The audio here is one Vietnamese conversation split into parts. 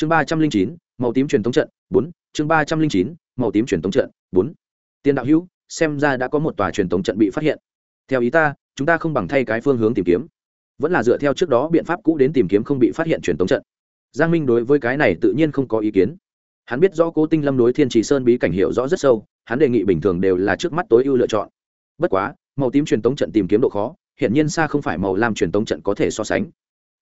chương ba trăm linh chín, màu tím truyền thống trận, bốn. Chương ba trăm linh chín, màu tím truyền thống trận, bốn. Tiền đạo hữu, xem ra đã có một tòa truyền thống trận bị phát hiện. Theo ý ta, chúng ta không bằng thay cái phương hướng tìm kiếm. Vẫn là dựa theo trước đó biện pháp cũ đến tìm kiếm không bị phát hiện truyền thống trận. Giang minh đối với cái này tự nhiên không có ý kiến. Hắn biết rõ cố tinh lâm đối thiên trì sơn bí cảnh hiệu rõ rất sâu, hắn đề nghị bình thường đều là trước mắt tối ưu lựa chọn. Bất quá, màu tím truyền tống trận tìm kiếm độ khó, hiển nhiên xa không phải màu lam truyền tống trận có thể so sánh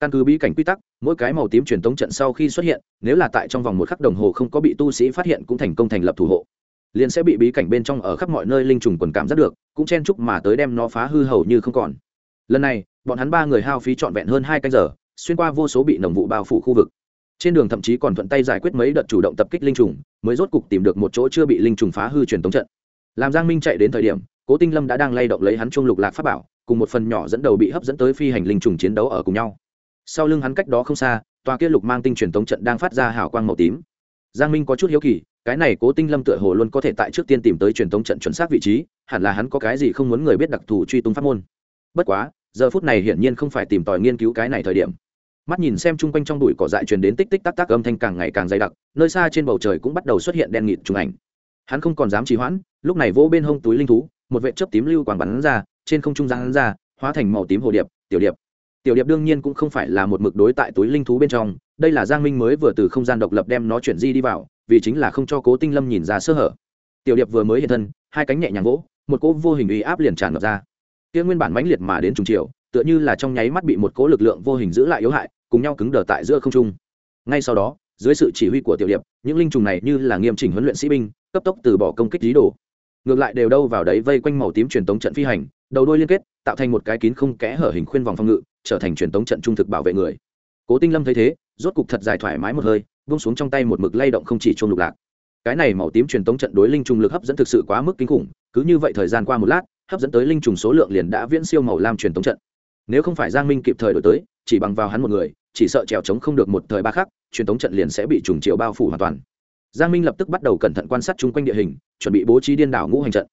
căn cứ bí cảnh quy tắc, mỗi cái màu tím truyền tống trận sau khi xuất hiện, nếu là tại trong vòng một khắc đồng hồ không có bị tu sĩ phát hiện cũng thành công thành lập thủ hộ. Liền sẽ bị bí cảnh bên trong ở khắp mọi nơi linh trùng quần cảm giác được, cũng chen chúc mà tới đem nó phá hư hầu như không còn. Lần này, bọn hắn ba người hao phí trọn vẹn hơn hai canh giờ, xuyên qua vô số bị nồng vụ bao phủ khu vực. Trên đường thậm chí còn thuận tay giải quyết mấy đợt chủ động tập kích linh trùng, mới rốt cục tìm được một chỗ chưa bị linh trùng phá hư truyền tống trận. Làm giang minh chạy đến thời điểm, cố tinh lâm đã đang lay động lấy hắn chuông lục lạc pháp bảo, cùng một phần nhỏ dẫn đầu bị hấp dẫn tới phi hành linh trùng chiến đấu ở cùng nhau sau lưng hắn cách đó không xa, tòa kia lục mang tinh truyền tống trận đang phát ra hào quang màu tím. Giang minh có chút hiếu kỳ, cái này cố tinh lâm tựa hồ luôn có thể tại trước tiên tìm tới truyền tống trận chuẩn xác vị trí, hẳn là hắn có cái gì không muốn người biết đặc thù truy tung pháp môn. Bất quá, giờ phút này hiển nhiên không phải tìm tòi nghiên cứu cái này thời điểm. Mắt nhìn xem chung quanh trong bụi cỏ dại truyền đến tích tích tắc tắc âm thanh càng ngày càng dày đặc, nơi xa trên bầu trời cũng bắt đầu xuất hiện đen nghịt trùng ảnh. Hắn không còn dám trì hoãn, lúc này vỗ bên hông túi linh thú, một vệ chớp tím lưu quàng bắn ra, trên không trung giang ra, hóa thành màu tím hồ điệp, tiểu điệp tiểu điệp đương nhiên cũng không phải là một mực đối tại túi linh thú bên trong, đây là giang minh mới vừa từ không gian độc lập đem nó chuyển di đi vào, vì chính là không cho cố tinh lâm nhìn ra sơ hở. Tiểu điệp vừa mới hiện thân, hai cánh nhẹ nhàng vỗ, một cỗ vô hình uy áp liền tràn ngập ra. Kia nguyên bản mãnh liệt mà đến trùng chiều, tựa như là trong nháy mắt bị một cỗ lực lượng vô hình giữ lại yếu hại, cùng nhau cứng đờ tại giữa không trung. Ngay sau đó, dưới sự chỉ huy của tiểu điệp, những linh trùng này như là nghiêm chỉnh huấn luyện sĩ binh, cấp tốc từ bỏ công kích dí đồ ngược lại đều đâu vào đấy vây quanh màu tím truyền tống trận phi hành, đầu đôi liên kết, tạo thành một cái kín không kẽ hở hình khuyên vòng phòng ngự, trở thành truyền tống trận trung thực bảo vệ người. Cố tinh lâm thấy thế, rốt cục thật dài thoải mái một hơi vung xuống trong tay một mực lay động không chỉ chuông lục lạc. Cái này màu tím truyền tống trận đối linh trùng lực hấp dẫn thực sự quá mức kinh khủng, cứ như vậy thời gian qua một lát, hấp dẫn tới linh trùng số lượng liền đã viễn siêu màu lam truyền tống trận. Nếu không phải giang minh kịp thời đổi tới, chỉ bằng vào hắn một người, chỉ sợ trèo trống không được một thời ba khắc, truyền tống trận liền sẽ bị trùng triệu bao phủ hoàn toàn giang minh lập tức bắt đầu cẩn thận quan sát chung quanh địa hình, chuẩn bị bố trí điên đảo ngũ hành trận.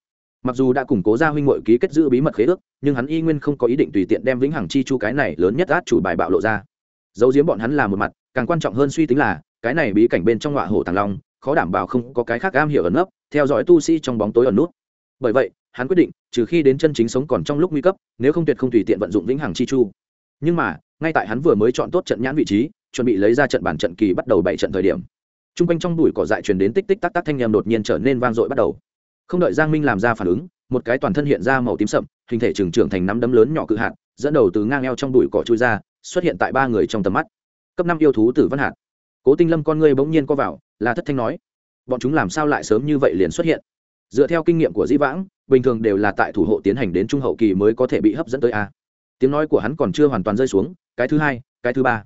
Mặc dù đã củng cố gia huynh mội ký kết giữ bí mật khế ước, nhưng hắn y nguyên không có ý định tùy tiện đem vĩnh hằng chi chu cái này lớn nhất át chủ bài bạo lộ ra. Giấu giếm bọn hắn là một mặt, càng quan trọng hơn suy tính là, cái này bí cảnh bên trong ngọa hổ thằng long, khó đảm bảo không có cái khác am hiểu ẩn nấp, theo dõi tu sĩ trong bóng tối ẩn nút. Bởi vậy, hắn quyết định, trừ khi đến chân chính sống còn trong lúc nguy cấp, nếu không tuyệt không tùy tiện vận dụng vĩnh hằng chi chu. Nhưng mà, ngay tại hắn vừa mới chọn tốt trận nhãn vị trí, chuẩn bị lấy ra trận bản trận kỳ bắt đầu bảy trận thời điểm t r u n g quanh trong đùi cỏ dại truyền đến tích tích tắc tắc thanh nhầm đột nhiên trở nên vang dội bắt đầu. Không đợi giang minh làm ra phản ứng, một cái toàn thân hiện ra màu tím sậm, hình thể trừng trưởng thành nắm đấm lớn nhỏ cự hạt, dẫn đầu từ ngang eo trong đùi cỏ trôi ra, xuất hiện tại ba người trong tầm mắt. Cấp năm yêu thú tử văn hạt. Cố tinh lâm con ngươi bỗng nhiên co vào, là thất thanh nói, bọn chúng làm sao lại sớm như vậy liền xuất hiện? Dựa theo kinh nghiệm của dĩ vãng, bình thường đều là tại thủ hộ tiến hành đến trung hậu kỳ mới có thể bị hấp dẫn tới a. Tiếng nói của hắn còn chưa hoàn toàn rơi xuống, cái thứ hai, cái thứ ba.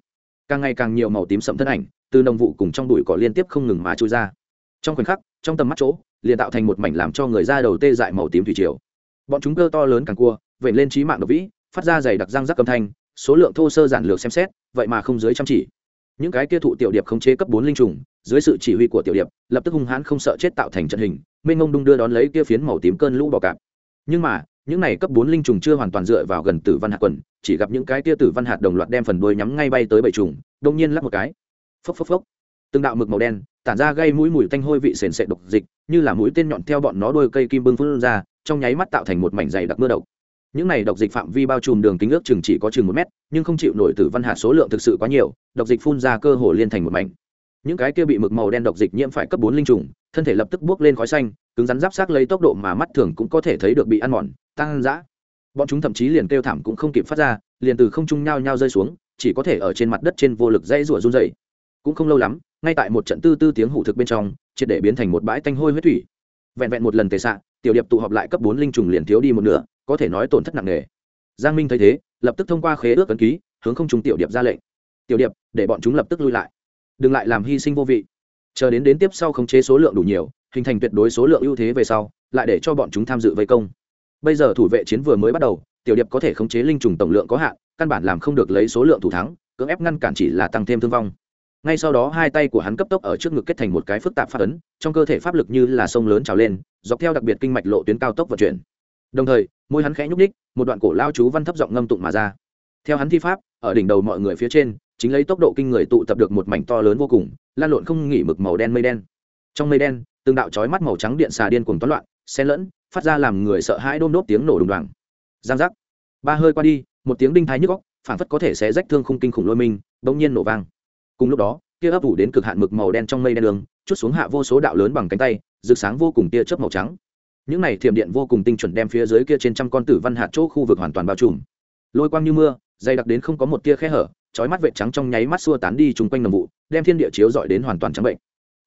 Càng ngày càng nhiều màu tím sậm thân ảnh từ nồng vụ cùng trong đùi cỏ liên tiếp không ngừng mà trôi ra. Trong khoảnh khắc, trong tầm mắt chỗ, liền tạo thành một mảnh làm cho người da đầu tê dại màu tím thủy triều. Bọn chúng cơ to lớn càng cua vậy lên trí mạng độc vĩ, phát ra dày đặc răng rắc âm thanh, số lượng thô sơ giản lược xem xét, vậy mà không dưới chăm chỉ. Những cái kia thụ tiểu điệp không chế cấp bốn linh trùng, dưới sự chỉ huy của tiểu điệp, lập tức hung hãn không sợ chết tạo thành trận hình, mênh ngông đung đưa đón lấy kia phiến màu tím cơn lũ bò cạp. Nhưng mà, những này cấp bốn linh trùng chưa hoàn toàn dựa vào gần tử văn hạt quần, chỉ gặp những cái kia tử văn hạt đồng loạt đem phần đuôi nhắm ngay bay tới bầy trùng, đông nhiên lắp một cái phốc phốc phốc. Từng đạo mực màu đen tản ra gây mũi mùi tanh hôi vị sền sệt độc dịch, như là mũi tên nhọn theo bọn nó đôi cây kim bưng phun ra, trong nháy mắt tạo thành một mảnh dày đặc mưa độc. Những này độc dịch phạm vi bao trùm đường kính ước chừng chỉ có chừng một mét, nhưng không chịu nổi tử văn hạt số lượng thực sự quá nhiều, độc dịch phun ra cơ hồ liên thành một mảnh. Những cái kia bị mực màu đen độc dịch nhiễm phải cấp bốn linh trùng, thân thể lập tức bước lên khói xanh, cứng rắn giáp sát lấy tốc độ mà mắt thường cũng có thể thấy được bị ăn mòn tăng dã bọn chúng thậm chí liền kêu thảm cũng không kịp phát ra, liền từ không trung nhao nhao rơi xuống, chỉ có thể ở trên mặt đất trên vô lực dãy rủa run dày cũng không lâu lắm, ngay tại một trận tư tư tiếng hủ thực bên trong, triệt để biến thành một bãi tanh hôi huyết thủy. Vẹn vẹn một lần tề xạ, tiểu điệp tụ họp lại cấp bốn linh trùng liền thiếu đi một nửa, có thể nói tổn thất nặng nề. Giang minh thấy thế, lập tức thông qua khế ước ấn ký, hướng không trùng tiểu điệp ra lệnh. Tiểu điệp, để bọn chúng lập tức lui lại. Đừng lại làm hy sinh vô vị. Chờ đến đến tiếp sau khống chế số lượng đủ nhiều, hình thành tuyệt đối số lượng ưu thế về sau, lại để cho bọn chúng tham dự vây công. Bây giờ thủ vệ chiến vừa mới bắt đầu, tiểu điệp có thể khống chế linh trùng tổng lượng có hạn, căn bản làm không được lấy số lượng thủ thắng, cưỡng ép ngăn cản chỉ là tăng thêm thương vong ngay sau đó hai tay của hắn cấp tốc ở trước ngực kết thành một cái phức tạp phát ấn, trong cơ thể pháp lực như là sông lớn trào lên, dọc theo đặc biệt kinh mạch lộ tuyến cao tốc vận chuyển. Đồng thời, môi hắn khẽ nhúc ních một đoạn cổ lao chú văn thấp giọng ngâm tụng mà ra. Theo hắn thi pháp, ở đỉnh đầu mọi người phía trên, chính lấy tốc độ kinh người tụ tập được một mảnh to lớn vô cùng, lan lộn không nghỉ mực màu đen mây đen. Trong mây đen, từng đạo chói mắt màu trắng điện xà điên cuồng toán loạn, xen lẫn, phát ra làm người sợ hãi đôm đốt tiếng nổ đùng đoàng. Giang giác. Ba hơi qua đi, một tiếng đinh thái nhức góc phản phất có thể sẽ rách thương khung kinh khủng lôi mình bỗng nhiên nổ vang cùng lúc đó, kia ấp ủ đến cực hạn mực màu đen trong mây đen đường, chút xuống hạ vô số đạo lớn bằng cánh tay, rực sáng vô cùng tia chớp màu trắng. Những này thiểm điện vô cùng tinh chuẩn đem phía dưới kia trên trăm con tử văn hạt chỗ khu vực hoàn toàn bao trùm. Lôi quang như mưa, dày đặc đến không có một tia khe hở, chói mắt vệ trắng trong nháy mắt xua tán đi chung quanh nồng vụ, đem thiên địa chiếu dọi đến hoàn toàn trắng bệnh.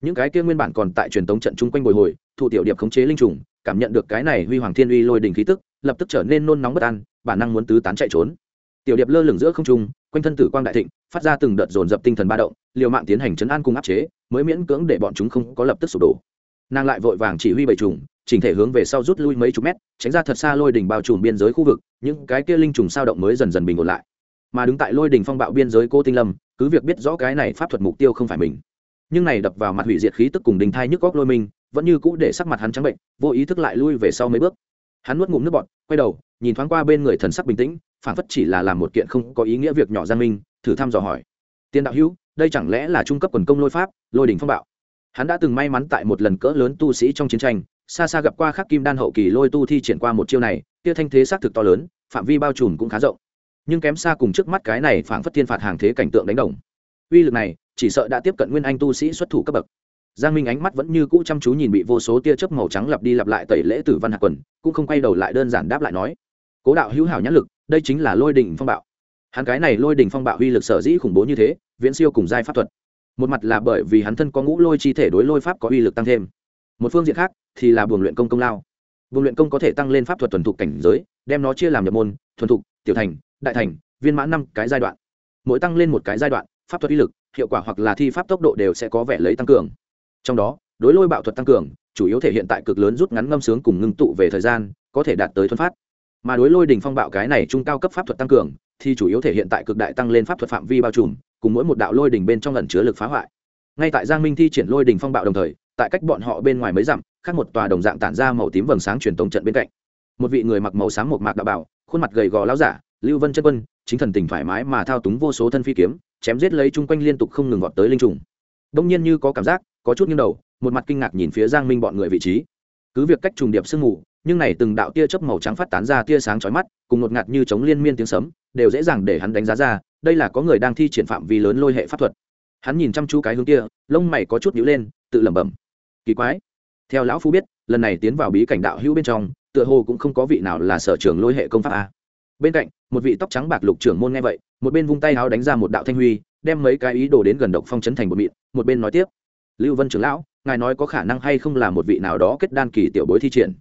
Những cái kia nguyên bản còn tại truyền tống trận chung quanh bồi hồi thụ tiểu điệp khống chế linh trùng, cảm nhận được cái này huy hoàng thiên uy lôi đình khí tức, lập tức trở nên nôn nóng bất an, bản năng muốn tứ tán chạy trốn. Tiểu điệp lơ lửng giữa không trung quanh thân tử quang đại thịnh, phát ra từng đợt dồn dập tinh thần ba động, liều mạng tiến hành chấn an cung áp chế, mới miễn cưỡng để bọn chúng không có lập tức sụp đổ. Nàng lại vội vàng chỉ huy bầy trùng, chỉnh thể hướng về sau rút lui mấy chục mét, tránh ra thật xa lôi đỉnh bao trùm biên giới khu vực, những cái kia linh trùng sao động mới dần dần bình ổn lại. Mà đứng tại lôi đỉnh phong bạo biên giới cô tinh lâm, cứ việc biết rõ cái này pháp thuật mục tiêu không phải mình, nhưng này đập vào mặt hủy diệt khí tức cùng đình thai nhức góc lôi mình, vẫn như cũ để sắc mặt hắn trắng bệnh, vô ý thức lại lui về sau mấy bước hắn nuốt ngụm nước bọt, quay đầu, nhìn thoáng qua bên người thần sắc bình tĩnh phản phất chỉ là làm một kiện không có ý nghĩa việc nhỏ giang minh, thử thăm dò hỏi. Tiên đạo hữu, đây chẳng lẽ là trung cấp quần công lôi pháp, lôi đỉnh phong bạo? Hắn đã từng may mắn tại một lần cỡ lớn tu sĩ trong chiến tranh, xa xa gặp qua khắc kim đan hậu kỳ lôi tu thi triển qua một chiêu này tia thanh thế xác thực to lớn, phạm vi bao trùm cũng khá rộng. Nhưng kém xa cùng trước mắt cái này phảng phất thiên phạt hàng thế cảnh tượng đánh đồng. Uy lực này, chỉ sợ đã tiếp cận nguyên anh tu sĩ xuất thủ cấp bậc giang minh ánh mắt vẫn như cũ chăm chú nhìn bị vô số tia chớp màu trắng lặp đi lặp lại tẩy lễ tử văn hạc quần, cũng không quay đầu lại đơn giản đáp lại nói, cố đạo hữu hảo nhãn lực, đây chính là lôi đỉnh phong bạo. Hắn cái này lôi đỉnh phong bạo uy lực sở dĩ khủng bố như thế, viễn siêu cùng giai pháp thuật. Một mặt là bởi vì hắn thân có ngũ lôi chi thể đối lôi pháp có uy lực tăng thêm. Một phương diện khác, thì là buồng luyện công công lao. Buồng luyện công có thể tăng lên pháp thuật thuần thục cảnh giới, đem nó chia làm nhập môn, thuần thục, tiểu thành, đại thành, viên mãn năm cái giai đoạn. Mỗi tăng lên một cái giai đoạn, pháp thuật uy lực, hiệu quả hoặc là thi pháp tốc độ đều sẽ có vẻ lấy tăng cường trong đó, đối lôi bạo thuật tăng cường, chủ yếu thể hiện tại cực lớn rút ngắn ngâm sướng cùng ngưng tụ về thời gian, có thể đạt tới thuần phát. Mà đối lôi đỉnh phong bạo cái này trung cao cấp pháp thuật tăng cường, thì chủ yếu thể hiện tại cực đại tăng lên pháp thuật phạm vi bao trùm, cùng mỗi một đạo lôi đỉnh bên trong lần chứa lực phá hoại. Ngay tại giang minh thi triển lôi đỉnh phong bạo đồng thời, tại cách bọn họ bên ngoài mấy dặm, khác một tòa đồng dạng tản ra màu tím vầng sáng truyền tống trận bên cạnh. Một vị người mặc màu xám một mạc đạo bảo, khuôn mặt gầy gò láo giả, lưu vân chân quân, chính thần tình thoải mái mà thao túng vô số thân phi kiếm, chém giết lấy chung quanh liên tục không ngừng gọt tới linh trùng. Đông nhiên như có cảm giác có chút nghiêng đầu, một mặt kinh ngạc nhìn phía giang minh bọn người vị trí. Cứ việc cách trùng điệp sương mù, nhưng này từng đạo tia chớp màu trắng phát tán ra tia sáng chói mắt, cùng ngột ngạt như chống liên miên tiếng sấm, đều dễ dàng để hắn đánh giá ra, đây là có người đang thi triển phạm vi lớn lôi hệ pháp thuật. Hắn nhìn chăm chú cái hướng kia, lông mày có chút nhíu lên, tự lẩm bẩm. Kỳ quái. Theo lão phu biết, lần này tiến vào bí cảnh đạo hữu bên trong, tựa hồ cũng không có vị nào là sở trường lôi hệ công pháp a. Bên cạnh, một vị tóc trắng bạc lục trưởng môn nghe vậy, một bên vung tay áo đánh ra một đạo thanh huy, đem mấy cái ý đồ đến gần độc phong chấn thành một mịn, một bên nói tiếp lưu vân trưởng lão ngài nói có khả năng hay không là một vị nào đó kết đan kỳ tiểu bối thi triển.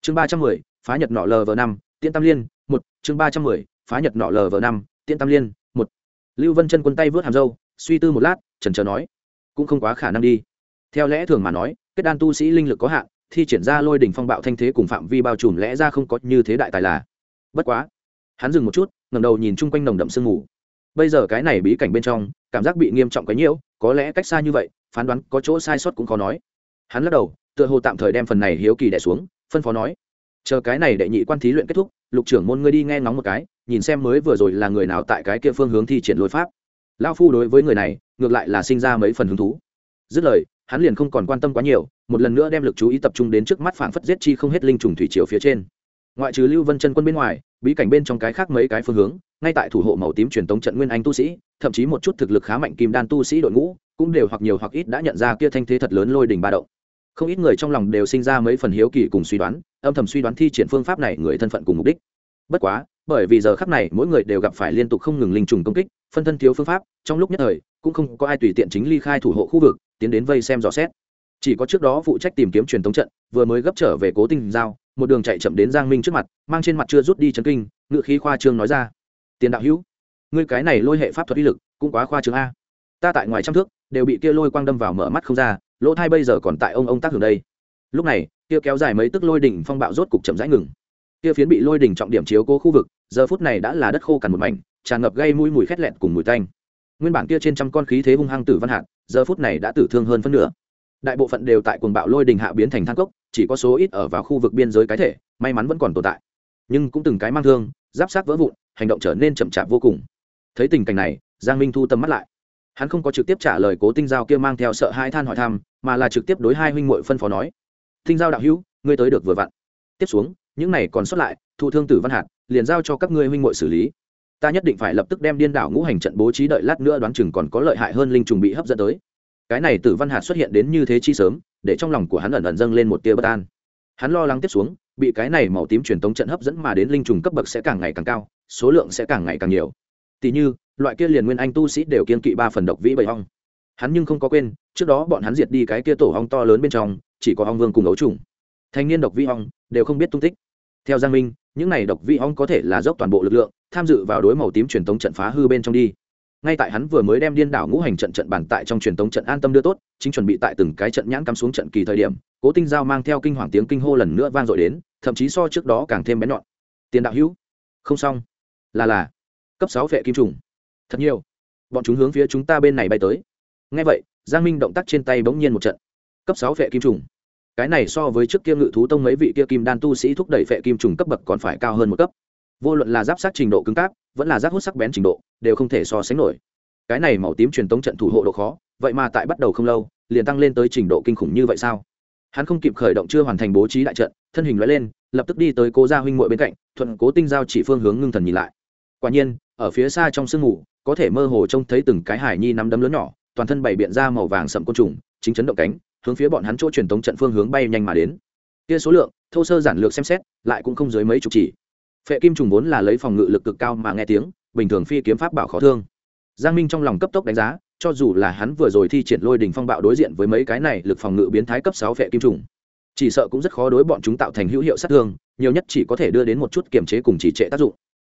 Chương ba trăm mười phá nhật nọ lv năm tiễn tam liên một. Chương ba trăm mười phá nhật nọ lv năm tiễn tam liên một. Lưu vân chân quân tay vớt hàm râu, suy tư một lát trần trờ nói cũng không quá khả năng đi. Theo lẽ thường mà nói kết đan tu sĩ linh lực có hạn thi triển ra lôi đỉnh phong bạo thanh thế cùng phạm vi bao trùm lẽ ra không có như thế đại tài là. Bất quá. Hắn dừng một chút ngẩng đầu nhìn chung quanh nồng đậm sương mù bây giờ cái này bí cảnh bên trong, cảm giác bị nghiêm trọng cái nhiễu có lẽ cách xa như vậy, phán đoán có chỗ sai sót cũng khó nói. Hắn lắc đầu, tựa hồ tạm thời đem phần này hiếu kỳ đẻ xuống, phân phó nói, chờ cái này đệ nhị quan thí luyện kết thúc, lục trưởng môn ngươi đi nghe ngóng một cái, nhìn xem mới vừa rồi là người nào tại cái kia phương hướng thi triển lôi pháp. Lao phu đối với người này, ngược lại là sinh ra mấy phần hứng thú. Dứt lời, hắn liền không còn quan tâm quá nhiều, một lần nữa đem lực chú ý tập trung đến trước mắt phảng phất giết chi không hết linh trùng thủy triều phía trên ngoại trừ lưu vân chân quân bên ngoài, bí cảnh bên trong cái khác mấy cái phương hướng, ngay tại thủ hộ màu tím truyền tống trận nguyên anh tu sĩ, thậm chí một chút thực lực khá mạnh kim đan tu sĩ đội ngũ, cũng đều hoặc nhiều hoặc ít đã nhận ra kia thanh thế thật lớn lôi đình ba động. Không ít người trong lòng đều sinh ra mấy phần hiếu kỳ cùng suy đoán, âm thầm suy đoán thi triển phương pháp này người thân phận cùng mục đích. Bất quá, bởi vì giờ khắc này mỗi người đều gặp phải liên tục không ngừng linh trùng công kích, phân thân thiếu phương pháp, trong lúc nhất thời, cũng không có ai tùy tiện chính ly khai thủ hộ khu vực, tiến đến vây xem dò xét. Chỉ có trước đó phụ trách tìm kiếm truyền thống trận, vừa mới gấp trở về cố tình giao một đường chạy chậm đến giang minh trước mặt, mang trên mặt chưa rút đi chấn kinh ngự khí khoa trương nói ra. Tiền đạo hữu, ngươi cái này lôi hệ pháp thuật uy lực cũng quá khoa trương a. Ta tại ngoài trăm thước, đều bị kia lôi quang đâm vào mở mắt không ra, lỗ thai bây giờ còn tại ông ông tác hưởng đây. Lúc này, kia kéo dài mấy tức lôi đỉnh phong bạo rốt cục chậm rãi ngừng. Kia phiến bị lôi đỉnh trọng điểm chiếu cố khu vực, giờ phút này đã là đất khô cằn một mảnh, tràn ngập gây mũi mùi khét lẹn cùng mùi tanh. Nguyên bản kia trên trăm con khí thế hung hăng tử văn hạt, giờ phút này đã tử thương hơn phân nửa đại bộ phận đều tại cuồng bạo lôi đình hạ biến thành thang cốc, chỉ có số ít ở vào khu vực biên giới cái thể, may mắn vẫn còn tồn tại. Nhưng cũng từng cái mang thương, giáp sát vỡ vụn, hành động trở nên chậm chạp vô cùng. Thấy tình cảnh này, giang minh thu tâm mắt lại. Hắn không có trực tiếp trả lời cố tinh giao kia mang theo sợ hai than hỏi thăm, mà là trực tiếp đối hai huynh muội phân phó nói. Tinh giao đạo hữu, ngươi tới được vừa vặn. Tiếp xuống, những này còn sót lại thụ thương tử văn hạt, liền giao cho các ngươi huynh muội xử lý. Ta nhất định phải lập tức đem điên đảo ngũ hành trận bố trí đợi lát nữa đoán chừng còn có lợi hại hơn linh trùng bị hấp dẫn tới cái này tử văn hạt xuất hiện đến như thế chi sớm, để trong lòng của hắn ẩn ẩn dâng lên một tia bất an. Hắn lo lắng tiếp xuống, bị cái này màu tím truyền tống trận hấp dẫn mà đến linh trùng cấp bậc sẽ càng ngày càng cao, số lượng sẽ càng ngày càng nhiều. Tỷ như, loại kia liền nguyên anh tu sĩ đều kiên kỵ ba phần độc vĩ bầy hong. Hắn nhưng không có quên, trước đó bọn hắn diệt đi cái kia tổ hong to lớn bên trong, chỉ có hong vương cùng ấu trùng. Thanh niên độc vĩ hong đều không biết tung tích. Theo giang minh, những này độc vĩ hong có thể là dốc toàn bộ lực lượng, tham dự vào đối màu tím truyền tống trận phá hư bên trong đi ngay tại hắn vừa mới đem điên đảo ngũ hành trận trận bản tại trong truyền tống trận an tâm đưa tốt, chính chuẩn bị tại từng cái trận nhãn cắm xuống trận kỳ thời điểm, cố tinh giao mang theo kinh hoàng tiếng kinh hô lần nữa vang dội đến, thậm chí so trước đó càng thêm bén nhọn. Tiền đạo hữu, không xong. Là là, cấp sáu vệ kim trùng. Thật nhiều. Bọn chúng hướng phía chúng ta bên này bay tới. Ngay vậy, giang minh động tác trên tay bỗng nhiên một trận. Cấp sáu vệ kim trùng. Cái này so với trước kia ngự thú tông mấy vị kia kim đan tu sĩ thúc đẩy vệ kim trùng cấp bậc còn phải cao hơn một cấp. Vô luận là giáp sát trình độ cứng cáp vẫn là rác hút sắc bén trình độ, đều không thể so sánh nổi. Cái này màu tím truyền tống trận thủ hộ độ khó, vậy mà tại bắt đầu không lâu, liền tăng lên tới trình độ kinh khủng như vậy sao? Hắn không kịp khởi động chưa hoàn thành bố trí đại trận, thân hình loại lên, lập tức đi tới cố gia huynh muội bên cạnh, thuận cố tinh giao chỉ phương hướng ngưng thần nhìn lại. Quả nhiên, ở phía xa trong sương mù, có thể mơ hồ trông thấy từng cái hải nhi nắm đấm lớn nhỏ, toàn thân bày biện ra màu vàng sậm côn trùng, chính chấn động cánh, hướng phía bọn hắn chỗ truyền tống trận phương hướng bay nhanh mà đến. Kia số lượng, thô sơ giản lược xem xét, lại cũng không dưới mấy chục chỉ phệ kim trùng vốn là lấy phòng ngự lực cực cao mà nghe tiếng, bình thường phi kiếm pháp bảo khó thương. Giang minh trong lòng cấp tốc đánh giá, cho dù là hắn vừa rồi thi triển lôi đình phong bạo đối diện với mấy cái này lực phòng ngự biến thái cấp sáu phệ kim trùng, chỉ sợ cũng rất khó đối bọn chúng tạo thành hữu hiệu sát thương, nhiều nhất chỉ có thể đưa đến một chút kiềm chế cùng chỉ trệ tác dụng.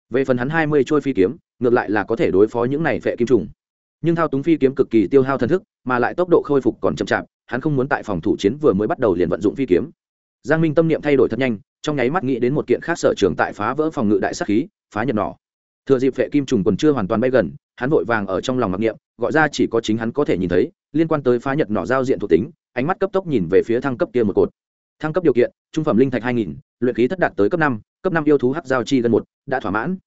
Về phần hắn hai mươi trôi phi kiếm, ngược lại là có thể đối phó những này phệ kim trùng. Nhưng thao túng phi kiếm cực kỳ tiêu hao thần thức, mà lại tốc độ khôi phục còn chậm chạp, hắn không muốn tại phòng thủ chiến vừa mới bắt đầu liền vận dụng phi kiếm. Giang minh tâm niệm thay đổi thật nhanh trong nháy mắt nghĩ đến một kiện khác sở trường tại phá vỡ phòng ngự đại sắc khí, phá nhật nỏ. Thừa dịp vệ kim trùng còn chưa hoàn toàn bay gần, hắn vội vàng ở trong lòng mặc niệm, gọi ra chỉ có chính hắn có thể nhìn thấy, liên quan tới phá nhật nỏ giao diện thuộc tính, ánh mắt cấp tốc nhìn về phía thăng cấp kia một cột. Thăng cấp điều kiện, trung phẩm linh thạch hai nghìn, luyện khí thất đạt tới cấp năm cấp năm yêu thú hắc giao chi gần một, đã thỏa mãn.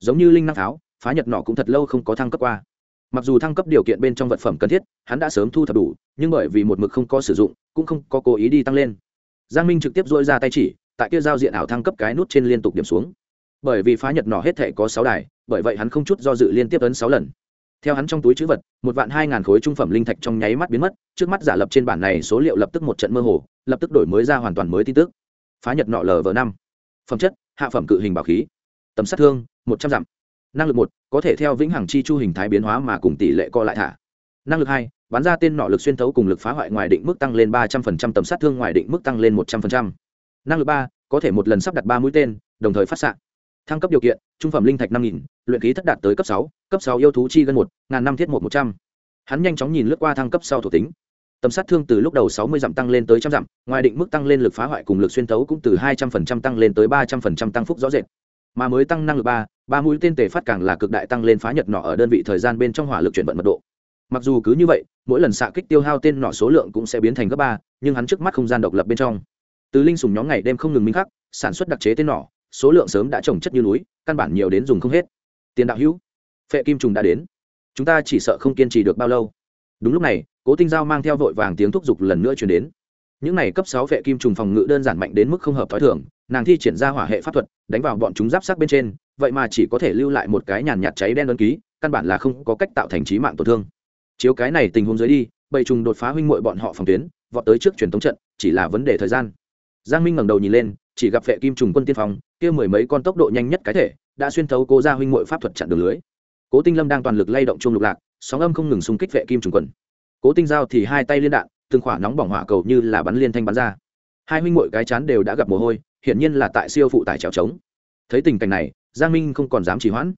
Giống như linh năng tháo, phá nhật nỏ cũng thật lâu không có thăng cấp qua. Mặc dù thăng cấp điều kiện bên trong vật phẩm cần thiết, hắn đã sớm thu thập đủ, nhưng bởi vì một mực không có sử dụng, cũng không có cố ý đi tăng lên. Giang minh trực tiếp dỗi ra tay chỉ tại kia giao diện ảo thăng cấp cái nút trên liên tục điểm xuống. Bởi vì phá nhật nỏ hết thể có sáu đài, bởi vậy hắn không chút do dự liên tiếp ấn sáu lần. Theo hắn trong túi chữ vật, một vạn hai ngàn khối trung phẩm linh thạch trong nháy mắt biến mất, trước mắt giả lập trên bản này số liệu lập tức một trận mơ hồ, lập tức đổi mới ra hoàn toàn mới tin tức. Phá nhật nọ lv năm. Phẩm chất, hạ phẩm cự hình bảo khí. Tầm sát thương, một trăm dặm. Năng lực một, có thể theo vĩnh hằng chi chu hình thái biến hóa mà cùng tỷ lệ co lại thả. Năng lực hai, bắn ra tên nọ lực xuyên thấu cùng lực phá hoại ngoài định mức tăng lên ba trăm phần trăm, tầm sát thương ngoài định mức tăng lên một trăm phần trăm năng lực ba, có thể một lần sắp đặt ba mũi tên, đồng thời phát s thăng cấp điều kiện, trung phẩm linh thạch năm nghìn, luyện khí thất đạt tới cấp sáu cấp sáu yêu thú chi gần một, ngàn năm thiết một một trăm. Hắn nhanh chóng nhìn lướt qua thăng cấp sau thuộc tính. Tầm sát thương từ lúc đầu sáu mươi dặm tăng lên tới trăm dặm, ngoài định mức tăng lên lực phá hoại cùng lực xuyên thấu cũng từ hai trăm phần trăm tăng lên tới ba trăm phần trăm tăng phúc rõ rệt. Mà mới tăng năng lực ba ba mũi tên tề phát càng là cực đại tăng lên phá nhật nọ ở đơn vị thời gian bên trong hỏa lực chuyển vận mật độ. Mặc dù cứ như vậy, mỗi lần xạ kích tiêu hao tên nọ số lượng cũng sẽ biến thành gấp ba, nhưng hắn trước mắt không gian độc lập bên trong từ linh sùng nhóm ngày đêm không ngừng minh khắc sản xuất đặc chế tên nỏ, số lượng sớm đã trồng chất như núi căn bản nhiều đến dùng không hết. Tiền đạo hữu phệ kim trùng đã đến. Chúng ta chỉ sợ không kiên trì được bao lâu. Đúng lúc này cố tinh giao mang theo vội vàng tiếng thúc giục lần nữa chuyển đến. Những này cấp sáu phệ kim trùng phòng ngự đơn giản mạnh đến mức không hợp t h ó i thường nàng thi triển ra hỏa hệ pháp thuật đánh vào bọn chúng giáp sắc bên trên vậy mà chỉ có thể lưu lại một cái nhàn nhạt cháy đen đơn ký căn bản là không có cách tạo thành trí mạng tổn thương. Chiếu cái này tình huống dưới đi bầy trùng đột phá huynh mội bọn họ phòng tuyến vọt tới trước truyền thống trận chỉ là vấn đề thời gian giang minh ngẩng đầu nhìn lên, chỉ gặp vệ kim trùng quân tiên phong, kia mười mấy con tốc độ nhanh nhất cái thể, đã xuyên thấu cố gia huynh mội pháp thuật chặn đường lưới. Cố tinh lâm đang toàn lực lay động chung lục lạc, sóng âm không ngừng xung kích vệ kim trùng quần. Cố tinh giao thì hai tay liên đạn, từng khỏa nóng bỏng hỏa cầu như là bắn liên thanh bắn ra. Hai huynh mội cái chán đều đã gặp mồ hôi, hiển nhiên là tại siêu phụ tải trèo trống. Thấy tình cảnh này, giang minh không còn dám trì hoãn.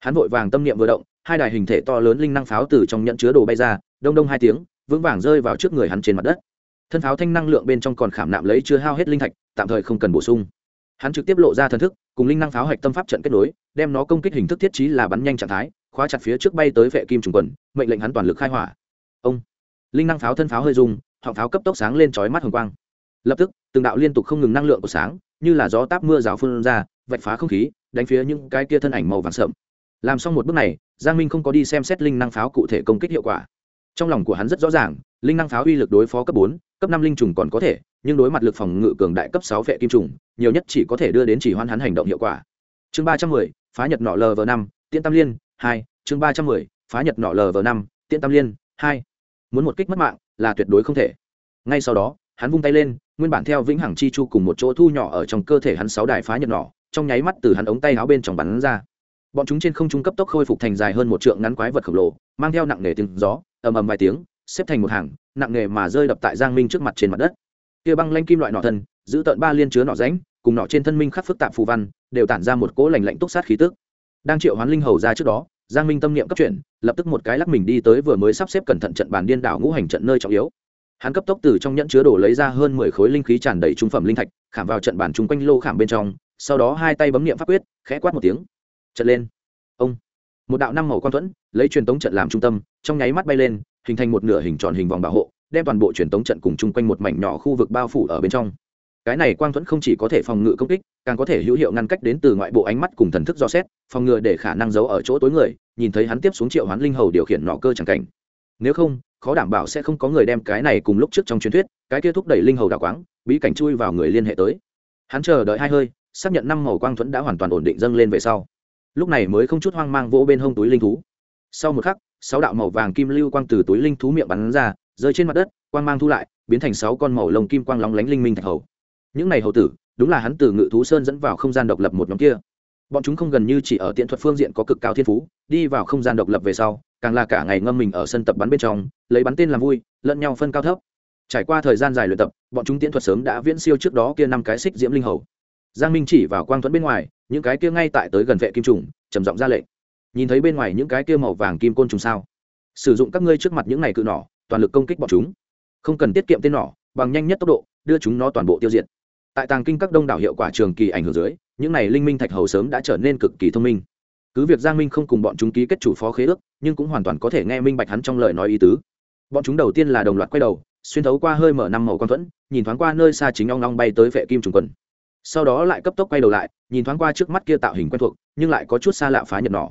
Hắn vội vàng tâm niệm vừa động, hai đài hình thể to lớn linh năng pháo từ trong nhận chứa đồ bay ra, đông đông hai tiếng, vững vàng rơi vào trước người hắn trên mặt đất thân pháo thanh năng lượng bên trong còn khảm nạm lấy chưa hao hết linh thạch, tạm thời không cần bổ sung. Hắn trực tiếp lộ ra thần thức, cùng linh năng pháo hạch tâm pháp trận kết nối, đem nó công kích hình thức thiết trí là bắn nhanh trạng thái, khóa chặt phía trước bay tới vệ kim trùng quần, mệnh lệnh hắn toàn lực khai hỏa. Ông! Linh năng pháo thân pháo hơi dùng họng pháo cấp tốc sáng lên chói mắt hồng quang. Lập tức, từng đạo liên tục không ngừng năng lượng của sáng, như là gió táp mưa rào phun ra, vạch phá không khí, đánh phía những cái kia thân ảnh màu vàng sậm. Làm xong một bước này, giang minh không có đi xem xét linh năng pháo cụ thể công kích hiệu quả trong lòng của hắn rất rõ ràng, linh năng pháo uy lực đối phó cấp bốn, cấp năm linh trùng còn có thể, nhưng đối mặt lực phòng ngự cường đại cấp sáu vệ kim trùng, nhiều nhất chỉ có thể đưa đến chỉ hoan hắn hành động hiệu quả. Chương ba trăm mười, phá nhật nọ lv năm, tiễn tam liên, hai, chương ba trăm mười, phá nhật nọ lv năm, tiễn tam liên, hai. Muốn một kích mất mạng là tuyệt đối không thể. Ngay sau đó, hắn vung tay lên, nguyên bản theo vĩnh hằng chi chu cùng một chỗ thu nhỏ ở trong cơ thể hắn sáu đài phá nhật nỏ trong nháy mắt từ hắn ống tay áo bên trong bắn ra bọn chúng trên không trung cấp tốc khôi phục thành dài hơn một trượng ngắn quái vật khổng lồ, mang theo nặng nề tiếng gió, ầm ầm vài tiếng, xếp thành một hàng, nặng nề mà rơi đập tại giang minh trước mặt trên mặt đất. Kia băng lanh kim loại nọ thân, giữ tận ba liên chứa nọ ránh cùng nọ trên thân minh khắc phức tạp phù văn, đều tản ra một cỗ lành lạnh túc sát khí tức. Đang triệu hoán linh hầu ra trước đó, giang minh tâm niệm cấp chuyển, lập tức một cái lắc mình đi tới vừa mới sắp xếp cẩn thận trận bàn điên đảo ngũ hành trận nơi trọng yếu. Hắn cấp tốc từ trong nhẫn chứa đổ lấy ra hơn mười khối linh khí tràn đầy trung phẩm linh thạch, khảm vào trận bàn chung quanh lô khảm bên trong, sau đó hai tay bấm niệm pháp quyết, khẽ quát một tiếng trận lên. Ông. Một đạo năm màu quan thuẫn, lấy truyền tống trận làm trung tâm, trong nháy mắt bay lên, hình thành một nửa hình tròn hình vòng bảo hộ, đem toàn bộ truyền tống trận cùng chung quanh một mảnh nhỏ khu vực bao phủ ở bên trong. Cái này quang thuẫn không chỉ có thể phòng ngự công kích, càng có thể hữu hiệu ngăn cách đến từ ngoại bộ ánh mắt cùng thần thức do xét, phòng ngừa để khả năng giấu ở chỗ tối người, nhìn thấy hắn tiếp xuống triệu hoán linh hầu điều khiển nọ cơ chẳng cảnh. Nếu không, khó đảm bảo sẽ không có người đem cái này cùng lúc trước trong truyền thuyết, cái kia thúc đẩy linh hầu đào quáng, bí cảnh chui vào người liên hệ tới. Hắn chờ đợi hai hơi, xác nhận năm màu quang thuẫn đã hoàn toàn ổn định dâng lên về sau lúc này mới không chút hoang mang vỗ bên hông túi linh thú. Sau một khắc, sáu đạo màu vàng kim lưu quang từ túi linh thú miệng bắn ra, rơi trên mặt đất, quang mang thu lại, biến thành sáu con màu lồng kim quang lóng lánh linh minh thạch hầu. Những này hầu tử, đúng là hắn từ ngự thú sơn dẫn vào không gian độc lập một nhóm kia. Bọn chúng không gần như chỉ ở tiện thuật phương diện có cực cao thiên phú, đi vào không gian độc lập về sau, càng là cả ngày ngâm mình ở sân tập bắn bên trong, lấy bắn tên làm vui, lẫn nhau phân cao thấp. Trải qua thời gian dài luyện tập, bọn chúng tiễn thuật sớm đã viễn siêu trước đó kia năm cái xích diễm linh hầu. Giang minh chỉ vào quang thuẫn bên ngoài những cái kia ngay tại tới gần vệ kim trùng, trầm giọng ra lệnh. Nhìn thấy bên ngoài những cái kia màu vàng kim côn trùng sao? Sử dụng các ngươi trước mặt những này cự nỏ, toàn lực công kích bọn chúng. Không cần tiết kiệm tên nỏ, bằng nhanh nhất tốc độ, đưa chúng nó toàn bộ tiêu diệt. Tại tàng kinh các đông đảo hiệu quả trường kỳ ảnh hưởng dưới, những này linh minh thạch hầu sớm đã trở nên cực kỳ thông minh. Cứ việc giang minh không cùng bọn chúng ký kết chủ phó khế ước, nhưng cũng hoàn toàn có thể nghe minh bạch hắn trong lời nói ý tứ. Bọn chúng đầu tiên là đồng loạt quay đầu, xuyên thấu qua hơi mở năm màu con thuẫn, nhìn thoáng qua nơi xa chính ong ong bay tới vệ kim trùng quần sau đó lại cấp tốc quay đầu lại nhìn thoáng qua trước mắt kia tạo hình quen thuộc nhưng lại có chút xa lạ phá nhật nỏ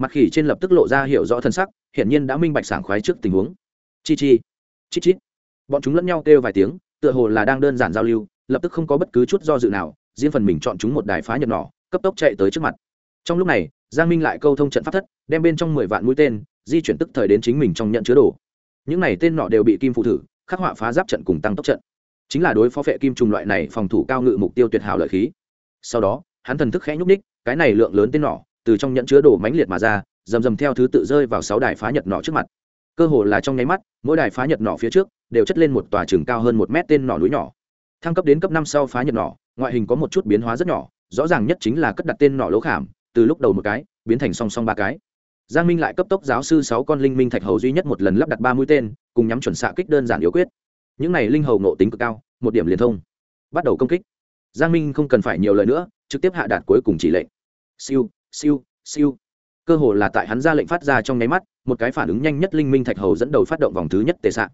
mặt khỉ trên lập tức lộ ra hiểu rõ thân sắc hiển nhiên đã minh bạch sảng khoái trước tình huống. Chi chi chi chi, bọn chúng lẫn nhau kêu vài tiếng tựa hồ là đang đơn giản giao lưu lập tức không có bất cứ chút do dự nào riêng phần mình chọn chúng một đài phá nhật nỏ cấp tốc chạy tới trước mặt. Trong lúc này giang minh lại câu thông trận pháp thất đem bên trong mười vạn mũi tên di chuyển tức thời đến chính mình trong nhận chứa đồ. Những này tên nọ đều bị kim phụ thử khắc họa phá giáp trận cùng tăng tốc trận chính là đối phó phệ kim trùng loại này phòng thủ cao ngự mục tiêu tuyệt hảo lợi khí. Sau đó, hắn thần thức khẽ nhúc ních cái này lượng lớn tên nỏ, từ trong nhẫn chứa đồ mãnh liệt mà ra dầm dầm theo thứ tự rơi vào sáu đài phá nhật nỏ trước mặt. Cơ hồ là trong nháy mắt, mỗi đài phá nhật nỏ phía trước đều chất lên một tòa trường cao hơn một mét tên nỏ núi nhỏ. Thăng cấp đến cấp năm sau phá nhật nỏ, ngoại hình có một chút biến hóa rất nhỏ, rõ ràng nhất chính là cất đặt tên nỏ lỗ khảm, từ lúc đầu một cái, biến thành song song ba cái. Giang minh lại cấp tốc giáo sư sáu con linh minh thạch hầu duy nhất một lần lắp đặt ba mũi tên, cùng nhắm chuẩn xạ kích đơn giản yếu quyết những này linh hầu nộ tính cực cao, một điểm liền thông. Bắt đầu công kích. Giang minh không cần phải nhiều lời nữa, trực tiếp hạ đạt cuối cùng chỉ lệnh. Siêu siêu siêu. Cơ hồ là tại hắn ra lệnh phát ra trong nháy mắt, một cái phản ứng nhanh nhất linh minh thạch hầu dẫn đầu phát động vòng thứ nhất tệ sạn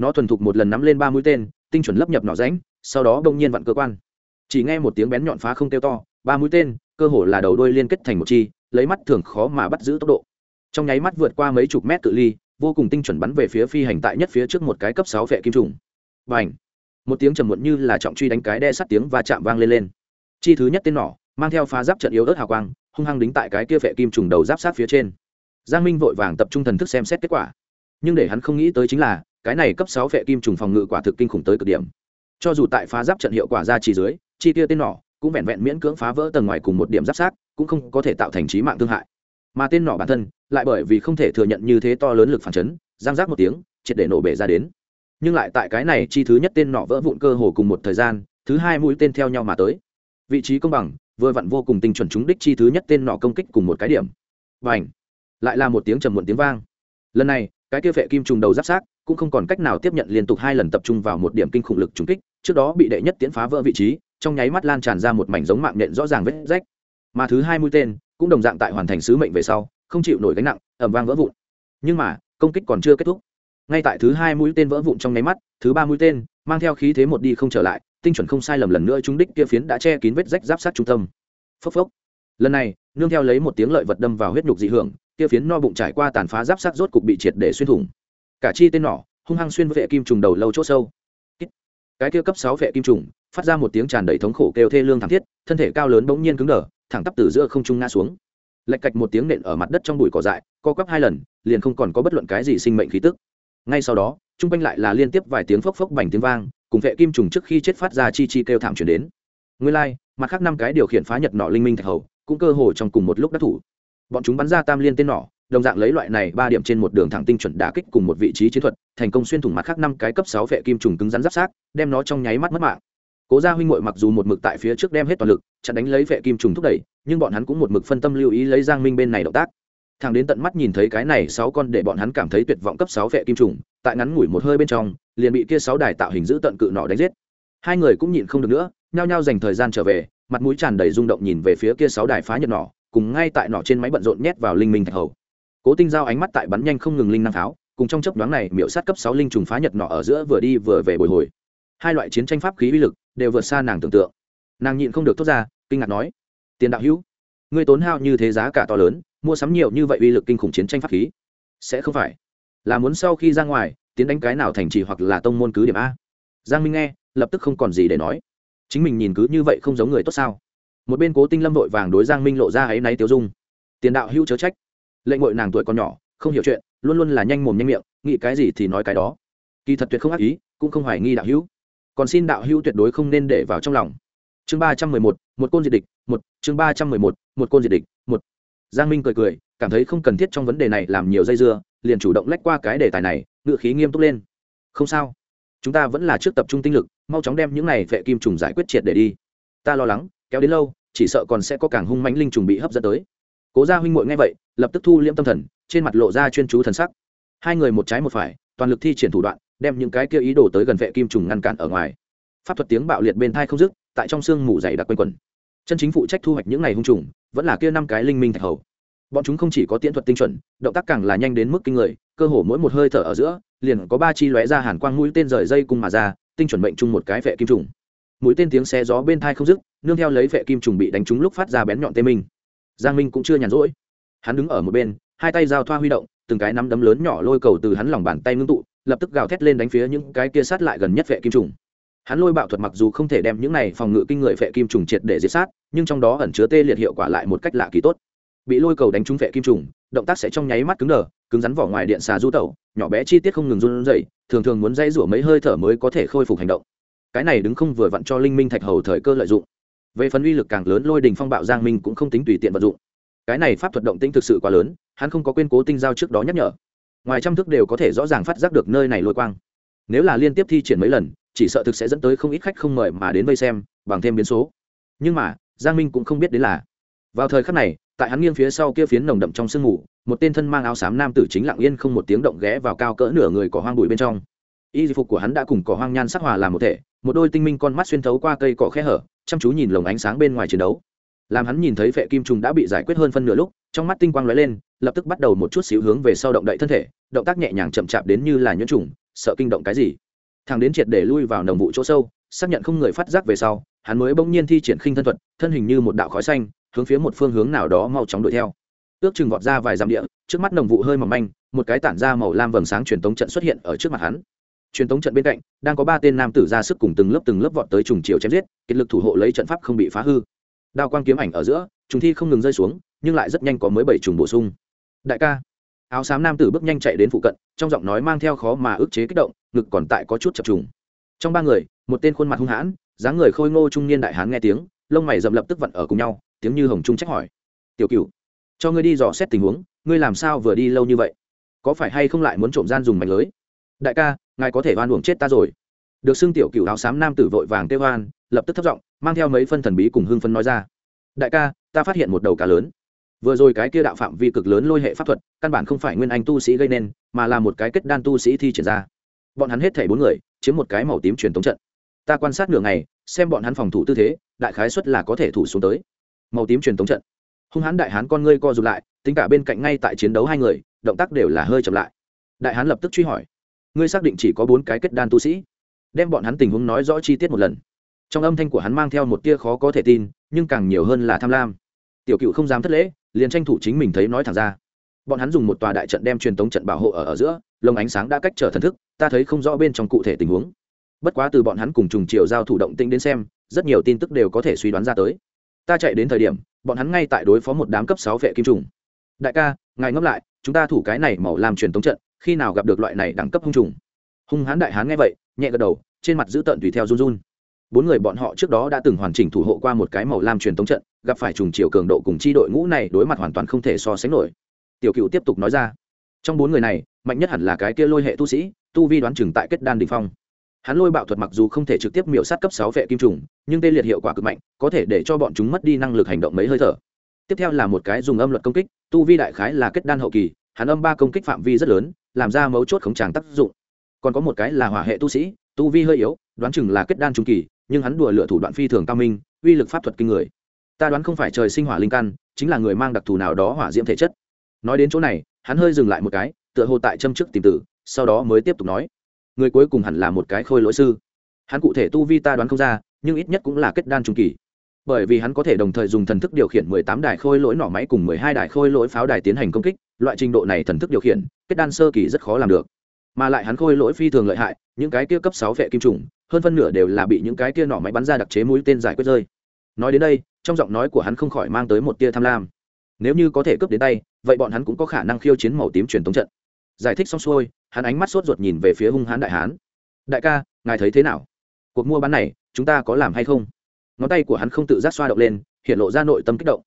nó thuần thục một lần nắm lên ba mũi tên, tinh chuẩn lấp nhập nọ ránh sau đó đông nhiên vặn cơ quan. Chỉ nghe một tiếng bén nhọn phá không kêu to, ba mũi tên, cơ hồ là đầu đôi liên kết thành một chi, lấy mắt thường khó mà bắt giữ tốc độ. Trong nháy mắt vượt qua mấy chục mét cự ly vô cùng tinh chuẩn bắn về phía phi hành tại nhất phía trước một cái cấp sáu vệ kim trùng. Bành. một tiếng trầm muộn như là trọng truy đánh cái đe sắt tiếng và chạm vang lên lên. Chi thứ nhất tên nỏ, mang theo phá giáp trận yếu ớt hào quang, hung hăng đính tại cái kia vệ kim trùng đầu giáp sát phía trên. Giang minh vội vàng tập trung thần thức xem xét kết quả. Nhưng để hắn không nghĩ tới chính là, cái này cấp sáu vệ kim trùng phòng ngự quả thực kinh khủng tới cực điểm. Cho dù tại phá giáp trận hiệu quả ra chỉ dưới, chi kia tên nỏ cũng vẹn vẹn miễn cưỡng phá vỡ tầng ngoài cùng một điểm giáp sát, cũng không có thể tạo thành trí mạng thương hại mà tên nọ bản thân lại bởi vì không thể thừa nhận như thế to lớn lực phản chấn, giang giác một tiếng, triệt để nổ bể ra đến. Nhưng lại tại cái này chi thứ nhất tên nọ vỡ vụn cơ hồ cùng một thời gian, thứ hai mũi tên theo nhau mà tới. Vị trí công bằng, vừa vặn vô cùng tinh chuẩn chúng đích chi thứ nhất tên nọ công kích cùng một cái điểm. Và ảnh lại là một tiếng trầm muộn tiếng vang. Lần này, cái kia vệ kim trùng đầu giáp sát cũng không còn cách nào tiếp nhận liên tục hai lần tập trung vào một điểm kinh khủng lực trúng kích, trước đó bị đệ nhất tiến phá vỡ vị trí, trong nháy mắt lan tràn ra một mảnh giống mạng nện rõ ràng vết rách. Mà thứ hai mũi tên cũng đồng dạng tại hoàn thành sứ mệnh về sau, không chịu nổi gánh nặng ẩm vang vỡ vụn. Nhưng mà, công kích còn chưa kết thúc. Ngay tại thứ hai mũi tên vỡ vụn trong nháy mắt, thứ ba mũi tên, mang theo khí thế một đi không trở lại, tinh chuẩn không sai lầm lần nữa chúng đích kia phiến đã che kín vết rách giáp sát trung tâm. Phốc phốc. Lần này, nương theo lấy một tiếng lợi vật đâm vào huyết nhục dị hưởng, kia phiến no bụng trải qua tàn phá giáp sát rốt cục bị triệt để xuyên thủng. Cả chi tên nỏ, hung hăng xuyên vệ kim trùng đầu lâu chỗ sâu. Cái kia cấp sáu vệ kim trùng, phát ra một tiếng tràn đầy thống khổ kêu thê lương thảm thiết, thân thể cao lớn bỗng nhiên cứng đờ thẳng tắp từ giữa không trung ngã xuống. Lạch cạch một tiếng nện ở mặt đất trong bụi cỏ dại co quắp hai lần liền không còn có bất luận cái gì sinh mệnh khí tức. Ngay sau đó chung quanh lại là liên tiếp vài tiếng phốc phốc bành tiếng vang cùng vệ kim trùng trước khi chết phát ra chi chi kêu thảm chuyển đến. Nguyên lai、like, mặt khác năm cái điều khiển phá nhật nọ linh minh thạch hầu cũng cơ hồ trong cùng một lúc đắc thủ. Bọn chúng bắn ra tam liên tên nỏ đồng dạng lấy loại này ba điểm trên một đường thẳng tinh chuẩn đả kích cùng một vị trí chiến thuật thành công xuyên thủng mặt khác năm cái cấp sáu vệ kim trùng cứng rắn giáp sát đem nó trong nháy mắt mất mạng cố gia huynh muội mặc dù một mực tại phía trước đem hết toàn lực chặn đánh lấy vệ kim trùng thúc đẩy nhưng bọn hắn cũng một mực phân tâm lưu ý lấy giang minh bên này động tác. Thằng đến tận mắt nhìn thấy cái này sáu con để bọn hắn cảm thấy tuyệt vọng cấp sáu vệ kim trùng tại ngắn ngủi một hơi bên trong liền bị kia sáu đài tạo hình giữ tận cự nọ đánh giết. Hai người cũng nhịn không được nữa nhao nhao dành thời gian trở về mặt mũi tràn đầy rung động nhìn về phía kia sáu đài phá nhật nọ, cùng ngay tại nọ trên máy bận rộn nhét vào linh minh thạch hầu. Cố tinh giao ánh mắt tại bắn nhanh không ngừng linh năng tháo, cùng trong chấp đoán này miệu sát cấp sáu linh trùng phá nhật nọ ở giữa vừa đi vừa về bồi hồi. Hai loại chiến tranh pháp khí uy lực đều vượt xa nàng tưởng tượng. Nàng nhịn không được thốt ra, kinh ngạc nói, tiền đạo hữu, ngươi tốn hao như thế giá cả to lớn, mua sắm nhiều như vậy uy lực kinh khủng chiến tranh pháp khí, sẽ không phải là muốn sau khi ra ngoài, tiến đánh cái nào thành trì hoặc là tông môn cứ điểm a? Giang minh nghe, lập tức không còn gì để nói. Chính mình nhìn cứ như vậy không giống người tốt sao? Một bên cố tinh lâm vội vàng đối giang minh lộ ra ấy náy tiêu dung. Tiền đạo hữu chớ trách, lệnh ngội nàng tuổi còn nhỏ, không hiểu chuyện, luôn luôn là nhanh mồm nhanh miệng, nghĩ cái gì thì nói cái đó. Kỳ thật tuyệt không ác ý, cũng không hoài nghi đạo hữu còn xin đạo hữu tuyệt đối không nên để vào trong lòng. Chương ba trăm mười một một côn diệt địch, một, chương ba trăm mười một một côn diệt địch, một. Giang minh cười cười, cảm thấy không cần thiết trong vấn đề này làm nhiều dây dưa, liền chủ động lách qua cái đề tài này ngự khí nghiêm túc lên. Không sao. Chúng ta vẫn là trước tập trung tinh lực, mau chóng đem những này vệ kim trùng giải quyết triệt để đi. Ta lo lắng, kéo đến lâu, chỉ sợ còn sẽ có càng hung mãnh linh trùng bị hấp dẫn tới. Cố gia huynh muội nghe vậy, lập tức thu liễm tâm thần, trên mặt lộ ra chuyên chú thần sắc. Hai người một trái một phải, toàn lực thi triển thủ đoạn đem những cái kia ý đồ tới gần vệ kim trùng ngăn cản ở ngoài. Pháp thuật tiếng bạo liệt bên thai không dứt, tại trong xương mù dày đặc quanh quẩn. Chân chính phụ trách thu hoạch những này hung trùng, vẫn là kia năm cái linh minh thạch hầu. Bọn chúng không chỉ có tiễn thuật tinh chuẩn, động tác càng là nhanh đến mức kinh người, cơ hồ mỗi một hơi thở ở giữa, liền có ba chi lóe ra hàn quang mũi tên rời dây cung mà ra, tinh chuẩn mệnh chung một cái vệ kim trùng. Mũi tên tiếng xe gió bên thai không dứt, nương theo lấy vệ kim trùng bị đánh trúng lúc phát ra bén nhọn tê minh. Giang minh cũng chưa nhàn rỗi. Hắn đứng ở một bên, hai tay giao thoa huy động, từng cái nắm đấm lớn nhỏ lôi cầu từ hắn lòng bàn tay ngưng tụ lập tức gào thét lên đánh phía những cái kia sát lại gần nhất vệ kim trùng. Hắn lôi bạo thuật mặc dù không thể đem những này phòng ngự kinh người vệ kim trùng triệt để diệt sát, nhưng trong đó ẩn chứa tê liệt hiệu quả lại một cách lạ kỳ tốt. Bị lôi cầu đánh trúng vệ kim trùng, động tác sẽ trong nháy mắt cứng đờ, cứng rắn vỏ ngoài điện xà du tẩu, nhỏ bé chi tiết không ngừng run rẩy, thường thường muốn dây rủa mấy hơi thở mới có thể khôi phục hành động. Cái này đứng không vừa vặn cho linh minh thạch hầu thời cơ lợi dụng. Về phần uy lực càng lớn, lôi đình phong bạo giang minh cũng không tính tùy tiện vận dụng. Cái này pháp thuật động tĩnh thực sự quá lớn, hắn không có quên cố tinh giao trước đó nhắc nhở ngoài trăm thước đều có thể rõ ràng phát giác được nơi này lôi quang. Nếu là liên tiếp thi triển mấy lần, chỉ sợ thực sẽ dẫn tới không ít khách không mời mà đến vây xem, bằng thêm biến số. Nhưng mà, giang minh cũng không biết đến là, vào thời khắc này, tại hắn nghiêng phía sau kia phiến nồng đậm trong sương mù, một tên thân mang áo xám nam tử chính lặng yên không một tiếng động ghé vào cao cỡ nửa người cỏ hoang bụi bên trong. Y phục của hắn đã cùng cỏ hoang nhan sắc hòa làm một thể, một đôi tinh minh con mắt xuyên thấu qua cây cỏ khe hở, chăm chú nhìn lồng ánh sáng bên ngoài chiến đấu làm hắn nhìn thấy vệ kim trùng đã bị giải quyết hơn phân nửa lúc, trong mắt tinh quang lóe lên, lập tức bắt đầu một chút xíu hướng về sau động đậy thân thể, động tác nhẹ nhàng chậm chạp đến như là nhuyễn trùng, sợ kinh động cái gì. Thằng đến triệt để lui vào nồng vụ chỗ sâu, xác nhận không người phát giác về sau, hắn mới bỗng nhiên thi triển khinh thân thuật, thân hình như một đạo khói xanh, hướng phía một phương hướng nào đó mau chóng đuổi theo. Ước chừng vọt ra vài dặm địa, trước mắt nồng vụ hơi mỏng manh, một cái tản ra màu lam vầng sáng truyền tống trận xuất hiện ở trước mặt hắn. Truyền tống trận bên cạnh, đang có ba tên nam tử ra sức cùng từng lớp từng lớp vọt tới trùng chiều chém giết kết lực thủ hộ lấy trận pháp không bị phá hư đao quang kiếm ảnh ở giữa, trùng thi không ngừng rơi xuống, nhưng lại rất nhanh có mới bảy trùng bổ sung. Đại ca, áo xám nam tử bước nhanh chạy đến phụ cận, trong giọng nói mang theo khó mà ức chế kích động, ngực còn tại có chút chập trùng. Trong ba người, một tên khuôn mặt hung hãn, dáng người khôi ngô trung niên đại hán nghe tiếng, lông mày dậm lập tức vặn ở cùng nhau, tiếng như hồng trung trách hỏi. Tiểu cửu, cho ngươi đi dò xét tình huống, ngươi làm sao vừa đi lâu như vậy? Có phải hay không lại muốn trộm gian dùng mảnh lưới? Đại ca, ngài có thể oan uổng chết ta rồi được xưng tiểu cựu áo xám nam tử vội vàng kêu hoan, lập tức thấp giọng mang theo mấy phân thần bí cùng hưng phân nói ra. Đại ca ta phát hiện một đầu cá lớn. Vừa rồi cái kia đạo phạm vi cực lớn lôi hệ pháp thuật căn bản không phải nguyên anh tu sĩ gây nên mà là một cái kết đan tu sĩ thi triển ra. Bọn hắn hết thảy bốn người chiếm một cái màu tím truyền thống trận. Ta quan sát nửa ngày xem bọn hắn phòng thủ tư thế đại khái suất là có thể thủ xuống tới. Màu tím truyền thống trận. Hung hãn đại hán con ngươi co rụt lại tính cả bên cạnh ngay tại chiến đấu hai người động tác đều là hơi chậm lại. Đại hán lập tức truy hỏi. Ngươi xác định chỉ có bốn cái kết đan tu sĩ? Đem bọn hắn tình huống nói rõ chi tiết một lần. Trong âm thanh của hắn mang theo một tia khó có thể tin, nhưng càng nhiều hơn là tham lam. Tiểu cựu không dám thất lễ, liền tranh thủ chính mình thấy nói thẳng ra. Bọn hắn dùng một tòa đại trận đem truyền tống trận bảo hộ ở ở giữa, lồng ánh sáng đã cách trở thần thức, ta thấy không rõ bên trong cụ thể tình huống. Bất quá từ bọn hắn cùng trùng chiều giao thủ động tĩnh đến xem, rất nhiều tin tức đều có thể suy đoán ra tới. Ta chạy đến thời điểm, bọn hắn ngay tại đối phó một đám cấp sáu vệ kim trùng. Đại ca, ngài ngẫm lại, chúng ta thủ cái này màu làm truyền tống trận, khi nào gặp được loại này đẳng cấp hung trùng? Hung hán đại hán nghe vậy, nhẹ gật đầu trên mặt giữ tợn tùy theo run run. Bốn người bọn họ trước đó đã từng hoàn chỉnh thủ hộ qua một cái màu lam truyền tống trận, gặp phải trùng chiều cường độ cùng chi đội ngũ này đối mặt hoàn toàn không thể so sánh nổi. Tiểu cựu tiếp tục nói ra, trong bốn người này, mạnh nhất hẳn là cái kia lôi hệ tu sĩ, tu vi đoán chừng tại kết đan đình phong. Hắn lôi bạo thuật mặc dù không thể trực tiếp miểu sát cấp sáu vệ kim trùng, nhưng tê liệt hiệu quả cực mạnh, có thể để cho bọn chúng mất đi năng lực hành động mấy hơi thở. Tiếp theo là một cái dùng âm luật công kích, tu vi đại khái là kết đan hậu kỳ, hắn âm ba công kích phạm vi rất lớn, làm ra mấu chốt khống tràng tác dụng. Còn có một cái là hỏa hệ tu sĩ tu vi hơi yếu, đoán chừng là kết đan trung kỳ, nhưng hắn đùa lựa thủ đoạn phi thường cao minh, uy lực pháp thuật kinh người. Ta đoán không phải trời sinh hỏa linh căn, chính là người mang đặc thù nào đó hỏa diễm thể chất. Nói đến chỗ này, hắn hơi dừng lại một cái, tựa hồ tại châm chức tìm tử, sau đó mới tiếp tục nói. Người cuối cùng hẳn là một cái khôi lỗi sư. Hắn cụ thể tu vi ta đoán không ra, nhưng ít nhất cũng là kết đan trung kỳ. Bởi vì hắn có thể đồng thời dùng thần thức điều khiển mười tám đài khôi lỗi nỏ máy cùng mười hai đài khôi lỗi pháo đài tiến hành công kích, loại trình độ này thần thức điều khiển, kết đan sơ kỳ rất khó làm được mà lại hắn khôi lỗi phi thường lợi hại, những cái kia cấp sáu vệ kim trùng hơn phân nửa đều là bị những cái kia nỏ máy bắn ra đặc chế mũi tên giải quyết rơi. Nói đến đây, trong giọng nói của hắn không khỏi mang tới một tia tham lam. Nếu như có thể cướp đến tay, vậy bọn hắn cũng có khả năng khiêu chiến màu tím truyền thống trận. Giải thích xong xuôi, hắn ánh mắt sốt ruột nhìn về phía hung hãn đại hán. Đại ca, ngài thấy thế nào? Cuộc mua bán này, chúng ta có làm hay không? Ngón tay của hắn không tự giác xoa động lên, hiện lộ ra nội tâm kích động.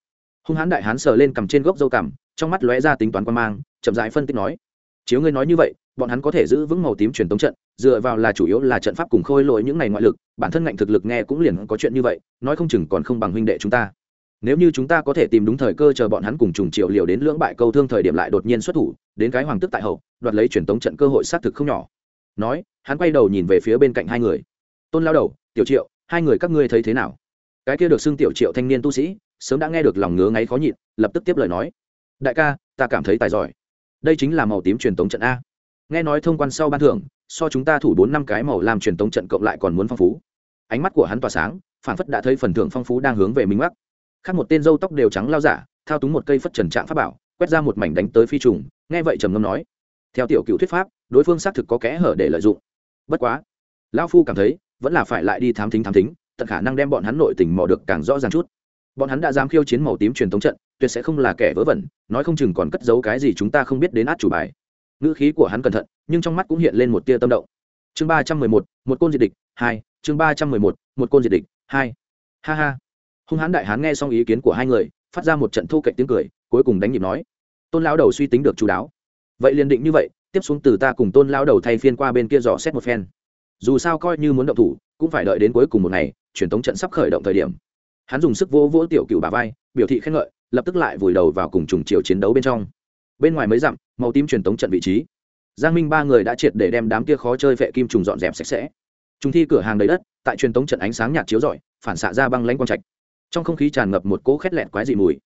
Hung hãn đại hán sờ lên cầm trên gốc dâu cằm, trong mắt lóe ra tính toán quan mang, chậm rãi phân tích nói, chiếu ngươi nói như vậy bọn hắn có thể giữ vững màu tím truyền tống trận, dựa vào là chủ yếu là trận pháp cùng khôi lỗi những ngày ngoại lực, bản thân ngạnh thực lực nghe cũng liền có chuyện như vậy, nói không chừng còn không bằng huynh đệ chúng ta. Nếu như chúng ta có thể tìm đúng thời cơ chờ bọn hắn cùng trùng triệu liều đến lưỡng bại câu thương thời điểm lại đột nhiên xuất thủ, đến cái hoàng tức tại hậu, đoạt lấy truyền tống trận cơ hội xác thực không nhỏ. Nói, hắn quay đầu nhìn về phía bên cạnh hai người. Tôn lao đầu, tiểu triệu, hai người các ngươi thấy thế nào? Cái kia được xưng tiểu triệu thanh niên tu sĩ, sớm đã nghe được lòng ngứa ngáy khó nhịn, lập tức tiếp lời nói. Đại ca, ta cảm thấy tài giỏi. Đây chính là màu tím truyền tống trận a nghe nói thông quan sau ban thưởng, so chúng ta thủ bốn năm cái màu làm truyền tống trận cộng lại còn muốn phong phú. Ánh mắt của hắn tỏa sáng phản phất đã thấy phần thưởng phong phú đang hướng về minh mắc. Khác một tên dâu tóc đều trắng lao giả, thao túng một cây phất trần trạng pháp bảo, quét ra một mảnh đánh tới phi trùng, nghe vậy trầm ngâm nói, theo tiểu cựu thuyết pháp, đối phương xác thực có kẽ hở để lợi dụng. Bất quá lao phu cảm thấy, vẫn là phải lại đi thám thính thám thính, tận khả năng đem bọn hắn nội tình mò được càng rõ ràng chút. Bọn hắn đã dám khiêu chiến màu tím truyền thống trận, tuyệt sẽ không là kẻ vớ vẩn, nói không chừng còn cất giấu cái gì chúng ta không biết đến át chủ bài ngữ khí của hắn cẩn thận, nhưng trong mắt cũng hiện lên một tia tâm động. Chương ba trăm mười một một côn diệt địch, hai, chương ba trăm mười một một côn diệt địch, hai. Ha ha. Hung hãn đại hán nghe xong ý kiến của hai người, phát ra một trận thu cạnh tiếng cười, cuối cùng đánh nhịp nói. Tôn lão đầu suy tính được chú đáo. Vậy liền định như vậy, tiếp xuống từ ta cùng tôn lão đầu thay phiên qua bên kia dò xét một phen. Dù sao coi như muốn động thủ, cũng phải đợi đến cuối cùng một ngày, truyền thống trận sắp khởi động thời điểm. Hắn dùng sức vỗ vỗ tiểu cựu bà vai, biểu thị khen ngợi, lập tức lại vùi đầu vào cùng trùng chiều chiến đấu bên trong bên ngoài mới dặm, màu tím truyền thống trận vị trí. Giang minh ba người đã triệt để đem đám kia khó chơi vệ kim trùng dọn dẹp sạch sẽ. Chúng thi cửa hàng đầy đất, tại truyền thống trận ánh sáng nhạt chiếu rọi, phản xạ ra băng lãnh quang trạch. Trong không khí tràn ngập một cỗ khét lẹn quái dị mùi.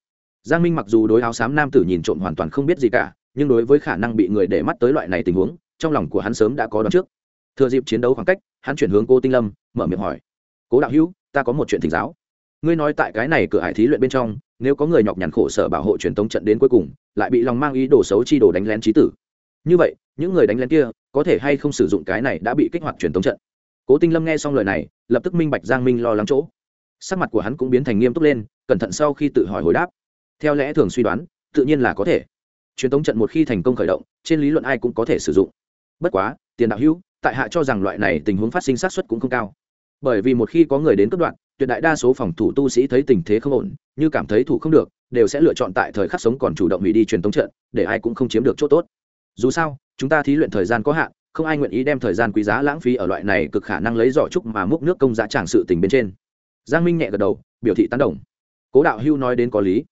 Giang minh mặc dù đối áo xám nam tử nhìn trộm hoàn toàn không biết gì cả, nhưng đối với khả năng bị người để mắt tới loại này tình huống, trong lòng của hắn sớm đã có đón trước. Thừa dịp chiến đấu khoảng cách, hắn chuyển hướng cô tinh lâm, mở miệng hỏi. Cố đạo hữu, ta có một chuyện thỉnh giáo. Ngươi nói tại cái này cửa hải thí luyện bên trong nếu có người nhọc nhằn khổ sở bảo hộ truyền tống trận đến cuối cùng, lại bị lòng mang ý đồ xấu chi đồ đánh lén trí tử. Như vậy, những người đánh lén kia có thể hay không sử dụng cái này đã bị kích hoạt truyền tống trận? Cố tinh lâm nghe xong lời này, lập tức minh bạch giang minh lo lắng chỗ. Sắc mặt của hắn cũng biến thành nghiêm túc lên, cẩn thận sau khi tự hỏi hồi đáp. Theo lẽ thường suy đoán, tự nhiên là có thể. Truyền tống trận một khi thành công khởi động, trên lý luận ai cũng có thể sử dụng. Bất quá, tiền đạo hữu, tại hạ cho rằng loại này tình huống phát sinh sát xuất cũng không cao. Bởi vì một khi có người đến cấp đoạn tuyệt đại đa số phòng thủ tu sĩ thấy tình thế không ổn, như cảm thấy thủ không được, đều sẽ lựa chọn tại thời khắc sống còn chủ động hủy đi truyền tống trận, để ai cũng không chiếm được chỗ tốt. Dù sao, chúng ta thí luyện thời gian có hạn, không ai nguyện ý đem thời gian quý giá lãng phí ở loại này cực khả năng lấy giỏ trúc mà múc nước công giá tràng sự tình bên trên. Giang minh nhẹ gật đầu, biểu thị tán đồng. Cố đạo hưu nói đến có lý.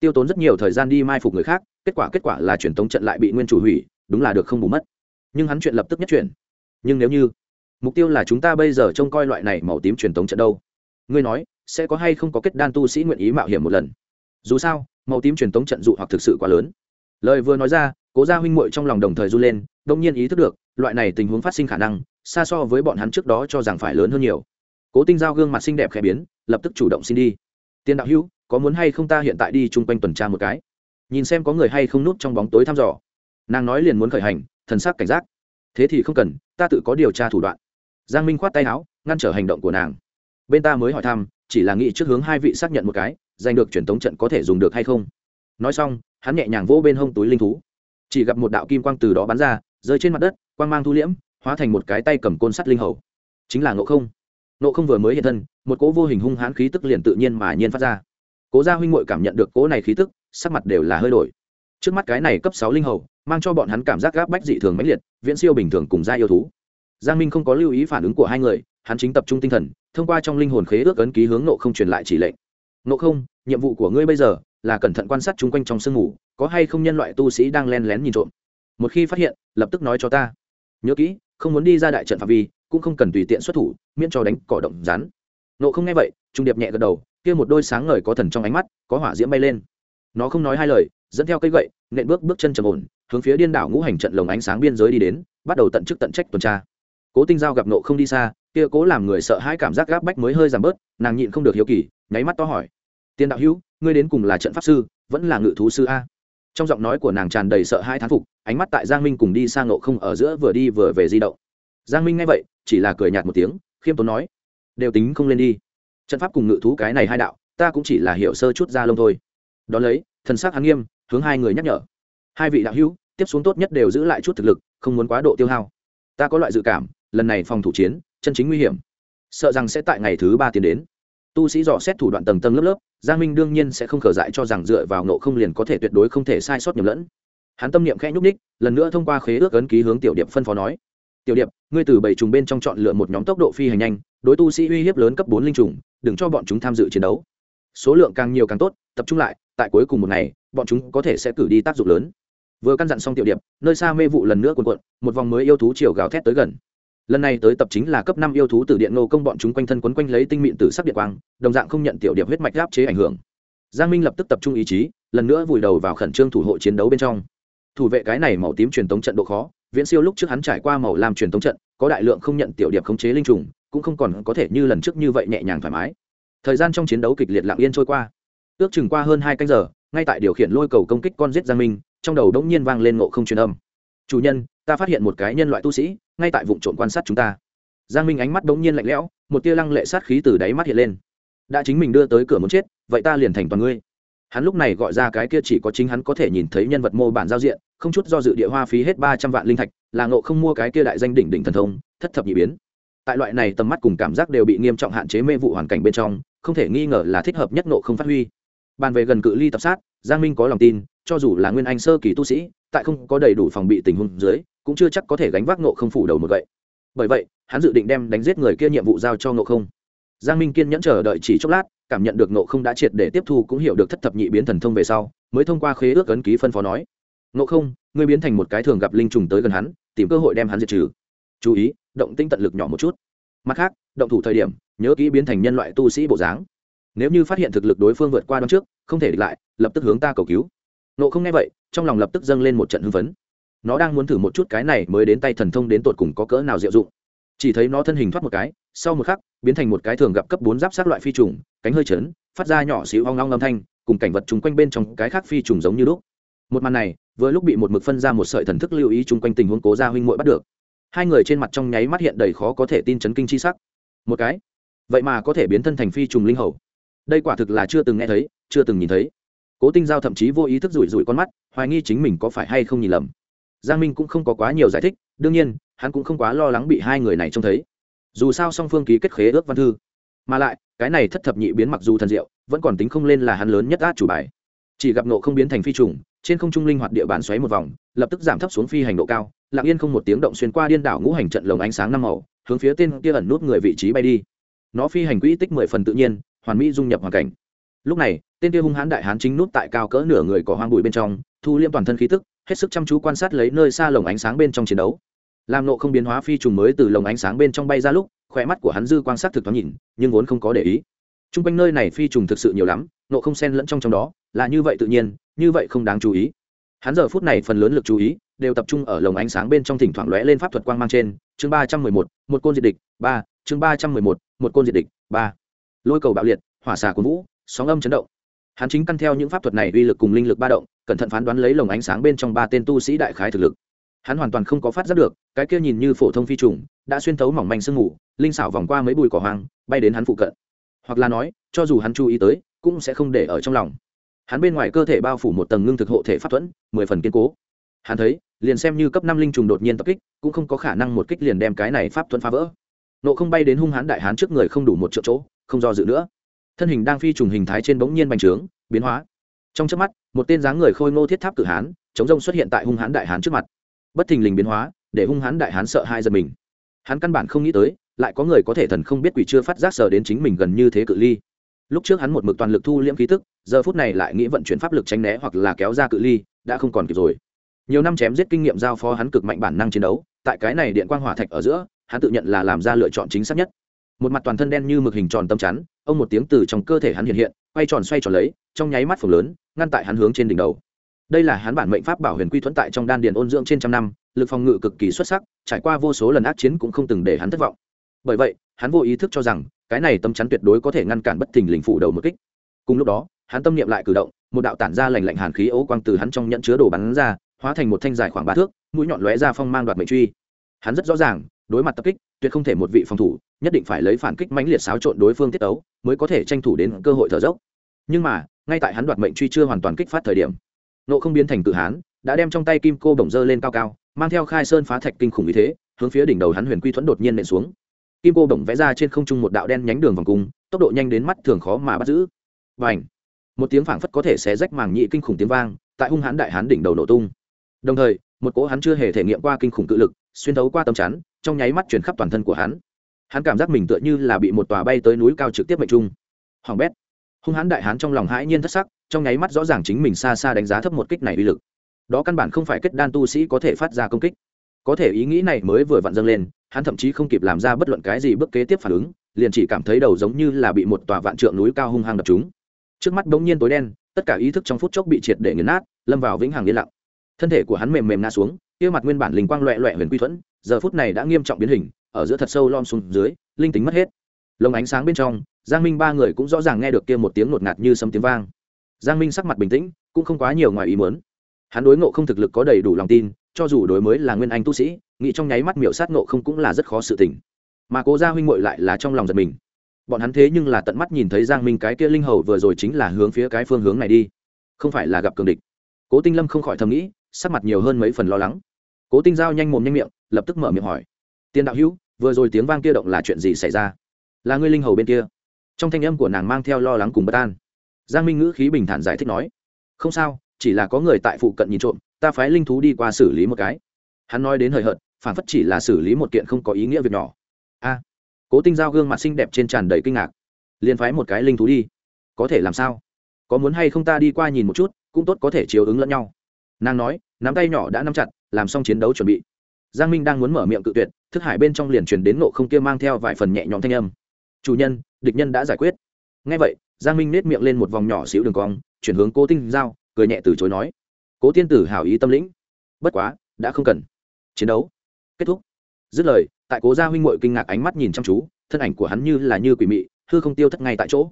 Tiêu tốn rất nhiều thời gian đi mai phục người khác, kết quả kết quả là truyền tống trận lại bị nguyên chủ hủy, đúng là được không bù mất. Nhưng hắn chuyện lập tức nhất chuyển. Nhưng nếu như, mục tiêu là chúng ta bây giờ trông coi loại này màu tím truyền tống trận đâu? Ngươi nói, sẽ có hay không có kết đan tu sĩ nguyện ý mạo hiểm một lần? Dù sao, màu tím truyền tống trận dụ hoặc thực sự quá lớn. Lời vừa nói ra, cố gia huynh muội trong lòng đồng thời run lên, đông nhiên ý thức được, loại này tình huống phát sinh khả năng, xa so với bọn hắn trước đó cho rằng phải lớn hơn nhiều. Cố tinh giao gương mặt xinh đẹp khẽ biến, lập tức chủ động xin đi. Tiền đạo hữu, có muốn hay không ta hiện tại đi chung quanh tuần tra một cái? Nhìn xem có người hay không núp trong bóng tối thăm dò. Nàng nói liền muốn khởi hành, thần sắc cảnh giác. Thế thì không cần, ta tự có điều tra thủ đoạn. Giang minh khoát tay áo, ngăn trở hành động của nàng bên ta mới hỏi thăm, chỉ là nghĩ trước hướng hai vị xác nhận một cái, giành được truyền tống trận có thể dùng được hay không. Nói xong, hắn nhẹ nhàng vỗ bên hông túi linh thú. Chỉ gặp một đạo kim quang từ đó bắn ra, rơi trên mặt đất, quang mang thu liễm, hóa thành một cái tay cầm côn sắt linh hầu. Chính là ngộ không. Ngộ không vừa mới hiện thân, một cỗ vô hình hung hãn khí tức liền tự nhiên mà nhiên phát ra. Cố gia huynh ngội cảm nhận được cỗ này khí tức, sắc mặt đều là hơi đổi. Trước mắt cái này cấp sáu linh hầu, mang cho bọn hắn cảm giác gáp bách dị thường mãnh liệt, viễn siêu bình thường cùng gia yêu thú. Giang minh không có lưu ý phản ứng của hai người hắn chính tập trung tinh thần, thông qua trong linh hồn khế ước ấn ký hướng nộ không truyền lại chỉ lệnh. Nộ không, nhiệm vụ của ngươi bây giờ là cẩn thận quan sát chung quanh trong sương mù, có hay không nhân loại tu sĩ đang len lén nhìn trộm. Một khi phát hiện, lập tức nói cho ta. Nhớ kỹ, không muốn đi ra đại trận phạm vi, cũng không cần tùy tiện xuất thủ, miễn cho đánh cỏ động rắn. Nộ không nghe vậy, trung điệp nhẹ gật đầu, kia một đôi sáng ngời có thần trong ánh mắt, có hỏa diễm bay lên. Nó không nói hai lời, dẫn theo cây gậy, nện bước bước chân trầm ổn, hướng phía điên đảo ngũ hành trận lồng ánh sáng biên giới đi đến, bắt đầu tận chức tận trách tuần tra cố tinh giao gặp nộ không đi xa, kia cố làm người sợ hãi cảm giác gáp bách mới hơi giảm bớt, nàng nhịn không được hiếu kỳ, nháy mắt to hỏi. Tiên đạo hữu, ngươi đến cùng là trận pháp sư, vẫn là ngự thú sư a? Trong giọng nói của nàng tràn đầy sợ hãi thán phục, ánh mắt tại giang minh cùng đi sang nộ không ở giữa vừa đi vừa về di động. Giang minh nghe vậy, chỉ là cười nhạt một tiếng, khiêm tốn nói, đều tính không lên đi. Trận pháp cùng ngự thú cái này hai đạo, ta cũng chỉ là hiểu sơ chút ra lông thôi. Đ ó lấy, thần s ắ c hắn nghiêm, hướng hai người nhắc nhở. Hai vị đạo hữu, tiếp xuống tốt nhất đều giữ lại chút thực lực, không muốn quá độ tiêu hao. Ta có loại dự cảm lần này phòng thủ chiến, chân chính nguy hiểm. Sợ rằng sẽ tại ngày thứ ba tiến đến. Tu sĩ dò xét thủ đoạn tầng tầng lớp lớp, giang minh đương nhiên sẽ không khở dại cho rằng dựa vào nộ không liền có thể tuyệt đối không thể sai sót nhầm lẫn. Hắn tâm niệm khẽ nhúc ních lần nữa thông qua khế ước ấn ký hướng tiểu điệp phân phó nói, tiểu điệp, ngươi từ bảy trùng bên trong chọn lựa một nhóm tốc độ phi hành nhanh, đối tu sĩ uy hiếp lớn cấp bốn linh trùng, đừng cho bọn chúng tham dự chiến đấu. Số lượng càng nhiều càng tốt, tập trung lại, tại cuối cùng một ngày, bọn chúng có thể sẽ cử đi tác dụng lớn. Vừa căn dặn xong tiểu điệp, nơi xa mê vụ lần nữa quần cuộn, một vòng mới yêu thú chiều gào thét tới gần lần này tới tập chính là cấp năm yêu thú từ điện nô công, bọn chúng quanh thân quấn quanh lấy tinh mịn từ sắc điện quang, đồng dạng không nhận tiểu điệp huyết mạch áp chế ảnh hưởng. Giang minh lập tức tập trung ý chí, lần nữa vùi đầu vào khẩn trương thủ hộ chiến đấu bên trong. Thủ vệ cái này màu tím truyền tống trận độ khó, viễn siêu lúc trước hắn trải qua màu làm truyền tống trận, có đại lượng không nhận tiểu điệp khống chế linh trùng, cũng không còn có thể như lần trước như vậy nhẹ nhàng thoải mái. Thời gian trong chiến đấu kịch liệt lặng yên trôi qua. Ước chừng qua hơn hai canh giờ, ngay tại điều khiển lôi cầu công kích con giết giang minh, trong đầu đống nhiên vang lên ngộ không truyền âm. Chủ nhân ta phát hiện một cái nhân loại tu sĩ ngay tại vụ trộm quan sát chúng ta giang minh ánh mắt đống nhiên lạnh lẽo một tia lăng lệ sát khí từ đáy mắt hiện lên đã chính mình đưa tới cửa muốn chết vậy ta liền thành toàn ngươi hắn lúc này gọi ra cái kia chỉ có chính hắn có thể nhìn thấy nhân vật mô bản giao diện không chút do dự địa hoa phí hết ba trăm vạn linh thạch là ngộ không mua cái kia đại danh đỉnh đỉnh thần thông, thất thập nhị biến. Tại loại này tầm mắt cùng cảm giác đều bị nghiêm trọng hạn chế mê vụ hoàn cảnh bên trong, không thể nghi ngờ là thích hợp nhất ngộ không phát huy. Bàn về gần cự ly tập sát, giang minh có lòng tin, cho dù là nguyên anh sơ kỳ tu sĩ, tại không có đầy đủ phòng bị tình huống dưới cũng chưa chắc có thể gánh vác ngộ không phủ đầu một vậy bởi vậy, hắn dự định đem đánh giết người kia nhiệm vụ giao cho ngộ không. Giang minh kiên nhẫn chờ đợi chỉ chốc lát, cảm nhận được ngộ không đã triệt để tiếp thu cũng hiểu được thất thập nhị biến thần thông về sau, mới thông qua khế ước ấn ký phân phó nói, ngộ không, ngươi biến thành một cái thường gặp linh trùng tới gần hắn, tìm cơ hội đem hắn diệt trừ. Chú ý, động tinh tận lực nhỏ một chút. Mặt khác, động thủ thời điểm, nhớ kỹ biến thành nhân loại tu sĩ bộ dáng. Nếu như phát hiện thực lực đối phương vượt qua đón trước, không thể địch lại, lập tức hướng ta cầu cứu. Nộ không nghe vậy, trong lòng lập tức dâng lên một trận hưng phấn nó đang muốn thử một chút cái này mới đến tay thần thông đến tột cùng có cỡ nào diệu dụng. Chỉ thấy nó thân hình thoát một cái, sau một khắc, biến thành một cái thường gặp cấp bốn giáp sát loại phi trùng, cánh hơi chấn, phát ra nhỏ xíu hoang long âm thanh, cùng cảnh vật chung quanh bên trong cái khác phi trùng giống như lúc. Một màn này, vừa lúc bị một mực phân ra một sợi thần thức lưu ý chung quanh tình huống cố gia huynh muội bắt được. Hai người trên mặt trong nháy mắt hiện đầy khó có thể tin chấn kinh chi sắc. Một cái. Vậy mà có thể biến thân thành phi trùng linh hầu. Đây quả thực là chưa từng nghe thấy, chưa từng nhìn thấy. Cố tinh giao thậm chí vô ý thức rủi rủi con mắt, hoài nghi chính mình có phải hay không nhìn lầm giang minh cũng không có quá nhiều giải thích, đương nhiên, hắn cũng không quá lo lắng bị hai người này trông thấy. Dù sao song phương ký kết khế ước văn thư, mà lại, cái này thất thập nhị biến mặc dù thần diệu, vẫn còn tính không lên là hắn lớn nhất át chủ bài. Chỉ gặp nộ không biến thành phi trùng, trên không trung linh hoạt địa bàn xoáy một vòng, lập tức giảm thấp xuống phi hành độ cao, lặng yên không một tiếng động xuyên qua điên đảo ngũ hành trận lồng ánh sáng năm màu, hướng phía tên kia ẩn nút người vị trí bay đi. Nó phi hành quỹ tích mười phần tự nhiên, hoàn mỹ dung nhập hoàn cảnh. Lúc này, tên kia hung hãn đại hán chính nút tại cao cỡ nửa người cỏ hoang bụi bên trong, thu liêm toàn thân khí tức hết sức chăm chú quan sát lấy nơi xa lồng ánh sáng bên trong chiến đấu. Làm nộ không biến hóa phi trùng mới từ lồng ánh sáng bên trong bay ra lúc khỏe mắt của hắn dư quan sát thực thoáng nhìn, nhưng vốn không có để ý. T r u n g quanh nơi này phi trùng thực sự nhiều lắm, nộ không sen lẫn trong trong đó, là như vậy tự nhiên, như vậy không đáng chú ý. Hắn giờ phút này phần lớn lực chú ý, đều tập trung ở lồng ánh sáng bên trong thỉnh thoảng lóe lên pháp thuật quang mang trên, chương ba trăm mười một một côn diệt địch, ba, chương ba trăm mười một một côn diệt địch, ba. Lôi cầu bạo liệt, hỏa xà của vũ, sóng âm chấn động hắn chính căn theo những pháp thuật này uy lực cùng linh lực ba động, cẩn thận phán đoán lấy lồng ánh sáng bên trong ba tên tu sĩ đại khái thực lực. Hắn hoàn toàn không có phát giác được, cái kia nhìn như phổ thông phi trùng, đã xuyên thấu mỏng manh sương mù, linh xảo vòng qua mấy bụi cỏ hoang, bay đến hắn phụ cận. Hoặc là nói, cho dù hắn chú ý tới, cũng sẽ không để ở trong lòng. Hắn bên ngoài cơ thể bao phủ một tầng ngưng thực hộ thể pháp thuẫn, mười phần kiên cố. Hắn thấy, liền xem như cấp năm linh trùng đột nhiên tập kích, cũng không có khả năng một kích liền đem cái này pháp thuẫn phá vỡ. Nộ không bay đến hung hãn đại hán trước người không đủ một triệu chỗ, không do dự nữa thân hình đang phi trùng hình thái trên bỗng nhiên bành trướng, biến hóa. Trong trước mắt, một tên dáng người khôi ngô thiết tháp cử hán, chống rông xuất hiện tại hung hán đại hán trước mặt. Bất thình lình biến hóa, để hung hán đại hán sợ hai giật mình. Hắn căn bản không nghĩ tới, lại có người có thể thần không biết quỷ chưa phát giác sờ đến chính mình gần như thế cự ly. Lúc trước hắn một mực toàn lực thu liễm khí tức, giờ phút này lại nghĩ vận chuyển pháp lực tránh né hoặc là kéo ra cự ly, đã không còn kịp rồi. Nhiều năm chém giết kinh nghiệm giao phó hắn cực mạnh bản năng chiến đấu, tại cái này điện quang hỏa thạch ở giữa, hắn tự nhận là làm ra lựa chọn chính xác nhất một mặt toàn thân đen như mực hình tròn tâm chắn, ông một tiếng từ trong cơ thể hắn hiện hiện, quay tròn xoay tròn lấy, trong nháy mắt phồng lớn, ngăn tại hắn hướng trên đỉnh đầu. Đây là hắn bản mệnh pháp bảo huyền quy thuẫn tại trong đan điền ôn dưỡng trên trăm năm, lực phòng ngự cực kỳ xuất sắc, trải qua vô số lần ác chiến cũng không từng để hắn thất vọng. Bởi vậy, hắn vô ý thức cho rằng, cái này tâm chắn tuyệt đối có thể ngăn cản bất thình lình phủ đầu một kích. Cùng lúc đó, hắn tâm niệm lại cử động, một đạo tản ra lành lạnh hàn khí ấu quang từ hắn trong nhẫn chứa đồ bắn ra, hóa thành một thanh dài khoảng ba thước, mũi nhọn lóe ra phong mang đoạt mệnh truy. Hắn rất rõ ràng đối mặt tập kích, tuyệt không thể một vị phòng thủ, nhất định phải lấy phản kích mãnh liệt xáo trộn đối phương tiết ấu mới có thể tranh thủ đến cơ hội thở dốc. Nhưng mà, ngay tại hắn đoạt mệnh truy chưa hoàn toàn kích phát thời điểm, nộ không biến thành cự hán, đã đem trong tay kim cô bổng dơ lên cao cao, mang theo khai sơn phá thạch kinh khủng như thế, hướng phía đỉnh đầu hắn huyền quy thuẫn đột nhiên nện xuống. Kim cô bổng vẽ ra trên không trung một đạo đen nhánh đường vòng cung, tốc độ nhanh đến mắt thường khó mà bắt giữ. Và ảnh một tiếng phảng phất có thể xé rách màng nhị kinh khủng tiếng vang, tại hung hãn đại hán đỉnh đầu nổ tung. Đồng thời, một cỗ hắn chưa hề thể nghiệm qua kinh khủng cự lực, xuyên thấu qua tầm chắn trong nháy mắt chuyển khắp toàn thân của hắn. Hắn cảm giác mình tựa như là bị một tòa bay tới núi cao trực tiếp mệnh trung. Hoàng bét. Hung hãn đại hán trong lòng hãi nhiên thất sắc, trong nháy mắt rõ ràng chính mình xa xa đánh giá thấp một kích này uy lực. Đó căn bản không phải kết đan tu sĩ có thể phát ra công kích. Có thể ý nghĩ này mới vừa vặn dâng lên, hắn thậm chí không kịp làm ra bất luận cái gì bước kế tiếp phản ứng, liền chỉ cảm thấy đầu giống như là bị một tòa vạn trượng núi cao hung hăng đập chúng trước mắt bỗng nhiên tối đen, tất cả ý thức trong phút chốc bị triệt để nghiền nát, lâm vào vĩnh hằng yên lặng. Thân thể của hắn mềm mềm ngã xuống kia mặt nguyên bản linh quang loẹ loẹ huyền quy thuẫn, giờ phút này đã nghiêm trọng biến hình, ở giữa thật sâu lom xuống dưới, linh tính mất hết. Lồng ánh sáng bên trong, giang minh ba người cũng rõ ràng nghe được kia một tiếng ngột ngạt như sấm tiếng vang. Giang minh sắc mặt bình tĩnh, cũng không quá nhiều ngoài ý muốn. Hắn đối ngộ không thực lực có đầy đủ lòng tin, cho dù đối mới là nguyên anh tu sĩ, nghĩ trong nháy mắt miểu sát ngộ không cũng là rất khó sự tình. Mà cố gia huynh muội lại là trong lòng giật mình. Bọn hắn thế nhưng là tận mắt nhìn thấy giang minh cái kia linh hầu vừa rồi chính là hướng phía cái phương hướng này đi. Không phải là gặp cường địch. Cố tinh lâm không khỏi thầm nghĩ, sắc mặt nhiều hơn mấy phần lo lắng cố tinh giao nhanh mồm nhanh miệng, lập tức mở miệng hỏi. Tiên đạo hữu, vừa rồi tiếng vang kia động là chuyện gì xảy ra? Là ngươi linh hầu bên kia? Trong thanh âm của nàng mang theo lo lắng cùng bất an. Giang minh ngữ khí bình thản giải thích nói. Không sao, chỉ là có người tại phụ cận nhìn trộm, ta phái linh thú đi qua xử lý một cái. Hắn nói đến hời hợt, phản phất chỉ là xử lý một kiện không có ý nghĩa việc nhỏ. A. Cố tinh giao gương mặt xinh đẹp trên tràn đầy kinh ngạc. Liền phái một cái linh thú đi. Có thể làm sao? Có muốn hay không ta đi qua nhìn một chút, cũng tốt có thể chiếu ứng lẫn nhau. Nàng nói, nắm tay nhỏ đã nắm chặt làm xong chiến đấu chuẩn bị. Giang minh đang muốn mở miệng cự tuyệt, thức hải bên trong liền truyền đến nộ không kia mang theo vài phần nhẹ nhõm thanh âm. Chủ nhân, địch nhân đã giải quyết. Ngay vậy, giang minh nết miệng lên một vòng nhỏ xíu đường cong, chuyển hướng cố tinh giao, cười nhẹ từ chối nói, cố tiên tử hảo ý tâm lĩnh, bất quá, đã không cần. Chiến đấu, kết thúc. Dứt lời, tại cố gia huynh mội kinh ngạc ánh mắt nhìn chăm chú, thân ảnh của hắn như là như quỷ mị, hư không tiêu thất ngay tại chỗ.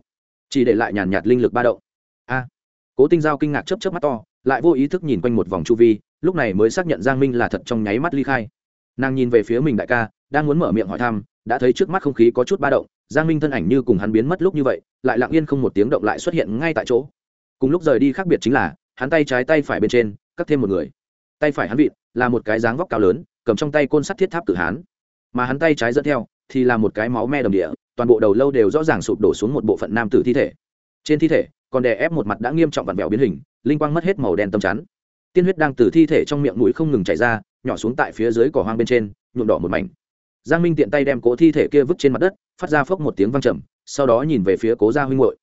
Chỉ để lại nhàn nhạt linh lực ba động. A. Cố tinh giao kinh ngạc chấp chấp mắt to, lại vô ý thức nhìn quanh một vòng chu vi lúc này mới xác nhận giang minh là thật trong nháy mắt ly khai. Nàng nhìn về phía mình đại ca, đang muốn mở miệng hỏi thăm, đã thấy trước mắt không khí có chút ba động, giang minh thân ảnh như cùng hắn biến mất lúc như vậy, lại lặng yên không một tiếng động lại xuất hiện ngay tại chỗ. Cùng lúc rời đi khác biệt chính là, hắn tay trái tay phải bên trên, cắt thêm một người. Tay phải hắn vịn, là một cái dáng vóc cao lớn, cầm trong tay côn sắt thiết tháp cử hán. Mà hắn tay trái dẫn theo, thì là một cái máu me đầm địa, toàn bộ đầu lâu đều rõ ràng sụp đổ xuống một bộ phận nam tử thi thể. Trên thi thể, còn đè ép một mặt đã nghiêm trọng vặn vẹo biến hình, linh quang mất hết màu đen tâm chắn tiên huyết đang từ thi thể trong miệng mũi không ngừng chảy ra, nhỏ xuống tại phía dưới cỏ hoang bên trên, nhuộm đỏ một mảnh. Giang minh tiện tay đem cố thi thể kia vứt trên mặt đất, phát ra phốc một tiếng văng trầm, sau đó nhìn về phía cố gia huynh hội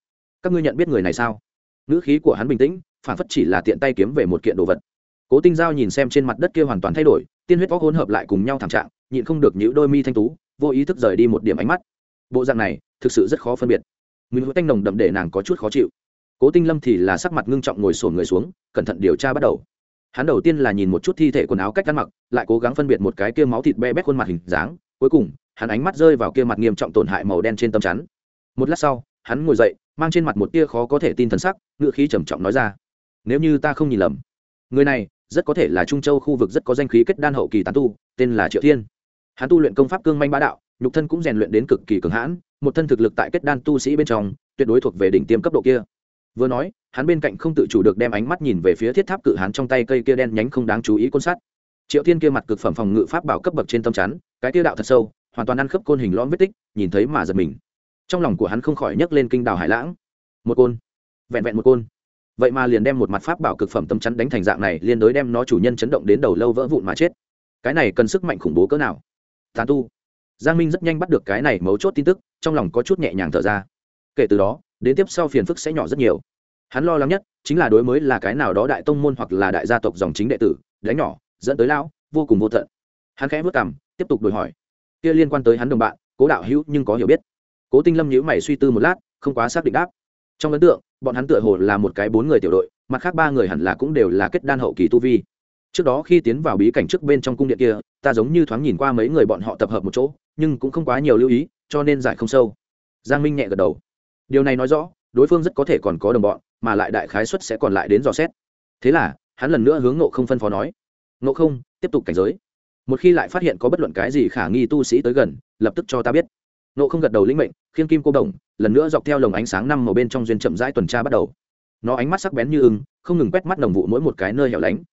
các ngươi nhận biết người này sao? Ngữ khí của hắn bình tĩnh, phản phất chỉ là tiện tay kiếm về một kiện đồ vật. Cố tinh giao nhìn xem trên mặt đất kia hoàn toàn thay đổi, tiên huyết vóc hỗn hợp lại cùng nhau thảm trạng, nhịn không được những đôi mi thanh tú, vô ý thức rời đi một điểm ánh mắt. Bộ dạng này, thực sự rất khó phân biệt. Mùi hữu tanh nồng đậm để nàng có chút khó chịu. Cố tinh lâm thì là sắc mặt ngưng trọng ngồi sổn người xuống, cẩn thận điều tra bắt đầu hắn đầu tiên là nhìn một chút thi thể quần áo cách ăn mặc, lại cố gắng phân biệt một cái kia máu thịt be bét khuôn mặt hình dáng, cuối cùng, hắn ánh mắt rơi vào kia mặt nghiêm trọng tổn hại màu đen trên tâm chắn. Một lát sau, hắn ngồi dậy, mang trên mặt một tia khó có thể tin thần sắc, ngựa khí trầm trọng nói ra, nếu như ta không nhìn lầm, người này rất có thể là trung châu khu vực rất có danh khí kết đan hậu kỳ tán tu, tên là triệu thiên. Hắn tu luyện công pháp cương manh bá đạo, nhục thân cũng rèn luyện đến cực kỳ cường hãn, một thân thực lực tại kết đan tu sĩ bên trong, tuyệt đối thuộc về đỉnh tiêm cấp độ kia vừa nói, hắn bên cạnh không tự chủ được đem ánh mắt nhìn về phía thiết tháp cự hắn trong tay cây kia đen nhánh không đáng chú ý côn sắt. Triệu thiên kia mặt cực phẩm phòng ngự pháp bảo cấp bậc trên tâm chắn, cái kia đạo thật sâu, hoàn toàn ăn khớp côn hình lõm vết tích, nhìn thấy mà giật mình. Trong lòng của hắn không khỏi nhấc lên kinh đào hải lãng. Một côn. Vẹn vẹn một côn. Vậy mà liền đem một mặt pháp bảo cực phẩm tâm chắn đánh thành dạng này, liên đối đem nó chủ nhân chấn động đến đầu lâu vỡ vụn mà chết. Cái này cần sức mạnh khủng bố cỡ nào? Tàn tu. Giang minh rất nhanh bắt được cái này mấu chốt tin tức, trong lòng có chút nhẹ nhàng thở ra. Kể từ đó đến tiếp sau phiền phức sẽ nhỏ rất nhiều. Hắn lo lắng nhất chính là đối mới là cái nào đó đại tông môn hoặc là đại gia tộc dòng chính đệ tử, đánh nhỏ, dẫn tới lão, vô cùng vô tận. Hắn khẽ vất cảm tiếp tục đổi hỏi. Kia liên quan tới hắn đồng bạn, cố đạo hữu nhưng có hiểu biết. Cố tinh lâm nhữ mày suy tư một lát, không quá xác định đáp. Trong ấn tượng, bọn hắn tựa hồ là một cái bốn người tiểu đội, mặt khác ba người hẳn là cũng đều là kết đan hậu kỳ tu vi. Trước đó khi tiến vào bí cảnh trước bên trong cung điện kia, ta giống như thoáng nhìn qua mấy người bọn họ tập hợp một chỗ, nhưng cũng không quá nhiều lưu ý, cho nên giải không sâu. Giang minh nhẹ gật đầu điều này nói rõ, đối phương rất có thể còn có đồng bọn, mà lại đại khái suất sẽ còn lại đến dò xét. Thế là, hắn lần nữa hướng nộ không phân phó nói nộ không, tiếp tục cảnh giới. Một khi lại phát hiện có bất luận cái gì khả nghi tu sĩ tới gần, lập tức cho ta biết. Nộ không gật đầu lĩnh mệnh, khiêng kim cô đồng, lần nữa dọc theo lồng ánh sáng năm màu bên trong duyên chậm rãi tuần tra bắt đầu. Nó ánh mắt sắc bén như ưng, không ngừng quét mắt đồng vụ mỗi một cái nơi hẻo lánh.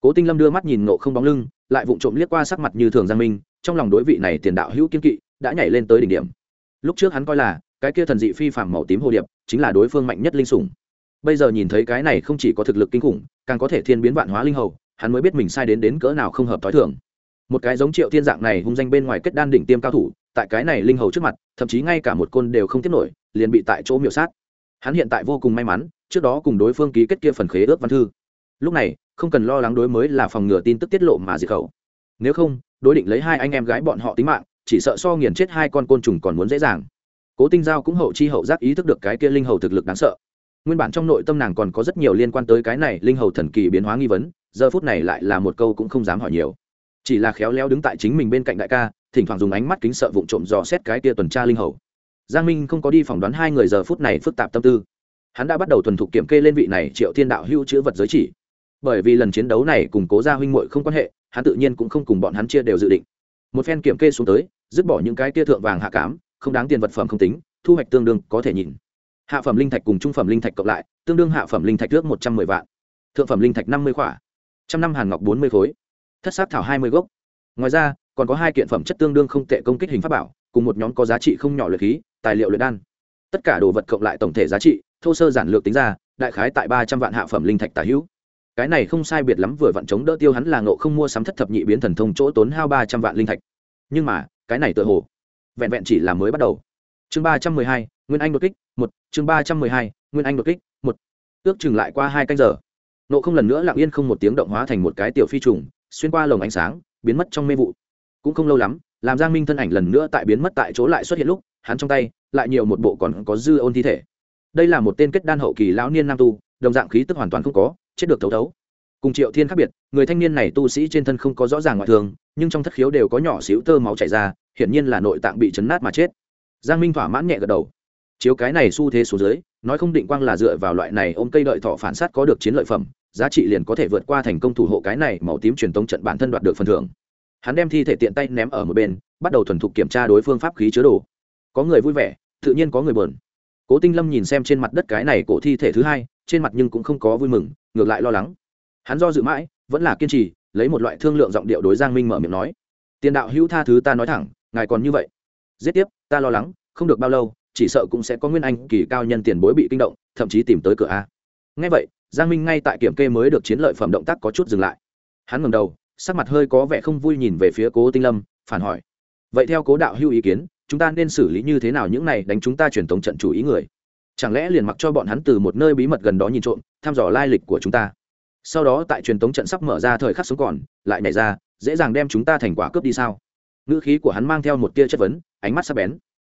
Cố tinh lâm đưa mắt nhìn nộ không bóng lưng, lại vụng trộm liếc qua sắc mặt như thường giang minh, trong lòng đối vị này tiền đạo hữu kiên kỵ, đã nhảy lên tới đỉnh điểm. Lúc trước hắn coi là cái kia thần dị phi phàm màu tím hồ điệp chính là đối phương mạnh nhất linh sủng. Bây giờ nhìn thấy cái này không chỉ có thực lực kinh khủng, càng có thể thiên biến vạn hóa linh hầu, hắn mới biết mình sai đến đến cỡ nào không hợp t h o i thường. Một cái giống triệu thiên dạng này hung danh bên ngoài kết đan đỉnh tiêm cao thủ, tại cái này linh hầu trước mặt, thậm chí ngay cả một côn đều không tiếp nổi, liền bị tại chỗ miểu sát. Hắn hiện tại vô cùng may mắn, trước đó cùng đối phương ký kết kia phần khế ước văn thư. Lúc này, không cần lo lắng đối mới là phòng ngừa tin tức tiết lộ mà diệt khẩu. Nếu không, đối định lấy hai anh em gái bọn họ tính mạng, chỉ sợ so nghiền chết hai con côn trùng còn muốn dễ dàng cố tinh giao cũng hậu chi hậu giác ý thức được cái kia linh hầu thực lực đáng sợ. Nguyên bản trong nội tâm nàng còn có rất nhiều liên quan tới cái này linh hầu thần kỳ biến hóa nghi vấn, giờ phút này lại là một câu cũng không dám hỏi nhiều. Chỉ là khéo léo đứng tại chính mình bên cạnh đại ca, thỉnh thoảng dùng ánh mắt kính sợ vụng trộm dò xét cái kia tuần tra linh hầu. Giang minh không có đi phỏng đoán hai người giờ phút này phức tạp tâm tư. Hắn đã bắt đầu thuần thục kiểm kê lên vị này triệu thiên đạo hưu chữ vật giới chỉ. Bởi vì lần chiến đấu này cùng cố gia huynh muội không quan hệ, hắn tự nhiên cũng không cùng bọn hắn chia đều dự định. Một phen kiểm kê xuống tới, dứt bỏ những cái kia thượng vàng hạ cám không đáng tiền vật phẩm không tính, thu hoạch tương đương có thể nhìn. Hạ phẩm linh thạch cùng trung phẩm linh thạch cộng lại, tương đương hạ phẩm linh thạch trước một trăm mười vạn. Thượng phẩm linh thạch năm mươi khỏa. Trăm năm hàn ngọc bốn mươi khối. Thất sát thảo hai mươi gốc. Ngoài ra, còn có hai kiện phẩm chất tương đương không tệ công kích hình pháp bảo, cùng một nhóm có giá trị không nhỏ luyện khí, tài liệu luyện đan. Tất cả đồ vật cộng lại tổng thể giá trị, thô sơ giản lược tính ra, đại khái tại ba trăm vạn hạ phẩm linh thạch tả hữu. Cái này không sai biệt lắm vừa vặn chống đỡ tiêu hắn là ngộ không mua sắm thất thập nhị biến thần thông chỗ tốn hao ba trăm vạn linh thạch. Nhưng mà, cái này tựa hồ vẹn vẹn chỉ là mới bắt đầu. Chương ba trăm mười hai, nguyên anh đột kích, một. Chương ba trăm mười hai, nguyên anh đột kích, một. Ước chừng lại qua hai canh giờ. Nộ không lần nữa lặng yên không một tiếng động hóa thành một cái tiểu phi trùng, xuyên qua lồng ánh sáng, biến mất trong mê vụ. Cũng không lâu lắm, làm giang minh thân ảnh lần nữa tại biến mất tại chỗ lại xuất hiện lúc, hắn trong tay, lại nhiều một bộ còn có dư ôn thi thể. Đây là một tên kết đan hậu kỳ lão niên nam tu, đồng dạng khí tức hoàn toàn không có, chết được thấu thấu cùng triệu thiên khác biệt, người thanh niên này tu sĩ trên thân không có rõ ràng ngoại thường nhưng trong thất khiếu đều có nhỏ xíu tơ máu chảy ra, hiển nhiên là nội tạng bị chấn nát mà chết. Giang minh thỏa mãn nhẹ gật đầu. Chiếu cái này xu thế số dưới, nói không định quang là dựa vào loại này ôm cây đợi thọ phản sát có được chiến lợi phẩm, giá trị liền có thể vượt qua thành công thủ hộ cái này màu tím truyền tống trận bản thân đoạt được phần thưởng. Hắn đem thi thể tiện tay ném ở một bên, bắt đầu thuần thục kiểm tra đối phương pháp khí chứa đồ. Có người vui vẻ, tự nhiên có người buồn. Cố tinh lâm nhìn xem trên mặt đất cái này cổ thi thể thứ hai, trên mặt nhưng cũng không có vui mừng, ngược lại lo lắng hắn do dự mãi, vẫn là kiên trì, lấy một loại thương lượng giọng điệu đối giang minh mở miệng nói. Tiền đạo hữu tha thứ ta nói thẳng, ngài còn như vậy. Giết tiếp, ta lo lắng, không được bao lâu, chỉ sợ cũng sẽ có nguyên anh kỳ cao nhân tiền bối bị kinh động, thậm chí tìm tới cửa a. Ngay vậy, giang minh ngay tại kiểm kê mới được chiến lợi phẩm động tác có chút dừng lại. Hắn ngừng đầu, sắc mặt hơi có vẻ không vui nhìn về phía cố tinh lâm, phản hỏi. Vậy theo cố đạo hưu ý kiến, chúng ta nên xử lý như thế nào những này đánh chúng ta truyền thống trận chủ ý người? Chẳng lẽ liền mặc cho bọn hắn từ một nơi bí mật gần đó nhìn trộm, thăm dò lai lịch của chúng ta? Sau đó tại truyền tống trận sắp mở ra thời khắc sống còn, lại nhảy ra, dễ dàng đem chúng ta thành quả cướp đi sao? Ngữ khí của hắn mang theo một tia chất vấn, ánh mắt sắp bén.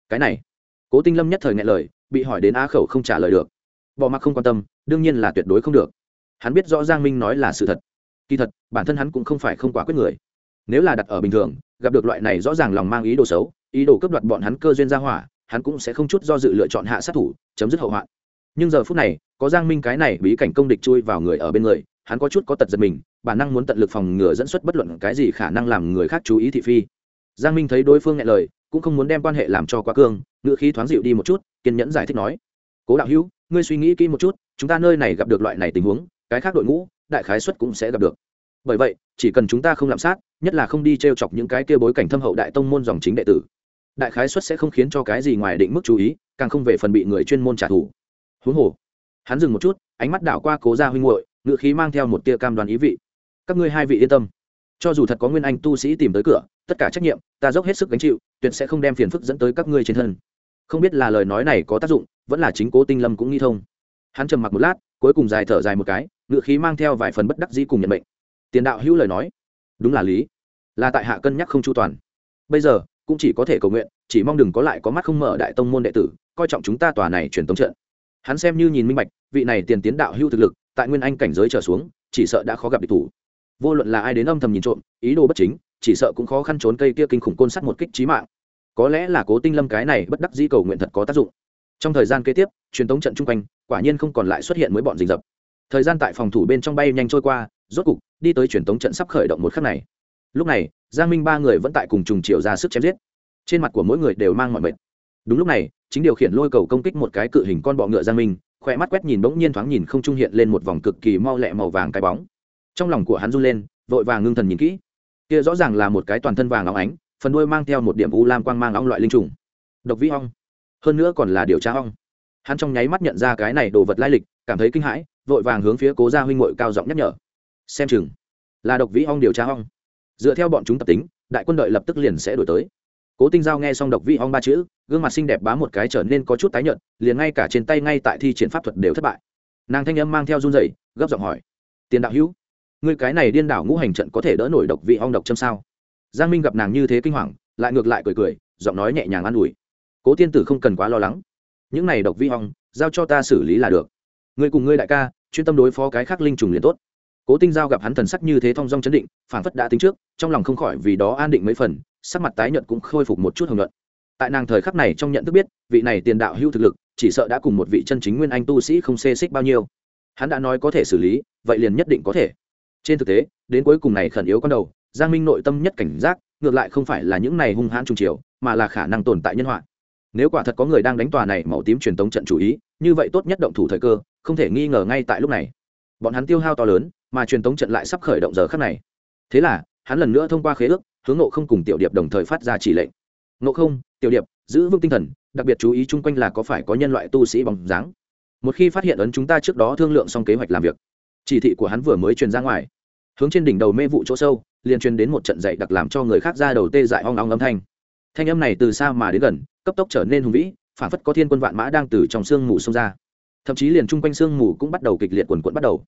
Cái này, cố tinh lâm nhất thời ngại lời, bị hỏi đến á khẩu không trả lời được. Bỏ mặc không quan tâm, đương nhiên là tuyệt đối không được. Hắn biết rõ giang minh nói là sự thật. Kỳ thật, bản thân hắn cũng không phải không quá quyết người. Nếu là đặt ở bình thường, gặp được loại này rõ ràng lòng mang ý đồ xấu, ý đồ cướp đoạt bọn hắn cơ duyên ra hỏa, hắn cũng sẽ không chút do dự lựa chọn hạ sát thủ, chấm dứt hậu hoạn. Nhưng giờ phút này, có giang minh cái này bí cảnh công địch chui vào người ở bên người hắn có chút có tật giật mình, bản năng muốn tận lực phòng ngừa dẫn xuất bất luận cái gì khả năng làm người khác chú ý thị phi. Giang minh thấy đối phương nghe lời, cũng không muốn đem quan hệ làm cho quá cương, ngữ khí thoáng dịu đi một chút, kiên nhẫn giải thích nói, cố đạo hữu, ngươi suy nghĩ kỹ một chút, chúng ta nơi này gặp được loại này tình huống, cái khác đội ngũ, đại khái xuất cũng sẽ gặp được. Bởi vậy, chỉ cần chúng ta không lạm sát, nhất là không đi t r e o chọc những cái kia bối cảnh thâm hậu đại tông môn dòng chính đệ tử, đại khái xuất sẽ không khiến cho cái gì ngoài định mức chú ý, càng không về phần bị người chuyên môn trả thù. Huống hồ, hắn dừng một chút, ánh mắt đảo qua cố gia huynh hội ngựa khí mang theo một tia cam đoàn ý vị. Các ngươi hai vị yên tâm. Cho dù thật có nguyên anh tu sĩ tìm tới cửa, tất cả trách nhiệm, ta dốc hết sức gánh chịu, tuyệt sẽ không đem phiền phức dẫn tới các ngươi trên thân. Không biết là lời nói này có tác dụng, vẫn là chính cố tinh lâm cũng nghi thông. Hắn trầm mặc một lát, cuối cùng dài thở dài một cái, ngựa khí mang theo vài phần bất đắc dĩ cùng nhận mệnh. Tiền đạo hữu lời nói. Đúng là lý. Là tại hạ cân nhắc không chu toàn. Bây giờ, cũng chỉ có thể cầu nguyện, chỉ mong đừng có lại có mắt không mở đại tông môn đệ tử, coi trọng chúng ta tòa này truyền tống trận. Hắn xem như nhìn minh bạch, vị này tiền tiến đạo hữu thực lực tại nguyên anh cảnh giới trở xuống, chỉ sợ đã khó gặp địch thủ. Vô luận là ai đến âm thầm nhìn trộm, ý đồ bất chính, chỉ sợ cũng khó khăn trốn cây kia kinh khủng côn sắt một kích trí mạng. Có lẽ là cố tinh lâm cái này bất đắc dĩ cầu nguyện thật có tác dụng. Trong thời gian kế tiếp, truyền tống trận chung quanh, quả nhiên không còn lại xuất hiện mới bọn rình rập. Thời gian tại phòng thủ bên trong bay nhanh trôi qua, rốt cục, đi tới truyền tống trận sắp khởi động một khắc này. Lúc này, giang minh ba người vẫn tại cùng trùng chiều ra sức chém giết. Trên mặt của mỗi người đều mang mọi mệt. Đúng lúc này, chính điều khiển lôi cầu công kích một cái cự hình con bọ ngựa giang minh khỏe mắt quét nhìn bỗng nhiên thoáng nhìn không trung hiện lên một vòng cực kỳ mau lẹ màu vàng cái bóng. Trong lòng của hắn run lên, vội vàng ngưng thần nhìn kỹ. Kia rõ ràng là một cái toàn thân vàng óng ánh, phần đuôi mang theo một điểm u lam quang mang óng loại linh trùng. Độc vĩ ong hơn nữa còn là điều tra ong hắn trong nháy mắt nhận ra cái này đồ vật lai lịch, cảm thấy kinh hãi, vội vàng hướng phía cố gia huynh ngội cao giọng nhắc nhở. Xem chừng, là độc vĩ ong điều tra ong dựa theo bọn chúng tập tính, đại quân đội lập tức liền sẽ đổi tới cố tinh giao nghe xong độc vị ong ba chữ, gương mặt xinh đẹp bá một cái trở nên có chút tái nhợt, liền ngay cả trên tay ngay tại thi triển pháp thuật đều thất bại. Nàng thanh âm mang theo run rẩy, gấp giọng hỏi, tiền đạo hữu người cái này điên đảo ngũ hành trận có thể đỡ nổi độc vị ong độc châm sao? Giang minh gặp nàng như thế kinh hoàng, lại ngược lại cười cười, giọng nói nhẹ nhàng an ủi, cố tiên tử không cần quá lo lắng. Những này độc vi ong, giao cho ta xử lý là được. Người cùng ngươi đại ca, chuyên tâm đối phó cái khác linh trùng liền tốt. Cố tinh giao gặp hắn thần sắc như thế thong dong chấn định phản phất đã tính trước, trong lòng không khỏi vì đó an định mấy phần sắc mặt tái nhợt cũng khôi phục một chút hồng luận tại nàng thời khắc này trong nhận thức biết, vị này tiền đạo hưu thực lực, chỉ sợ đã cùng một vị chân chính nguyên anh tu sĩ không xê xích bao nhiêu. Hắn đã nói có thể xử lý, vậy liền nhất định có thể. Trên thực tế, đến cuối cùng này khẩn yếu con đầu, giang minh nội tâm nhất cảnh giác, ngược lại không phải là những này hung hãn trung triều mà là khả năng tồn tại nhân họa. Nếu quả thật có người đang đánh tòa này màu tím truyền tống trận chủ ý, như vậy tốt nhất động thủ thời cơ, không thể nghi ngờ ngay tại lúc này. Bọn hắn tiêu hao to lớn, mà truyền tống trận lại sắp khởi động giờ khắc này. Thế là, hắn lần nữa thông qua khế ước hướng nộ không cùng tiểu điệp đồng thời phát ra chỉ lệnh. Nộ không, tiểu điệp, giữ vững tinh thần, đặc biệt chú ý chung quanh là có phải có nhân loại tu sĩ bóng dáng. Một khi phát hiện ấn chúng ta trước đó thương lượng xong kế hoạch làm việc, chỉ thị của hắn vừa mới truyền ra ngoài. Hướng trên đỉnh đầu mê vụ chỗ sâu, liền truyền đến một trận dạy đặc làm cho người khác ra đầu tê dại hoang long âm thanh. Thanh âm này từ xa mà đến gần, cấp tốc trở nên hùng vĩ, phản phất có thiên quân vạn mã đang từ trong sương mù xông ra. Thậm chí liền chung quanh sương mù cũng bắt đầu kịch liệt quần quẫn bắt đầu.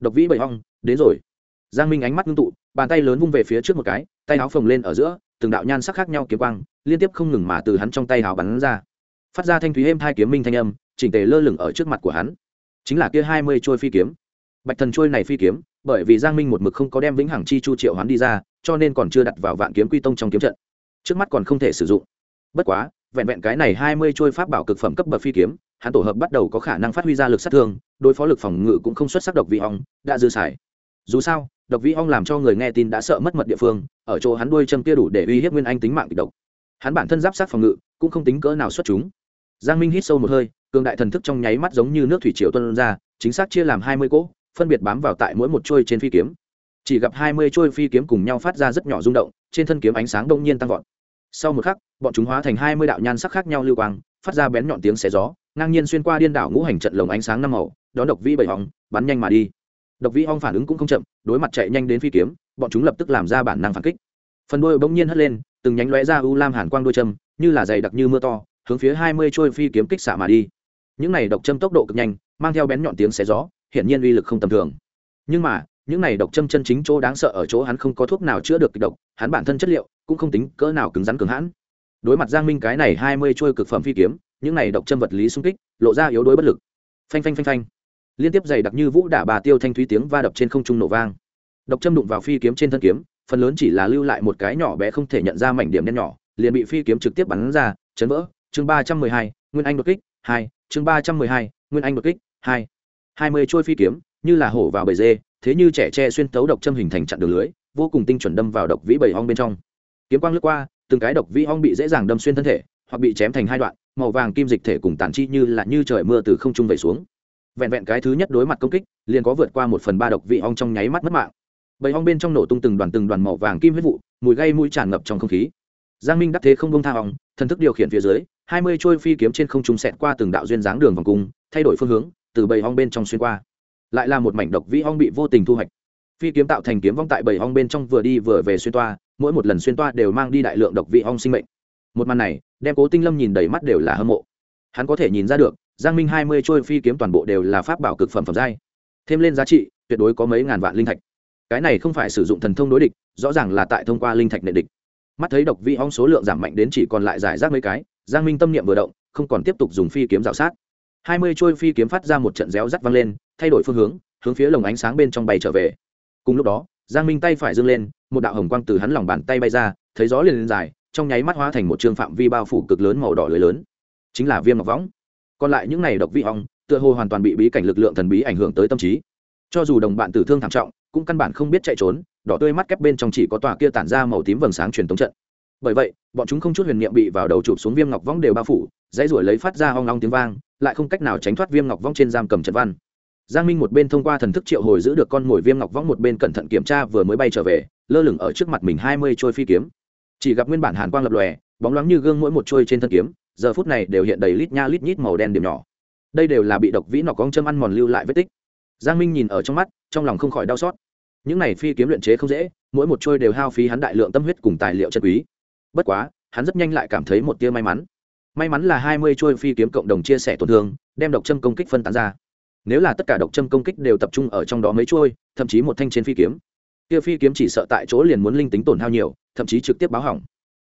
Độc vĩ bậy hong đến rồi. Giang minh ánh mắt ngưng tụ bàn tay lớn vung về phía trước một cái, tay áo phồng lên ở giữa, từng đạo nhan sắc khác nhau kiếm quang, liên tiếp không ngừng mà từ hắn trong tay áo bắn ra. Phát ra thanh thúy êm hai kiếm minh thanh âm, chỉnh tề lơ lửng ở trước mặt của hắn. Chính là kia hai mươi trôi phi kiếm. Bạch thần trôi này phi kiếm, bởi vì giang minh một mực không có đem vĩnh hằng chi chu triệu hoán đi ra, cho nên còn chưa đặt vào vạn kiếm quy tông trong kiếm trận. Trước mắt còn không thể sử dụng. Bất quá, vẹn vẹn cái này hai mươi trôi pháp bảo cực phẩm cấp bậc phi kiếm, hắn tổ hợp bắt đầu có khả năng phát huy ra lực sát thương, đối phó lực phòng ngự cũng không xuất sắc độc vị ong, đã dư xài. Dù sao độc vĩ ong làm cho người nghe tin đã sợ mất mật địa phương, ở chỗ hắn đuôi châm kia đủ để uy hiếp nguyên anh tính mạng kịch độc. Hắn bản thân giáp sát phòng ngự, cũng không tính cỡ nào xuất chúng. Giang minh hít sâu một hơi, cường đại thần thức trong nháy mắt giống như nước thủy triều tuân ra, chính xác chia làm hai mươi cỗ, phân biệt bám vào tại mỗi một trôi trên phi kiếm. Chỉ gặp hai mươi trôi phi kiếm cùng nhau phát ra rất nhỏ rung động, trên thân kiếm ánh sáng đông nhiên tăng vọt. Sau một khắc, bọn chúng hóa thành hai mươi đạo nhan sắc khác nhau lưu quang, phát ra bén nhọn tiếng xé gió, ngang nhiên xuyên qua điên đảo ngũ hành trận lồng ánh sáng năm màu, đón độc vĩ bảy hóng bắn nhanh mà đi độc vĩ hong phản ứng cũng không chậm, đối mặt chạy nhanh đến phi kiếm, bọn chúng lập tức làm ra bản năng phản kích. Phần đôi bỗng nhiên hất lên, từng nhánh lóe ra u lam hàn quang đôi châm, như là dày đặc như mưa to, hướng phía hai mươi trôi phi kiếm kích xạ mà đi. Những này độc châm tốc độ cực nhanh, mang theo bén nhọn tiếng xé gió, hiển nhiên uy lực không tầm thường. Nhưng mà, những này độc châm chân chính chỗ đáng sợ ở chỗ hắn không có thuốc nào chữa được kịch độc, hắn bản thân chất liệu cũng không tính cỡ nào cứng rắn cứng hãn. Đối mặt giang minh cái này hai mươi chuôi cực phẩm phi kiếm, những này độc châm vật lý xung kích, lộ ra yếu đuối bất lực. Phanh phanh phanh phanh liên tiếp dày đặc như vũ đả bà tiêu thanh thúy tiếng va đập trên không trung nổ vang. Độc châm đụng vào phi kiếm trên thân kiếm, phần lớn chỉ là lưu lại một cái nhỏ bé không thể nhận ra mảnh điểm đen nhỏ, liền bị phi kiếm trực tiếp bắn ra, chấn vỡ. Chương ba trăm mười hai, nguyên anh đột kích, hai. Chương ba trăm mười hai, nguyên anh đột kích, hai. Hai mươi trôi phi kiếm, như là hổ vào bầy dê, thế như trẻ tre xuyên tấu độc châm hình thành chặn đường lưới, vô cùng tinh chuẩn đâm vào độc vĩ bầy ong bên trong. Kiếm quang lướt qua, từng cái độc vĩ ong bị dễ dàng đâm xuyên thân thể, hoặc bị chém thành hai đoạn, màu vàng kim dịch thể cùng tàn chi như là như trời mưa từ không trung về xuống vẹn vẹn cái thứ nhất đối mặt công kích, liền có vượt qua một phần ba độc vị ong trong nháy mắt mất mạng. Bầy ong bên trong nổ tung từng đoàn từng đoàn màu vàng kim huyết vụ, mùi gây mũi tràn ngập trong không khí. Giang minh đắc thế không bông tha ong, thần thức điều khiển phía dưới, hai mươi trôi phi kiếm trên không trung xẹt qua từng đạo duyên dáng đường vòng cung, thay đổi phương hướng, từ bầy ong bên trong xuyên qua. Lại là một mảnh độc vĩ ong bị vô tình thu hoạch. Phi kiếm tạo thành kiếm vong tại bầy ong bên trong vừa đi vừa về xuyên toa, mỗi một lần xuyên toa đều mang đi đại lượng độc vị ong sinh mệnh. Một màn này, đem cố tinh lâm nhìn đầy mắt đều là hâm mộ. Hắn có thể nhìn ra được giang minh hai mươi trôi phi kiếm toàn bộ đều là pháp bảo cực phẩm phẩm giai. Thêm lên giá trị, tuyệt đối có mấy ngàn vạn linh thạch. Cái này không phải sử dụng thần thông đối địch, rõ ràng là tại thông qua linh thạch nệ địch. Mắt thấy độc vị ong số lượng giảm mạnh đến chỉ còn lại giải rác mấy cái, giang minh tâm niệm vừa động, không còn tiếp tục dùng phi kiếm dạo sát. Hai mươi trôi phi kiếm phát ra một trận réo rắt văng lên, thay đổi phương hướng hướng phía lồng ánh sáng bên trong bay trở về. Cùng lúc đó, giang minh tay phải dâng lên, một đạo hồng quang từ hắn lòng bàn tay bay ra, thấy gió liền lên dài, trong nháy mắt hóa thành một trường phạm vi bao phủ cực lớn màu đỏ lưới lớn. Chính là viêm ngọc võng còn lại những này độc vị ong, tựa hồ hoàn toàn bị bí cảnh lực lượng thần bí ảnh hưởng tới tâm trí. Cho dù đồng bạn tử thương thảm trọng, cũng căn bản không biết chạy trốn, đỏ tươi mắt kép bên trong chỉ có tòa kia tản ra màu tím vầng sáng truyền tống trận. Bởi vậy, bọn chúng không chút huyền niệm bị vào đầu chụp xuống viêm ngọc vong đều bao phủ, dãy ruổi lấy phát ra hoang long tiếng vang, lại không cách nào tránh thoát viêm ngọc vong trên giam cầm trận văn. Giang minh một bên thông qua thần thức triệu hồi giữ được con mồi viêm ngọc vong một bên cẩn thận kiểm tra vừa mới bay trở về, lơ lửng ở trước mặt mình hai mươi trôi phi kiếm. Chỉ gặp nguyên bản hàn quang lập lòe, bóng loáng như gương mỗi một trôi trên thân kiếm giờ phút này đều hiện đầy lít nha lít nhít màu đen điểm nhỏ. Đây đều là bị độc vĩ nọc cong châm ăn mòn lưu lại vết tích. Giang minh nhìn ở trong mắt, trong lòng không khỏi đau xót. Những này phi kiếm luyện chế không dễ, mỗi một trôi đều hao phí hắn đại lượng tâm huyết cùng tài liệu chân quý. Bất quá, hắn rất nhanh lại cảm thấy một tia may mắn. May mắn là hai mươi trôi phi kiếm cộng đồng chia sẻ tổn thương, đem độc châm công kích phân tán ra. Nếu là tất cả độc châm công kích đều tập trung ở trong đó mấy trôi, thậm chí một thanh trên phi kiếm, kia phi kiếm chỉ sợ tại chỗ liền muốn linh tính tổn hao nhiều, thậm chí trực tiếp báo hỏng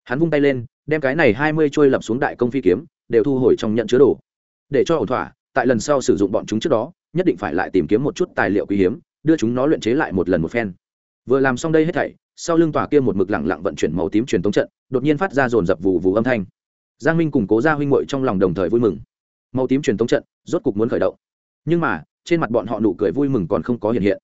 hắn vung tay lên, đem cái này hai mươi trôi lập xuống đại công phi kiếm, đều thu hồi trong nhận chứa đồ. Để cho ổn thỏa, tại lần sau sử dụng bọn chúng trước đó, nhất định phải lại tìm kiếm một chút tài liệu quý hiếm, đưa chúng nó luyện chế lại một lần một phen. Vừa làm xong đây hết thảy, sau lưng tòa kia một mực lẳng lặng vận chuyển màu tím truyền tống trận, đột nhiên phát ra dồn dập vù vù âm thanh. Giang minh cùng cố gia huynh ngội trong lòng đồng thời vui mừng. Màu tím truyền tống trận, rốt cục muốn khởi động. Nhưng mà, trên mặt bọn họ nụ cười vui mừng còn không có hiện hiện.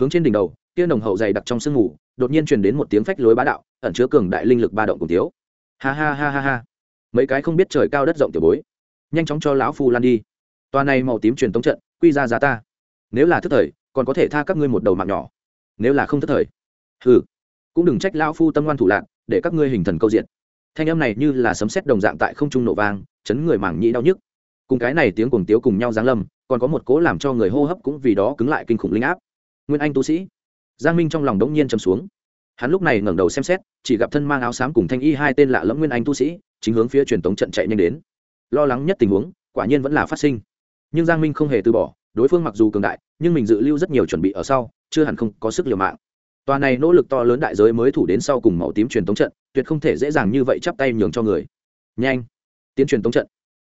Hướng trên đỉnh đầu kia nồng hậu dày đặc trong sương ngủ, đột nhiên truyền đến một tiếng phách lối bá đạo ẩn chứa cường đại linh lực ba động cùng tiếu ha ha ha ha ha. Mấy cái không biết trời cao đất rộng tiểu bối nhanh chóng cho lão phu lan đi. Toa này màu tím truyền tống trận quy ra giá ta. Nếu là thức thời còn có thể tha các ngươi một đầu mạng nhỏ. Nếu là không thức thời hừ cũng đừng trách lão phu tâm ngoan thủ lạc để các ngươi hình thần câu diện. Thanh âm này như là sấm sét đồng dạng tại không trung nổ vang chấn người mảng nhĩ đau nhức. Cùng cái này tiếng cuồng tiếu cùng nhau giáng lâm còn có một cố làm cho người hô hấp cũng vì đó cứng lại kinh khủng linh áp. Nguyên anh tu sĩ giang minh trong lòng đống nhiên chầm xuống. Hắn lúc này ngẩng đầu xem xét, chỉ gặp thân mang áo xám cùng thanh y hai tên lạ lẫm nguyên anh tu sĩ, chính hướng phía truyền tống trận chạy nhanh đến. Lo lắng nhất tình huống, quả nhiên vẫn là phát sinh. Nhưng giang minh không hề từ bỏ, đối phương mặc dù cường đại, nhưng mình dự lưu rất nhiều chuẩn bị ở sau, chưa hẳn không có sức liều mạng. Tòa này nỗ lực to lớn đại giới mới thủ đến sau cùng màu tím truyền tống trận, tuyệt không thể dễ dàng như vậy chắp tay nhường cho người. Nhanh! Tiến truyền tống trận.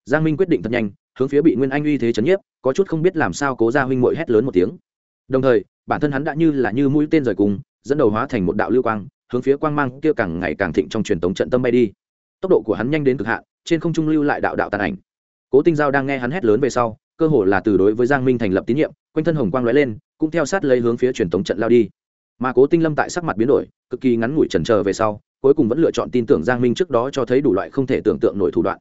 Giang minh quyết định thật nhanh, hướng phía bị nguyên anh uy thế chấn nhiếp, có chút không biết làm sao cố ra huynh mội hét lớn một tiếng. Đồng thời bản thân hắn đã như là như mũi tên rời cùng, dẫn đầu hóa thành một đạo lưu quang, hướng phía quang mang kia càng ngày càng thịnh trong truyền tống trận tâm bay đi. Tốc độ của hắn nhanh đến cực hạn, trên không trung lưu lại đạo đạo tàn ảnh. Cố tinh giao đang nghe hắn hét lớn về sau, cơ hồ là từ đối với giang minh thành lập tín nhiệm, quanh thân hồng quang lóe lên, cũng theo sát lấy hướng phía truyền tống trận lao đi. Mà cố tinh lâm tại sắc mặt biến đổi, cực kỳ ngắn ngủi chần chờ về sau, cuối cùng vẫn lựa chọn tin tưởng giang minh trước đó cho thấy đủ loại không thể tưởng tượng nổi thủ đoạn.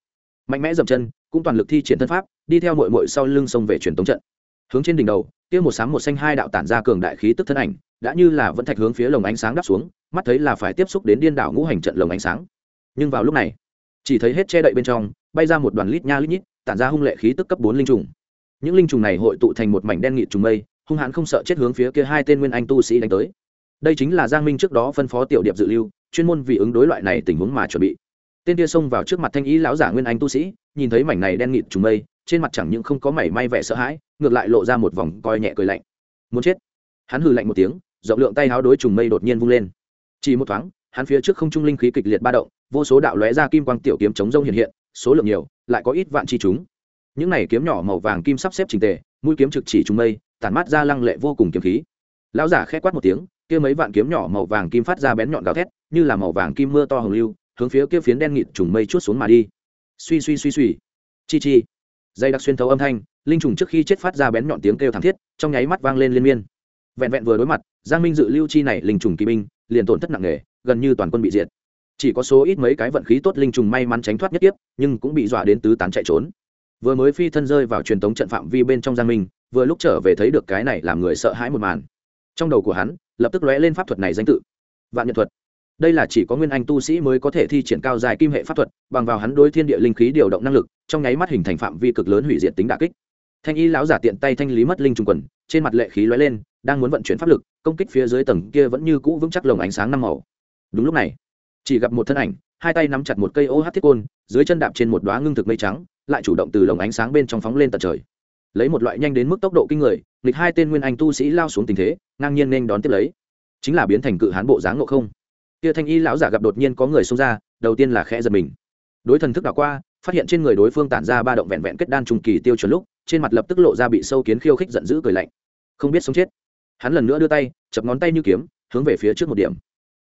Mạnh mẽ dậm chân, cũng toàn lực thi triển thân pháp, đi theo mội mội sau lưng sông về truyền tống trận. Hướng trên đỉnh đầu kia một sáng một xanh hai đạo tản ra cường đại khí tức thân ảnh, đã như là vẫn thạch hướng phía lồng ánh sáng đắp xuống, mắt thấy là phải tiếp xúc đến điên đảo ngũ hành trận lồng ánh sáng. Nhưng vào lúc này, chỉ thấy hết che đậy bên trong, bay ra một đoàn lít nha lít nhít, tản ra hung lệ khí tức cấp bốn linh trùng. Những linh trùng này hội tụ thành một mảnh đen nghịt trùng mây, hung hãn không sợ chết hướng phía kia hai tên nguyên anh tu sĩ đánh tới. Đây chính là giang minh trước đó phân phó tiểu điệp dự lưu, chuyên môn vì ứng đối loại này tình huống mà chuẩn bị. Tên kia xông vào trước mặt thanh ý lão giả nguyên anh tu sĩ, nhìn thấy mảnh này đen nghịt trùng mây trên mặt chẳng những không có mảy may vẻ sợ hãi, ngược lại lộ ra một vòng coi nhẹ cười lạnh. Muốn chết? Hắn hừ lạnh một tiếng, rộng lượng tay háo đối trùng mây đột nhiên vung lên. Chỉ một thoáng, hắn phía trước không trung linh khí kịch liệt ba động, vô số đạo lóe ra kim quang tiểu kiếm chống rông hiện hiện, số lượng nhiều, lại có ít vạn chi chúng. Những này kiếm nhỏ màu vàng kim sắp xếp trình tề, mũi kiếm trực chỉ trùng mây, tản mát ra lăng lệ vô cùng kiếm khí. Lão giả khẽ quát một tiếng, kia mấy vạn kiếm nhỏ màu vàng kim phát ra bén nhọn gào thét, như là màu vàng kim mưa to hồng lưu, hướng phía kia phiến đen nghịt trùng mây chút xuống mà đi. Suy suy suy suy. Chi chi dây đặc xuyên thấu âm thanh, linh trùng trước khi chết phát ra bén nhọn tiếng kêu thảm thiết, trong nháy mắt vang lên liên miên. Vẹn vẹn vừa đối mặt, giang minh dự lưu chi này linh trùng kỳ binh, liền tổn thất nặng nề, gần như toàn quân bị diệt. Chỉ có số ít mấy cái vận khí tốt linh trùng may mắn tránh thoát nhất tiếp nhưng cũng bị dọa đến tứ tán chạy trốn. Vừa mới phi thân rơi vào truyền tống trận phạm vi bên trong giang minh, vừa lúc trở về thấy được cái này làm người sợ hãi một màn. Trong đầu của hắn, lập tức lóe lên pháp thuật này danh tự. Vạn nhật thuật đây là chỉ có nguyên anh tu sĩ mới có thể thi triển cao dài kim hệ pháp thuật, bằng vào hắn đối thiên địa linh khí điều động năng lực, trong nháy mắt hình thành phạm vi cực lớn hủy diệt tính đà kích. Thanh y lão giả tiện tay thanh lý mất linh trung quần, trên mặt lệ khí lóe lên, đang muốn vận chuyển pháp lực, công kích phía dưới tầng kia vẫn như cũ vững chắc lồng ánh sáng năm màu. Đúng lúc này, chỉ gặp một thân ảnh, hai tay nắm chặt một cây ô hát thiết côn, dưới chân đạp trên một đoá ngưng thực mây trắng, lại chủ động từ lồng ánh sáng bên trong phóng lên tận trời. Lấy một loại nhanh đến mức tốc độ kinh người, nghịch hai tên nguyên anh tu sĩ lao xuống tình thế, ngang nhiên nên đón tiếp lấy. Chính là biến thành cự hán bộ dáng ngộ không kia thanh y lão giả gặp đột nhiên có người xông ra, đầu tiên là khẽ giật mình. Đối thần thức đảo qua, phát hiện trên người đối phương tản ra ba động vẹn vẹn kết đan trùng kỳ tiêu chuẩn lúc, trên mặt lập tức lộ ra bị sâu kiến khiêu khích giận dữ cười lạnh. Không biết sống chết. Hắn lần nữa đưa tay, chập ngón tay như kiếm, hướng về phía trước một điểm.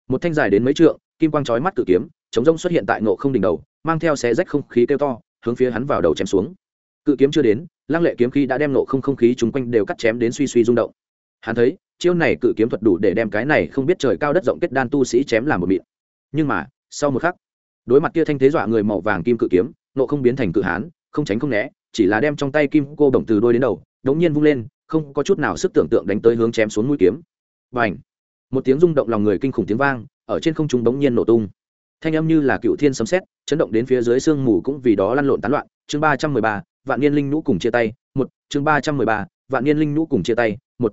Một thanh dài đến mấy trượng, kim quang chói mắt cự kiếm, chống rông xuất hiện tại ngộ không đỉnh đầu, mang theo xé rách không khí kêu to, hướng phía hắn vào đầu chém xuống. Cự kiếm chưa đến, lăng lệ kiếm khí đã đem nộ không không khí chung quanh đều cắt chém đến suy suy rung động. Hắn thấy chiêu này cự kiếm thuật đủ để đem cái này không biết trời cao đất rộng kết đan tu sĩ chém làm một mịn. Nhưng mà, sau một khắc, đối mặt kia thanh thế dọa người màu vàng kim cự kiếm, nộ không biến thành cự hán, không tránh không né, chỉ là đem trong tay kim cô đồng từ đôi đến đầu, đống nhiên vung lên, không có chút nào sức tưởng tượng đánh tới hướng chém xuống mũi kiếm. Và ảnh một tiếng rung động lòng người kinh khủng tiếng vang, ở trên không trung đống nhiên nổ tung. Thanh âm như là cựu thiên sấm sét, chấn động đến phía dưới sương mù cũng vì đó lăn lộn tán loạn. Chương ba trăm mười ba, vạn niên linh nhũ cùng chia tay, một. Chương ba trăm mười ba, vạn niên linh nhũ cùng chia tay, một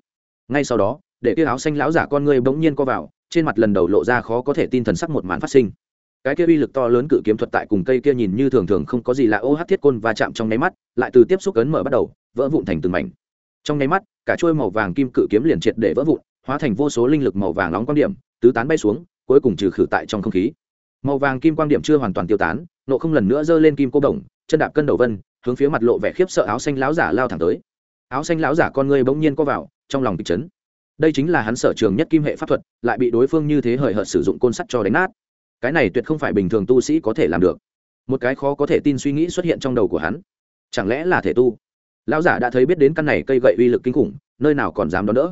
ngay sau đó, để kia áo xanh lão giả con ngươi bỗng nhiên co vào, trên mặt lần đầu lộ ra khó có thể tin thần sắc một màn phát sinh. Cái kia uy lực to lớn cự kiếm thuật tại cùng cây kia nhìn như thường thường không có gì lạ, ô hát thiết côn va chạm trong nháy mắt, lại từ tiếp xúc ấn mở bắt đầu, vỡ vụn thành từng mảnh. Trong nháy mắt, cả chuôi màu vàng kim cự kiếm liền triệt để vỡ vụn, hóa thành vô số linh lực màu vàng nóng quan điểm, tứ tán bay xuống, cuối cùng trừ khử tại trong không khí. Màu vàng kim quang điểm chưa hoàn toàn tiêu tán, nộ không lần nữa giơ lên kim cô đồng, chân đạp cân đầu vân, hướng phía mặt lộ vẻ khiếp sợ áo xanh lão giả lao thẳng tới. Áo xanh lão giả con ngươi bỗng nhiên co vào trong lòng kịch chấn. Đây chính là hắn sở trường nhất kim hệ pháp thuật, lại bị đối phương như thế hời hợt sử dụng côn sắt cho đánh nát. Cái này tuyệt không phải bình thường tu sĩ có thể làm được. Một cái khó có thể tin suy nghĩ xuất hiện trong đầu của hắn. Chẳng lẽ là thể tu? Lão giả đã thấy biết đến căn này cây gậy uy lực kinh khủng, nơi nào còn dám đón đỡ.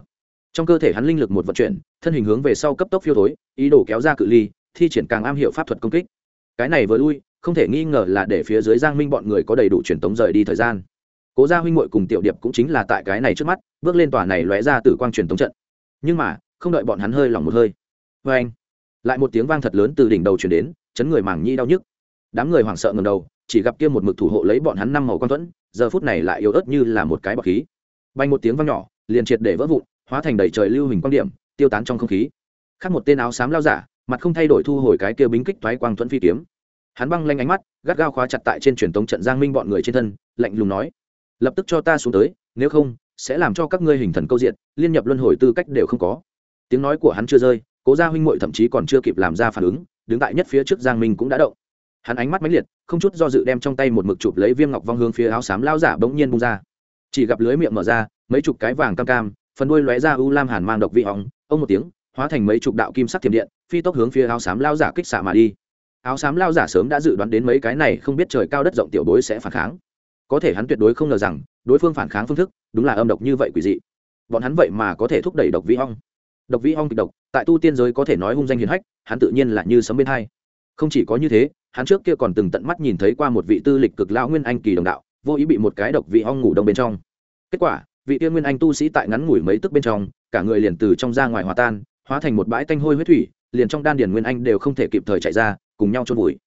Trong cơ thể hắn linh lực một vận chuyển, thân hình hướng về sau cấp tốc phiêu thối, ý đồ kéo ra cự ly, thi triển càng am hiểu pháp thuật công kích. Cái này vừa lui, không thể nghi ngờ là để phía dưới giang minh bọn người có đầy đủ truyền tống rời đi thời gian cố gia huynh muội cùng tiểu điệp cũng chính là tại cái này trước mắt, bước lên tòa này lóe ra từ quang truyền tống trận. Nhưng mà, không đợi bọn hắn hơi lỏng một hơi. Vê anh, lại một tiếng vang thật lớn từ đỉnh đầu truyền đến, chấn người màng nhi đau nhức. Đám người hoảng sợ ngầm đầu, chỉ gặp kia một mực thủ hộ lấy bọn hắn năm màu quan thuẫn, giờ phút này lại yếu ớt như là một cái bọc khí. Bay một tiếng vang nhỏ, liền triệt để vỡ vụn, hóa thành đầy trời lưu hình quan điểm, tiêu tán trong không khí. Khác một tên áo xám lao giả, mặt không thay đổi thu hồi cái kia bính kích thoái quang thuẫn phi kiếm. Hắn băng lanh ánh mắt, gắt gao khóa chặt tại trên truyền tống trận giang minh bọn người trên thân, lạnh lùng nói lập tức cho ta xuống tới, nếu không, sẽ làm cho các ngươi hình thần câu diện, liên nhập luân hồi tư cách đều không có. Tiếng nói của hắn chưa rơi, cố gia huynh muội thậm chí còn chưa kịp làm ra phản ứng, đứng tại nhất phía trước giang minh cũng đã động. Hắn ánh mắt mãnh liệt, không chút do dự đem trong tay một mực chụp lấy viêm ngọc vong hướng phía áo xám lao giả bỗng nhiên bung ra. Chỉ gặp lưới miệng mở ra, mấy chục cái vàng cam cam, phần đuôi lóe ra u lam hàn mang độc vị hóng ông một tiếng, hóa thành mấy chục đạo kim sắc thiểm điện, phi tốc hướng phía áo xám lao giả kích xạ mà đi. Áo xám lao giả sớm đã dự đoán đến mấy cái này không biết trời cao đất rộng tiểu bối sẽ phản kháng có thể hắn tuyệt đối không ngờ rằng, đối phương phản kháng phương thức, đúng là âm độc như vậy quỷ dị. Bọn hắn vậy mà có thể thúc đẩy độc vĩ hong độc vĩ hong kịch độc, tại tu tiên giới có thể nói hung danh hiền hách, hắn tự nhiên là như sấm bên hai. Không chỉ có như thế, hắn trước kia còn từng tận mắt nhìn thấy qua một vị tư lịch cực lão nguyên anh kỳ đồng đạo, vô ý bị một cái độc vị hong ngủ đông bên trong. Kết quả, vị tiên nguyên anh tu sĩ tại ngắn ngủi mấy tức bên trong, cả người liền từ trong ra ngoài hòa tan, hóa thành một bãi tanh hôi huyết thủy, liền trong đan điền nguyên anh đều không thể kịp thời chạy ra, cùng nhau trôn vùi.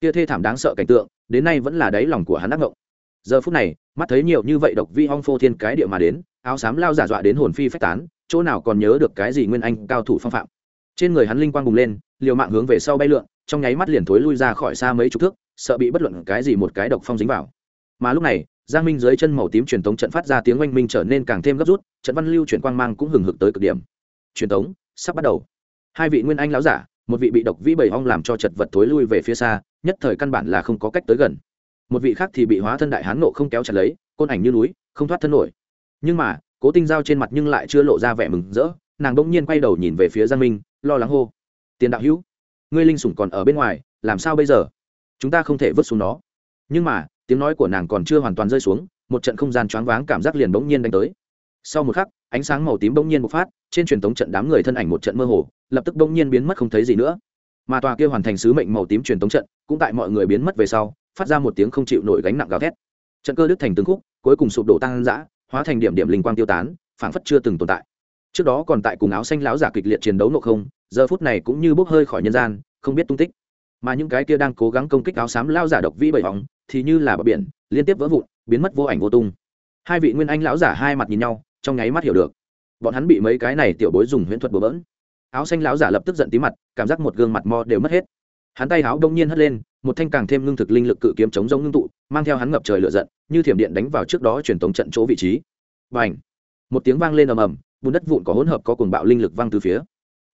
Kia thê thảm đáng sợ cảnh tượng, đến nay vẫn là đáy lòng của hắn ác ngộng giờ phút này, mắt thấy nhiều như vậy độc vi hong phô thiên cái địa mà đến, áo xám lao giả dọa đến hồn phi phách tán, chỗ nào còn nhớ được cái gì nguyên anh cao thủ phong phạm. Trên người hắn linh quang bùng lên, liều mạng hướng về sau bay lượn, trong nháy mắt liền thối lui ra khỏi xa mấy chục thước, sợ bị bất luận cái gì một cái độc phong dính vào. Mà lúc này, giang minh dưới chân màu tím truyền tống trận phát ra tiếng oanh minh trở nên càng thêm gấp rút, trận văn lưu chuyển quang mang cũng hừng hực tới cực điểm. Truyền tống, sắp bắt đầu. Hai vị nguyên anh lão giả, một vị bị độc vĩ bảy hong làm cho chật vật thối lui về phía xa, nhất thời căn bản là không có cách tới gần một vị khác thì bị hóa thân đại hán nộ không kéo chặt lấy, côn ảnh như núi, không thoát thân nổi. Nhưng mà, cố tinh giao trên mặt nhưng lại chưa lộ ra vẻ mừng rỡ, nàng bỗng nhiên quay đầu nhìn về phía giang minh, lo lắng hô, tiền đạo hữu, ngươi linh sủng còn ở bên ngoài, làm sao bây giờ? Chúng ta không thể vứt xuống nó. Nhưng mà, tiếng nói của nàng còn chưa hoàn toàn rơi xuống, một trận không gian choáng váng cảm giác liền bỗng nhiên đánh tới. Sau một khắc, ánh sáng màu tím bỗng nhiên bộc phát, trên truyền thống trận đám người thân ảnh một trận mơ hồ, lập tức bỗng nhiên biến mất không thấy gì nữa. Mà tòa kia hoàn thành sứ mệnh màu tím truyền thống trận, cũng tại mọi người biến mất về sau phát ra một tiếng không chịu nổi gánh nặng gào thét. Trận cơ đứt thành từng khúc cuối cùng sụp đổ tăng dã hóa thành điểm điểm linh quang tiêu tán phảng phất chưa từng tồn tại. Trước đó còn tại cùng áo xanh láo giả kịch liệt chiến đấu nộ không giờ phút này cũng như bốc hơi khỏi nhân gian không biết tung tích. Mà những cái kia đang cố gắng công kích áo xám lao giả độc vĩ bảy bóng, thì như là bờ biển liên tiếp vỡ vụn biến mất vô ảnh vô tung. Hai vị nguyên anh lão giả hai mặt nhìn nhau trong nháy mắt hiểu được. Bọn hắn bị mấy cái này tiểu bối dùng huyễn thuật bừa bỡn. Áo xanh lão giả lập tức giận tí mặt cảm giác một gương mặt mo đều mất hết hắn tay háo đông nhiên hất lên, một thanh càng thêm ngưng thực linh lực cự kiếm chống giống ngưng tụ, mang theo hắn ngập trời lửa giận, như thiểm điện đánh vào trước đó truyền tống trận chỗ vị trí. Và ảnh một tiếng vang lên ầm ầm, bùn đất vụn có hỗn hợp có cuồng bạo linh lực văng từ phía.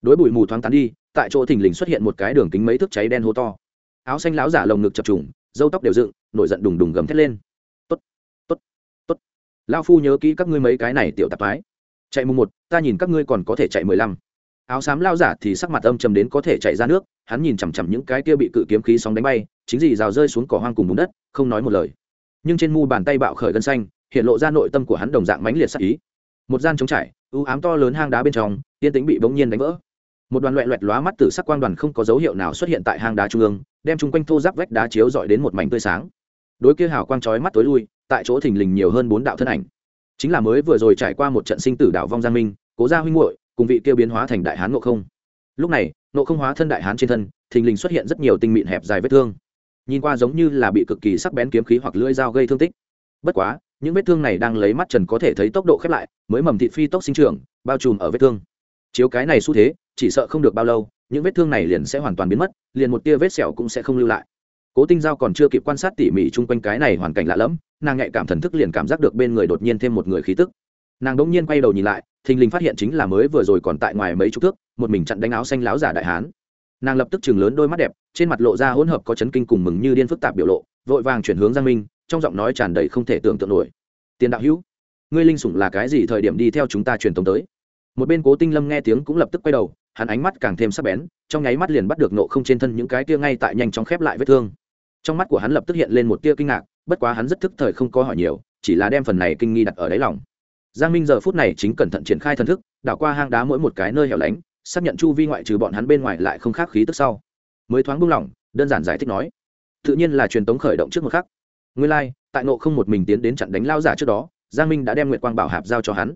Đối bụi mù thoáng tán đi, tại chỗ thình lình xuất hiện một cái đường kính mấy thước cháy đen hô to. Áo xanh láo giả lồng ngực chập trùng dâu tóc đều dựng, nổi giận đùng đùng gầm thét lên. Tốt tốt tốt. Lao phu nhớ kỹ các ngươi mấy cái này tiểu tạp mái chạy mùng một, ta nhìn các ngươi còn có thể chạy mười lăm áo xám lao giả thì sắc mặt âm trầm đến có thể chạy ra nước, hắn nhìn chằm chằm những cái kia bị cự kiếm khí sóng đánh bay, chính gì rào rơi xuống cỏ hoang cùng bùn đất, không nói một lời. Nhưng trên mu bàn tay bạo khởi gân xanh, hiện lộ ra nội tâm của hắn đồng dạng mãnh liệt sắc ý. Một gian trống trải ưu ám to lớn hang đá bên trong, tiên tính bị bỗng nhiên đánh vỡ. Một đoàn loẹ loẹt lóa mắt từ sắc quang đoàn không có dấu hiệu nào xuất hiện tại hang đá trung ương, đem chung quanh thô giáp vách đá chiếu dọi đến một mảnh tươi sáng. Đối kia hào quang chói mắt tối lui, tại chỗ thình lình nhiều hơn bốn đạo thân ảnh. Chính là mới vừa rồi trải qua một trận sinh tử đạo vong giang minh, cố gia huynh muội cùng vị kia biến hóa thành đại hán ngộ không. Lúc này, ngộ không hóa thân đại hán trên thân, thình lình xuất hiện rất nhiều tinh mịn hẹp dài vết thương. Nhìn qua giống như là bị cực kỳ sắc bén kiếm khí hoặc lưỡi dao gây thương tích. Bất quá, những vết thương này đang lấy mắt trần có thể thấy tốc độ khép lại, mới mầm thịt phi tốc sinh trưởng, bao trùm ở vết thương. Chiếu cái này xu thế, chỉ sợ không được bao lâu, những vết thương này liền sẽ hoàn toàn biến mất, liền một tia vết sẹo cũng sẽ không lưu lại. Cố tinh giao còn chưa kịp quan sát tỉ mỉ chung quanh cái này hoàn cảnh lạ lẫm, nàng nhạy cảm thần thức liền cảm giác được bên người đột nhiên thêm một người khí tức nàng đ ỗ n g nhiên quay đầu nhìn lại, thình lình phát hiện chính là mới vừa rồi còn tại ngoài mấy chục thước, một mình chặn đánh áo xanh láo giả đại hán. Nàng lập tức chừng lớn đôi mắt đẹp, trên mặt lộ ra hỗn hợp có chấn kinh cùng mừng như điên phức tạp biểu lộ, vội vàng chuyển hướng giang minh, trong giọng nói tràn đầy không thể tưởng tượng nổi. Tiền đạo hữu, ngươi linh sủng là cái gì thời điểm đi theo chúng ta truyền thống tới? Một bên cố tinh lâm nghe tiếng cũng lập tức quay đầu, hắn ánh mắt càng thêm sắc bén, trong nháy mắt liền bắt được nộ không trên thân những cái tia ngay tại nhanh chóng khép lại vết thương. Trong mắt của hắn lập tức hiện lên một tia kinh ngạc, bất quá hắn rất thức thời không có hỏi nhiều, chỉ là đem phần này kinh nghi đặt ở đáy lòng giang minh giờ phút này chính cẩn thận triển khai thần thức đảo qua hang đá mỗi một cái nơi hẻo lánh xác nhận chu vi ngoại trừ bọn hắn bên ngoài lại không khác khí tức sau. Mới thoáng buông lỏng đơn giản giải thích nói tự nhiên là truyền tống khởi động trước một khắc. Nguyên lai、like, tại nộ không một mình tiến đến chặn đánh lao giả trước đó giang minh đã đem nguyệt quang bảo hạp giao cho hắn.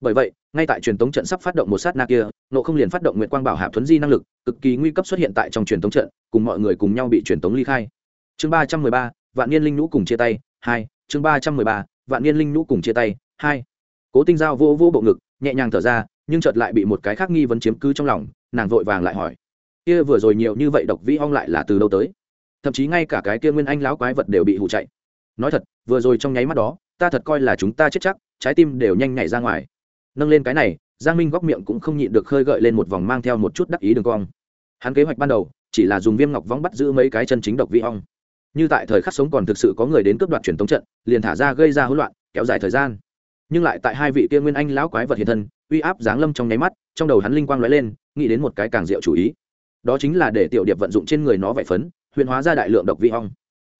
Bởi vậy ngay tại truyền tống trận sắp phát động một sát na kia nộ không liền phát động nguyệt quang bảo hạp thuấn di năng lực cực kỳ nguy cấp xuất hiện tại trong truyền tống trận cùng mọi người cùng nhau bị truyền tống ly khai. Chương ba trăm mười ba vạn niên linh nhũ cùng chia tay hai chương ba trăm mười ba vạn niên linh nhũ cùng chia tay hai cố tinh giao vô vô bộ ngực, nhẹ nhàng thở ra, nhưng chợt lại bị một cái khác nghi vấn chiếm cứ trong lòng, nàng vội vàng lại hỏi. Kia vừa rồi nhiều như vậy độc vĩ ong lại là từ đâu tới? Thậm chí ngay cả cái kia nguyên anh láo quái vật đều bị hụ chạy. Nói thật, vừa rồi trong nháy mắt đó, ta thật coi là chúng ta chết chắc, trái tim đều nhanh nhảy ra ngoài. Nâng lên cái này, giang minh góc miệng cũng không nhịn được khơi gợi lên một vòng mang theo một chút đắc ý đường cong. Hắn kế hoạch ban đầu, chỉ là dùng viêm ngọc vong bắt giữ mấy cái chân chính độc vĩ ong. Như tại thời khắc sống còn thực sự có người đến cướp đoạt truyền tống trận, liền thả ra gây ra hỗn loạn, kéo dài thời gian nhưng lại tại hai vị kia nguyên anh lão quái vật hiện thân, uy áp giáng lâm trong nháy mắt, trong đầu hắn linh quang lóe lên, nghĩ đến một cái càng diệu chủ ý. Đó chính là để tiểu điệp vận dụng trên người nó vải phấn, huyền hóa ra đại lượng độc vi ong.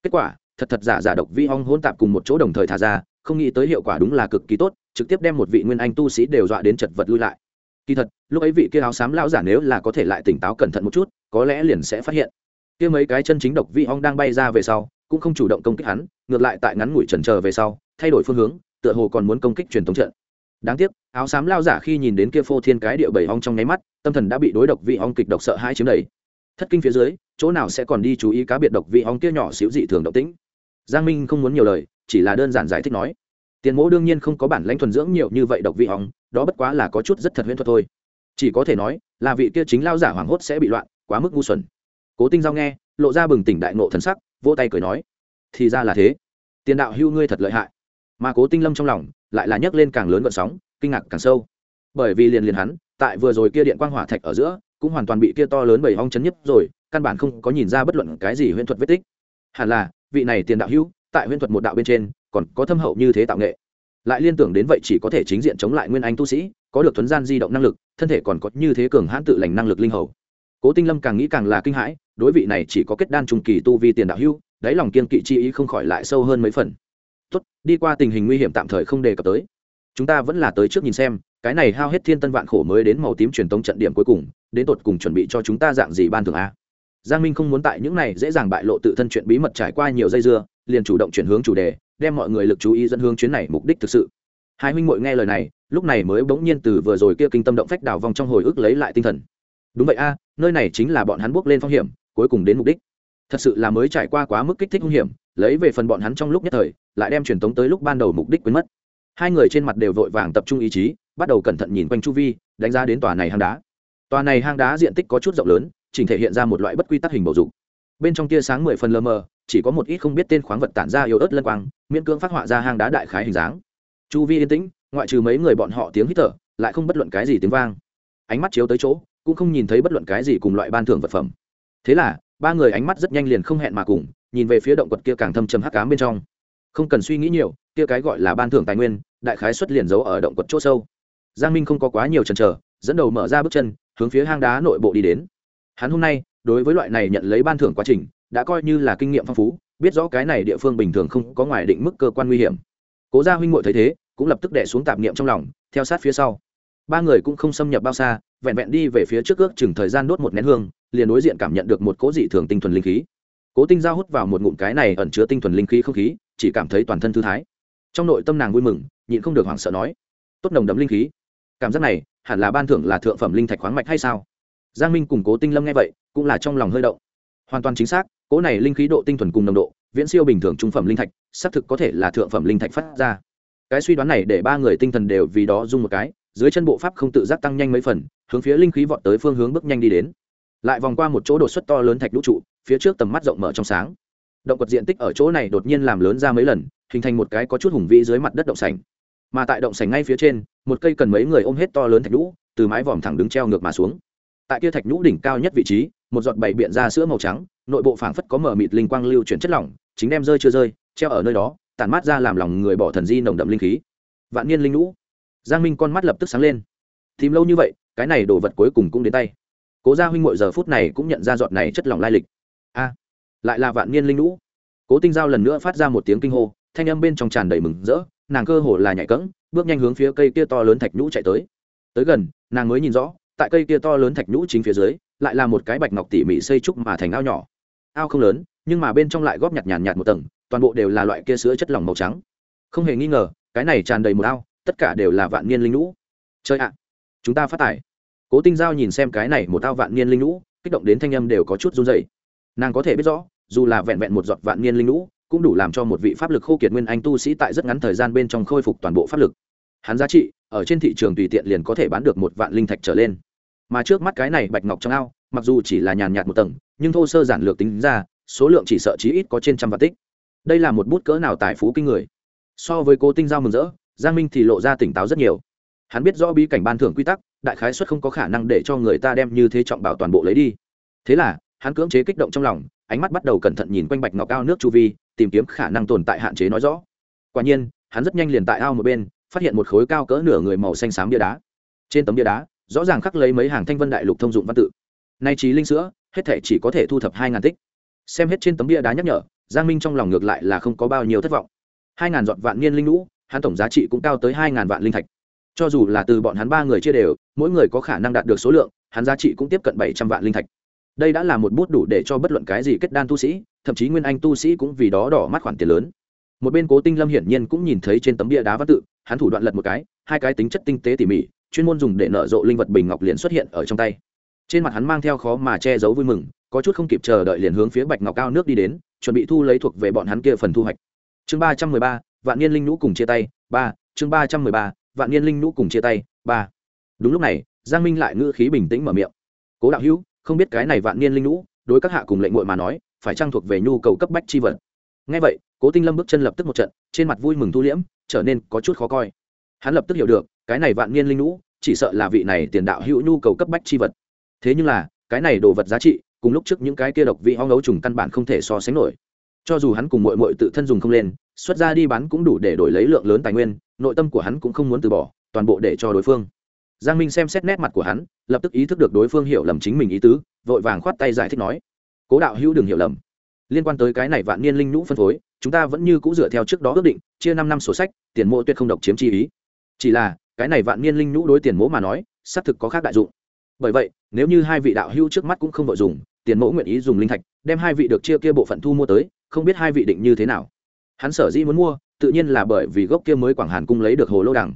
Kết quả, thật thật giả giả độc vi ong hỗn tạp cùng một chỗ đồng thời thả ra, không nghĩ tới hiệu quả đúng là cực kỳ tốt, trực tiếp đem một vị nguyên anh tu sĩ đều dọa đến chật vật lui lại. Kỳ thật, lúc ấy vị kia áo xám lão giả nếu là có thể lại tỉnh táo cẩn thận một chút, có lẽ liền sẽ phát hiện. Kia mấy cái chân chính độc vi ong đang bay ra về sau, cũng không chủ động công kích hắn, ngược lại tại ngắn ngủi trần chờ về sau, thay đổi phương hướng tựa hồ còn muốn công kích truyền thống trận. Đáng tiếc, áo xám lao giả khi nhìn đến kia phô thiên cái địa bảy ong trong nháy mắt, tâm thần đã bị đối độc vị ong kịch độc sợ hai chiếm đầy. Thất kinh phía dưới, chỗ nào sẽ còn đi chú ý cá biệt độc vị ong kia nhỏ xíu dị thường động tĩnh. Giang minh không muốn nhiều lời, chỉ là đơn giản giải thích nói. Tiền mỗ đương nhiên không có bản lãnh thuần dưỡng nhiều như vậy độc vị ong đó bất quá là có chút rất thật huyễn thuật thôi. Chỉ có thể nói, là vị kia chính lao giả hoảng hốt sẽ bị loạn, quá mức ngu xuẩn. Cố tinh giao nghe, lộ ra bừng tỉnh đại nộ thần sắc, vỗ tay cười nói, thì ra là thế. Tiền đạo hưu ngươi thật lợi hại mà cố tinh lâm trong lòng lại là nhấc lên càng lớn vận sóng, kinh ngạc càng sâu. Bởi vì liền liền hắn, tại vừa rồi kia điện quang hỏa thạch ở giữa, cũng hoàn toàn bị kia to lớn bởi hong chấn nhấp rồi, căn bản không có nhìn ra bất luận cái gì huyễn thuật vết tích. Hẳn là, vị này tiền đạo hữu, tại huyễn thuật một đạo bên trên, còn có thâm hậu như thế tạo nghệ. Lại liên tưởng đến vậy chỉ có thể chính diện chống lại nguyên anh tu sĩ, có được thuấn gian di động năng lực, thân thể còn có như thế cường hãn tự lành năng lực linh hầu. Cố tinh lâm càng nghĩ càng là kinh hãi, đối vị này chỉ có kết đan trung kỳ tu vi tiền đạo hữu, đáy lòng kiên kỵ chi ý không khỏi lại sâu hơn mấy phần tốt, đi qua tình hình nguy hiểm tạm thời không đề cập tới. Chúng ta vẫn là tới trước nhìn xem, cái này hao hết thiên tân vạn khổ mới đến màu tím truyền tống trận điểm cuối cùng, đến tột cùng chuẩn bị cho chúng ta dạng gì ban thường a. Giang minh không muốn tại những này dễ dàng bại lộ tự thân chuyện bí mật trải qua nhiều dây dưa, liền chủ động chuyển hướng chủ đề, đem mọi người lực chú ý dẫn hướng chuyến này mục đích thực sự. Hai huynh muội nghe lời này, lúc này mới bỗng nhiên từ vừa rồi kia kinh tâm động phách đào vòng trong hồi ức lấy lại tinh thần. Đúng vậy a, nơi này chính là bọn hắn bước lên phong hiểm, cuối cùng đến mục đích thật sự là mới trải qua quá mức kích thích hung hiểm, lấy về phần bọn hắn trong lúc nhất thời, lại đem truyền tống tới lúc ban đầu mục đích quên mất. Hai người trên mặt đều vội vàng tập trung ý chí, bắt đầu cẩn thận nhìn quanh chu vi, đánh giá đến tòa này hang đá. Tòa này hang đá diện tích có chút rộng lớn, chỉnh thể hiện ra một loại bất quy tắc hình bầu dục. Bên trong tia sáng mười phần lơ mờ, chỉ có một ít không biết tên khoáng vật tản ra yếu ớt lân quang, miễn cưỡng phát họa ra hang đá đại khái hình dáng. Chu vi yên tĩnh, ngoại trừ mấy người bọn họ tiếng hít thở, lại không bất luận cái gì tiếng vang. Ánh mắt chiếu tới chỗ, cũng không nhìn thấy bất luận cái gì cùng loại ban thưởng vật phẩm. Thế là ba người ánh mắt rất nhanh liền không hẹn mà cùng, nhìn về phía động quật kia càng thâm trầm hắc ám bên trong. Không cần suy nghĩ nhiều, kia cái gọi là ban thưởng tài nguyên, đại khái xuất liền giấu ở động quật chỗ sâu. Giang minh không có quá nhiều chần chờ, dẫn đầu mở ra bước chân, hướng phía hang đá nội bộ đi đến. Hắn hôm nay, đối với loại này nhận lấy ban thưởng quá trình, đã coi như là kinh nghiệm phong phú, biết rõ cái này địa phương bình thường không có ngoài định mức cơ quan nguy hiểm. Cố gia huynh ngội thấy thế, cũng lập tức đẻ xuống tạp niệm trong lòng, theo sát phía sau. Ba người cũng không xâm nhập bao xa, vẹn vẹn đi về phía trước ước chừng thời gian đốt một nén hương liền đối diện cảm nhận được một cỗ dị thường tinh thuần linh khí. Cố tinh giao hút vào một ngụm cái này ẩn chứa tinh thuần linh khí không khí, chỉ cảm thấy toàn thân thư thái. Trong nội tâm nàng vui mừng, nhịn không được hoảng sợ nói, tốt nồng đậm linh khí. Cảm giác này, hẳn là ban thưởng là thượng phẩm linh thạch khoáng mạch hay sao? Giang minh cùng cố tinh lâm nghe vậy, cũng là trong lòng hơi động. Hoàn toàn chính xác cố này linh khí độ tinh thuần cùng nồng độ, viễn siêu bình thường trung phẩm linh thạch, xác thực có thể là thượng phẩm linh thạch phát ra. Cái suy đoán này để ba người tinh thần đều vì đó dung một cái, dưới chân bộ pháp không tự giác tăng nhanh mấy phần, hướng phía linh khí vọt tới phương hướng bước nhanh đi đến lại vòng qua một chỗ đột xuất to lớn thạch lũ trụ, phía trước tầm mắt rộng mở trong sáng. Động quật diện tích ở chỗ này đột nhiên làm lớn ra mấy lần, hình thành một cái có chút hùng vĩ dưới mặt đất động sảnh. mà tại động sảnh ngay phía trên, một cây cần mấy người ôm hết to lớn thạch lũ, từ mái vòm thẳng đứng treo ngược mà xuống. Tại kia thạch nhũ đỉnh cao nhất vị trí, một giọt bảy biện ra sữa màu trắng, nội bộ phảng phất có mở mịt linh quang lưu chuyển chất lỏng, chính đem rơi chưa rơi, treo ở nơi đó, tản mát ra làm lòng người bỏ thần di nồng đậm linh khí. Vạn niên linh lũ. Giang minh con mắt lập tức sáng lên. Tìm lâu như vậy, cái này đồ vật cuối cùng cũng đến tay cố gia huynh ngội giờ phút này cũng nhận ra giọt này chất lỏng lai lịch. A, lại là vạn niên linh lũ. Cố tinh giao lần nữa phát ra một tiếng kinh hô, thanh âm bên trong tràn đầy mừng rỡ, nàng cơ hồ là nhảy cẫng, bước nhanh hướng phía cây kia to lớn thạch nhũ chạy tới. Tới gần, nàng mới nhìn rõ, tại cây kia to lớn thạch nhũ chính phía dưới, lại là một cái bạch ngọc tỉ mỉ xây trúc mà thành ao nhỏ. Ao không lớn, nhưng mà bên trong lại góp nhặt nhàn nhạt một tầng, toàn bộ đều là loại kia sữa chất lỏng màu trắng. Không hề nghi ngờ, cái này tràn đầy một ao, tất cả đều là vạn niên linh lũ. Chơi ạ, chúng ta phát tải cố tinh giao nhìn xem cái này một tao vạn niên linh lũ, kích động đến thanh âm đều có chút run dày nàng có thể biết rõ, dù là vẹn vẹn một giọt vạn niên linh lũ, cũng đủ làm cho một vị pháp lực khô kiệt nguyên anh tu sĩ tại rất ngắn thời gian bên trong khôi phục toàn bộ pháp lực. Hắn giá trị, ở trên thị trường tùy tiện liền có thể bán được một vạn linh thạch trở lên. Mà trước mắt cái này bạch ngọc trong ao, mặc dù chỉ là nhàn nhạt một tầng, nhưng thô sơ giản lược tính ra, số lượng chỉ sợ chí ít có trên trăm vạn tích. Đây là một bút cỡ nào tài phú kinh người. So với cố tinh giao mừng rỡ, giang minh thì lộ ra tỉnh táo rất nhiều hắn biết rõ bí cảnh ban thưởng quy tắc, đại khái xuất không có khả năng để cho người ta đem như thế trọng bảo toàn bộ lấy đi. Thế là, hắn cưỡng chế kích động trong lòng, ánh mắt bắt đầu cẩn thận nhìn quanh bạch ngọc ao nước chu vi, tìm kiếm khả năng tồn tại hạn chế nói rõ. Quả nhiên, hắn rất nhanh liền tại ao một bên, phát hiện một khối cao cỡ nửa người màu xanh xám bia đá. Trên tấm bia đá, rõ ràng khắc lấy mấy hàng thanh vân đại lục thông dụng văn tự. Nay trí linh sữa, hết thể chỉ có thể thu thập hai ngàn tích. Xem hết trên tấm bia đá nhắc nhở, giang minh trong lòng ngược lại là không có bao nhiêu thất vọng. Hai ngàn dọn vạn niên linh lũ, hắn tổng giá trị cũng cao tới hai ngàn vạn linh thạch cho dù là từ bọn hắn ba người chia đều, mỗi người có khả năng đạt được số lượng, hắn giá trị cũng tiếp cận bảy trăm vạn linh thạch. Đây đã là một bút đủ để cho bất luận cái gì kết đan tu sĩ, thậm chí nguyên anh tu sĩ cũng vì đó đỏ mắt khoản tiền lớn. Một bên cố tinh lâm hiển nhiên cũng nhìn thấy trên tấm bia đá văn tự, hắn thủ đoạn lật một cái, hai cái tính chất tinh tế tỉ mỉ, chuyên môn dùng để nở rộ linh vật bình ngọc liền xuất hiện ở trong tay. Trên mặt hắn mang theo khó mà che giấu vui mừng, có chút không kịp chờ đợi liền hướng phía bạch ngọc cao nước đi đến, chuẩn bị thu lấy thuộc về bọn hắn kia phần thu hoạch. Chương ba trăm mười ba, vạn niên linh nhũ cùng chia tay, ba, chương ba trăm mười ba vạn niên linh nhũ cùng chia tay, ba. Đúng lúc này, giang minh lại ngữ khí bình tĩnh mở miệng. Cố đạo hữu, không biết cái này vạn niên linh nhũ đối các hạ cùng lệnh ngội mà nói, phải trang thuộc về nhu cầu cấp bách chi vật? Ngay vậy, cố tinh lâm bước chân lập tức một trận, trên mặt vui mừng thu liễm, trở nên có chút khó coi. Hắn lập tức hiểu được, cái này vạn niên linh nhũ chỉ sợ là vị này tiền đạo hữu nhu cầu cấp bách chi vật. Thế nhưng là, cái này đồ vật giá trị, cùng lúc trước những cái kia độc vị ho ngấu trùng căn bản không thể so sánh nổi. Cho dù hắn cùng mội mội tự thân dùng không lên xuất ra đi bán cũng đủ để đổi lấy lượng lớn tài nguyên, nội tâm của hắn cũng không muốn từ bỏ, toàn bộ để cho đối phương. Giang minh xem xét nét mặt của hắn, lập tức ý thức được đối phương hiểu lầm chính mình ý tứ, vội vàng khoát tay giải thích nói, cố đạo hữu đừng hiểu lầm. Liên quan tới cái này vạn niên linh nhũ phân phối, chúng ta vẫn như c ũ dựa theo trước đó ước định, chia năm năm sổ sách, tiền mộ tuyệt không độc chiếm chi ý. Chỉ là, cái này vạn niên linh nhũ đối tiền mỗ mà nói, xác thực có khác đại dụng. Bởi vậy, nếu như hai vị đạo hưu trước mắt cũng không vội dùng, tiền mẫu nguyện ý dùng linh thạch, đem hai vị được chia kia bộ phận thu mua tới, không biết hai vị định như thế nào hắn sở dĩ muốn mua, tự nhiên là bởi vì gốc kia mới quảng hàn cung lấy được hồ lô đằng.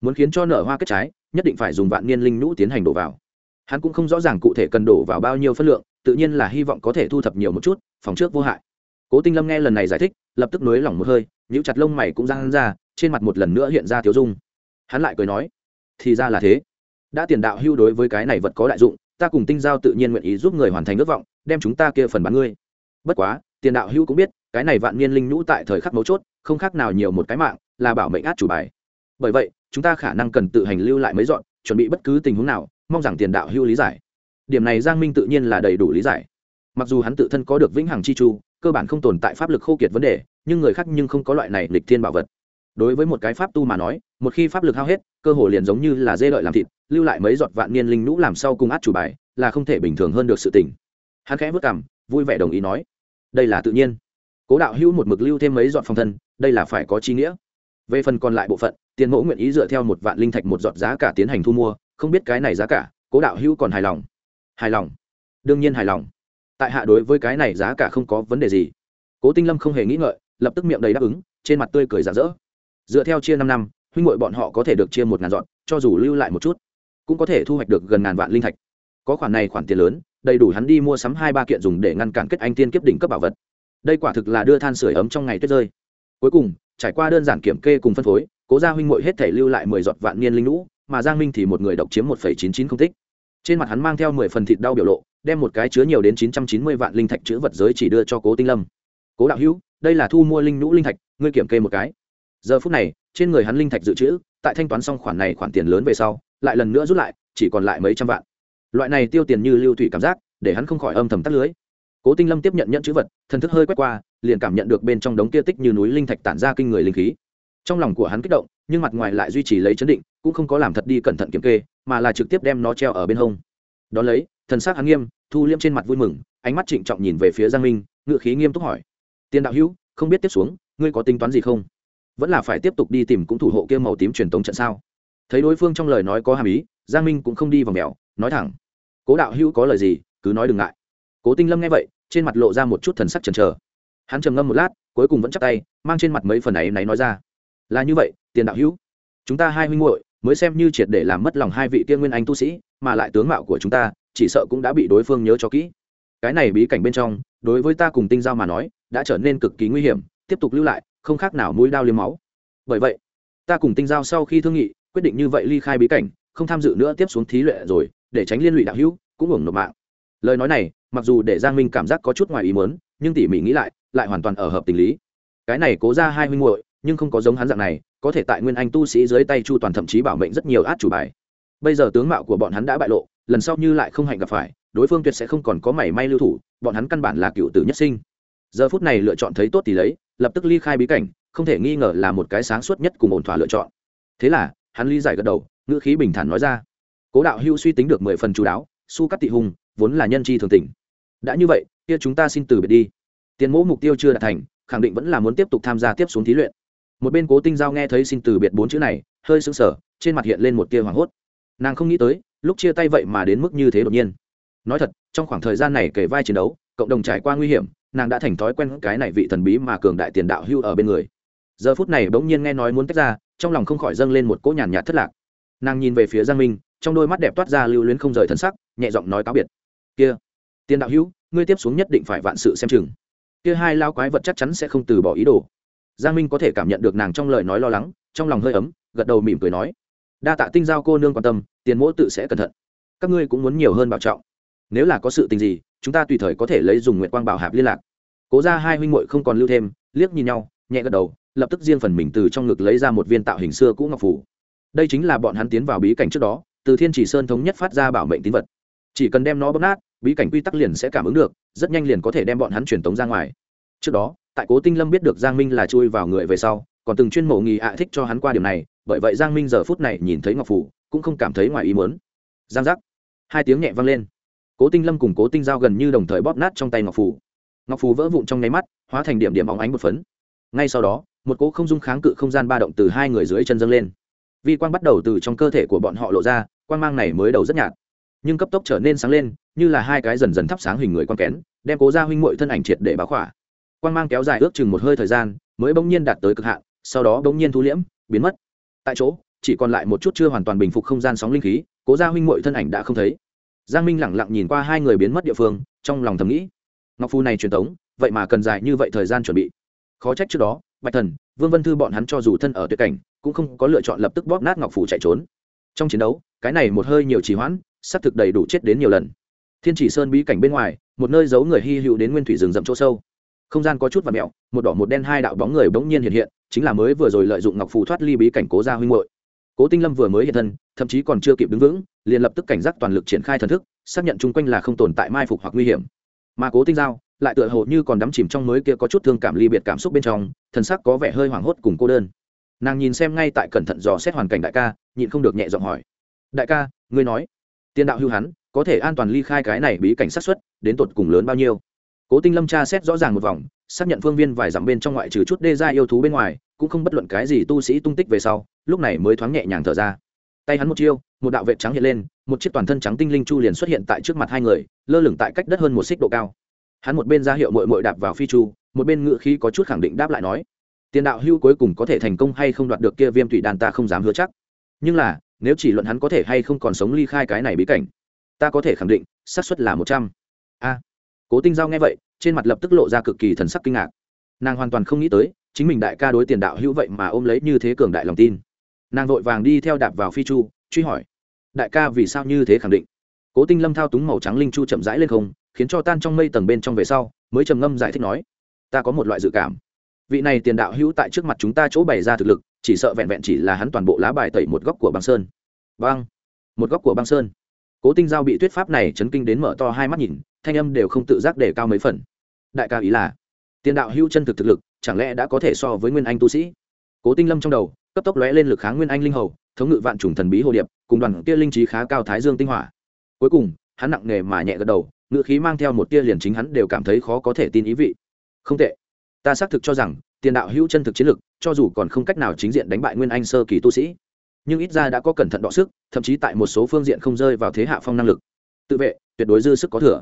Muốn khiến cho nở hoa kết trái, nhất định phải dùng vạn niên linh nhũ tiến hành đổ vào. Hắn cũng không rõ ràng cụ thể cần đổ vào bao nhiêu phân lượng, tự nhiên là hy vọng có thể thu thập nhiều một chút, phòng trước vô hại. Cố tinh lâm nghe lần này giải thích, lập tức nới lỏng một hơi nhũ chặt lông mày cũng răng ra, trên mặt một lần nữa hiện ra thiếu dung. Hắn lại cười nói, thì ra là thế. Đã tiền đạo hưu đối với cái này vật có đại dụng, ta cùng tinh giao tự nhiên nguyện ý giúp người hoàn thành ước vọng, đem chúng ta kia phần bán ngươi. Bất quá tiền đạo hưu cũng biết, cái này vạn niên linh nhũ tại thời khắc mấu chốt, không khác nào nhiều một cái mạng, là bảo mệnh át chủ bài. Bởi vậy, chúng ta khả năng cần tự hành lưu lại mấy dọn, chuẩn bị bất cứ tình huống nào, mong rằng tiền đạo hưu lý giải. Điểm này giang minh tự nhiên là đầy đủ lý giải. Mặc dù hắn tự thân có được vĩnh hằng chi chu, cơ bản không tồn tại pháp lực khô kiệt vấn đề, nhưng người khác nhưng không có loại này lịch thiên bảo vật. Đối với một cái pháp tu mà nói, một khi pháp lực hao hết, cơ hồ liền giống như là dê lợi làm thịt, lưu lại mấy giọt vạn niên linh nhũ làm sau cùng át chủ bài, là không thể bình thường hơn được sự tình. Hắn khẽ vất cảm vui vẻ đồng ý nói đây là tự nhiên. Cố đạo hữu một mực lưu thêm mấy giọt phòng thân, đây là phải có chi nghĩa. Về phần còn lại bộ phận, tiền mẫu nguyện ý dựa theo một vạn linh thạch một giọt giá cả tiến hành thu mua, không biết cái này giá cả, cố đạo hữu còn hài lòng? Hài lòng. Đương nhiên hài lòng. Tại hạ đối với cái này giá cả không có vấn đề gì. Cố tinh lâm không hề nghĩ ngợi, lập tức miệng đầy đáp ứng, trên mặt tươi cười rạ rỡ. Dựa theo chia năm năm, huynh ngội bọn họ có thể được chia một ngàn dọn cho dù lưu lại một chút, cũng có thể thu hoạch được gần ngàn vạn linh thạch. Có khoản này khoản tiền lớn đầy đủ hắn đi mua sắm hai ba kiện dùng để ngăn cản kết anh tiên kiếp đỉnh cấp bảo vật. Đây quả thực là đưa than sửa ấm trong ngày tuyết rơi. Cuối cùng, trải qua đơn giản kiểm kê cùng phân phối, cố gia huynh muội hết thể lưu lại mười giọt vạn niên linh lũ, mà giang minh thì một người độc chiếm một phẩy chín chín không tích. Trên mặt hắn mang theo mười phần thịt đau biểu lộ, đem một cái chứa nhiều đến chín trăm chín mươi vạn linh thạch chữ vật giới chỉ đưa cho cố tinh lâm. Cố đạo hữu, đây là thu mua linh nhũ linh thạch, ngươi kiểm kê một cái. Giờ phút này, trên người hắn linh thạch dự trữ, tại thanh toán xong khoản này khoản tiền lớn về sau, lại lần nữa rút lại, chỉ còn lại mấy trăm vạn loại này tiêu tiền như lưu thủy cảm giác, để hắn không khỏi âm thầm tắt lưới. Cố tinh lâm tiếp nhận nhận chữ vật, thần thức hơi quét qua, liền cảm nhận được bên trong đống kia tích như núi linh thạch tản ra kinh người linh khí. Trong lòng của hắn kích động, nhưng mặt ngoài lại duy trì lấy chấn định, cũng không có làm thật đi cẩn thận kiểm kê, mà là trực tiếp đem nó treo ở bên hông. Đón lấy, thần sắc hắn nghiêm, thu liêm trên mặt vui mừng, ánh mắt trịnh trọng nhìn về phía giang minh ngự khí nghiêm túc hỏi. Tiền đạo hữu, không biết tiếp xuống, ngươi có tính toán gì không? Vẫn là phải tiếp tục đi tìm cũng thủ hộ kia màu tím truyền tống trận sao? Thấy đối phương trong lời nói có hàm ý giang minh cũng không đi vào mèo, nói thẳng. Cố đạo hữu có lời gì, cứ nói đừng ngại. Cố tinh lâm nghe vậy, trên mặt lộ ra một chút thần sắc chần chờ. Hắn trầm ngâm một lát, cuối cùng vẫn chắc tay, mang trên mặt mấy phần ấy náy nói ra. Là như vậy, tiền đạo hữu. Chúng ta hai huynh muội, mới xem như triệt để làm mất lòng hai vị tiên nguyên anh tu sĩ, mà lại tướng mạo của chúng ta, chỉ sợ cũng đã bị đối phương nhớ cho kỹ. Cái này bí cảnh bên trong, đối với ta cùng tinh giao mà nói, đã trở nên cực kỳ nguy hiểm, tiếp tục lưu lại, không khác nào mũi đao liếm máu. Bởi vậy, ta cùng tinh giao sau khi thương nghị, quyết định như vậy ly khai bí cảnh không tham dự nữa tiếp xuống thí luyện rồi, để tránh liên lụy đạo hữu, cũng hưởng nộp mạng. Lời nói này, mặc dù để giang minh cảm giác có chút ngoài ý mớn nhưng tỉ mỉ nghĩ lại lại hoàn toàn ở hợp tình lý. Cái này cố ra hai huynh muội, nhưng không có giống hắn dạng này, có thể tại nguyên anh tu sĩ dưới tay chu toàn thậm chí bảo mệnh rất nhiều át chủ bài. Bây giờ tướng mạo của bọn hắn đã bại lộ, lần sau như lại không hạnh gặp phải, đối phương tuyệt sẽ không còn có mảy may lưu thủ, bọn hắn căn bản là cựu tử nhất sinh. Giờ phút này lựa chọn thấy tốt thì lấy, lập tức ly khai bí cảnh, không thể nghi ngờ là một cái sáng suốt nhất cùng ổn thỏa lựa chọn. Thế là, hắn ly giải gật đầu ngữ khí bình thản nói ra. Cố đạo hưu suy tính được mười phần chú đáo, su cắt tị hùng vốn là nhân chi thường tình. Đã như vậy, kia chúng ta xin từ biệt đi. Tiền mẫu mục tiêu chưa đạt thành, khẳng định vẫn là muốn tiếp tục tham gia tiếp xuống thí luyện. Một bên cố tinh giao nghe thấy xin từ biệt bốn chữ này, hơi sững sờ, trên mặt hiện lên một tia hoảng hốt. Nàng không nghĩ tới, lúc chia tay vậy mà đến mức như thế đột nhiên. Nói thật, trong khoảng thời gian này kể vai chiến đấu, cộng đồng trải qua nguy hiểm, nàng đã thành thói quen cái này vị thần bí mà cường đại tiền đạo hưu ở bên người. Giờ phút này bỗng nhiên nghe nói muốn tách ra, trong lòng không khỏi dâng lên một cỗ nhàn nhạt thất lạc nàng nhìn về phía giang minh, trong đôi mắt đẹp toát ra lưu luyến không rời thân sắc, nhẹ giọng nói cáo biệt. Kia tiền đạo hữu, ngươi tiếp xuống nhất định phải vạn sự xem chừng. Kia hai lao quái vật chắc chắn sẽ không từ bỏ ý đồ. Giang minh có thể cảm nhận được nàng trong lời nói lo lắng, trong lòng hơi ấm, gật đầu mỉm cười nói, đa tạ tinh giao cô nương quan tâm, tiền mỗ tự sẽ cẩn thận. Các ngươi cũng muốn nhiều hơn bảo trọng. Nếu là có sự tình gì, chúng ta tùy thời có thể lấy dùng nguyện quang bảo hạp liên lạc. Cố ra hai huynh muội không còn lưu thêm, liếc nhìn nhau, nhẹ gật đầu, lập tức riêng phần mình từ trong ngực lấy ra một viên tạo hình xưa cũ ngọc phủ đây chính là bọn hắn tiến vào bí cảnh trước đó, từ thiên chỉ sơn thống nhất phát ra bảo mệnh tín vật. Chỉ cần đem nó bóp nát, bí cảnh quy tắc liền sẽ cảm ứng được, rất nhanh liền có thể đem bọn hắn truyền tống ra ngoài. Trước đó, tại cố tinh lâm biết được giang minh là chui vào người về sau, còn từng chuyên mộ nghi ạ thích cho hắn qua điểm này, bởi vậy giang minh giờ phút này nhìn thấy ngọc phủ, cũng không cảm thấy ngoài ý muốn. Giang giác. Hai tiếng nhẹ vang lên. Cố tinh lâm cùng cố tinh giao gần như đồng thời bóp nát trong tay ngọc phủ. Ngọc Phủ vỡ vụn trong nháy mắt, hóa thành điểm điểm óng ánh một phấn. Ngay sau đó, một cỗ không dung kháng cự không gian ba động từ hai người dưới chân dâng lên vi quang bắt đầu từ trong cơ thể của bọn họ lộ ra, quang mang này mới đầu rất nhạt, nhưng cấp tốc trở nên sáng lên, như là hai cái dần dần thắp sáng hình người quang kén, đem cố ra huynh mội thân ảnh triệt để báo khỏa. Quang mang kéo dài ước chừng một hơi thời gian, mới bỗng nhiên đạt tới cực hạn, sau đó bỗng nhiên thu liễm, biến mất. Tại chỗ, chỉ còn lại một chút chưa hoàn toàn bình phục không gian sóng linh khí, cố ra huynh mội thân ảnh đã không thấy. Giang minh lẳng lặng nhìn qua hai người biến mất địa phương, trong lòng thầm nghĩ. Ngọc phu này truyền tống, vậy mà cần dài như vậy thời gian chuẩn bị. Khó trách trước đó bạch thần, vương vân thư bọn hắn cho dù thân ở tuyệt cảnh, cũng không có lựa chọn lập tức bóp nát ngọc phủ chạy trốn. Trong chiến đấu, cái này một hơi nhiều trì hoãn, xác thực đầy đủ chết đến nhiều lần. Thiên chỉ sơn bí cảnh bên ngoài, một nơi giấu người hy hữu đến nguyên thủy rừng rậm chỗ sâu. Không gian có chút và mẹo, một đỏ một đen hai đạo bóng người bỗng nhiên hiện hiện, chính là mới vừa rồi lợi dụng ngọc phù thoát ly bí cảnh cố gia huynh hội cố tinh lâm vừa mới hiện thân, thậm chí còn chưa kịp đứng vững, liền lập tức cảnh giác toàn lực triển khai thần thức, xác nhận chung quanh là không tồn tại mai phục hoặc nguy hiểm. Mà cố tinh giao lại tựa hồ như còn đắm chìm trong mới kia có chút thương cảm ly biệt cảm xúc bên trong, thần sắc có vẻ hơi hoảng hốt cùng cô đơn. Nàng nhìn xem ngay tại cẩn thận dò xét hoàn cảnh đại ca, nhịn không được nhẹ giọng hỏi. Đại ca, ngươi nói, tiên đạo hưu hắn, có thể an toàn ly khai cái này bí cảnh sát xuất đến tột cùng lớn bao nhiêu? Cố tinh lâm tra xét rõ ràng một vòng, xác nhận phương viên vài dặm bên trong ngoại trừ chút đê gia yêu thú bên ngoài, cũng không bất luận cái gì tu sĩ tung tích về sau, lúc này mới thoáng nhẹ nhàng thở ra. Tay hắn một chiêu, một đạo vệ trắng hiện lên, một chiếc toàn thân trắng tinh linh chu liền xuất hiện tại trước mặt hai người, lơ lửng tại cách đất hơn một xích độ cao hắn một bên ra hiệu mội mội đạp vào phi chu, một bên ngự khí có chút khẳng định đáp lại nói, tiền đạo hưu cuối cùng có thể thành công hay không đoạt được kia viêm thủy đàn ta không dám hứa chắc. Nhưng là, nếu chỉ luận hắn có thể hay không còn sống ly khai cái này bí cảnh, ta có thể khẳng định, xác suất là một trăm. A. Cố tinh giao nghe vậy, trên mặt lập tức lộ ra cực kỳ thần sắc kinh ngạc. Nàng hoàn toàn không nghĩ tới, chính mình đại ca đối tiền đạo hữu vậy mà ôm lấy như thế cường đại lòng tin. Nàng vội vàng đi theo đạp vào phi chu, truy hỏi, đại ca vì sao như thế khẳng định? Cố tinh lâm thao túng màu trắng linh chu chậm rãi lên không khiến cho tan trong mây tầng bên trong về sau, mới trầm ngâm giải thích nói, ta có một loại dự cảm. Vị này tiền đạo hữu tại trước mặt chúng ta chỗ bày ra thực lực, chỉ sợ vẹn vẹn chỉ là hắn toàn bộ lá bài tẩy một góc của băng sơn. Băng một góc của băng sơn. Cố tinh giao bị thuyết pháp này chấn kinh đến mở to hai mắt nhìn, thanh âm đều không tự giác để cao mấy phần. Đại ca ý là, tiền đạo hữu chân thực thực lực, chẳng lẽ đã có thể so với nguyên anh tu sĩ? Cố tinh lâm trong đầu, cấp tốc lóe lên lực kháng nguyên anh linh hầu, thống ngự vạn chủng thần bí hồ điệp, cùng đoàn kia linh trí khá cao thái dương tinh hỏa. Cuối cùng, hắn nặng nề mà nhẹ gật đầu ngựa khí mang theo một tia liền chính hắn đều cảm thấy khó có thể tin ý vị. Không tệ. Ta xác thực cho rằng, tiền đạo hữu chân thực chiến lực cho dù còn không cách nào chính diện đánh bại nguyên anh sơ kỳ tu sĩ, nhưng ít ra đã có cẩn thận đọ sức, thậm chí tại một số phương diện không rơi vào thế hạ phong năng lực. Tự vệ, tuyệt đối dư sức có thừa.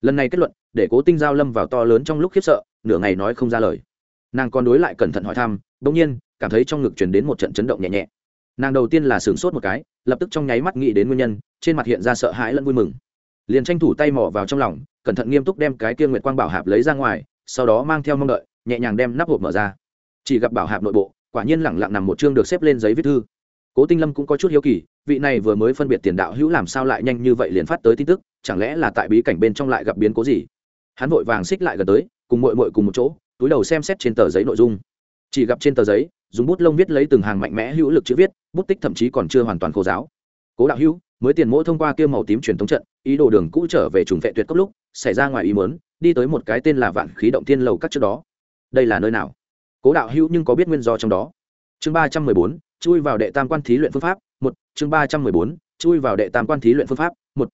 Lần này kết luận, để cố tinh giao lâm vào to lớn trong lúc khiếp sợ, nửa ngày nói không ra lời. Nàng còn đối lại cẩn thận hỏi thăm bỗng nhiên, cảm thấy trong ngực truyền đến một trận chấn động nhẹ nhẹ. Nàng đầu tiên là sửng sốt một cái, lập tức trong nháy mắt nghĩ đến nguyên nhân, trên mặt hiện ra sợ hãi lẫn vui mừng liền tranh thủ tay mỏ vào trong lòng, cẩn thận nghiêm túc đem cái kia nguyệt quang bảo hạp lấy ra ngoài, sau đó mang theo mong đợi, nhẹ nhàng đem nắp hộp mở ra. Chỉ gặp bảo hạp nội bộ, quả nhiên lẳng lặng nằm một chương được xếp lên giấy viết thư. Cố tinh lâm cũng có chút hiếu kỳ, vị này vừa mới phân biệt tiền đạo hữu làm sao lại nhanh như vậy liền phát tới tin tức, chẳng lẽ là tại bí cảnh bên trong lại gặp biến cố gì? Hắn vội vàng xích lại gần tới, cùng mội mội cùng một chỗ, túi đầu xem xét trên tờ giấy nội dung. Chỉ gặp trên tờ giấy, dùng bút lông viết lấy từng hàng mạnh mẽ hữu lực chữ viết, bút tích thậm chí còn chưa hoàn toàn khô giáo. Cố đạo hữu mới tiền mỗ thông qua kia màu tím truyền thống trận, ý đồ đường cũ trở về trùng vệ tuyệt cốc lúc, xảy ra ngoài ý mớn đi tới một cái tên là vạn khí động tiên lầu các trước đó. Đây là nơi nào? Cố đạo hữu nhưng có biết nguyên do trong đó. Chương ba trăm mười bốn, chui vào đệ tam quan thí luyện phương pháp, một, chương ba trăm mười bốn, chui vào đệ tam quan thí luyện phương pháp, một.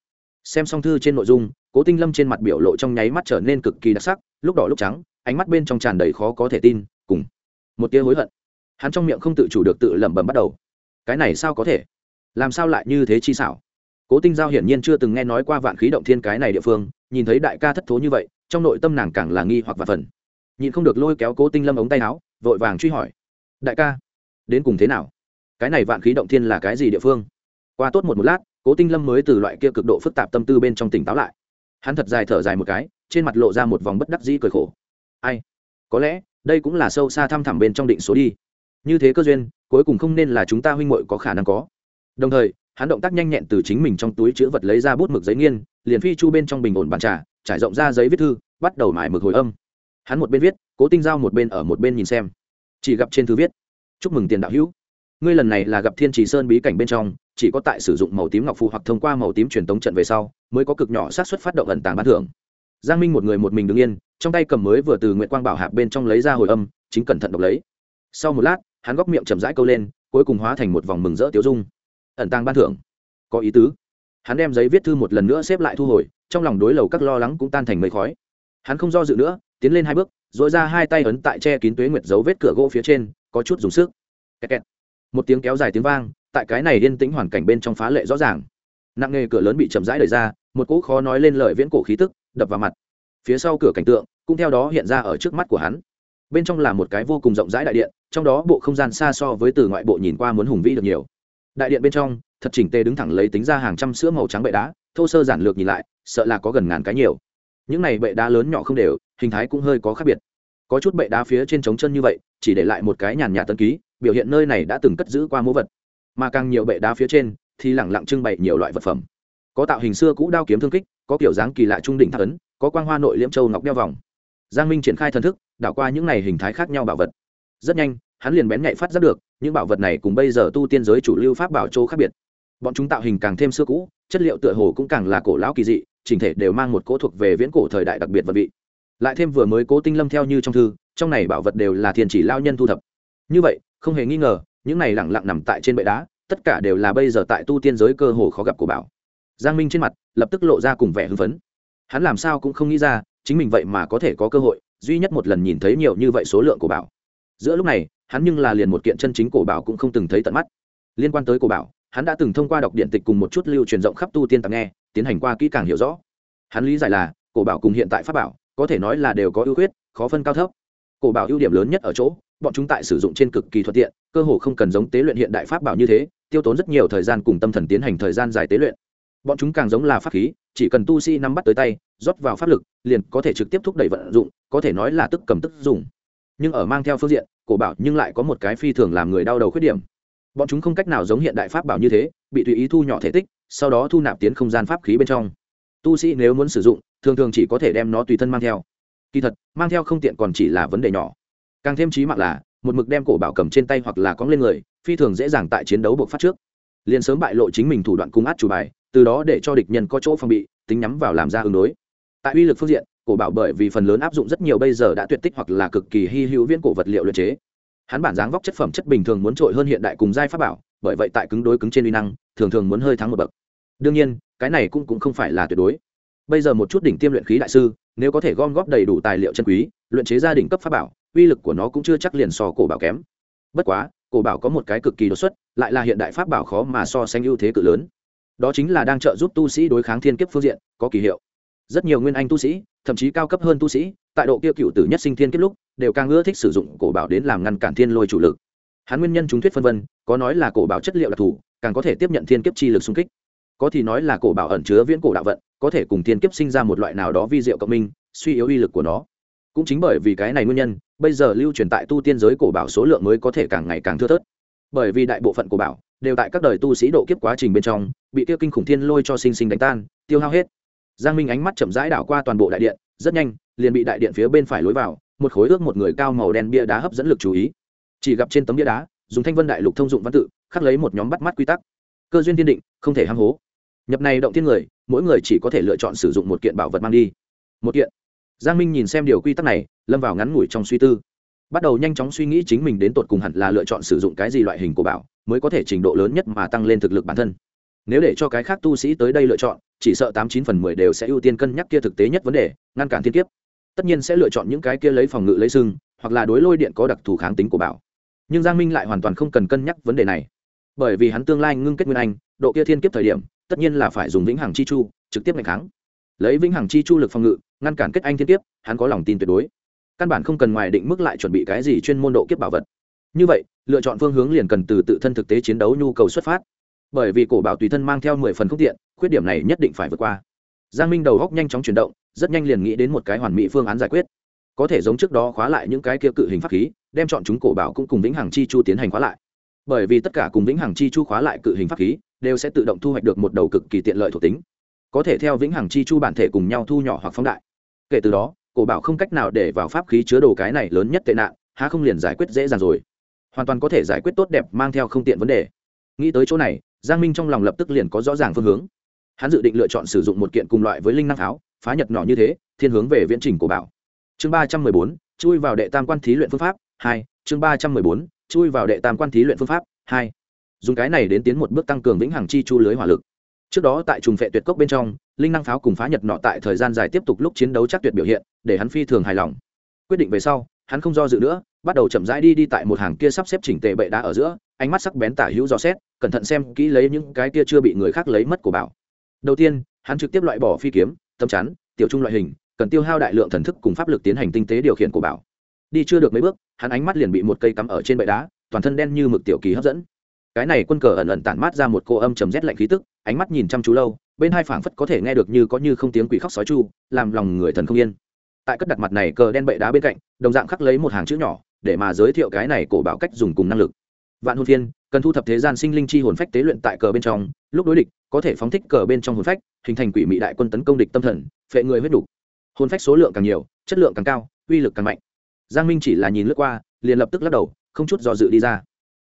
Xem xong thư trên nội dung, cố tinh lâm trên mặt biểu lộ trong nháy mắt trở nên cực kỳ đặc sắc, lúc đỏ lúc trắng, ánh mắt bên trong tràn đầy khó có thể tin, cùng một tia hối hận. Hắn trong miệng không tự chủ được tự lẩm bẩm bắt đầu. Cái này sao có thể? Làm sao lại như thế chi xảo? Cố tinh giao hiển nhiên chưa từng nghe nói qua vạn khí động thiên cái này địa phương, nhìn thấy đại ca thất thố như vậy, trong nội tâm nàng càng là nghi hoặc và phần. Nhìn không được lôi kéo cố tinh lâm ống tay áo, vội vàng truy hỏi, đại ca, đến cùng thế nào? Cái này vạn khí động thiên là cái gì địa phương? Qua tốt một một lát, cố tinh lâm mới từ loại kia cực độ phức tạp tâm tư bên trong tỉnh táo lại. Hắn thật dài thở dài một cái, trên mặt lộ ra một vòng bất đắc dĩ cười khổ. Ai? Có lẽ, đây cũng là sâu xa thăm thẳm bên trong định số đi. Như thế cơ duyên, cuối cùng không nên là chúng ta huynh muội có khả năng có đồng thời, hắn động tác nhanh nhẹn từ chính mình trong túi chữ vật lấy ra bút mực giấy nghiên, liền phi chu bên trong bình ổn bàn trà, trải rộng ra giấy viết thư, bắt đầu mải mực hồi âm. Hắn một bên viết, cố tinh giao một bên ở một bên nhìn xem. Chỉ gặp trên thư viết, chúc mừng tiền đạo hữu. Ngươi lần này là gặp thiên trì sơn bí cảnh bên trong, chỉ có tại sử dụng màu tím ngọc phù hoặc thông qua màu tím truyền tống trận về sau, mới có cực nhỏ sát xuất phát động ẩn tàng bán thưởng. Giang minh một người một mình đứng yên, trong tay cầm mới vừa từ nguyện quang bảo hạp bên trong lấy ra hồi âm, chính cẩn thận đọc lấy. Sau một lát, hắn góc miệng chậm rãi câu lên, cuối cùng hóa thành một vòng mừng rỡ tiêu dung ẩn tàng ban thưởng. Có ý tứ. Hắn đem giấy viết thư một lần nữa xếp lại thu hồi, trong lòng đối lầu các lo lắng cũng tan thành mây khói. Hắn không do dự nữa, tiến lên hai bước dội ra hai tay ấn tại che kín tuế nguyệt dấu vết cửa gỗ phía trên, có chút dùng sức. Kẹt kẹt. một tiếng kéo dài tiếng vang, tại cái này yên tĩnh hoàn cảnh bên trong phá lệ rõ ràng. Nặng nghề cửa lớn bị chậm rãi đẩy ra, một cỗ khó nói lên lời viễn cổ khí tức đập vào mặt. Phía sau cửa cảnh tượng cũng theo đó hiện ra ở trước mắt của hắn. Bên trong là một cái vô cùng rộng rãi đại điện, trong đó bộ không gian xa so với từ ngoại bộ nhìn qua muốn hùng vĩ được nhiều đại điện bên trong, thật chỉnh tề đứng thẳng lấy tính ra hàng trăm sữa màu trắng bệ đá, thô sơ giản lược nhìn lại, sợ là có gần ngàn cái nhiều. Những này bệ đá lớn nhỏ không đều, hình thái cũng hơi có khác biệt. Có chút bệ đá phía trên trống chân như vậy, chỉ để lại một cái nhàn nhạt tân ký, biểu hiện nơi này đã từng cất giữ qua mũ vật. Mà càng nhiều bệ đá phía trên, thì lẳng lặng trưng bày nhiều loại vật phẩm. Có tạo hình xưa cũ đao kiếm thương kích, có kiểu dáng kỳ lạ trung đỉnh thác ấn, có quang hoa nội liễm châu ngọc đeo vòng. Giang minh triển khai thần thức, đảo qua những này hình thái khác nhau bảo vật. Rất nhanh, hắn liền bén nhạy phát giác được những bảo vật này cùng bây giờ tu tiên giới chủ lưu pháp bảo châu khác biệt. Bọn chúng tạo hình càng thêm xưa cũ, chất liệu tựa hồ cũng càng là cổ lão kỳ dị, chỉnh thể đều mang một cỗ thuộc về viễn cổ thời đại đặc biệt vật vị. Lại thêm vừa mới cố tinh lâm theo như trong thư, trong này bảo vật đều là thiên chỉ lao nhân thu thập. Như vậy, không hề nghi ngờ, những này lẳng lặng nằm tại trên bệ đá, tất cả đều là bây giờ tại tu tiên giới cơ hồ khó gặp của bảo. Giang minh trên mặt lập tức lộ ra cùng vẻ hưng phấn. Hắn làm sao cũng không nghĩ ra, chính mình vậy mà có thể có cơ hội, duy nhất một lần nhìn thấy nhiều như vậy số lượng của bảo. Giữa lúc này hắn nhưng là liền một kiện chân chính cổ bảo cũng không từng thấy tận mắt. Liên quan tới cổ bảo, hắn đã từng thông qua đọc điện tịch cùng một chút lưu truyền rộng khắp tu tiên tạp nghe, tiến hành qua kỹ càng hiểu rõ. Hắn lý giải là, cổ bảo cùng hiện tại pháp bảo, có thể nói là đều có ưu khuyết, khó phân cao thấp. Cổ bảo ưu điểm lớn nhất ở chỗ, bọn chúng tại sử dụng trên cực kỳ thuận tiện, cơ hồ không cần giống tế luyện hiện đại pháp bảo như thế, tiêu tốn rất nhiều thời gian cùng tâm thần tiến hành thời gian dài tế luyện. Bọn chúng càng giống là pháp khí, chỉ cần tu sĩ nắm bắt tới tay, rót vào pháp lực, liền có thể trực tiếp thúc đẩy vận dụng, có thể nói là tức cầm tức dùng. Nhưng ở mang theo phương diện cổ bảo nhưng lại có một cái phi thường làm người đau đầu khuyết điểm. Bọn chúng không cách nào giống hiện đại pháp bảo như thế, bị tùy ý thu nhỏ thể tích, sau đó thu nạp tiến không gian pháp khí bên trong. Tu sĩ nếu muốn sử dụng, thường thường chỉ có thể đem nó tùy thân mang theo. Kỳ thật, mang theo không tiện còn chỉ là vấn đề nhỏ. Càng thêm trí mạng là, một mực đem cổ bảo cầm trên tay hoặc là cóng lên người, phi thường dễ dàng tại chiến đấu buộc phát trước. Liền sớm bại lộ chính mình thủ đoạn cung át chủ bài, từ đó để cho địch nhân có chỗ phòng bị, tính nhắm vào làm ra ứng đối. Tại uy lực phương diện cổ bảo bởi vì phần lớn áp dụng rất nhiều bây giờ đã tuyệt tích hoặc là cực kỳ hy hữu viễn cổ vật liệu luyện chế. Hắn bản dáng vóc chất phẩm chất bình thường muốn trội hơn hiện đại cùng giai pháp bảo bởi vậy tại cứng đối cứng trên uy năng thường thường muốn hơi thắng một bậc. Đương nhiên cái này cũng, cũng không phải là tuyệt đối. Bây giờ một chút đỉnh tiêm luyện khí đại sư nếu có thể gom góp đầy đủ tài liệu chân quý luyện chế gia đình cấp pháp bảo uy lực của nó cũng chưa chắc liền so cổ bảo kém. Bất quá cổ bảo có một cái cực kỳ đột xuất lại là hiện đại pháp bảo khó mà so sánh ưu thế cự lớn. Đó chính là đang trợ giúp tu sĩ đối kháng thiên kiếp phương diện có kỳ hiệu rất nhiều nguyên anh tu sĩ, thậm chí cao cấp hơn tu sĩ, tại độ kia cựu tử nhất sinh thiên kết lúc, đều càng ưa thích sử dụng cổ bảo đến làm ngăn cản thiên lôi chủ lực. Hắn nguyên nhân chúng thuyết phân vân, có nói là cổ bảo chất liệu đặc thù, càng có thể tiếp nhận thiên kiếp chi lực xung kích. Có thì nói là cổ bảo ẩn chứa viễn cổ đạo vận, có thể cùng thiên kiếp sinh ra một loại nào đó vi diệu cộng minh, suy yếu uy lực của nó. Cũng chính bởi vì cái này nguyên nhân, bây giờ lưu truyền tại tu tiên giới cổ bảo số lượng mới có thể càng ngày càng thưa thớt. Bởi vì đại bộ phận cổ bảo đều tại các đời tu sĩ độ kiếp quá trình bên trong, bị kia kinh khủng thiên lôi cho sinh sinh đánh tan, tiêu hao hết giang minh ánh mắt chậm rãi đảo qua toàn bộ đại điện, rất nhanh, liền bị đại điện phía bên phải lối vào, một khối ước một người cao màu đen bia đá hấp dẫn lực chú ý. Chỉ gặp trên tấm bia đá, dùng thanh vân đại lục thông dụng văn tự, khắc lấy một nhóm bắt mắt quy tắc. Cơ duyên tiên định, không thể ham hố. Nhập này động thiên người, mỗi người chỉ có thể lựa chọn sử dụng một kiện bảo vật mang đi. Một kiện. Giang minh nhìn xem điều quy tắc này, lâm vào ngắn ngủi trong suy tư. Bắt đầu nhanh chóng suy nghĩ chính mình đến tột cùng hẳn là lựa chọn sử dụng cái gì loại hình của bảo, mới có thể trình độ lớn nhất mà tăng lên thực lực bản thân nếu để cho cái khác tu sĩ tới đây lựa chọn, chỉ sợ tám chín phần mười đều sẽ ưu tiên cân nhắc kia thực tế nhất vấn đề, ngăn cản thiên kiếp. Tất nhiên sẽ lựa chọn những cái kia lấy phòng ngự lấy sưng hoặc là đối lôi điện có đặc thù kháng tính của bảo. Nhưng giang minh lại hoàn toàn không cần cân nhắc vấn đề này. Bởi vì hắn tương lai ngưng kết nguyên anh, độ kia thiên kiếp thời điểm, tất nhiên là phải dùng vĩnh hằng chi chu, trực tiếp ngày kháng. Lấy vĩnh hằng chi chu lực phòng ngự, ngăn cản kết anh thiên kiếp, hắn có lòng tin tuyệt đối. Căn bản không cần ngoài định mức lại chuẩn bị cái gì chuyên môn độ kiếp bảo vật. Như vậy, lựa chọn phương hướng liền cần từ tự thân thực tế chiến đấu nhu cầu xuất phát bởi vì cổ bảo tùy thân mang theo mười phần không tiện, khuyết điểm này nhất định phải vượt qua. Giang minh đầu góc nhanh chóng chuyển động, rất nhanh liền nghĩ đến một cái hoàn mỹ phương án giải quyết. Có thể giống trước đó khóa lại những cái kia cự hình pháp khí, đem chọn chúng cổ bảo cũng cùng vĩnh hằng chi chu tiến hành khóa lại. Bởi vì tất cả cùng vĩnh hằng chi chu khóa lại cự hình pháp khí, đều sẽ tự động thu hoạch được một đầu cực kỳ tiện lợi thuộc tính. Có thể theo vĩnh hằng chi chu bản thể cùng nhau thu nhỏ hoặc phóng đại. Kể từ đó, cổ bảo không cách nào để vào pháp khí chứa đồ cái này lớn nhất tệ nạn, há không liền giải quyết dễ dàng rồi. Hoàn toàn có thể giải quyết tốt đẹp, mang theo không tiện vấn đề. Nghĩ tới chỗ này giang minh trong lòng lập tức liền có rõ ràng phương hướng. Hắn dự định lựa chọn sử dụng một kiện cùng loại với linh năng pháo phá nhật nhỏ như thế, thiên hướng về viễn trình của bảo. Chương ba trăm mười bốn, chui vào đệ tam quan thí luyện phương pháp, hai, chương ba trăm mười bốn, chui vào đệ tam quan thí luyện phương pháp, hai. Dùng cái này đến tiến một bước tăng cường vĩnh hằng chi chu lưới hỏa lực. Trước đó tại trùng phệ tuyệt cốc bên trong, linh năng pháo cùng phá nhật nọ tại thời gian dài tiếp tục lúc chiến đấu chắc tuyệt biểu hiện, để hắn phi thường hài lòng. Quyết định về sau, hắn không do dự nữa, bắt đầu chậm rãi đi đi tại một hàng kia sắp xếp chỉnh tề bệ đá ở giữa ánh mắt sắc bén tả hữu dò xét, cẩn thận xem kỹ lấy những cái kia chưa bị người khác lấy mất của bảo. Đầu tiên, hắn trực tiếp loại bỏ phi kiếm, tâm chắn, tiểu trung loại hình, cần tiêu hao đại lượng thần thức cùng pháp lực tiến hành tinh tế điều khiển của bảo. Đi chưa được mấy bước, hắn ánh mắt liền bị một cây cắm ở trên bệ đá, toàn thân đen như mực tiểu kỳ hấp dẫn. Cái này quân cờ ẩn ẩn tản mát ra một cô âm trầm rét lạnh khí tức, ánh mắt nhìn chăm chú lâu, bên hai phảng phất có thể nghe được như có như không tiếng quỷ khóc sói chu, làm lòng người thần không yên. Tại cất đặt mặt này cờ đen bệ đá bên cạnh, đồng dạng khắc lấy một hàng chữ nhỏ, để mà giới thiệu cái này cổ bảo cách dùng cùng năng lực vạn hồn phiên, cần thu thập thế gian sinh linh chi hồn phách tế luyện tại cờ bên trong, lúc đối địch, có thể phóng thích cờ bên trong hồn phách, hình thành quỷ mị đại quân tấn công địch tâm thần, phệ người huyết đủ. hồn phách số lượng càng nhiều, chất lượng càng cao, uy lực càng mạnh. Giang minh chỉ là nhìn lướt qua, liền lập tức lắc đầu, không chút do dự đi ra.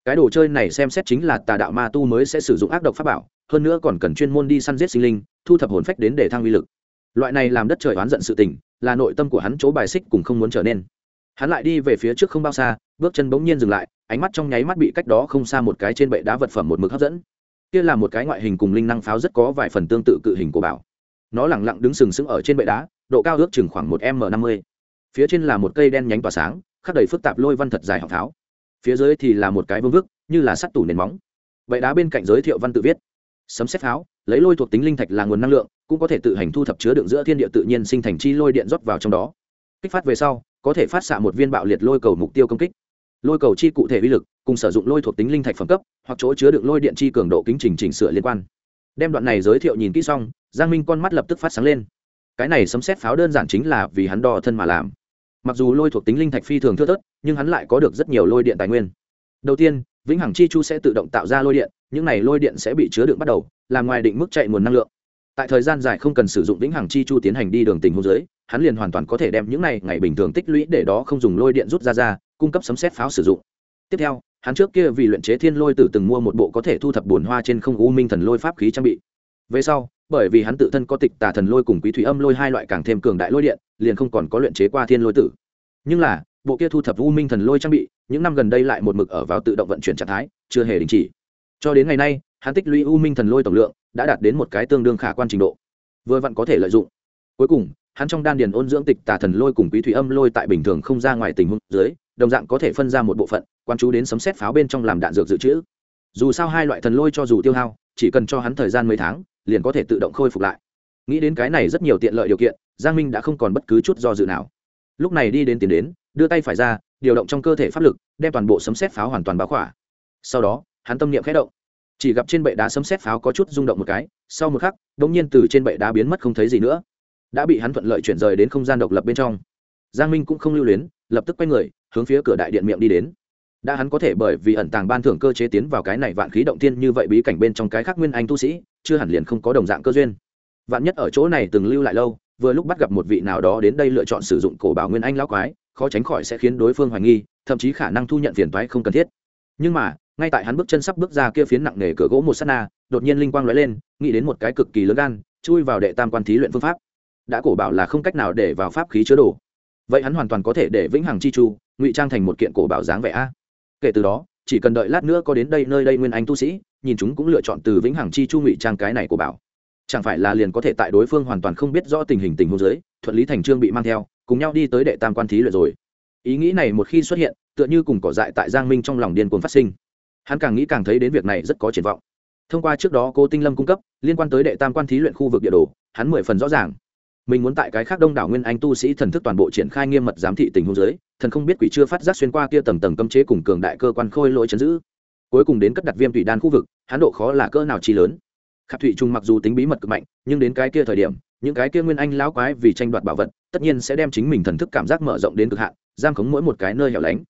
Cái đồ chơi này xem xét chính là tà đạo ma tu mới sẽ sử dụng ác độc pháp bảo, hơn nữa còn cần chuyên môn đi săn giết sinh linh, thu thập hồn phách đến để thăng uy lực. Loại này làm đất trời oán giận sự tình, là nội tâm của hắn chỗ bài xích cùng không muốn trở nên. Hắn lại đi về phía trước không bao xa bước chân bỗng nhiên dừng lại, ánh mắt trong nháy mắt bị cách đó không xa một cái trên bệ đá vật phẩm một mực hấp dẫn. Kia là một cái ngoại hình cùng linh năng pháo rất có vài phần tương tự cự hình của bảo. Nó lẳng lặng đứng sừng sững ở trên bệ đá, độ cao ước chừng khoảng một m năm mươi. Phía trên là một cây đen nhánh tỏa sáng, khắc đầy phức tạp lôi văn thật dài học pháo. Phía dưới thì là một cái vương vức, như là sắt tủ nền móng. Bệ đá bên cạnh giới thiệu văn tự viết. Sấm xét pháo, lấy lôi thuộc tính linh thạch là nguồn năng lượng, cũng có thể tự hành thu thập chứa đựng giữa thiên địa tự nhiên sinh thành chi lôi điện rót vào trong đó. Kích phát về sau, có thể phát xạ một viên bạo liệt lôi cầu mục tiêu công kích lôi cầu chi cụ thể uy lực, cùng sử dụng lôi thuộc tính linh thạch phẩm cấp, hoặc chỗ chứa đựng lôi điện chi cường độ kính trình chỉnh sửa liên quan. Đem đoạn này giới thiệu nhìn kỹ xong, giang minh con mắt lập tức phát sáng lên. Cái này sấm xét pháo đơn giản chính là vì hắn đo thân mà làm. Mặc dù lôi thuộc tính linh thạch phi thường thưa thớt, nhưng hắn lại có được rất nhiều lôi điện tài nguyên. Đầu tiên, vĩnh hằng chi chu sẽ tự động tạo ra lôi điện, những này lôi điện sẽ bị chứa đựng bắt đầu, làm ngoài định mức chạy nguồn năng lượng tại thời gian dài không cần sử dụng vĩnh hằng chi chu tiến hành đi đường tình hôn giới hắn liền hoàn toàn có thể đem những này ngày bình thường tích lũy để đó không dùng lôi điện rút ra ra, cung cấp sấm xét pháo sử dụng. Tiếp theo, hắn trước kia vì luyện chế thiên lôi tử từng mua một bộ có thể thu thập bồn hoa trên không u minh thần lôi pháp khí trang bị. Về sau, bởi vì hắn tự thân có tịch tà thần lôi cùng quý thủy âm lôi hai loại càng thêm cường đại lôi điện, liền không còn có luyện chế qua thiên lôi tử. Nhưng là, bộ kia thu thập u minh thần lôi trang bị, những năm gần đây lại một mực ở vào tự động vận chuyển trạng thái, chưa hề đình chỉ. Cho đến ngày nay, hắn tích lũy u minh thần lôi tổng lượng đã đạt đến một cái tương đương khả quan trình độ. Vừa vặn có thể lợi dụng. Cuối cùng, hắn trong đan điền ôn dưỡng tịch tà thần lôi cùng quý thủy âm lôi tại bình thường không ra ngoài tình huống dưới, đồng dạng có thể phân ra một bộ phận, quan chú đến sấm xét pháo bên trong làm đạn dược dự trữ. Dù sao hai loại thần lôi cho dù tiêu hao, chỉ cần cho hắn thời gian mấy tháng, liền có thể tự động khôi phục lại. Nghĩ đến cái này rất nhiều tiện lợi điều kiện, giang minh đã không còn bất cứ chút do dự nào. Lúc này đi đến tiền đến, đưa tay phải ra, điều động trong cơ thể pháp lực, đem toàn bộ sấm xét pháo hoàn toàn báo khỏa. Sau đó, hắn tâm niệm khẽ động chỉ gặp trên bệ đá sấm xét pháo có chút rung động một cái, sau một khắc đ ỗ n g nhiên từ trên bệ đá biến mất không thấy gì nữa. Đã bị hắn thuận lợi chuyển rời đến không gian độc lập bên trong. Giang minh cũng không lưu luyến, lập tức quay người, hướng phía cửa đại điện miệng đi đến. Đã hắn có thể bởi vì ẩn tàng ban thưởng cơ chế tiến vào cái này vạn khí động tiên như vậy bí cảnh bên trong cái khác nguyên anh tu sĩ, chưa hẳn liền không có đồng dạng cơ duyên. Vạn nhất ở chỗ này từng lưu lại lâu, vừa lúc bắt gặp một vị nào đó đến đây lựa chọn sử dụng cổ bảo nguyên anh lão quái, khó tránh khỏi sẽ khiến đối phương hoài nghi, thậm chí khả năng thu nhận phiền toái không cần thiết. Nhưng mà ngay tại hắn bước chân sắp bước ra kia phiến nặng nề cửa gỗ một sát na, đột nhiên linh quang lóe lên, nghĩ đến một cái cực kỳ lớn gan, chui vào đệ tam quan thí luyện phương pháp. Đã cổ bảo là không cách nào để vào pháp khí chứa đồ. Vậy hắn hoàn toàn có thể để vĩnh hằng chi chu, ngụy trang thành một kiện cổ bảo dáng vẻ a. Kể từ đó, chỉ cần đợi lát nữa có đến đây nơi đây nguyên anh tu sĩ, nhìn chúng cũng lựa chọn từ vĩnh hằng chi chu ngụy trang cái này của bảo. Chẳng phải là liền có thể tại đối phương hoàn toàn không biết rõ tình hình tình huống dưới, thuận lý thành trương bị mang theo, cùng nhau đi tới đệ tam quan thí luyện rồi. Ý nghĩ này một khi xuất hiện, tựa như cùng cỏ dại tại giang minh trong lòng điên cuồng phát sinh hắn càng nghĩ càng thấy đến việc này rất có triển vọng. Thông qua trước đó cô tinh lâm cung cấp, liên quan tới đệ tam quan thí luyện khu vực địa đồ, hắn mười phần rõ ràng. Mình muốn tại cái khác đông đảo nguyên anh tu sĩ thần thức toàn bộ triển khai nghiêm mật giám thị tình huống giới thần không biết quỷ chưa phát giác xuyên qua kia tầng tầng cấm chế cùng cường đại cơ quan khôi lỗi chấn giữ. Cuối cùng đến cất đặt viêm thủy đan khu vực, hắn độ khó là cỡ nào chi lớn. Khạp thủy trung mặc dù tính bí mật cực mạnh, nhưng đến cái kia thời điểm, những cái kia nguyên anh lão quái vì tranh đoạt bảo vật, tất nhiên sẽ đem chính mình thần thức cảm giác mở rộng đến cực hạn, giam khống mỗi một cái nơi hẻo lánh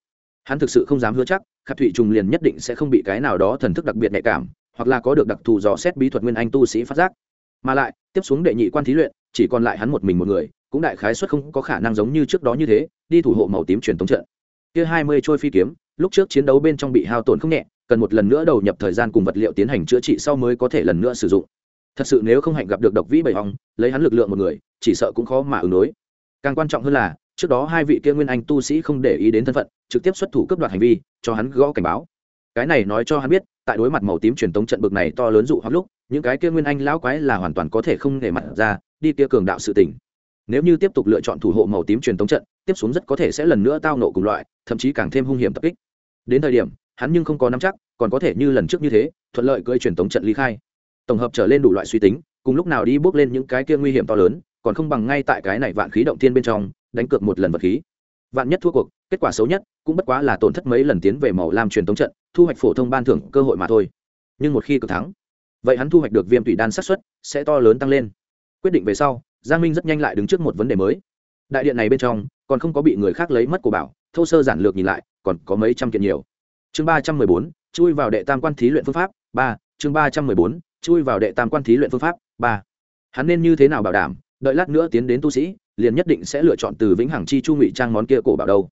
hắn thực sự không dám hứa chắc khắc thụy trùng liền nhất định sẽ không bị cái nào đó thần thức đặc biệt nhạy cảm, hoặc là có được đặc thù dò xét bí thuật nguyên anh tu sĩ phát giác. Mà lại, tiếp xuống đệ nhị quan thí luyện, chỉ còn lại hắn một mình một người, cũng đại khái xuất không có khả năng giống như trước đó như thế, đi thủ hộ màu tím truyền thống trận. Kia hai mươi trôi phi kiếm, lúc trước chiến đấu bên trong bị hao tổn không nhẹ, cần một lần nữa đầu nhập thời gian cùng vật liệu tiến hành chữa trị sau mới có thể lần nữa sử dụng. Thật sự nếu không hạnh gặp được độc vĩ bảy hòng lấy hắn lực lượng một người, chỉ sợ cũng khó mà ứng đối. Càng quan trọng hơn là trước đó hai vị kia nguyên anh tu sĩ không để ý đến thân phận, trực tiếp xuất thủ cấp đoạt hành vi, cho hắn gõ cảnh báo. Cái này nói cho hắn biết, tại đối mặt màu tím truyền tống trận bực này to lớn dụ hoặc lúc, những cái kia nguyên anh lão quái là hoàn toàn có thể không để mặt ra, đi kia cường đạo sự tình. Nếu như tiếp tục lựa chọn thủ hộ màu tím truyền tống trận, tiếp xuống rất có thể sẽ lần nữa tao nộ cùng loại, thậm chí càng thêm hung hiểm tập kích. Đến thời điểm, hắn nhưng không có nắm chắc, còn có thể như lần trước như thế, thuận lợi cưỡi truyền tống trận ly khai. Tổng hợp trở lên đủ loại suy tính, cùng lúc nào đi bước lên những cái kia nguy hiểm to lớn, còn không bằng ngay tại cái này vạn khí động thiên bên trong đánh cược một lần vật khí. Vạn nhất thua cuộc, kết quả xấu nhất cũng bất quá là tổn thất mấy lần tiến về màu lam truyền thống trận, thu hoạch phổ thông ban thưởng cơ hội mà thôi. Nhưng một khi cực thắng, vậy hắn thu hoạch được viêm tủy đan sát suất sẽ to lớn tăng lên. Quyết định về sau, giang minh rất nhanh lại đứng trước một vấn đề mới. Đại điện này bên trong còn không có bị người khác lấy mất của bảo, thô sơ giản lược nhìn lại, còn có mấy trăm kiện nhiều. Chương ba trăm mười bốn, chui vào đệ tam quan thí luyện phương pháp, ba, chương ba trăm mười bốn, chui vào đệ tam quan thí luyện phương pháp, ba. Hắn nên như thế nào bảo đảm đợi lát nữa tiến đến tu sĩ, liền nhất định sẽ lựa chọn từ vĩnh hằng chi chu ngụy trang món kia cổ bảo đâu.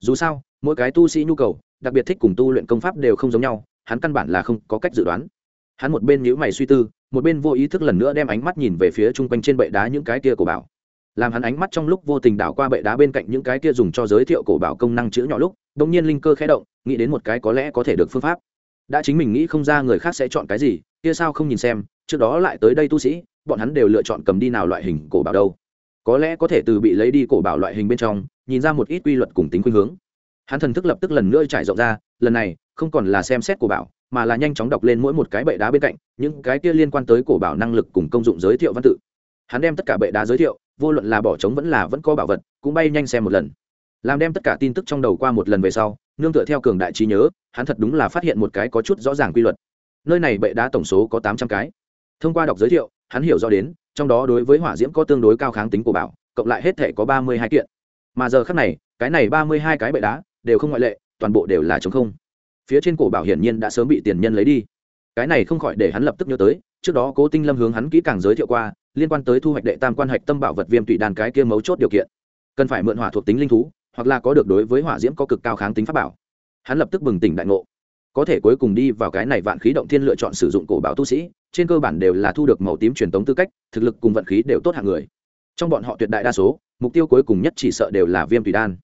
Dù sao, mỗi cái tu sĩ nhu cầu, đặc biệt thích cùng tu luyện công pháp đều không giống nhau, hắn căn bản là không có cách dự đoán. Hắn một bên nhíu mày suy tư, một bên vô ý thức lần nữa đem ánh mắt nhìn về phía chung quanh trên bệ đá những cái kia cổ bảo. Làm hắn ánh mắt trong lúc vô tình đảo qua bệ đá bên cạnh những cái kia dùng cho giới thiệu cổ bảo công năng chữ nhỏ lúc đ ỗ n g nhiên linh cơ khé động, nghĩ đến một cái có lẽ có thể được phương pháp. Đã chính mình nghĩ không ra người khác sẽ chọn cái gì, kia sao không nhìn xem, trước đó lại tới đây tu sĩ bọn hắn đều lựa chọn cầm đi nào loại hình cổ bảo đâu. Có lẽ có thể từ bị lấy đi cổ bảo loại hình bên trong, nhìn ra một ít quy luật cùng tính khuynh hướng. Hắn thần thức lập tức lần nữa trải rộng ra, lần này, không còn là xem xét cổ bảo, mà là nhanh chóng đọc lên mỗi một cái bệ đá bên cạnh, những cái kia liên quan tới cổ bảo năng lực cùng công dụng giới thiệu văn tự. Hắn đem tất cả bệ đá giới thiệu, vô luận là bỏ trống vẫn là vẫn có bảo vật, cũng bay nhanh xem một lần. Làm đem tất cả tin tức trong đầu qua một lần về sau, nương tựa theo cường đại trí nhớ, hắn thật đúng là phát hiện một cái có chút rõ ràng quy luật. Nơi này bệ đá tổng số có tám trăm cái. Thông qua đọc giới thiệu hắn hiểu rõ đến, trong đó đối với hỏa diễm có tương đối cao kháng tính của bảo, cộng lại hết thể có ba mươi hai kiện. Mà giờ khác này, cái này ba mươi hai cái bệ đá đều không ngoại lệ, toàn bộ đều là chống không. Phía trên cổ bảo hiển nhiên đã sớm bị tiền nhân lấy đi. Cái này không khỏi để hắn lập tức nhớ tới, trước đó cố tinh lâm hướng hắn kỹ càng giới thiệu qua, liên quan tới thu hoạch đệ tam quan hạch tâm bảo vật viêm tụy đàn cái kia mấu chốt điều kiện. Cần phải mượn hỏa thuộc tính linh thú, hoặc là có được đối với hỏa diễm có cực cao kháng tính pháp bảo. Hắn lập tức bừng tỉnh đại ngộ. Có thể cuối cùng đi vào cái này vạn khí động thiên lựa chọn sử dụng cổ bảo tu sĩ trên cơ bản đều là thu được màu tím truyền tống tư cách, thực lực cùng vận khí đều tốt hạng người. Trong bọn họ tuyệt đại đa số, mục tiêu cuối cùng nhất chỉ sợ đều là viêm tùy đan.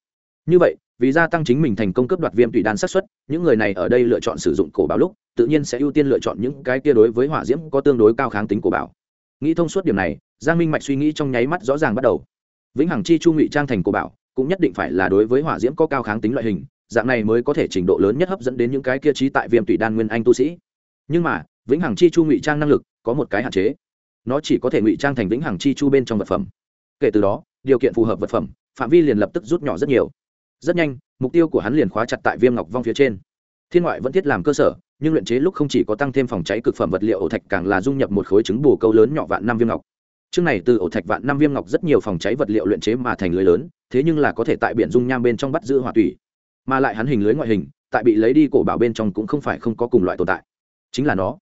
Như vậy, vì gia tăng chính mình thành công cấp đoạt viêm tùy đan xác suất, những người này ở đây lựa chọn sử dụng cổ bảo lúc, tự nhiên sẽ ưu tiên lựa chọn những cái kia đối với hỏa diễm có tương đối cao kháng tính cổ bảo. Nghĩ thông suốt điểm này, giang minh mạch suy nghĩ trong nháy mắt rõ ràng bắt đầu. Vĩnh hằng chi chu ngụy trang thành cổ bảo, cũng nhất định phải là đối với hỏa diễm có cao kháng tính loại hình, dạng này mới có thể trình độ lớn nhất hấp dẫn đến những cái kia trí tại viêm tùy đan nguyên anh tu sĩ. Nhưng mà vĩnh hằng chi chu ngụy trang năng lực có một cái hạn chế. Nó chỉ có thể ngụy trang thành vĩnh hằng chi chu bên trong vật phẩm. Kể từ đó, điều kiện phù hợp vật phẩm, phạm vi liền lập tức rút nhỏ rất nhiều. Rất nhanh, mục tiêu của hắn liền khóa chặt tại viêm ngọc vong phía trên. Thiên ngoại vẫn thiết làm cơ sở, nhưng luyện chế lúc không chỉ có tăng thêm phòng cháy cực phẩm vật liệu ổ thạch càng là dung nhập một khối trứng bù câu lớn nhỏ vạn năm viêm ngọc. Chương này từ ổ thạch vạn năm viêm ngọc rất nhiều phòng cháy vật liệu luyện chế mà thành lưới lớn, thế nhưng là có thể tại biển dung nham bên trong bắt giữ hỏa tủy. Mà lại hắn hình lưới ngoại hình, tại bị lấy đi cổ bảo bên trong cũng không phải không có cùng loại tồn tại. Chính là nó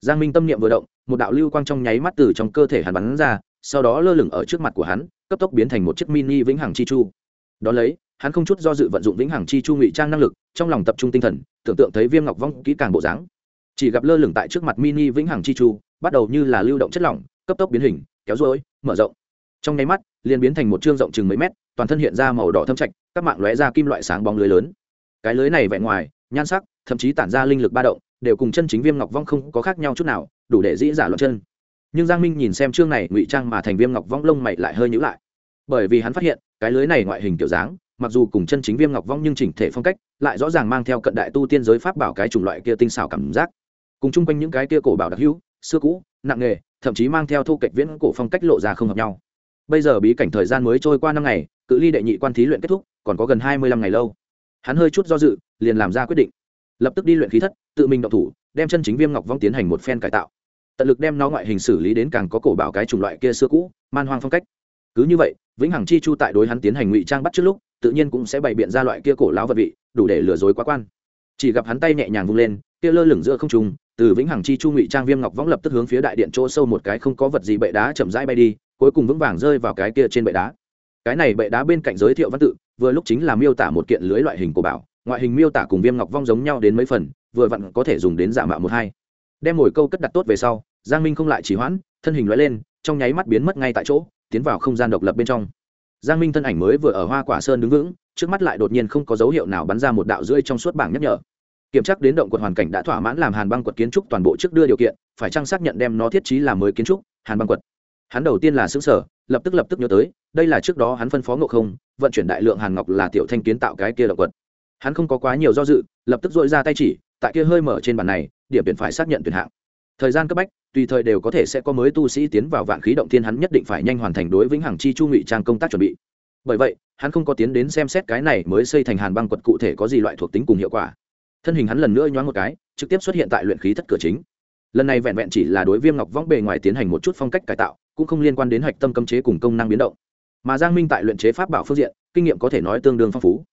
giang minh tâm niệm vừa động, một đạo lưu quang trong nháy mắt từ trong cơ thể hắn bắn ra, sau đó lơ lửng ở trước mặt của hắn, cấp tốc biến thành một chiếc mini vĩnh hằng chi chu. Đón lấy, hắn không chút do dự vận dụng vĩnh hằng chi chu ngụy trang năng lực, trong lòng tập trung tinh thần, tưởng tượng thấy viêm ngọc vong kỹ càng bộ dáng. Chỉ gặp lơ lửng tại trước mặt mini vĩnh hằng chi chu, bắt đầu như là lưu động chất lỏng, cấp tốc biến hình, kéo rối mở rộng. Trong nháy mắt, liền biến thành một chương rộng chừng mấy mét, toàn thân hiện ra màu đỏ thâm trạch, các mạng lóe ra kim loại sáng bóng lưới lớn. Cái lưới này vẹn ngoài, nhan sắc, thậm chí tản ra linh lực ba động đều cùng chân chính viêm ngọc vong không có khác nhau chút nào, đủ để dĩ giả loạn chân. Nhưng giang minh nhìn xem chương này ngụy trang mà thành viêm ngọc vong lông mày lại hơi nhữ lại. Bởi vì hắn phát hiện, cái lưới này ngoại hình kiểu dáng, mặc dù cùng chân chính viêm ngọc vong nhưng chỉnh thể phong cách, lại rõ ràng mang theo cận đại tu tiên giới pháp bảo cái chủng loại kia tinh xảo cảm giác. Cùng chung quanh những cái kia cổ bảo đặc hữu, xưa cũ, nặng nghề, thậm chí mang theo thu kịch viễn cổ phong cách lộ ra không hợp nhau. Bây giờ bí cảnh thời gian mới trôi qua năm ngày, cự ly đệ nhị quan thí luyện kết thúc, còn có gần hai mươi lăm ngày lâu. Hắn hơi chút do dự, liền làm ra quyết định lập tức đi luyện khí thất, tự mình động thủ, đem chân chính viêm ngọc vong tiến hành một phen cải tạo. Tận lực đem nó ngoại hình xử lý đến càng có cổ bảo cái chủng loại kia xưa cũ, man hoang phong cách. Cứ như vậy, vĩnh hằng chi chu tại đối hắn tiến hành ngụy trang bắt trước lúc, tự nhiên cũng sẽ bày biện ra loại kia cổ lão vật vị, đủ để lừa dối quá quan. Chỉ gặp hắn tay nhẹ nhàng vung lên, kia lơ lửng giữa không trung, từ vĩnh hằng chi chu ngụy trang viêm ngọc võng lập tức hướng phía đại điện chỗ sâu một cái không có vật gì bệ đá chậm rãi bay đi, cuối cùng vững vàng rơi vào cái kia trên bệ đá. Cái này bệ đá bên cạnh giới thiệu văn tự, vừa lúc chính là miêu tả một kiện lưới loại hình của bảo ngoại hình miêu tả cùng viêm ngọc vong giống nhau đến mấy phần, vừa vặn có thể dùng đến giả mạo một hai. Đem mồi câu cất đặt tốt về sau, giang minh không lại chỉ hoãn, thân hình loại lên, trong nháy mắt biến mất ngay tại chỗ, tiến vào không gian độc lập bên trong. Giang minh thân ảnh mới vừa ở hoa quả sơn đứng vững, trước mắt lại đột nhiên không có dấu hiệu nào bắn ra một đạo rưỡi trong suốt bảng nhắc nhở. Kiểm tra đến động quật hoàn cảnh đã thỏa mãn làm hàn băng quật kiến trúc toàn bộ trước đưa điều kiện, phải chăng xác nhận đem nó thiết trí làm mới kiến trúc, hàn băng quật. Hắn đầu tiên là xứng sở lập tức lập tức nhớ tới, đây là trước đó hắn phân phó ngộ không, vận chuyển đại lượng hàn ngọc là tiểu thanh kiến tạo cái kia động quật hắn không có quá nhiều do dự, lập tức dội ra tay chỉ, tại kia hơi mở trên bàn này, điểm tuyển phải xác nhận tuyển hạng. Thời gian cấp bách, tùy thời đều có thể sẽ có mới tu sĩ tiến vào vạn khí động thiên, hắn nhất định phải nhanh hoàn thành đối vĩnh hằng chi chu ngụy trang công tác chuẩn bị. Bởi vậy, hắn không có tiến đến xem xét cái này mới xây thành hàn băng quật cụ thể có gì loại thuộc tính cùng hiệu quả. Thân hình hắn lần nữa nhoáng một cái, trực tiếp xuất hiện tại luyện khí thất cửa chính. Lần này vẹn vẹn chỉ là đối viêm ngọc võng bề ngoài tiến hành một chút phong cách cải tạo, cũng không liên quan đến hạch tâm cấm chế cùng công năng biến động. Mà giang minh tại luyện chế pháp bảo phương diện, kinh nghiệm có thể nói tương đương phong phú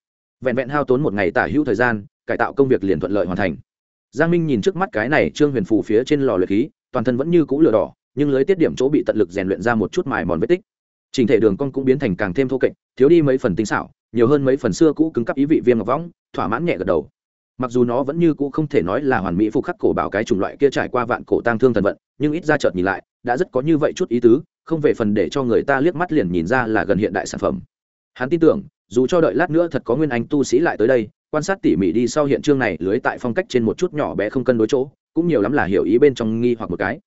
vẹn vẹn hao tốn một ngày tả hữu thời gian, cải tạo công việc liền thuận lợi hoàn thành. Giang minh nhìn trước mắt cái này trương huyền phù phía trên lò luyện khí, toàn thân vẫn như cũ lửa đỏ, nhưng lưới tiết điểm chỗ bị tận lực rèn luyện ra một chút mài mòn vết tích. Trình thể đường cong cũng biến thành càng thêm thô kệch, thiếu đi mấy phần tinh xảo, nhiều hơn mấy phần xưa cũ cứng cắp ý vị viêm ngọc võng, thỏa mãn nhẹ gật đầu. Mặc dù nó vẫn như cũ không thể nói là hoàn mỹ phục khắc cổ bảo cái chủng loại kia trải qua vạn cổ tang thương thần vận, nhưng ít ra chợt nhìn lại, đã rất có như vậy chút ý tứ, không về phần để cho người ta liếc mắt liền nhìn ra là gần hiện đại sản phẩm. Hắn tin tưởng dù cho đợi lát nữa thật có nguyên anh tu sĩ lại tới đây, quan sát tỉ mỉ đi sau hiện trường này lưới tại phong cách trên một chút nhỏ bé không cân đối chỗ, cũng nhiều lắm là hiểu ý bên trong nghi hoặc một cái.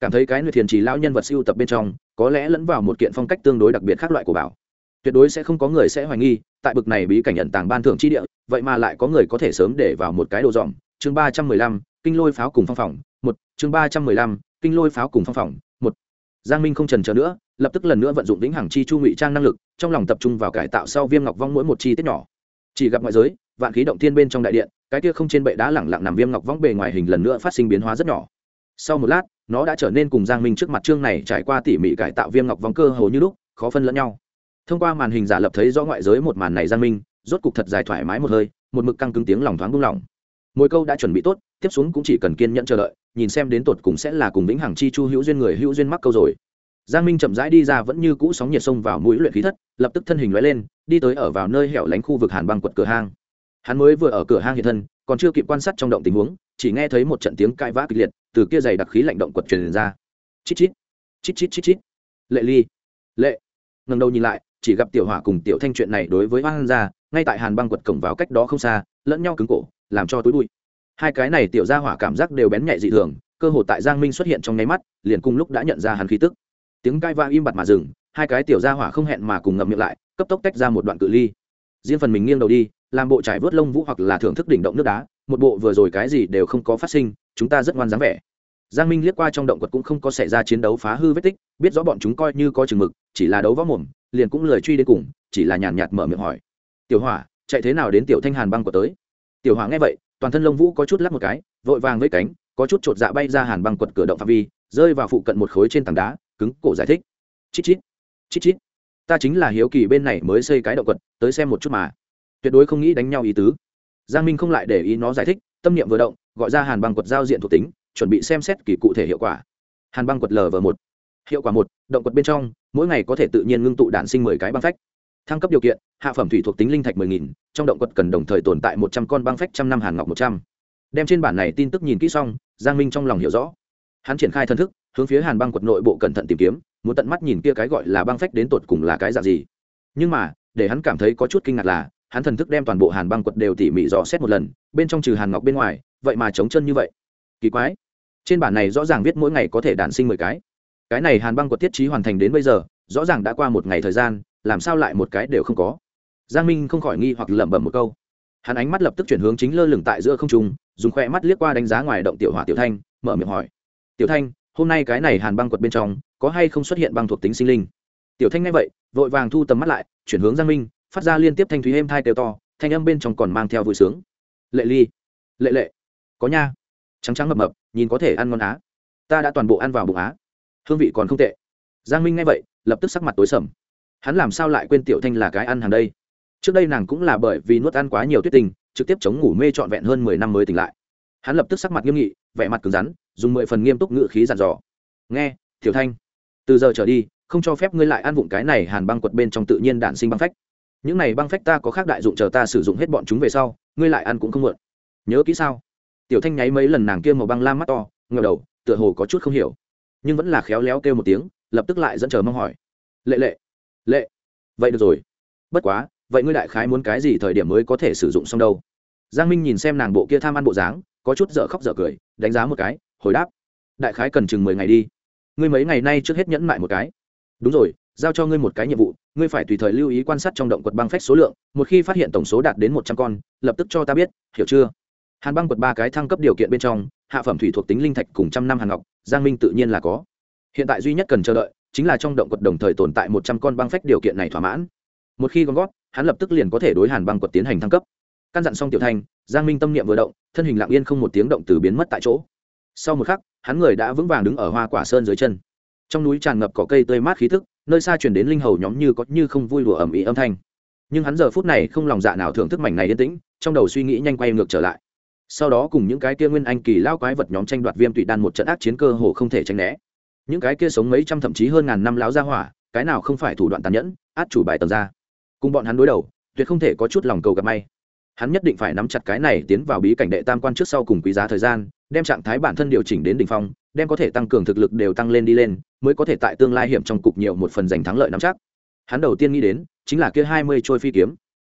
Cảm thấy cái người thiền trì lao nhân vật siêu tập bên trong, có lẽ lẫn vào một kiện phong cách tương đối đặc biệt khác loại của bảo. Tuyệt đối sẽ không có người sẽ hoài nghi, tại bực này bí cảnh nhận tàng ban thưởng chi địa, vậy mà lại có người có thể sớm để vào một cái đồ dòm. Chương ba trăm mười lăm, kinh lôi pháo cùng phong phòng. Một, chương ba trăm mười lăm, kinh lôi pháo cùng phong phòng giang minh không trần chờ nữa, lập tức lần nữa vận dụng vĩnh hằng chi chu ngụy trang năng lực, trong lòng tập trung vào cải tạo sau viêm ngọc vong mỗi một chi tiết nhỏ. Chỉ gặp ngoại giới, vạn khí động thiên bên trong đại điện, cái kia không trên bệ đá lẳng lặng nằm viêm ngọc vong bề ngoài hình lần nữa phát sinh biến hóa rất nhỏ. Sau một lát, nó đã trở nên cùng giang minh trước mặt trương này trải qua tỉ mỉ cải tạo viêm ngọc vong cơ hồ như lúc, khó phân lẫn nhau. Thông qua màn hình giả lập thấy rõ ngoại giới một màn này giang minh, rốt cục thật dài thoải mái một hơi, một mực căng cứng tiếng lòng thoáng buông lỏng mỗi câu đã chuẩn bị tốt tiếp xuống cũng chỉ cần kiên nhẫn chờ đợi nhìn xem đến tột cùng sẽ là cùng vĩnh hằng chi chu hữu duyên người hữu duyên mắc câu rồi. Giang minh chậm rãi đi ra vẫn như cũ sóng nhiệt sông vào mũi luyện khí thất lập tức thân hình lóe lên đi tới ở vào nơi hẻo lánh khu vực hàn băng quật cửa hang. Hắn mới vừa ở cửa hang hiện thân còn chưa kịp quan sát trong động tình huống chỉ nghe thấy một trận tiếng cãi vã kịch liệt từ kia dày đặc khí lạnh động quật truyền ra. Chít chít chít chít chít chít. Lệ ly lệ. Ngần đầu nhìn lại chỉ gặp tiểu hỏa cùng tiểu thanh chuyện này đối với hoang ra, ngay tại hàn băng quật cổng vào cách đó không xa lẫn nhau cứng cổ làm cho túi bụi. Hai cái này tiểu ra hỏa cảm giác đều bén nhạy dị thường, cơ hồ tại giang minh xuất hiện trong nháy mắt, liền cùng lúc đã nhận ra hắn khí tức. Tiếng cai vang im bặt mà dừng, hai cái tiểu ra hỏa không hẹn mà cùng ngậm miệng lại, cấp tốc tách ra một đoạn cự ly. Riêng phần mình nghiêng đầu đi, làm bộ trải vớt lông vũ hoặc là thưởng thức đỉnh động nước đá, một bộ vừa rồi cái gì đều không có phát sinh, chúng ta rất ngoan dáng vẻ. Giang minh liếc qua trong động quật cũng không có xảy ra chiến đấu phá hư vết tích, biết rõ bọn chúng coi như có chừng mực, chỉ là đấu võ mồm, liền cũng lời truy đến cùng, chỉ là nhàn nhạt mở miệng hỏi. Tiểu hỏa, chạy thế nào đến tiểu thanh hàn băng của tới? Tiểu hỏa nghe vậy, toàn thân lông vũ có chút lắc một cái, vội vàng với cánh, có chút chột dạ bay ra hàn băng quật cửa động phạm vi, rơi vào phụ cận một khối trên tảng đá, cứng, cổ giải thích. Chít chít chít chít. Ta chính là hiếu kỳ bên này mới xây cái động quật, tới xem một chút mà. Tuyệt đối không nghĩ đánh nhau ý tứ. Giang minh không lại để ý nó giải thích, tâm niệm vừa động, gọi ra hàn băng quật giao diện thuộc tính, chuẩn bị xem xét kỳ cụ thể hiệu quả. Hàn băng quật lv một. Hiệu quả một, động quật bên trong, mỗi ngày có thể tự nhiên ngưng tụ đạn sinh mười cái băng phách. Thăng cấp điều kiện, hạ phẩm thủy thuộc tính linh thạch mười nghìn trong động quật cần đồng thời tồn tại một trăm con băng phách trăm năm hàn ngọc một trăm. Đem trên bản này tin tức nhìn kỹ xong, giang minh trong lòng hiểu rõ. Hắn triển khai thân thức, hướng phía hàn băng quật nội bộ cẩn thận tìm kiếm, muốn tận mắt nhìn kia cái gọi là băng phách đến tột cùng là cái dạng gì. Nhưng mà, để hắn cảm thấy có chút kinh ngạc là, hắn thần thức đem toàn bộ hàn băng quật đều tỉ mỉ dò xét một lần, bên trong trừ hàn ngọc bên ngoài, vậy mà trống chân như vậy. Kỳ quái. Trên bản này rõ ràng viết mỗi ngày có thể đản sinh mười cái. Cái này hàn băng quật thiết trí hoàn thành đến bây giờ, rõ ràng đã qua một ngày thời gian, làm sao lại một cái đều không có? Giang minh không khỏi nghi hoặc lẩm bẩm một câu. Hắn ánh mắt lập tức chuyển hướng chính lơ lửng tại giữa không trung, dùng khoe mắt liếc qua đánh giá ngoài động tiểu hỏa tiểu thanh, mở miệng hỏi. Tiểu thanh, hôm nay cái này hàn băng quật bên trong, có hay không xuất hiện băng thuộc tính sinh linh? Tiểu thanh nghe vậy, vội vàng thu tầm mắt lại, chuyển hướng giang minh, phát ra liên tiếp thanh thúy êm thai kêu to, thanh âm bên trong còn mang theo vui sướng. Lệ ly, lệ lệ, có nha. Trắng trắng mập mập, nhìn có thể ăn ngon á. Ta đã toàn bộ ăn vào bụng á. Hương vị còn không tệ. Giang minh nghe vậy, lập tức sắc mặt tối sầm. Hắn làm sao lại quên tiểu thanh là cái ăn hàng đây? Trước đây nàng cũng là bởi vì nuốt ăn quá nhiều tuyết tình, trực tiếp chống ngủ mê trọn vẹn hơn mười năm mới tỉnh lại. Hắn lập tức sắc mặt nghiêm nghị, vẻ mặt cứng rắn, dùng mười phần nghiêm túc ngự khí dặn dò. Nghe, tiểu thanh, từ giờ trở đi, không cho phép ngươi lại ăn vụng cái này hàn băng quật bên trong tự nhiên đạn sinh băng phách. Những này băng phách ta có khác đại dụng chờ ta sử dụng hết bọn chúng về sau, ngươi lại ăn cũng không muộn. Nhớ kỹ sao? Tiểu thanh nháy mấy lần nàng kia màu băng lam mắt to ngờ đầu, tựa hồ có chút không hiểu. Nhưng vẫn là khéo léo kêu một tiếng, lập tức lại dẫn chờ mong hỏi. Lệ lệ lệ. Vậy được rồi. Bất quá vậy ngươi đại khái muốn cái gì thời điểm mới có thể sử dụng xong đâu? Giang minh nhìn xem nàng bộ kia tham ăn bộ dáng, có chút dở khóc dở cười, đánh giá một cái, hồi đáp. Đại khái cần chừng mười ngày đi. Ngươi mấy ngày nay trước hết nhẫn mại một cái. Đúng rồi, giao cho ngươi một cái nhiệm vụ, ngươi phải tùy thời lưu ý quan sát trong động quật băng phách số lượng, một khi phát hiện tổng số đạt đến một trăm con, lập tức cho ta biết, hiểu chưa? Hàn băng quật ba cái thăng cấp điều kiện bên trong, hạ phẩm thủy thuộc tính linh thạch cùng trăm năm hàn ngọc, giang minh tự nhiên là có. Hiện tại duy nhất cần chờ đợi, chính là trong động quật đồng thời tồn tại một trăm con băng phách điều kiện này thỏa mãn. Một khi gom gót hắn lập tức liền có thể đối hàn băng quật tiến hành thăng cấp. Căn dặn xong tiểu thanh, giang minh tâm niệm vừa động, thân hình lặng yên không một tiếng động từ biến mất tại chỗ. Sau một khắc, hắn người đã vững vàng đứng ở hoa quả sơn dưới chân. Trong núi tràn ngập cỏ cây tươi mát khí thức, nơi xa chuyển đến linh hầu nhóm như có như không vui đùa ẩm ý âm thanh. Nhưng hắn giờ phút này không lòng dạ nào thưởng thức mảnh này yên tĩnh, trong đầu suy nghĩ nhanh quay ngược trở lại. Sau đó cùng những cái kia nguyên anh kỳ lao quái vật nhóm tranh đoạt viêm tụy đan một trận ác chiến cơ hồ không thể tránh né. Những cái kia sống mấy trăm thậm chí hơn ngàn năm láo ra hỏa, cái nào không phải thủ đoạn tàn nhẫn, át chủ bài tầng ra cùng bọn hắn đối đầu, tuyệt không thể có chút lòng cầu gặp may. Hắn nhất định phải nắm chặt cái này tiến vào bí cảnh đệ tam quan trước sau cùng quý giá thời gian, đem trạng thái bản thân điều chỉnh đến đ ỉ n h phong, đem có thể tăng cường thực lực đều tăng lên đi lên, mới có thể tại tương lai hiểm trong cục nhiều một phần giành thắng lợi nắm chắc. Hắn đầu tiên nghĩ đến, chính là kia hai mươi trôi phi kiếm.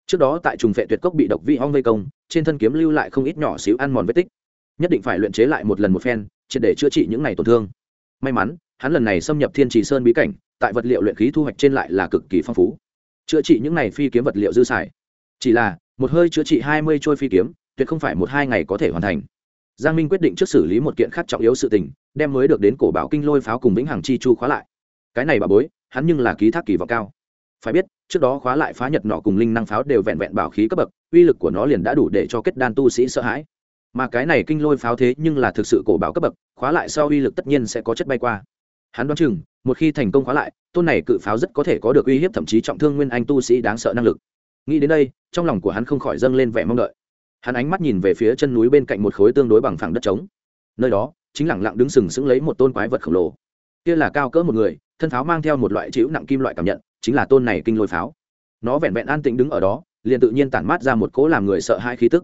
Trước đó tại trùng vệ tuyệt cốc bị độc vị hong vây công, trên thân kiếm lưu lại không ít nhỏ xíu ăn mòn vết tích. Nhất định phải luyện chế lại một lần một phen, triệt để chữa trị những này tổn thương. May mắn, hắn lần này xâm nhập thiên trì sơn bí cảnh, tại vật liệu luyện khí thu hoạch trên lại là cực kỳ phong phú chữa trị những này phi kiếm vật liệu dư xài. Chỉ là, một hơi chữa trị hai mươi trôi phi kiếm, tuyệt không phải một hai ngày có thể hoàn thành. Giang minh quyết định trước xử lý một kiện khác trọng yếu sự tình, đem mới được đến cổ bảo kinh lôi pháo cùng vĩnh hằng chi chu khóa lại. Cái này bà bối, hắn nhưng là ký thác kỳ vọng cao. Phải biết, trước đó khóa lại phá nhật nọ cùng linh năng pháo đều vẹn vẹn bảo khí cấp bậc, uy lực của nó liền đã đủ để cho kết đan tu sĩ sợ hãi. Mà cái này kinh lôi pháo thế nhưng là thực sự cổ bảo cấp bậc, khóa lại sau uy lực tất nhiên sẽ có chất bay qua. Hắn đoán chừng một khi thành công khóa lại, tôn này cự pháo rất có thể có được uy hiếp, thậm chí trọng thương nguyên anh tu sĩ đáng sợ năng lực. Nghĩ đến đây, trong lòng của hắn không khỏi dâng lên vẻ mong đợi. Hắn ánh mắt nhìn về phía chân núi bên cạnh một khối tương đối bằng phẳng đất trống. Nơi đó, chính lẳng lặng đứng sừng sững lấy một tôn quái vật khổng lồ. Kia là cao cỡ một người, thân pháo mang theo một loại chịu nặng kim loại cảm nhận, chính là tôn này kinh lôi pháo. Nó vẹn vẹn an tĩnh đứng ở đó, liền tự nhiên tản mát ra một cỗ làm người sợ hai khí tức.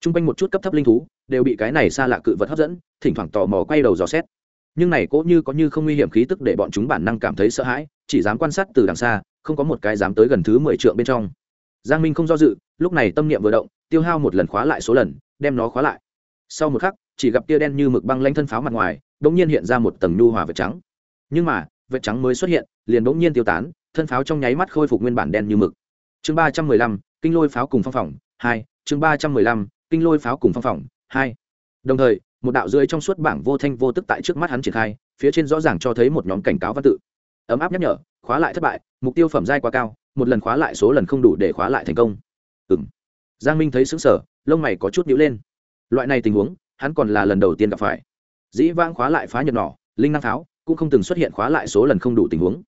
T r u n g quanh một chút cấp thấp linh thú, đều bị cái này xa lạ cự vật hấp dẫn, thỉnh thoảng tò mò quay đầu dò xét nhưng này cỗ như có như không nguy hiểm khí tức để bọn chúng bản năng cảm thấy sợ hãi, chỉ dám quan sát từ đằng xa, không có một cái dám tới gần thứ mười trượng bên trong. Giang minh không do dự, lúc này tâm niệm vừa động, tiêu hao một lần khóa lại số lần, đem nó khóa lại. Sau một khắc, chỉ gặp tia đen như mực băng lanh thân pháo mặt ngoài đ ỗ n g nhiên hiện ra một tầng nhu hòa vệt trắng. Nhưng mà, vệt trắng mới xuất hiện, liền đ ỗ n g nhiên tiêu tán, thân pháo trong nháy mắt khôi phục nguyên bản đen như mực. Chương ba trăm mười lăm, kinh lôi pháo cùng phong phỏng hai, chương ba trăm mười lăm, kinh lôi pháo cùng phong phỏng hai. Đồng thời một đạo dưới trong suốt bảng vô thanh vô tức tại trước mắt hắn triển khai, phía trên rõ ràng cho thấy một nhóm cảnh cáo văn tự. Ấm áp nhắc nhở, khóa lại thất bại, mục tiêu phẩm giai quá cao, một lần khóa lại số lần không đủ để khóa lại thành công. Ừ m giang minh thấy xứng sở lông mày có chút nhữ lên. Loại này tình huống, hắn còn là lần đầu tiên gặp phải. Dĩ vãng khóa lại phá nhật nỏ, linh năng tháo, cũng không từng xuất hiện khóa lại số lần không đủ tình huống.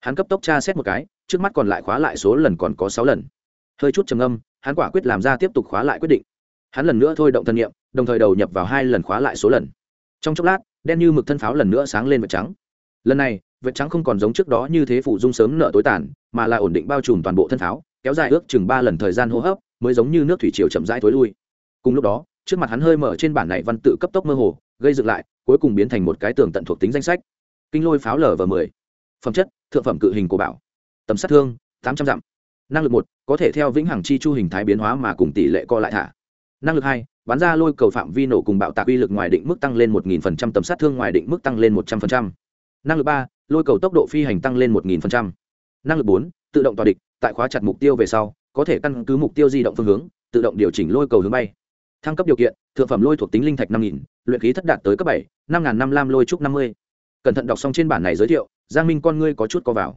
Hắn cấp tốc tra xét một cái, trước mắt còn lại khóa lại số lần còn có sáu lần. Hơi chút trầm âm hắn quả quyết làm ra tiếp tục khóa lại quyết định hắn lần nữa thôi động thân nhiệm, đồng thời đầu nhập vào hai lần khóa lại số lần. Trong chốc lát, đen như mực thân pháo lần nữa sáng lên vật trắng. Lần này, vệt trắng không còn giống trước đó như thế phủ dung sớm nợ tối tàn, mà là ổn định bao trùm toàn bộ thân pháo, kéo dài ước chừng ba lần thời gian hô hấp, mới giống như nước thủy triều chậm rãi thối lui. Cùng lúc đó, trước mặt hắn hơi mở trên bản này văn tự cấp tốc mơ hồ, gây dựng lại, cuối cùng biến thành một cái tường tận thuộc tính danh sách. Kinh lôi pháo lở và mười. Phẩm chất, thượng phẩm cự hình của bảo. Tầm sát thương, tám trăm dặm. Năng lực một, có thể theo vĩnh hằng chi chu hình thái biến hóa mà cùng tỷ lệ co lại thả năng lực hai, bắn ra lôi cầu phạm vi nổ cùng bạo tạc uy lực ngoài định mức tăng lên một nghìn phần trăm, tầm sát thương ngoài định mức tăng lên một trăm phần trăm. Năng lực ba, lôi cầu tốc độ phi hành tăng lên một nghìn năng lực bốn, tự động tỏa địch, tại khóa chặt mục tiêu về sau, có thể căn cứ mục tiêu di động phương hướng, tự động điều chỉnh lôi cầu hướng bay. Thăng cấp điều kiện, thượng phẩm lôi thuộc tính linh thạch năm nghìn, luyện khí thất đạt tới cấp bảy, năm ngàn năm lam lôi trúc năm mươi. Cẩn thận đọc xong trên bản này giới thiệu, giang minh con ngươi có chút co vào.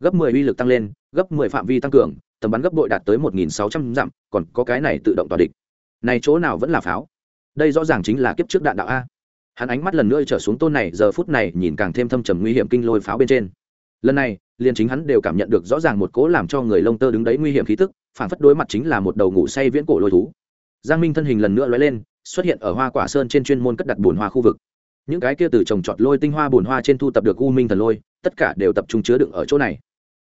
Gấp mười uy lực tăng lên, gấp mười phạm vi tăng cường, tầm bắn gấp bội đạt tới một nghìn sáu trăm dặm, còn có cái này tự động tỏa địch này chỗ nào vẫn là pháo? Đây rõ ràng chính là kiếp trước đạn đạo a. Hắn ánh mắt lần nữa trở xuống tôn này, giờ phút này nhìn càng thêm thâm trầm nguy hiểm kinh lôi pháo bên trên. Lần này, liền chính hắn đều cảm nhận được rõ ràng một cố làm cho người lông tơ đứng đấy nguy hiểm khí tức, phản phất đối mặt chính là một đầu ngủ say viễn cổ lôi thú. Giang minh thân hình lần nữa lóe lên, xuất hiện ở hoa quả sơn trên chuyên môn cất đặt bồn hoa khu vực. Những cái kia từ trồng trọt lôi tinh hoa bồn hoa trên thu tập được u minh thần lôi, tất cả đều tập trung chứa đựng ở chỗ này.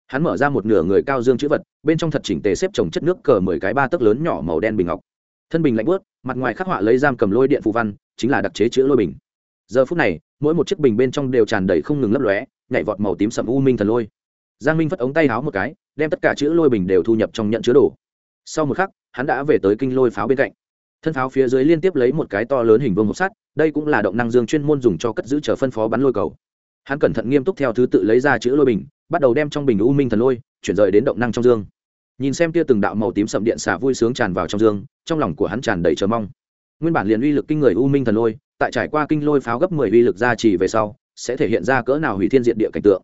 Hắn mở ra một nửa người cao dương chữ vật, bên trong thật chỉnh tề xếp trồng chất nước cờ mười cái ba tấc lớn nhỏ màu đen bình ngọc thân bình lạnh bớt mặt ngoài khắc họa lấy giam cầm lôi điện phù văn, chính là đặc chế chữ lôi bình. Giờ phút này, mỗi một chiếc bình bên trong đều tràn đầy không ngừng lấp lóe, nhảy vọt màu tím sầm u minh thần lôi. Giang minh phất ống tay háo một cái, đem tất cả chữ lôi bình đều thu nhập trong nhận chứa đồ. Sau một khắc, hắn đã về tới kinh lôi pháo bên cạnh. Thân pháo phía dưới liên tiếp lấy một cái to lớn hình vương hộp sắt, đây cũng là động năng dương chuyên môn dùng cho cất giữ chờ phân phó bắn lôi cầu. Hắn cẩn thận nghiêm túc theo thứ tự lấy ra chữ lôi bình, bắt đầu đem trong bình u minh thần lôi, chuyển rời đến động năng trong dương nhìn xem tia từng đạo màu tím sậm điện xả vui sướng tràn vào trong dương, trong lòng của hắn tràn đầy chờ mong. Nguyên bản liền uy lực kinh người u minh thần lôi, tại trải qua kinh lôi pháo gấp mười uy lực gia trì về sau, sẽ thể hiện ra cỡ nào hủy thiên diện địa cảnh tượng.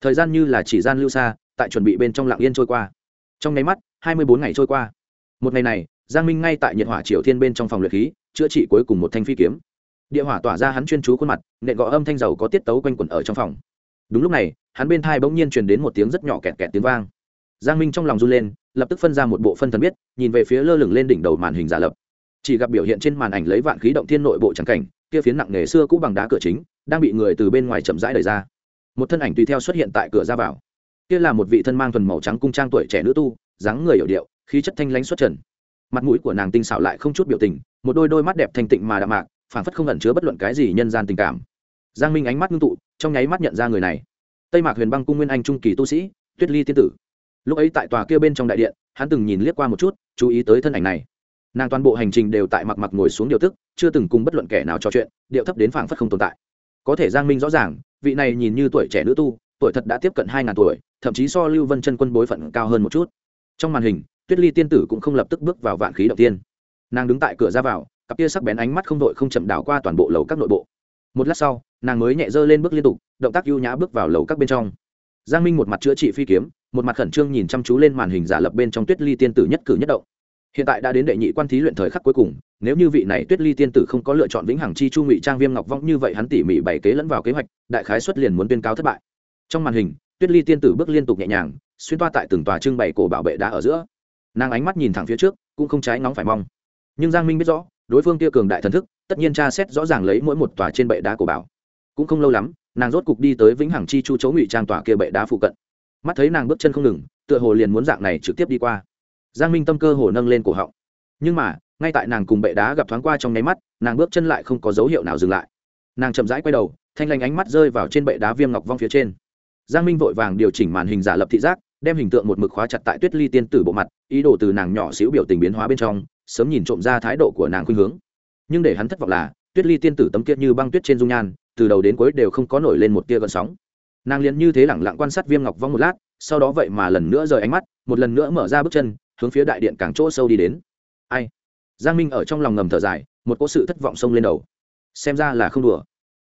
Thời gian như là chỉ gian lưu xa, tại chuẩn bị bên trong lặng yên trôi qua. Trong nháy mắt, hai mươi bốn ngày trôi qua. Một ngày này, giang minh ngay tại nhiệt hỏa triều thiên bên trong phòng luyện khí, chữa trị cuối cùng một thanh phi kiếm. Địa hỏa tỏa ra hắn chuyên chú khuôn mặt, nện gõ âm thanh dầu có tiết tấu quanh quẩn ở trong phòng. Đúng lúc này, hắn bên thai bỗng nhiên truyền đến một tiếng rất nhỏ kẹt kẹt tiếng vang giang minh trong lòng run lên, lập tức phân ra một bộ phân thần biết, nhìn về phía lơ lửng lên đỉnh đầu màn hình giả lập. Chỉ gặp biểu hiện trên màn ảnh lấy vạn khí động thiên nội bộ trắng cảnh, kia phiến nặng nghề xưa cũ bằng đá cửa chính, đang bị người từ bên ngoài chậm rãi đẩy ra. Một thân ảnh tùy theo xuất hiện tại cửa ra vào. Kia là một vị thân mang thuần màu trắng cung trang tuổi trẻ nữ tu, dáng người hiểu điệu, khí chất thanh lãnh xuất trần. Mặt mũi của nàng tinh xảo lại không chút biểu tình, một đôi đôi mắt đẹp thanh tịnh mà đạm mạc, phảng phất không ẩn chứa bất luận cái gì nhân gian tình cảm. Giang minh ánh mắt ngưng tụ, trong nháy mắt nhận ra người này. Tây mạc huyền băng cung nguyên anh trung kỳ tu sĩ, tuyết ly tiên tử lúc ấy tại tòa kia bên trong đại điện, hắn từng nhìn liếc qua một chút, chú ý tới thân ảnh này. Nàng toàn bộ hành trình đều tại mặc mặc ngồi xuống điều tức, chưa từng cùng bất luận kẻ nào trò chuyện, điệu thấp đến phảng phất không tồn tại. Có thể giang minh rõ ràng, vị này nhìn như tuổi trẻ nữ tu, tuổi thật đã tiếp cận hai ngàn tuổi, thậm chí so lưu vân chân quân bối phận cao hơn một chút. Trong màn hình, tuyết ly tiên tử cũng không lập tức bước vào vạn khí đầu tiên. Nàng đứng tại cửa ra vào, cặp tia sắc bén ánh mắt không đội không chậm đảo qua toàn bộ lầu các nội bộ. Một lát sau, nàng mới nhẹ dơ lên bước liên tục, động tác ưu nhã bước vào lầu các bên trong. Giang minh một mặt chữa trị phi kiếm một mặt khẩn trương nhìn chăm chú lên màn hình giả lập bên trong tuyết ly tiên tử nhất cử nhất động. Hiện tại đã đến đệ nhị quan thí luyện thời khắc cuối cùng, nếu như vị này tuyết ly tiên tử không có lựa chọn vĩnh hằng chi chu ngụy trang viêm ngọc vong như vậy, hắn tỉ mỉ bày kế lẫn vào kế hoạch, đại khái xuất liền muốn tuyên cáo thất bại. Trong màn hình, tuyết ly tiên tử bước liên tục nhẹ nhàng, xuyên toa tại từng tòa trưng bày cổ bảo vệ đá ở giữa. Nàng ánh mắt nhìn thẳng phía trước, cũng không trái nóng phải mong. Nhưng giang minh biết rõ, đối phương kia cường đại thần thức, tất nhiên tra xét rõ ràng lấy mỗi một tòa trên bệ đá cổ bảo. Cũng không lâu lắm, nàng rốt cục đi tới vĩnh hằng chi chu chấu ngụy trang tòa kia bệ đá phụ cận mắt thấy nàng bước chân không ngừng, tựa hồ liền muốn dạng này trực tiếp đi qua. Giang minh tâm cơ hồ nâng lên cổ họng. Nhưng mà, ngay tại nàng cùng bệ đá gặp thoáng qua trong nháy mắt, nàng bước chân lại không có dấu hiệu nào dừng lại. Nàng chậm rãi quay đầu, thanh lanh ánh mắt rơi vào trên bệ đá viêm ngọc vong phía trên. Giang minh vội vàng điều chỉnh màn hình giả lập thị giác, đem hình tượng một mực khóa chặt tại tuyết ly tiên tử bộ mặt, ý đồ từ nàng nhỏ xíu biểu tình biến hóa bên trong, sớm nhìn trộm ra thái độ của nàng khuynh hướng. Nhưng để hắn thất vọng là, tuyết ly tiên tử tấm kiệt như băng tuyết trên dung nhan, từ đầu đến cuối đều không có nổi lên một tia gợn sóng nàng liền như thế lẳng lặng quan sát viêm ngọc vong một lát, sau đó vậy mà lần nữa rời ánh mắt, một lần nữa mở ra bước chân, hướng phía đại điện càng chỗ sâu đi đến. Ai? Giang minh ở trong lòng ngầm thở dài, một cỗ sự thất vọng xông lên đầu. Xem ra là không đùa.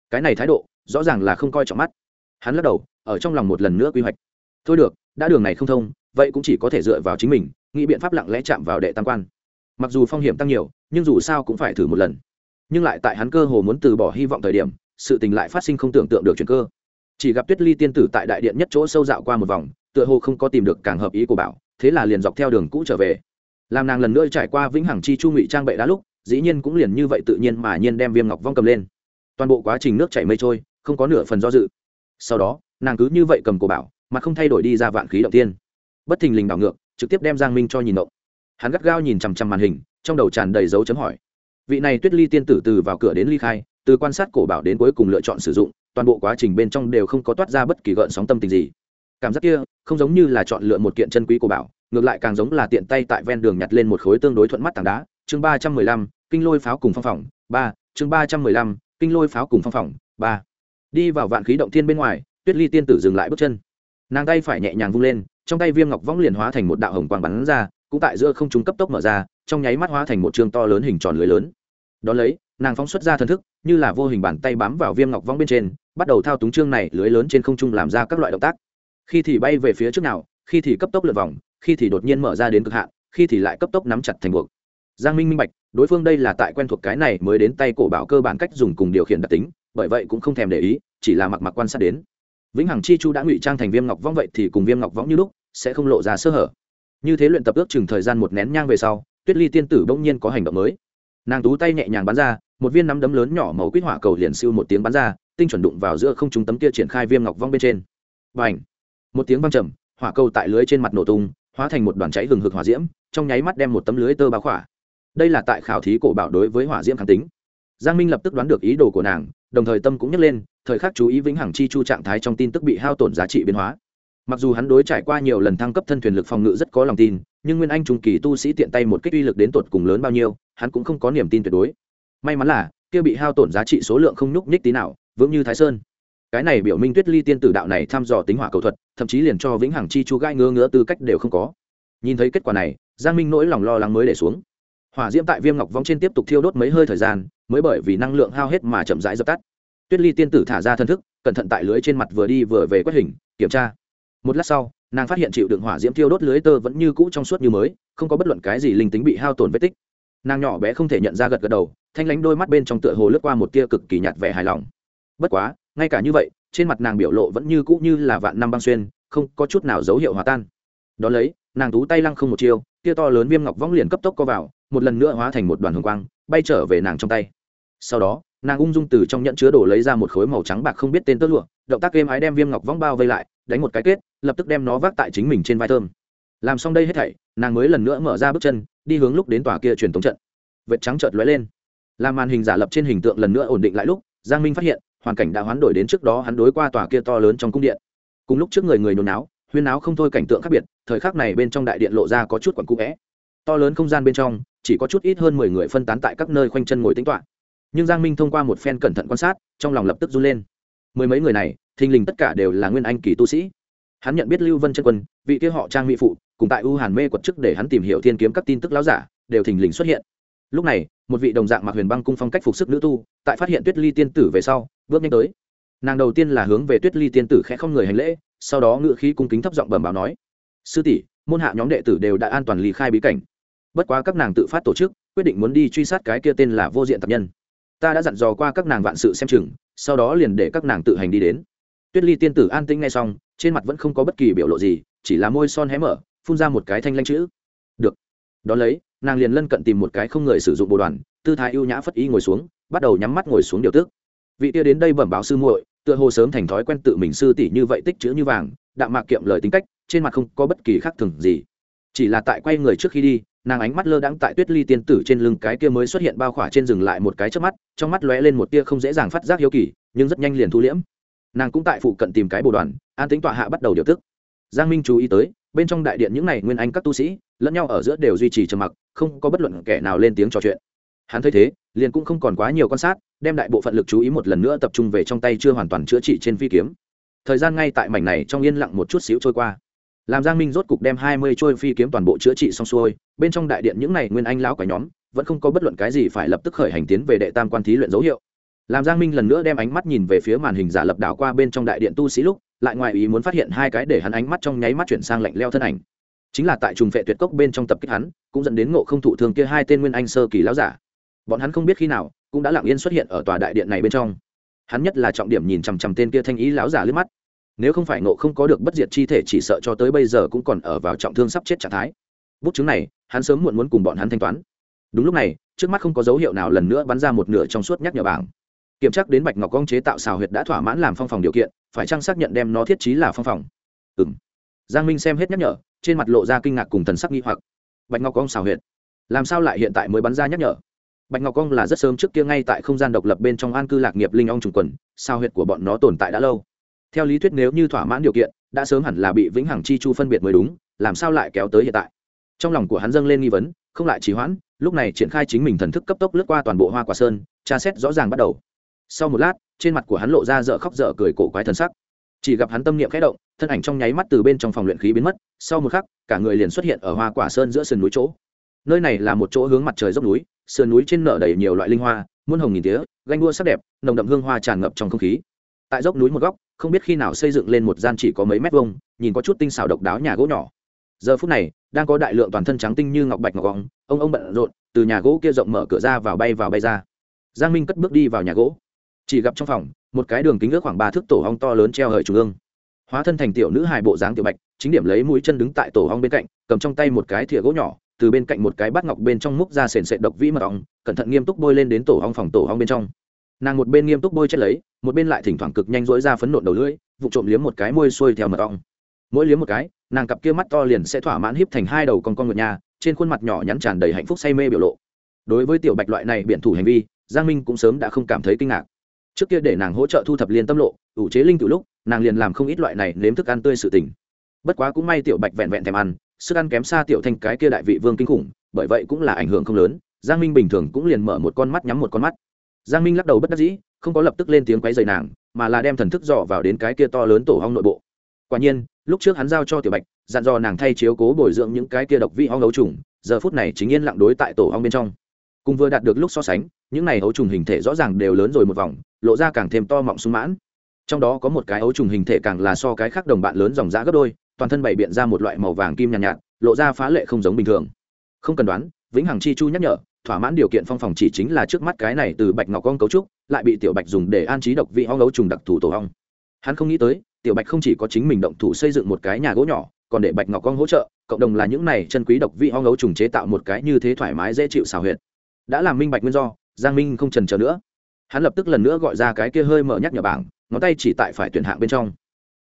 Cái này thái độ, rõ ràng là không coi trọng mắt. Hắn lắc đầu, ở trong lòng một lần nữa quy hoạch. Thôi được, đã đường này không thông, vậy cũng chỉ có thể dựa vào chính mình, nghĩ biện pháp lặng lẽ chạm vào đệ tam quan. Mặc dù phong hiểm tăng nhiều, nhưng dù sao cũng phải thử một lần. Nhưng lại tại hắn cơ hồ muốn từ bỏ hy vọng thời điểm, sự tình lại phát sinh không tưởng tượng được chuyện cơ chỉ gặp tuyết ly tiên tử tại đại điện nhất chỗ sâu dạo qua một vòng, tựa hồ không có tìm được càng hợp ý của bảo, thế là liền dọc theo đường cũ trở về. Làm nàng lần nữa trải qua vĩnh hằng chi chu ngụy trang bệ đá lúc, dĩ nhiên cũng liền như vậy tự nhiên mà nhiên đem viêm ngọc vong cầm lên. Toàn bộ quá trình nước chảy mây trôi, không có nửa phần do dự. Sau đó, nàng cứ như vậy cầm cổ bảo, mà không thay đổi đi ra vạn khí động tiên. Bất thình lình đảo ngược, trực tiếp đem giang minh cho nhìn động hắn gắt gao nhìn chằm chằm màn hình, trong đầu tràn đầy dấu chấm hỏi. Vị này tuyết ly tiên tử từ vào cửa đến ly khai từ quan sát cổ bảo đến cuối cùng lựa chọn sử dụng, toàn bộ quá trình bên trong đều không có toát ra bất kỳ gợn sóng tâm tình gì. Cảm giác kia không giống như là chọn lựa một kiện chân quý cổ bảo, ngược lại càng giống là tiện tay tại ven đường nhặt lên một khối tương đối thuận mắt tảng đá. Chương ba trăm mười lăm, kinh lôi pháo cùng phong phòng, ba, chương ba trăm mười lăm, kinh lôi pháo cùng phong phòng, ba. Đi vào vạn khí động thiên bên ngoài, tuyết ly tiên tử dừng lại bước chân. Nàng tay phải nhẹ nhàng vung lên, trong tay viêm ngọc võng liền hóa thành một đạo hồng quang bắn ra, cũng tại giữa không trung cấp tốc mở ra, trong nháy mắt hóa thành một trường to lớn hình tròn lưới lớn. Đón lấy, nàng phóng xuất ra thần thức như là vô hình bàn tay bám vào viêm ngọc vong bên trên, bắt đầu thao túng trương này lưới lớn trên không trung làm ra các loại động tác. Khi thì bay về phía trước nào, khi thì cấp tốc lượt vòng, khi thì đột nhiên mở ra đến cực hạn, khi thì lại cấp tốc nắm chặt thành buộc. Giang minh minh bạch, đối phương đây là tại quen thuộc cái này mới đến tay cổ bảo cơ bản cách dùng cùng điều khiển đặc tính, bởi vậy cũng không thèm để ý, chỉ là mặc mặc quan sát đến. Vĩnh hằng chi chu đã ngụy trang thành viêm ngọc vong vậy thì cùng viêm ngọc vong như lúc, sẽ không lộ ra sơ hở. Như thế luyện tập ước chừng thời gian một nén nhang về sau, tuyết ly tiên tử bỗng nhiên có hành động mới. Nàng tú tay nhẹ nhàng bắn ra một viên nắm đấm lớn nhỏ màu quýt hỏa cầu liền siêu một tiếng bắn ra, tinh chuẩn đụng vào giữa không trung tấm kia triển khai viêm ngọc vong bên trên. Và ảnh một tiếng văng trầm, hỏa cầu tại lưới trên mặt nổ tung, hóa thành một đoàn cháy hừng hực hỏa diễm, trong nháy mắt đem một tấm lưới tơ báo khỏa. Đây là tại khảo thí cổ bảo đối với hỏa diễm kháng tính. Giang minh lập tức đoán được ý đồ của nàng, đồng thời tâm cũng nhấc lên, thời khắc chú ý vĩnh hằng chi chu trạng thái trong tin tức bị hao tổn giá trị biến hóa. Mặc dù hắn đối trải qua nhiều lần thăng cấp thân thuyền lực phòng ngự rất có lòng tin, nhưng nguyên anh trung kỳ tu sĩ tiện tay một kích uy lực đến tột cùng lớn bao nhiêu, hắn cũng không có niềm tin tuyệt đối may mắn là kia bị hao tổn giá trị số lượng không nhúc nhích tí nào, vững như thái sơn. Cái này biểu minh tuyết ly tiên tử đạo này thăm dò tính hỏa cầu thuật, thậm chí liền cho vĩnh hằng chi chu gai ngứa ngứa tư cách đều không có. Nhìn thấy kết quả này, giang minh nỗi lòng lo lắng mới để xuống. Hỏa diễm tại viêm ngọc vong trên tiếp tục thiêu đốt mấy hơi thời gian, mới bởi vì năng lượng hao hết mà chậm rãi dập tắt. Tuyết ly tiên tử thả ra thân thức, cẩn thận tại lưới trên mặt vừa đi vừa về quét hình, kiểm tra. Một lát sau, nàng phát hiện chịu đựng hỏa diễm thiêu đốt lưới tơ vẫn như cũ trong suốt như mới, không có bất luận cái gì linh tính bị hao tổn vết tích. Nàng nhỏ bé không thể nhận ra gật gật đầu thanh lánh đôi mắt bên trong tựa hồ lướt qua một tia cực kỳ nhạt vẻ hài lòng. Bất quá, ngay cả như vậy, trên mặt nàng biểu lộ vẫn như cũ như là vạn năm băng xuyên, không có chút nào dấu hiệu hòa tan. Đ ó lấy, nàng tú tay lăng không một chiêu, tia to lớn viêm ngọc vong liền cấp tốc co vào, một lần nữa hóa thành một đoàn hồng quang, bay trở về nàng trong tay. Sau đó, nàng ung dung từ trong nhẫn chứa đổ lấy ra một khối màu trắng bạc không biết tên tơ lụa, động tác êm ái đem viêm ngọc vong bao vây lại, đánh một cái kết, lập tức đem nó vác tại chính mình trên vai thơm. Làm xong đây hết thảy, nàng mới lần nữa mở ra bước chân, đi hướng lúc đến tòa kia truyền thống trận. Vệt trắng chợt lóe lên làm màn hình giả lập trên hình tượng lần nữa ổn định lại lúc, giang minh phát hiện, hoàn cảnh đã hoán đổi đến trước đó hắn đối qua tòa kia to lớn trong cung điện. Cùng lúc trước người người nôn náo, huyên náo không thôi cảnh tượng khác biệt, thời khắc này bên trong đại điện lộ ra có chút quẩn cũ vẽ. To lớn không gian bên trong, chỉ có chút ít hơn mười người phân tán tại các nơi khoanh chân ngồi tính toạ nhưng giang minh thông qua một phen cẩn thận quan sát, trong lòng lập tức run lên. Mười mấy người này, thình lình tất cả đều là nguyên anh kỳ tu sĩ. Hắn nhận biết lưu vân chân quân, vị kia họ trang mỹ phụ, cùng tại u hàn mê quật chức để hắn tìm hiểu thiên kiếm các tin tức láo giả, đều thình lình xuất hiện. Lúc này một vị đồng dạng mặc huyền băng cung phong cách phục sức nữ tu, tại phát hiện tuyết ly tiên tử về sau, bước nhanh tới. Nàng đầu tiên là hướng về tuyết ly tiên tử khẽ không người hành lễ, sau đó ngự khí cung kính thấp giọng bẩm báo nói, sư tỷ, môn hạ nhóm đệ tử đều đã an toàn lý khai bí cảnh. Bất quá các nàng tự phát tổ chức, quyết định muốn đi truy sát cái kia tên là vô diện tập nhân. Ta đã dặn dò qua các nàng vạn sự xem chừng, sau đó liền để các nàng tự hành đi đến. Tuyết ly tiên tử an tĩnh ngay xong, trên mặt vẫn không có bất kỳ biểu lộ gì, chỉ là môi son hé mở, phun ra một cái thanh lanh chữ. Được, đón lấy nàng liền lân cận tìm một cái không người sử dụng bộ đoàn, tư thái ưu nhã phất y ngồi xuống, bắt đầu nhắm mắt ngồi xuống điều tước vị kia đến đây bẩm báo sư muội, tựa hồ sớm thành thói quen tự mình sư tỷ như vậy tích chữ như vàng, đạm mạc kiệm lời tính cách, trên mặt không có bất kỳ khác thường gì. Chỉ là tại quay người trước khi đi, nàng ánh mắt lơ đãng tại tuyết ly tiên tử trên lưng cái kia mới xuất hiện bao khỏa trên dừng lại một cái trước mắt, trong mắt lóe lên một tia không dễ dàng phát giác hiếu kỳ, nhưng rất nhanh liền thu liễm. Nàng cũng tại phụ cận tìm cái bồ đoàn, an tính tọa hạ bắt đầu điều tức. Giang minh chú ý tới, bên trong đại điện những n à y nguyên anh các tu sĩ lẫn nhau ở giữa đều duy trì trầm mặc, không có bất luận kẻ nào lên tiếng trò chuyện. Hắn thấy thế, liền cũng không còn quá nhiều quan sát, đem đại bộ phận lực chú ý một lần nữa tập trung về trong tay chưa hoàn toàn chữa trị trên phi kiếm. Thời gian ngay tại mảnh này trong yên lặng một chút xíu trôi qua. Làm giang minh rốt cục đem hai mươi trôi phi kiếm toàn bộ chữa trị xong xuôi, bên trong đại điện những n à y nguyên anh lão cả nhóm, vẫn không có bất luận cái gì phải lập tức khởi hành tiến về đệ tam quan thí luyện dấu hiệu. Làm giang minh lần nữa đem ánh mắt nhìn về phía màn hình giả lập đảo qua bên trong đại điện tu sĩ lúc, lại ngoài ý muốn phát hiện hai cái để hắn ánh mắt trong nháy mắt chuyển sang lạnh leo thân ảnh chính là tại trùng vệ tuyệt cốc bên trong tập kích hắn, cũng dẫn đến ngộ không thụ thường kia hai tên nguyên anh sơ kỳ lão giả. Bọn hắn không biết khi nào, cũng đã lặng yên xuất hiện ở tòa đại điện này bên trong. Hắn nhất là trọng điểm nhìn chằm chằm tên kia thanh ý lão giả lướt mắt. Nếu không phải ngộ không có được bất diệt chi thể chỉ sợ cho tới bây giờ cũng còn ở vào trọng thương sắp chết trạng thái. Bút chứng này, hắn sớm muộn muốn cùng bọn hắn thanh toán. Đúng lúc này, trước mắt không có dấu hiệu nào lần nữa bắn ra một nửa trong suốt nhắc nhở bảng. Kiểm tra đến bạch ngọc công chế tạo xào huyệt đã thỏa mãn làm phong phòng điều kiện, phải chăng xác nhận đem nó thiết trí là phong phòng? Ừ m giang minh xem hết nhắc nhở, trên mặt lộ ra kinh ngạc cùng thần sắc nghi hoặc. Bạch ngọc công xào huyệt. Làm sao lại hiện tại mới bắn ra nhắc nhở? Bạch ngọc công là rất sớm trước kia ngay tại không gian độc lập bên trong an cư lạc nghiệp linh ong trùng quần sao huyệt của bọn nó tồn tại đã lâu. Theo lý thuyết nếu như thỏa mãn điều kiện, đã sớm hẳn là bị vĩnh hằng chi chu phân biệt mới đúng, làm sao lại kéo tới hiện tại? Trong lòng của hắn dâng lên nghi vấn, không lại trì hoãn, lúc này triển khai chính mình thần thức cấp tốc lướt qua toàn bộ hoa quả sơn, tra xét rõ ràng bắt đầu. Sau một lát, trên mặt của hắn lộ ra dở khóc dở cười cổ quái thần sắc chỉ gặp hắn tâm niệm khẽ động, thân ảnh trong nháy mắt từ bên trong phòng luyện khí biến mất, sau một khắc, cả người liền xuất hiện ở hoa quả sơn giữa sườn núi chỗ. Nơi này là một chỗ hướng mặt trời dốc núi, sườn núi trên nở đầy nhiều loại linh hoa, muôn hồng nghìn tía, ganh đua sắc đẹp, nồng đậm hương hoa tràn ngập trong không khí. Tại dốc núi một góc, không biết khi nào xây dựng lên một gian chỉ có mấy mét vuông, nhìn có chút tinh xảo độc đáo nhà gỗ nhỏ. Giờ phút này, đang có đại lượng toàn thân trắng tinh như ngọc bạch ngọc gọng ông ông bận rộn, từ nhà gỗ kia rộng mở cửa ra vào bay vào bay ra. Giang minh cất bước đi vào nhà gỗ chỉ gặp trong phòng, một cái đường kính ước khoảng ba thước tổ hong to lớn treo hời trung ương. Hóa thân thành tiểu nữ hài bộ dáng tiểu bạch, chính điểm lấy mũi chân đứng tại tổ hong bên cạnh, cầm trong tay một cái thìa gỗ nhỏ, từ bên cạnh một cái bát ngọc bên trong múc ra sền sệt độc vĩ mật ong, cẩn thận nghiêm túc bôi lên đến tổ hong phòng tổ hong bên trong. Nàng một bên nghiêm túc bôi chết lấy, một bên lại thỉnh thoảng cực nhanh rỗi ra phấn nộn đầu lưỡi, vụ trộm liếm một cái môi xuôi theo mật ong. Mỗi liếm một cái, nàng cặp kia mắt to liền sẽ thỏa mãn híp thành hai đầu con con ngựa nhà, trên khuôn mặt nhỏ nhắn tràn đầy hạnh phúc say mê biểu lộ. Đối với tiểu bạch loại này biện thủ hành vi, giang minh cũng sớm đã không cảm thấy kinh ngạc trước kia để nàng hỗ trợ thu thập liên tâm lộ, ủ chế linh từ lúc, nàng liền làm không ít loại này nếm thức ăn tươi sự tình. Bất quá cũng may tiểu bạch vẹn vẹn thèm ăn, sức ăn kém xa tiểu thanh cái kia đại vị vương kinh khủng, bởi vậy cũng là ảnh hưởng không lớn. Giang minh bình thường cũng liền mở một con mắt nhắm một con mắt. Giang minh lắc đầu bất đắc dĩ, không có lập tức lên tiếng quấy dày nàng, mà là đem thần thức dò vào đến cái kia to lớn tổ hong nội bộ. Quả nhiên, lúc trước hắn giao cho tiểu bạch, dặn dò nàng thay chiếu cố bồi dưỡng những cái kia độc vị hong ấu trùng, giờ phút này chính yên lặng đối tại tổ hong bên trong. Cùng vừa đạt được lúc so sánh những này ấu trùng hình thể rõ ràng đều lớn rồi một vòng lộ ra càng thêm to mọng sung mãn. Trong đó có một cái ấu trùng hình thể càng là so cái khác đồng bạn lớn dòng dã gấp đôi toàn thân bày biện ra một loại màu vàng kim nhàn nhạt, nhạt lộ ra phá lệ không giống bình thường. Không cần đoán vĩnh hằng chi chu nhắc nhở thỏa mãn điều kiện phong phòng chỉ chính là trước mắt cái này từ bạch ngọc con cấu trúc lại bị tiểu bạch dùng để an trí độc vị ong ấu trùng đặc thù tổ ong. Hắn không nghĩ tới tiểu bạch không chỉ có chính mình động thủ xây dựng một cái nhà gỗ nhỏ còn để bạch ngọc con hỗ trợ cộng đồng là những này chân quý độc vị ong ấu trùng chế tạo một cái như thế thoải mái dễ chịu xào huyệt. Đã làm minh bạch nguyên do giang minh không trần chờ nữa. Hắn lập tức lần nữa gọi ra cái kia hơi mở nhắc nhở bảng, ngón tay chỉ tại phải tuyển hạng bên trong.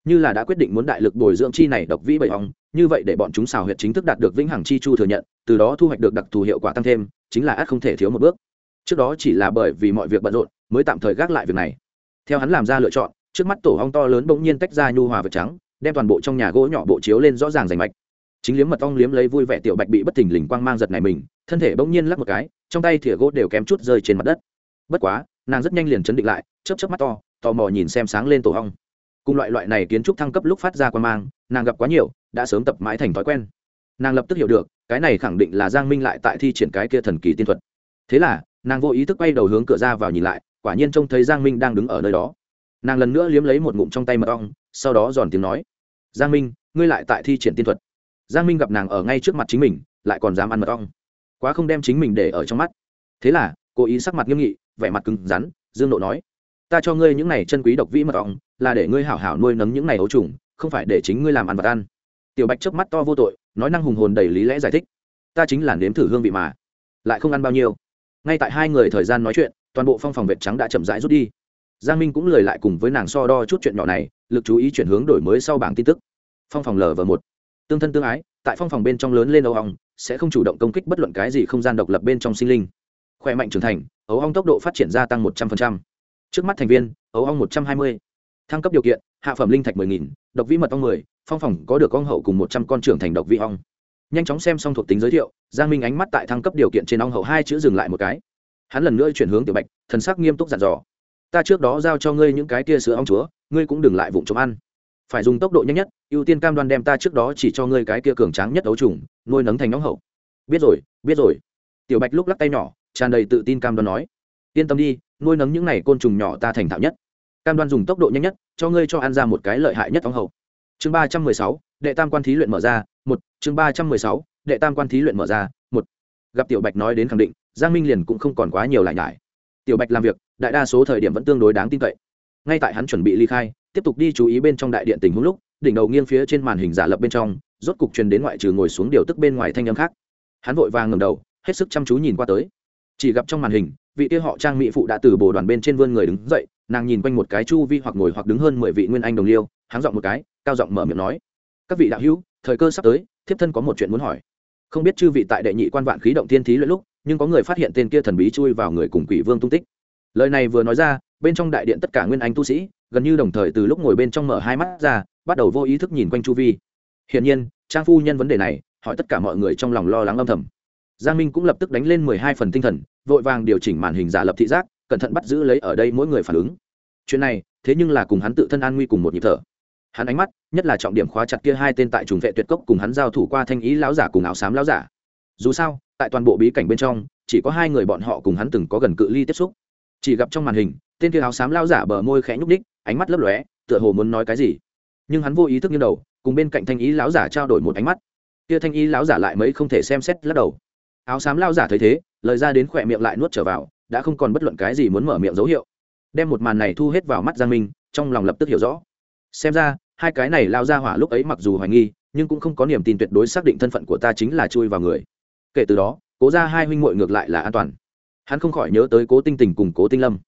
Như là đã quyết định muốn đại lực bồi dưỡng chi này độc vĩ bảy ong như vậy để bọn chúng xào huyệt chính thức đạt được vĩnh hằng chi chu thừa nhận, từ đó thu hoạch được đặc thù hiệu quả tăng thêm, chính là ắt không thể thiếu một bước. Trước đó chỉ là bởi vì mọi việc bận rộn, mới tạm thời gác lại việc này. Theo hắn làm ra lựa chọn, trước mắt tổ hong to lớn bỗng nhiên tách ra nhu hòa vật trắng, đem toàn bộ trong nhà gỗ nhỏ bộ chiếu lên rõ ràng rành mạch chính liếm mật ong liếm lấy vui vẻ tiểu bạch bị bất thình lình quang mang giật này mình, thân thể bỗng nhiên lắc một cái, trong tay thìa gỗ đều kém chút rơi trên mặt đất. Bất quá, nàng rất nhanh liền chấn định lại, chớp chớp mắt to, tò mò nhìn xem sáng lên tổ ong. Cùng loại loại này kiến trúc thăng cấp lúc phát ra quang mang, nàng gặp quá nhiều, đã sớm tập mãi thành thói quen. Nàng lập tức hiểu được, cái này khẳng định là giang minh lại tại thi triển cái kia thần kỳ tiên thuật. Thế là, nàng vô ý thức quay đầu hướng cửa ra vào nhìn lại, quả nhiên trông thấy giang minh đang đứng ở nơi đó. Nàng lần nữa liếm lấy một ngụm trong tay mật ong, sau đó giòn tiếng nói, giang minh, ngươi lại tại thi triển tiên thuật giang minh gặp nàng ở ngay trước mặt chính mình, lại còn dám ăn mật ong. Quá không đem chính mình để ở trong mắt. Thế là, cô ý sắc mặt nghiêm nghị, vẻ mặt cứng rắn, dương nộ nói, ta cho ngươi những này chân quý độc vĩ mật ong, là để ngươi hảo hảo nuôi nấng những này ấu trùng, không phải để chính ngươi làm ăn vật ăn. Tiểu bạch chớp mắt to vô tội, nói năng hùng hồn đầy lý lẽ giải thích, ta chính là nếm thử hương vị mà, lại không ăn bao nhiêu. Ngay tại hai người thời gian nói chuyện, toàn bộ phong phòng vệt trắng đã chậm rãi rút đi. Giang minh cũng lời lại cùng với nàng so đo chút chuyện nhỏ này, lực chú ý chuyển hướng đổi mới sau bảng tin tức. Phong phòng lv một tương thân tương ái, tại phong phòng bên trong lớn lên ấu ong, sẽ không chủ động công kích bất luận cái gì không gian độc lập bên trong sinh linh. Khỏe mạnh trưởng thành, ấu ong tốc độ phát triển gia tăng một trăm linh trước mắt thành viên, ấu ong một trăm hai mươi. Thăng cấp điều kiện, hạ phẩm linh thạch mười nghìn, độc vĩ mật ong mười, phong phòng có được ong hậu cùng một trăm con trưởng thành độc vĩ ong. Nhanh chóng xem xong thuộc tính giới thiệu, giang minh ánh mắt tại thăng cấp điều kiện trên ong hậu hai chữ dừng lại một cái. Hắn lần nữa chuyển hướng tiểu bạch, thần sắc nghiêm túc dặn dò. Ta trước đó giao cho ngươi những cái tia sữa ong chúa, ngươi cũng đừng lại vụng trộm ăn phải dùng tốc độ nhanh nhất, ưu tiên cam đoan đem ta trước đó chỉ cho ngươi cái kia cường tráng nhất ấu trùng, nuôi nấng thành ong hậu. Biết rồi biết rồi. Tiểu bạch lúc lắc tay nhỏ, tràn đầy tự tin cam đoan nói. Yên tâm đi, nuôi nấng những này côn trùng nhỏ ta thành thạo nhất. Cam đoan dùng tốc độ nhanh nhất, cho ngươi cho ăn ra một cái lợi hại nhất ong hậu. Chương ba trăm mười sáu, đệ tam quan thí luyện mở ra, một. Chương ba trăm mười sáu, đệ tam quan thí luyện mở ra, một. Gặp tiểu bạch nói đến khẳng định, giang minh liền cũng không còn quá nhiều lại nhải. Tiểu bạch làm việc, đại đa số thời điểm vẫn tương đối đáng tin cậy ngay tại hắn chuẩn bị ly khai, tiếp tục đi chú ý bên trong đại điện tình huống lúc, đỉnh đầu nghiêng phía trên màn hình giả lập bên trong, rốt cục truyền đến ngoại trừ ngồi xuống điều tức bên ngoài thanh âm khác. Hắn vội vàng ngầm đầu, hết sức chăm chú nhìn qua tới. Chỉ gặp trong màn hình, vị kia họ trang mỹ phụ đã từ bồ đoàn bên trên vươn người đứng dậy, nàng nhìn quanh một cái chu vi hoặc ngồi hoặc đứng hơn mười vị nguyên anh đồng liêu, háng giọng một cái, cao giọng mở miệng nói, các vị đạo hữu, thời cơ sắp tới, thiếp thân có một chuyện muốn hỏi. Không biết chư vị tại đệ nhị quan vạn khí động thiên thí lẫn lúc, nhưng có người phát hiện tên kia thần bí chui vào người cùng quỷ vương tung tích. Lời này vừa nói ra bên trong đại điện tất cả nguyên anh tu sĩ, gần như đồng thời từ lúc ngồi bên trong mở hai mắt ra, bắt đầu vô ý thức nhìn quanh chu vi. Hiển nhiên, trang phu nhân vấn đề này, hỏi tất cả mọi người trong lòng lo lắng âm thầm. Giang minh cũng lập tức đánh lên mười hai phần tinh thần, vội vàng điều chỉnh màn hình giả lập thị giác, cẩn thận bắt giữ lấy ở đây mỗi người phản ứng. Chuyện này, thế nhưng là cùng hắn tự thân an nguy cùng một nhịp thở. Hắn ánh mắt, nhất là trọng điểm khóa chặt kia hai tên tại trùng vệ tuyệt cốc cùng hắn giao thủ qua thanh ý lão giả cùng áo xám lão giả. Dù sao, tại toàn bộ bí cảnh bên trong, chỉ có hai người bọn họ cùng hắn từng có gần cự ly tiếp xúc. Chỉ gặp trong màn hình tên kia áo xám lão giả bờ môi khẽ nhúc đích ánh mắt lấp lóe, tựa hồ muốn nói cái gì. Nhưng hắn vô ý thức như đầu, cùng bên cạnh thanh ý lão giả trao đổi một ánh mắt. Kia thanh ý lão giả lại mấy không thể xem xét, lắc đầu. Áo xám lão giả thấy thế, lời ra đến khỏe miệng lại nuốt trở vào, đã không còn bất luận cái gì muốn mở miệng dấu hiệu. Đem một màn này thu hết vào mắt giang minh, trong lòng lập tức hiểu rõ. Xem ra, hai cái này lao ra hỏa lúc ấy mặc dù hoài nghi, nhưng cũng không có niềm tin tuyệt đối xác định thân phận của ta chính là chui vào người. Kể từ đó, cố ra hai huynh muội ngược lại là an toàn. Hắn không khỏi nhớ tới cố tinh tình cùng cố tinh lâm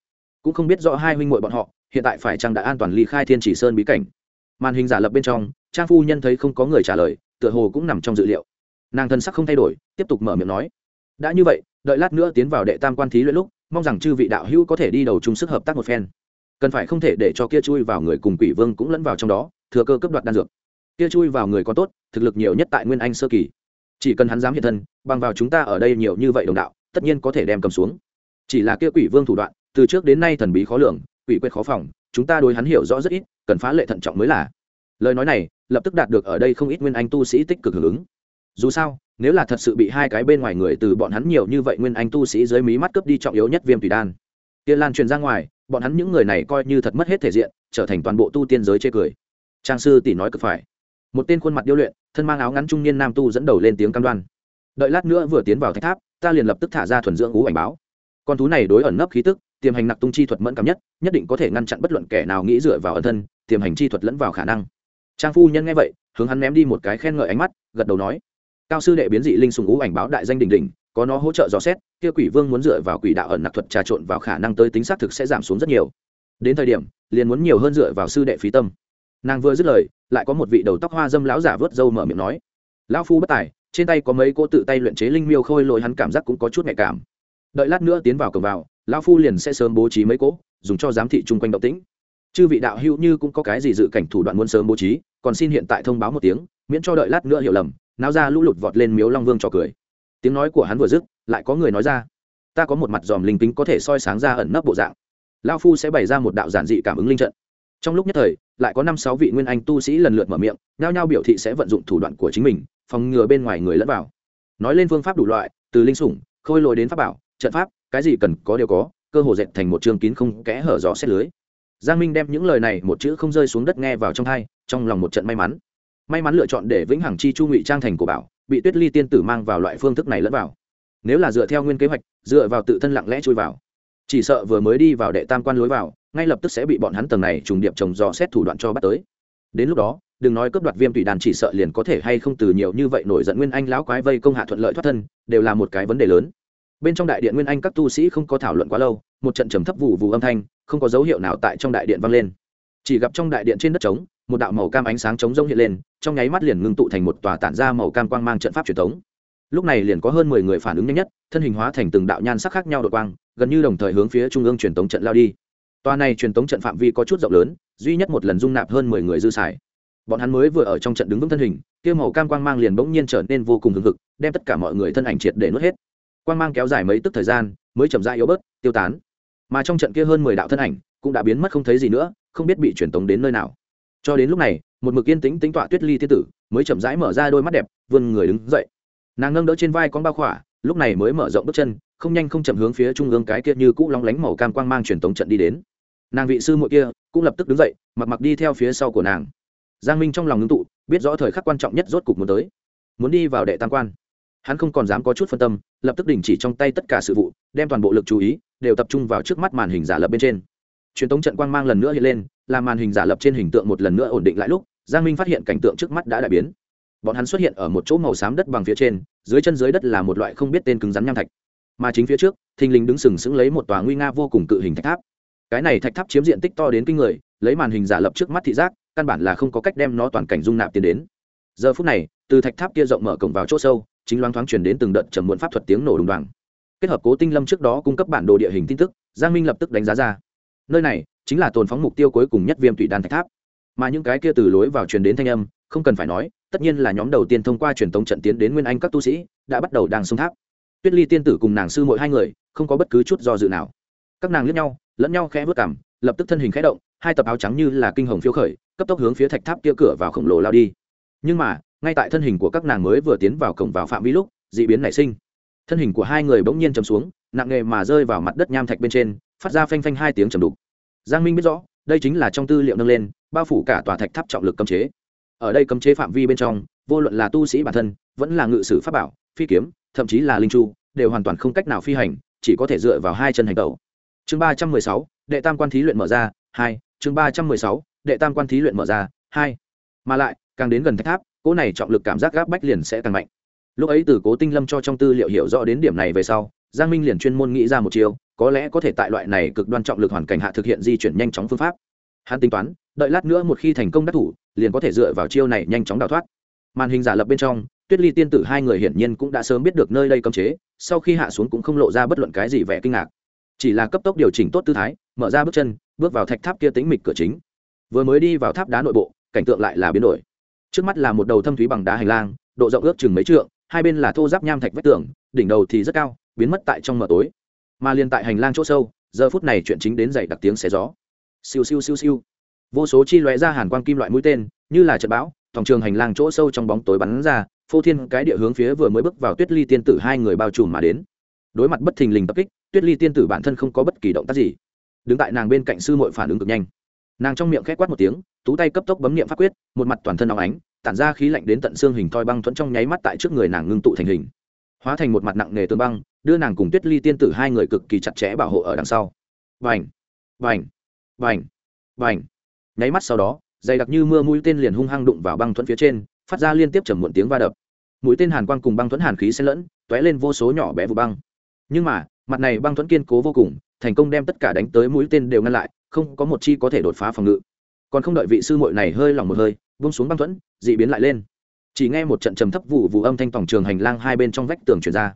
cũng không biết rõ hai huynh muội bọn họ, hiện tại phải chăng đã an toàn ly khai thiên chỉ sơn bí cảnh. Màn hình giả lập bên trong, trang phu nhân thấy không có người trả lời, tựa hồ cũng nằm trong dự liệu. Nàng thân sắc không thay đổi, tiếp tục mở miệng nói, đã như vậy, đợi lát nữa tiến vào đệ tam quan thí luyện lúc, mong rằng chư vị đạo hữu có thể đi đầu chung sức hợp tác một phen. Cần phải không thể để cho kia chui vào người cùng quỷ vương cũng lẫn vào trong đó, thừa cơ cấp đoạt đan dược. Kia chui vào người có tốt, thực lực nhiều nhất tại nguyên anh sơ kỳ. Chỉ cần hắn dám hiện thân, bằng vào chúng ta ở đây nhiều như vậy đồng đạo, tất nhiên có thể đem cầm xuống. Chỉ là kia quỷ vương thủ đoạn từ trước đến nay thần bí khó lường, quỷ quyết khó phòng, chúng ta đối hắn hiểu rõ rất ít, cần phá lệ thận trọng mới là. Lời nói này, lập tức đạt được ở đây không ít nguyên anh tu sĩ tích cực hưởng ứng. Dù sao, nếu là thật sự bị hai cái bên ngoài người từ bọn hắn nhiều như vậy nguyên anh tu sĩ dưới mí mắt cướp đi trọng yếu nhất viêm tùy đan. Tiên lan truyền ra ngoài, bọn hắn những người này coi như thật mất hết thể diện, trở thành toàn bộ tu tiên giới chê cười. Trang sư tỷ nói cực phải. Một tên khuôn mặt điêu luyện, thân mang áo ngắn trung niên nam tu dẫn đầu lên tiếng cam đoan. Đợi lát nữa vừa tiến vào thách tháp, ta liền lập tức thả ra thuần dưỡng ngũ ảnh báo. Con thú này đối ẩn nấp khí tức tiềm hành nặc tung chi thuật mẫn cảm nhất nhất định có thể ngăn chặn bất luận kẻ nào nghĩ dựa vào ẩn thân, tiềm hành chi thuật lẫn vào khả năng. Trang phu nhân nghe vậy, hướng hắn ném đi một cái khen ngợi ánh mắt, gật đầu nói, cao sư đệ biến dị linh sùng ngũ ảnh báo đại danh đỉnh đỉnh, có nó hỗ trợ dò xét, kia quỷ vương muốn dựa vào quỷ đạo ẩn nặc thuật trà trộn vào khả năng tới tính xác thực sẽ giảm xuống rất nhiều. Đến thời điểm, liền muốn nhiều hơn dựa vào sư đệ phí tâm. Nàng vừa dứt lời, lại có một vị đầu tóc hoa dâm lão giả vớt râu mở miệng nói, lão phu bất tài, trên tay có mấy cô tự tay luyện chế linh miêu khôi lội hắn cảm giác cũng có chút nhạy cảm. Đợi lát nữa tiến vào cổng vào lão phu liền sẽ sớm bố trí mấy cỗ, dùng cho giám thị chung quanh động tĩnh. Chư vị đạo hữu như cũng có cái gì dự cảnh thủ đoạn muốn sớm bố trí, còn xin hiện tại thông báo một tiếng, miễn cho đợi lát nữa hiểu lầm, náo ra lũ lụt vọt lên miếu long vương cho cười. Tiếng nói của hắn vừa dứt, lại có người nói ra, ta có một mặt dòm linh tính có thể soi sáng ra ẩn nấp bộ dạng. Lao phu sẽ bày ra một đạo giản dị cảm ứng linh trận. Trong lúc nhất thời, lại có năm sáu vị nguyên anh tu sĩ lần lượt mở miệng, nhao nhao biểu thị sẽ vận dụng thủ đoạn của chính mình, phòng ngừa bên ngoài người lẫn vào. Nói lên phương pháp đủ loại, từ linh sủng, khôi lồi đến pháp bảo, trận pháp cái gì cần có đều có, cơ hồ dệt thành một trường kín không kẽ hở gió xét lưới. Giang minh đem những lời này một chữ không rơi xuống đất nghe vào trong hai, trong lòng một trận may mắn. May mắn lựa chọn để vĩnh hằng chi chu ngụy trang thành của bảo, bị tuyết ly tiên tử mang vào loại phương thức này lẫn vào. Nếu là dựa theo nguyên kế hoạch, dựa vào tự thân lặng lẽ chui vào. Chỉ sợ vừa mới đi vào đệ tam quan lối vào, ngay lập tức sẽ bị bọn hắn tầng này trùng điệp trồng dò xét thủ đoạn cho bắt tới. Đến lúc đó, đừng nói cướp đoạt viêm tùy đàn chỉ sợ liền có thể hay không từ nhiều như vậy nổi giận nguyên anh lão quái vây công hạ thuận lợi thoát thân, đều là một cái vấn đề lớn bên trong đại điện nguyên anh các tu sĩ không có thảo luận quá lâu, một trận trầm thấp vụ vụ âm thanh, không có dấu hiệu nào tại trong đại điện vang lên. Chỉ gặp trong đại điện trên đất trống, một đạo màu cam ánh sáng trống rông hiện lên, trong nháy mắt liền ngưng tụ thành một tòa tản ra màu cam quang mang trận pháp truyền thống. Lúc này liền có hơn mười người phản ứng nhanh nhất, thân hình hóa thành từng đạo nhan sắc khác nhau đội quang, gần như đồng thời hướng phía trung ương truyền tống trận lao đi. Tòa này truyền tống trận phạm vi có chút rộng lớn, duy nhất một lần dung nạp hơn mười người dư xài. Bọn hắn mới vừa ở trong trận đứng vững thân hình, kia màu cam quang mang liền bỗng nhiên trở nên vô cùng hưng hực, đem tất cả mọi người thân ảnh triệt để nuốt hết quang mang kéo dài mấy tức thời gian, mới chậm rãi yếu bớt, tiêu tán. Mà trong trận kia hơn mười đạo thân ảnh cũng đã biến mất không thấy gì nữa, không biết bị truyền tống đến nơi nào. Cho đến lúc này, một mực yên tĩnh tính tọa tuyết ly thiên tử mới chậm rãi mở ra đôi mắt đẹp, vươn người đứng dậy. Nàng nâng đỡ trên vai con bao khỏa, lúc này mới mở rộng bước chân, không nhanh không chậm hướng phía trung ương cái kia như cũ lóng lánh màu cam quang mang truyền tống trận đi đến. Nàng vị sư muội kia cũng lập tức đứng dậy, mặc mặc đi theo phía sau của nàng. Giang minh trong lòng ngưng tụ, biết rõ thời khắc quan trọng nhất rốt cục muốn tới. Muốn đi vào đệ tam quan hắn không còn dám có chút phân tâm, lập tức đình chỉ trong tay tất cả sự vụ, đem toàn bộ lực chú ý đều tập trung vào trước mắt màn hình giả lập bên trên. Truyền thống trận quang mang lần nữa hiện lên, làm màn hình giả lập trên hình tượng một lần nữa ổn định lại lúc, giang minh phát hiện cảnh tượng trước mắt đã đại biến. Bọn hắn xuất hiện ở một chỗ màu xám đất bằng phía trên, dưới chân dưới đất là một loại không biết tên cứng rắn nham thạch. Mà chính phía trước, thình lình đứng sừng sững lấy một tòa nguy nga vô cùng cự hình thạch tháp. Cái này thạch tháp chiếm diện tích to đến kinh người, lấy màn hình giả lập trước mắt thị giác, căn bản là không có cách đem nó toàn cảnh dung nạp tiến đến. Giờ phút này, từ thạch tháp kia rộng mở cổng vào chỗ sâu chính loáng thoáng truyền đến từng đợt trầm muộn pháp thuật tiếng nổ đùng đoàng. Kết hợp cố tinh lâm trước đó cung cấp bản đồ địa hình tin tức, giang minh lập tức đánh giá ra. Nơi này chính là tồn phóng mục tiêu cuối cùng nhất viêm tụy đan thạch tháp. Mà những cái kia từ lối vào truyền đến thanh âm, không cần phải nói, tất nhiên là nhóm đầu tiên thông qua truyền thống trận tiến đến nguyên anh các tu sĩ, đã bắt đầu đang xung tháp. Tuyết ly tiên tử cùng nàng sư mỗi hai người, không có bất cứ chút do dự nào. Các nàng lướt nhau, lẫn nhau khẽ vớt cảm lập tức thân hình khẽ động, hai tập áo trắng như là kinh hồng phiêu khởi, cấp tốc hướng phía thạch tháp kia cửa vào khổng lồ lao đi. Nhưng mà ngay tại thân hình của các nàng mới vừa tiến vào cổng vào phạm vi lúc, d ị biến nảy sinh. Thân hình của hai người bỗng nhiên chầm xuống, nặng nghề mà rơi vào mặt đất nham thạch bên trên, phát ra phanh phanh hai tiếng chầm đục. Giang minh biết rõ, đây chính là trong tư liệu nâng lên, bao phủ cả tòa thạch tháp trọng lực cấm chế. Ở đây cấm chế phạm vi bên trong, vô luận là tu sĩ bản thân, vẫn là ngự sử pháp bảo, phi kiếm, thậm chí là linh chu, đều hoàn toàn không cách nào phi hành, chỉ có thể dựa vào hai chân hành tẩu. Chương ba trăm mười sáu, đệ tam quan thí luyện mở ra, hai, chương ba trăm mười sáu, đệ tam quan thí luyện mở ra, hai. Mà lại, càng đến gần thạch tháp cỗ này trọng lực cảm giác gáp bách liền sẽ càng mạnh. Lúc ấy từ cố tinh lâm cho trong tư liệu hiểu rõ đến điểm này về sau, giang minh liền chuyên môn nghĩ ra một chiều có lẽ có thể tại loại này cực đoan trọng lực hoàn cảnh hạ thực hiện di chuyển nhanh chóng phương pháp. Hắn tính toán, đợi lát nữa một khi thành công đắc thủ, liền có thể dựa vào chiêu này nhanh chóng đào thoát. Màn hình giả lập bên trong, tuyết ly tiên tử hai người hiển nhiên cũng đã sớm biết được nơi đây cấm chế, sau khi hạ xuống cũng không lộ ra bất luận cái gì vẻ kinh ngạc. Chỉ là cấp tốc điều chỉnh tốt tư thái, mở ra bước chân, bước vào thạch tháp kia tính mịch cửa chính. Vừa mới đi vào tháp đá nội bộ, cảnh tượng lại là biến đổi trước mắt là một đầu thâm thúy bằng đá hành lang, độ rộng ước chừng mấy trượng, hai bên là thô giáp nham thạch vách tường, đỉnh đầu thì rất cao, biến mất tại trong mờ tối. Mà liền tại hành lang chỗ sâu, giờ phút này chuyện chính đến dày đặc tiếng xé gió. Siêu siêu siêu siêu. Vô số chi lóe ra hàn quang kim loại mũi tên, như là trận bão thòng trường hành lang chỗ sâu trong bóng tối bắn ra, phô thiên cái địa hướng phía vừa mới bước vào tuyết ly tiên tử hai người bao trùm mà đến. Đối mặt bất thình lình tập kích, tuyết ly tiên tử bản thân không có bất kỳ động tác gì. Đứng tại nàng bên cạnh sư mội phản ứng cực nhanh. Nàng trong miệng khét quát một tiếng tú tay cấp tốc bấm niệm pháp quyết, một mặt toàn thân óng ánh, tản ra khí lạnh đến tận xương hình thoi băng thuẫn trong nháy mắt tại trước người nàng ngưng tụ thành hình. Hóa thành một mặt nặng nề tường băng, đưa nàng cùng tuyết ly tiên tử hai người cực kỳ chặt chẽ bảo hộ ở đằng sau. Vành vành vành vành nháy mắt sau đó, dày đặc như mưa mũi tên liền hung hăng đụng vào băng thuẫn phía trên, phát ra liên tiếp chầm muộn tiếng va đập. Mũi tên hàn quang cùng băng thuẫn hàn khí xen lẫn t ó é lên vô số nhỏ bé vụ băng. Nhưng mà, mặt này băng thuẫn kiên cố vô cùng, thành công đem tất cả đánh tới mũi tên đều ngăn lại, không có một chi có thể đột phá phòng ngự còn không đợi vị sư muội này hơi lòng một hơi vung xuống băng thuẫn, dị biến lại lên. Chỉ nghe một trận trầm thấp vụ vụ âm thanh tổng trường hành lang hai bên trong vách tường truyền ra.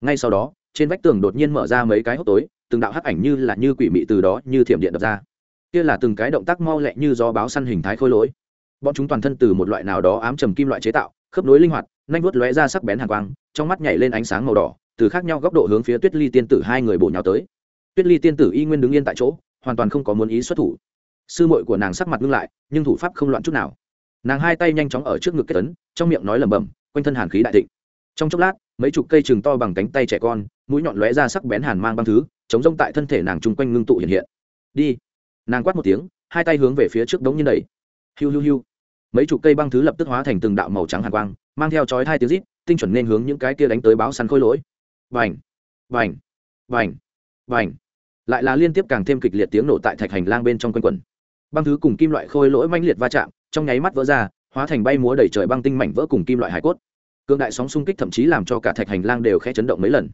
Ngay sau đó, trên vách tường đột nhiên mở ra mấy cái hốc tối, từng đạo hắc ảnh như là như quỷ mị từ đó như thiểm điện đập ra. Kia là từng cái động tác mau lẹ như gió báo săn hình thái khôi lỗi. Bọn chúng toàn thân từ một loại nào đó ám trầm kim loại chế tạo, khớp nối linh hoạt nanh vuốt lóe ra sắc bén hàn quang, trong mắt nhảy lên ánh sáng màu đỏ, từ khác nhau góc độ hướng phía tuyết ly tiên tử hai người bổ nhào tới. Tuyết ly tiên tử y nguyên đứng yên tại chỗ, hoàn toàn không có muốn ý xuất thủ sư muội của nàng sắc mặt ngưng lại, nhưng thủ pháp không loạn chút nào. Nàng hai tay nhanh chóng ở trước ngực kết tấn trong miệng nói lẩm bẩm, quanh thân hàn khí đại thịnh. Trong chốc lát, mấy chục cây chừng to bằng cánh tay trẻ con, mũi nhọn lóe ra sắc bén hàn mang băng thứ, chống rông tại thân thể nàng chung quanh ngưng tụ hiện hiện. Đi. Nàng quát một tiếng, hai tay hướng về phía trước đống như đầy hiu hiu hiu. Mấy chục cây băng thứ lập tức hóa thành từng đạo màu trắng hàn quang, mang theo chói hai tiếng rít, tinh chuẩn nên hướng những cái kia đánh tới báo săn khôi lỗi. Vành vành vành vành lại là liên tiếp càng thêm kịch liệt tiếng nổ tại thạch hành lang bên trong quanh quần băng thứ cùng kim loại khôi lỗi manh liệt va chạm, trong nháy mắt vỡ ra, hóa thành bay múa đầy trời băng tinh mảnh vỡ cùng kim loại hải cốt. Cương đại sóng xung kích thậm chí làm cho cả thạch hành lang đều khẽ chấn động mấy lần.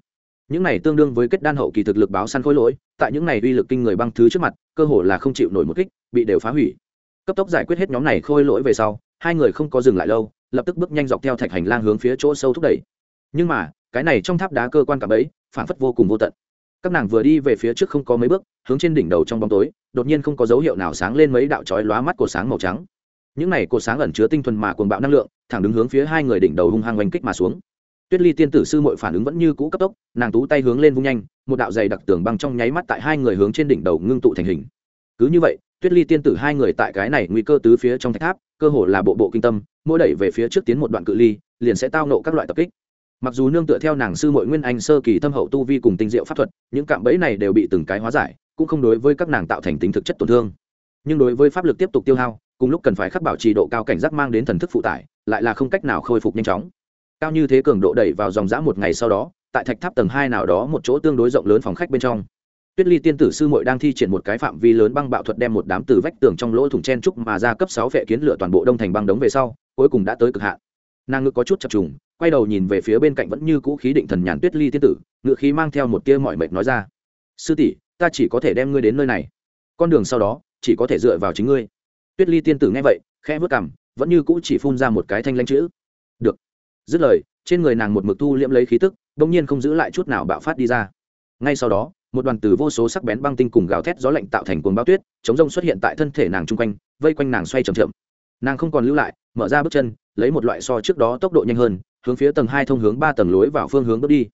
Những này tương đương với kết đan hậu kỳ thực lực báo săn khôi lỗi, tại những này uy lực kinh người băng thứ trước mặt, cơ hồ là không chịu nổi một kích, bị đều phá hủy. Cấp tốc giải quyết hết nhóm này khôi lỗi về sau, hai người không có dừng lại lâu, lập tức bước nhanh dọc theo thạch hành lang hướng phía chỗ sâu thúc đẩy. Nhưng mà, cái này trong tháp đá cơ quan cả bấy phản phất vô cùng vô tận các nàng vừa đi về phía trước không có mấy bước, hướng trên đỉnh đầu trong bóng tối, đột nhiên không có dấu hiệu nào sáng lên mấy đạo chói lóa mắt của sáng màu trắng. Những này cột sáng ẩn chứa tinh thuần mà cuồng bạo năng lượng, thẳng đứng hướng phía hai người đỉnh đầu hung hăng oanh kích mà xuống. Tuyết ly tiên tử sư mội phản ứng vẫn như cũ cấp tốc, nàng tú tay hướng lên vung nhanh, một đạo dày đặc tường băng trong nháy mắt tại hai người hướng trên đỉnh đầu ngưng tụ thành hình. Cứ như vậy, tuyết ly tiên tử hai người tại cái này nguy cơ tứ phía trong thạch tháp, cơ hồ là bộ bộ kinh tâm, mỗi đẩy về phía trước tiến một đoạn cự ly, liền sẽ tao nộ các loại tập kích mặc dù nương tựa theo nàng sư mội nguyên anh sơ kỳ thâm hậu tu vi cùng tinh diệu pháp thuật, những cạm bẫy này đều bị từng cái hóa giải, cũng không đối với các nàng tạo thành tính thực chất tổn thương. Nhưng đối với pháp lực tiếp tục tiêu hao, cùng lúc cần phải khắc bảo trì độ cao cảnh giác mang đến thần thức phụ tải, lại là không cách nào khôi phục nhanh chóng. Cao như thế cường độ đẩy vào dòng dã một ngày sau đó, tại thạch tháp tầng hai nào đó một chỗ tương đối rộng lớn phòng khách bên trong. Tuyết ly tiên tử sư muội đang thi triển một cái phạm vi lớn băng bạo thuật đem một đám từ vách tường trong lỗ thủng chen trúc mà ra cấp sáu vệ kiến lửa toàn bộ đông thành băng đống về sau, cuối cùng đã tới cực hạn nàng ngự có chút chập trùng, quay đầu nhìn về phía bên cạnh vẫn như cũ khí định thần nhàn tuyết ly tiên tử ngự khí mang theo một tia mọi mệt nói ra. Sư tỷ, ta chỉ có thể đem ngươi đến nơi này. Con đường sau đó, chỉ có thể dựa vào chính ngươi. Tuyết ly tiên tử nghe vậy, khẽ vớt cằm, vẫn như cũ chỉ phun ra một cái thanh lanh chữ. Được. Dứt lời, trên người nàng một mực tu liễm lấy khí tức, bỗng nhiên không giữ lại chút nào bạo phát đi ra. Ngay sau đó, một đoàn từ vô số sắc bén băng tinh cùng gào thét gió lạnh tạo thành cuồng bao tuyết, chống rông xuất hiện tại thân thể nàng chung quanh, vây quanh nàng xoay chậm chậm. Nàng không còn lưu lại, mở ra bước chân lấy một loại so trước đó tốc độ nhanh hơn, hướng phía tầng hai thông hướng ba tầng lối vào phương hướng bước đi.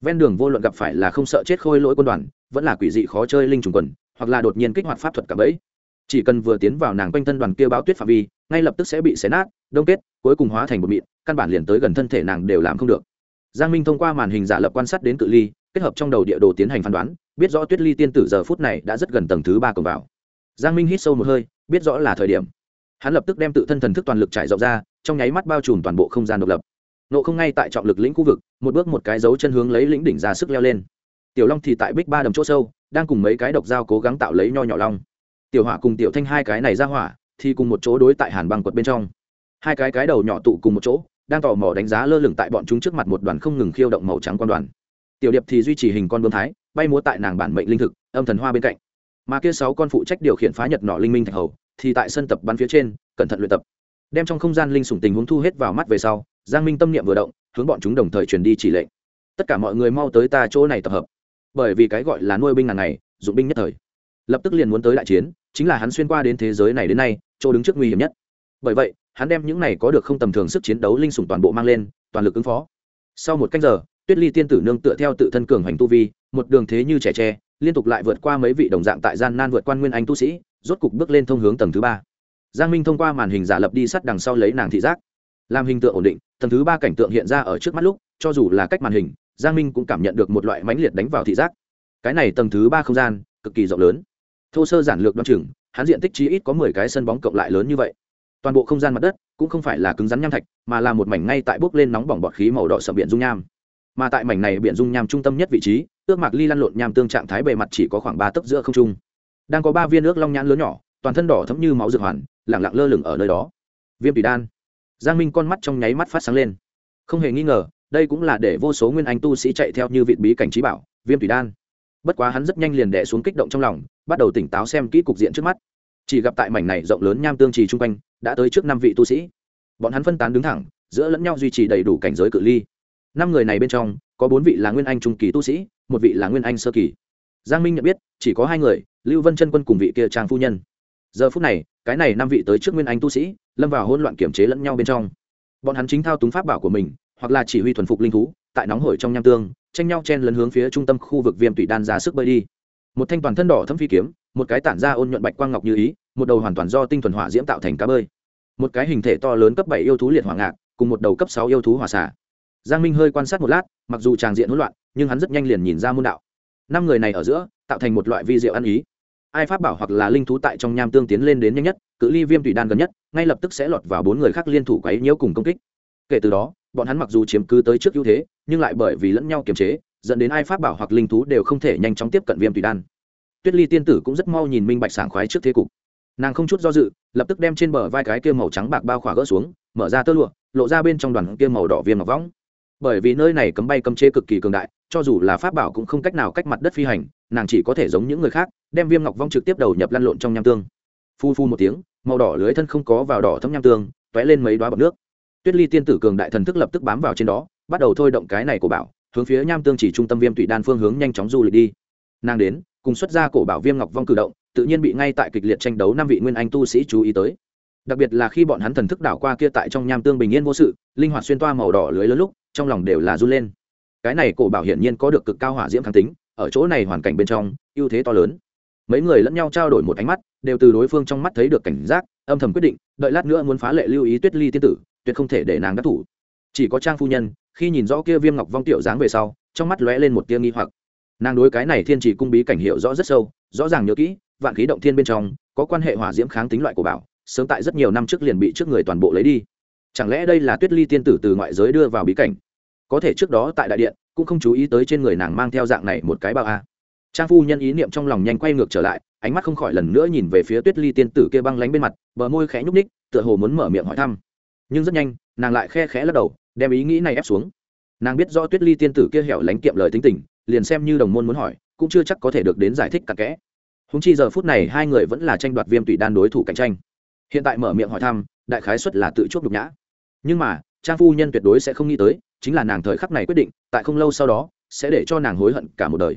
Ven đường vô luận gặp phải là không sợ chết khôi lỗi quân đoàn, vẫn là quỷ dị khó chơi linh trùng quần, hoặc là đột nhiên kích hoạt pháp thuật cả bẫy. Chỉ cần vừa tiến vào nàng quanh thân đoàn kia báo tuyết phạm vi, ngay lập tức sẽ bị xé nát, đông kết, cuối cùng hóa thành một mịn, căn bản liền tới gần thân thể nàng đều làm không được. Giang minh thông qua màn hình giả lập quan sát đến cự ly, kết hợp trong đầu địa đồ tiến hành phán đoán, biết rõ tuyết ly tiên tử giờ phút này đã rất gần tầng thứ ba cổng vào. Giang minh hít sâu một hơi, biết rõ là thời điểm. Hắn lập tức đem tự thân thần thức toàn lực trải rộng ra trong nháy mắt bao trùm toàn bộ không gian độc lập. Nộ không ngay tại trọng lực lĩnh khu vực, một bước một cái dấu chân hướng lấy lĩnh đỉnh ra sức leo lên. Tiểu long thì tại bích ba đầm chỗ sâu, đang cùng mấy cái độc dao cố gắng tạo lấy nho nhỏ long. Tiểu hỏa cùng tiểu thanh hai cái này ra hỏa, thì cùng một chỗ đối tại hàn băng quật bên trong. Hai cái cái đầu nhỏ tụ cùng một chỗ, đang tò mò đánh giá lơ lửng tại bọn chúng trước mặt một đoàn không ngừng khiêu động màu trắng quan đoàn. Tiểu điệp thì duy trì hình con bướm thái, bay múa tại nàng bản mệnh linh thực, âm thần hoa bên cạnh. Mà kia sáu con phụ trách điều khiển phá nhật nọ linh minh thạch hầu, thì tại sân tập bắn phía trên, cẩn thận luyện tập đem trong không gian linh sủng tình huống thu hết vào mắt về sau, giang minh tâm niệm vừa động, hướng bọn chúng đồng thời truyền đi chỉ lệnh. Tất cả mọi người mau tới ta chỗ này tập hợp. Bởi vì cái gọi là nuôi binh ngàn này dụng binh nhất thời. Lập tức liền muốn tới đại chiến, chính là hắn xuyên qua đến thế giới này đến nay, chỗ đứng trước nguy hiểm nhất. Bởi vậy, hắn đem những này có được không tầm thường sức chiến đấu linh sủng toàn bộ mang lên, toàn lực ứng phó. Sau một cách giờ, tuyết ly tiên tử nương tựa theo tự thân cường hành tu vi, một đường thế như trẻ tre, liên tục lại vượt qua mấy vị đồng dạng tại gian nan vượt qua nguyên anh tu sĩ, rốt cục bước lên thông hướng tầng thứ ba giang minh thông qua màn hình giả lập đi sắt đằng sau lấy nàng thị giác. Làm hình tượng ổn định, tầng thứ ba cảnh tượng hiện ra ở trước mắt lúc, cho dù là cách màn hình, giang minh cũng cảm nhận được một loại mãnh liệt đánh vào thị giác. Cái này tầng thứ ba không gian, cực kỳ rộng lớn. Thô sơ giản lược đ o á n chừng, hắn diện tích chí ít có mười cái sân bóng cộng lại lớn như vậy. Toàn bộ không gian mặt đất cũng không phải là cứng rắn nham thạch, mà là một mảnh ngay tại bốc lên nóng bỏng bọt khí màu đỏ sậm biển dung nham. Mà tại mảnh này biển dung nham trung tâm nhất vị trí, ước mạc ly lăn lộn nham tương trạng thái bề mặt chỉ có khoảng ba tấc giữa không trung. Đang có ba viên nước long nhãn lớn nhỏ, toàn thân đỏ thấm như máu dược hoàn lẳng lặng lơ lửng ở nơi đó. Viêm tùy đan. Giang minh con mắt trong nháy mắt phát sáng lên. Không hề nghi ngờ, đây cũng là để vô số nguyên anh tu sĩ chạy theo như vị bí cảnh trí bảo, viêm tùy đan. Bất quá hắn rất nhanh liền đẻ xuống kích động trong lòng, bắt đầu tỉnh táo xem kỹ cục diện trước mắt. Chỉ gặp tại mảnh này rộng lớn nham tương trì chung quanh, đã tới trước năm vị tu sĩ. Bọn hắn phân tán đứng thẳng, giữa lẫn nhau duy trì đầy đủ cảnh giới cự ly. Năm người này bên trong, có bốn vị là nguyên anh trung kỳ tu sĩ, một vị là nguyên anh sơ kỳ. Giang minh nhận biết, chỉ có hai người, lưu vân chân quân cùng vị kia trang phu nhân giờ phút này, cái này năm vị tới trước nguyên anh tu sĩ, lâm vào hỗn loạn kiểm chế lẫn nhau bên trong. Bọn hắn chính thao túng pháp bảo của mình, hoặc là chỉ huy thuần phục linh thú, tại nóng hổi trong nham tương, tranh nhau chen lấn hướng phía trung tâm khu vực viêm tủy đan ra sức bơi đi. Một thanh toàn thân đỏ thâm phi kiếm, một cái tản ra ôn nhuận bạch quang ngọc như ý, một đầu hoàn toàn do tinh thuần hỏa diễm tạo thành cá bơi. Một cái hình thể to lớn cấp bảy yêu thú liệt hỏa ngạc, cùng một đầu cấp sáu yêu thú hỏa xả giang minh hơi quan sát một lát, mặc dù tràng diện hỗn loạn, nhưng hắn rất nhanh liền nhìn ra môn đạo. Năm người này ở giữa, tạo thành một loại vi diệu ăn ý ai pháp bảo hoặc là linh thú tại trong nham tương tiến lên đến nhanh nhất, cự ly viêm tùy đan gần nhất, ngay lập tức sẽ lọt vào bốn người khác liên thủ quấy nhiễu cùng công kích. Kể từ đó, bọn hắn mặc dù chiếm cứ tới trước ưu thế, nhưng lại bởi vì lẫn nhau kiềm chế, dẫn đến ai pháp bảo hoặc linh thú đều không thể nhanh chóng tiếp cận viêm tùy đan. Tuyết ly tiên tử cũng rất mau nhìn minh bạch sảng khoái trước thế cục. Nàng không chút do dự, lập tức đem trên bờ vai cái kia màu trắng bạc bao khỏa gỡ xuống, mở ra tơ lụa, lộ ra bên trong đoàn kia màu đỏ viêm ngọc võng bởi vì nơi này cấm bay cấm chế cực kỳ cường đại, cho dù là pháp bảo cũng không cách nào cách mặt đất phi hành, nàng chỉ có thể giống những người khác, đem viêm ngọc vong trực tiếp đầu nhập lăn lộn trong nham tương. Phu phu một tiếng, màu đỏ lưới thân không có vào đỏ thấm nham tương t ó é lên mấy đoá bọc nước. Tuyết ly tiên tử cường đại thần thức lập tức bám vào trên đó, bắt đầu thôi động cái này của bảo, hướng phía nham tương chỉ trung tâm viêm tụy đan phương hướng nhanh chóng du lịch đi. Nàng đến, cùng xuất ra cổ bảo viêm ngọc vong cử động, tự nhiên bị ngay tại kịch liệt tranh đấu năm vị nguyên anh tu sĩ chú ý tới đặc biệt là khi bọn hắn thần thức đảo qua kia tại trong nham tương bình yên vô sự, linh hoạt xuyên toa màu đỏ lưới lớn lúc, trong lòng đều là run lên. Cái này cổ bảo hiển nhiên có được cực cao hỏa diễm kháng tính, ở chỗ này hoàn cảnh bên trong, ưu thế to lớn. Mấy người lẫn nhau trao đổi một ánh mắt, đều từ đối phương trong mắt thấy được cảnh giác, âm thầm quyết định, đợi lát nữa muốn phá lệ lưu ý tuyết ly tiên tử, tuyệt không thể để nàng đắc thủ. Chỉ có trang phu nhân, khi nhìn rõ kia viêm ngọc vong tiểu dáng về sau, trong mắt lóe lên một tia nghi hoặc. Nàng đối cái này thiên chỉ cung bí cảnh hiệu rõ rất sâu, rõ ràng nhớ kỹ, vạn khí động thiên bên trong, có quan hệ hỏa diễm kháng tính loại của bảo sớm tại rất nhiều năm trước liền bị trước người toàn bộ lấy đi. Chẳng lẽ đây là tuyết ly tiên tử từ ngoại giới đưa vào bí cảnh? Có thể trước đó tại đại điện, cũng không chú ý tới trên người nàng mang theo dạng này một cái bao a. Trang phu nhân ý niệm trong lòng nhanh quay ngược trở lại, ánh mắt không khỏi lần nữa nhìn về phía tuyết ly tiên tử kia băng lánh bên mặt, bờ môi khẽ nhúc ních tựa hồ muốn mở miệng hỏi thăm. Nhưng rất nhanh, nàng lại khe khẽ lắc đầu, đem ý nghĩ này ép xuống. Nàng biết do tuyết ly tiên tử kia hẻo lánh kiệm lời tính tình, liền xem như đồng môn muốn hỏi, cũng chưa chắc có thể được đến giải thích cặn kẽ. Húng chi giờ phút này hai người vẫn là tranh đoạt viêm tụy đan đối thủ cạnh tranh hiện tại mở miệng hỏi thăm, đại khái xuất là tự chuốc nhục nhã. Nhưng mà, trang phu nhân tuyệt đối sẽ không nghĩ tới, chính là nàng thời khắc này quyết định, tại không lâu sau đó, sẽ để cho nàng hối hận cả một đời.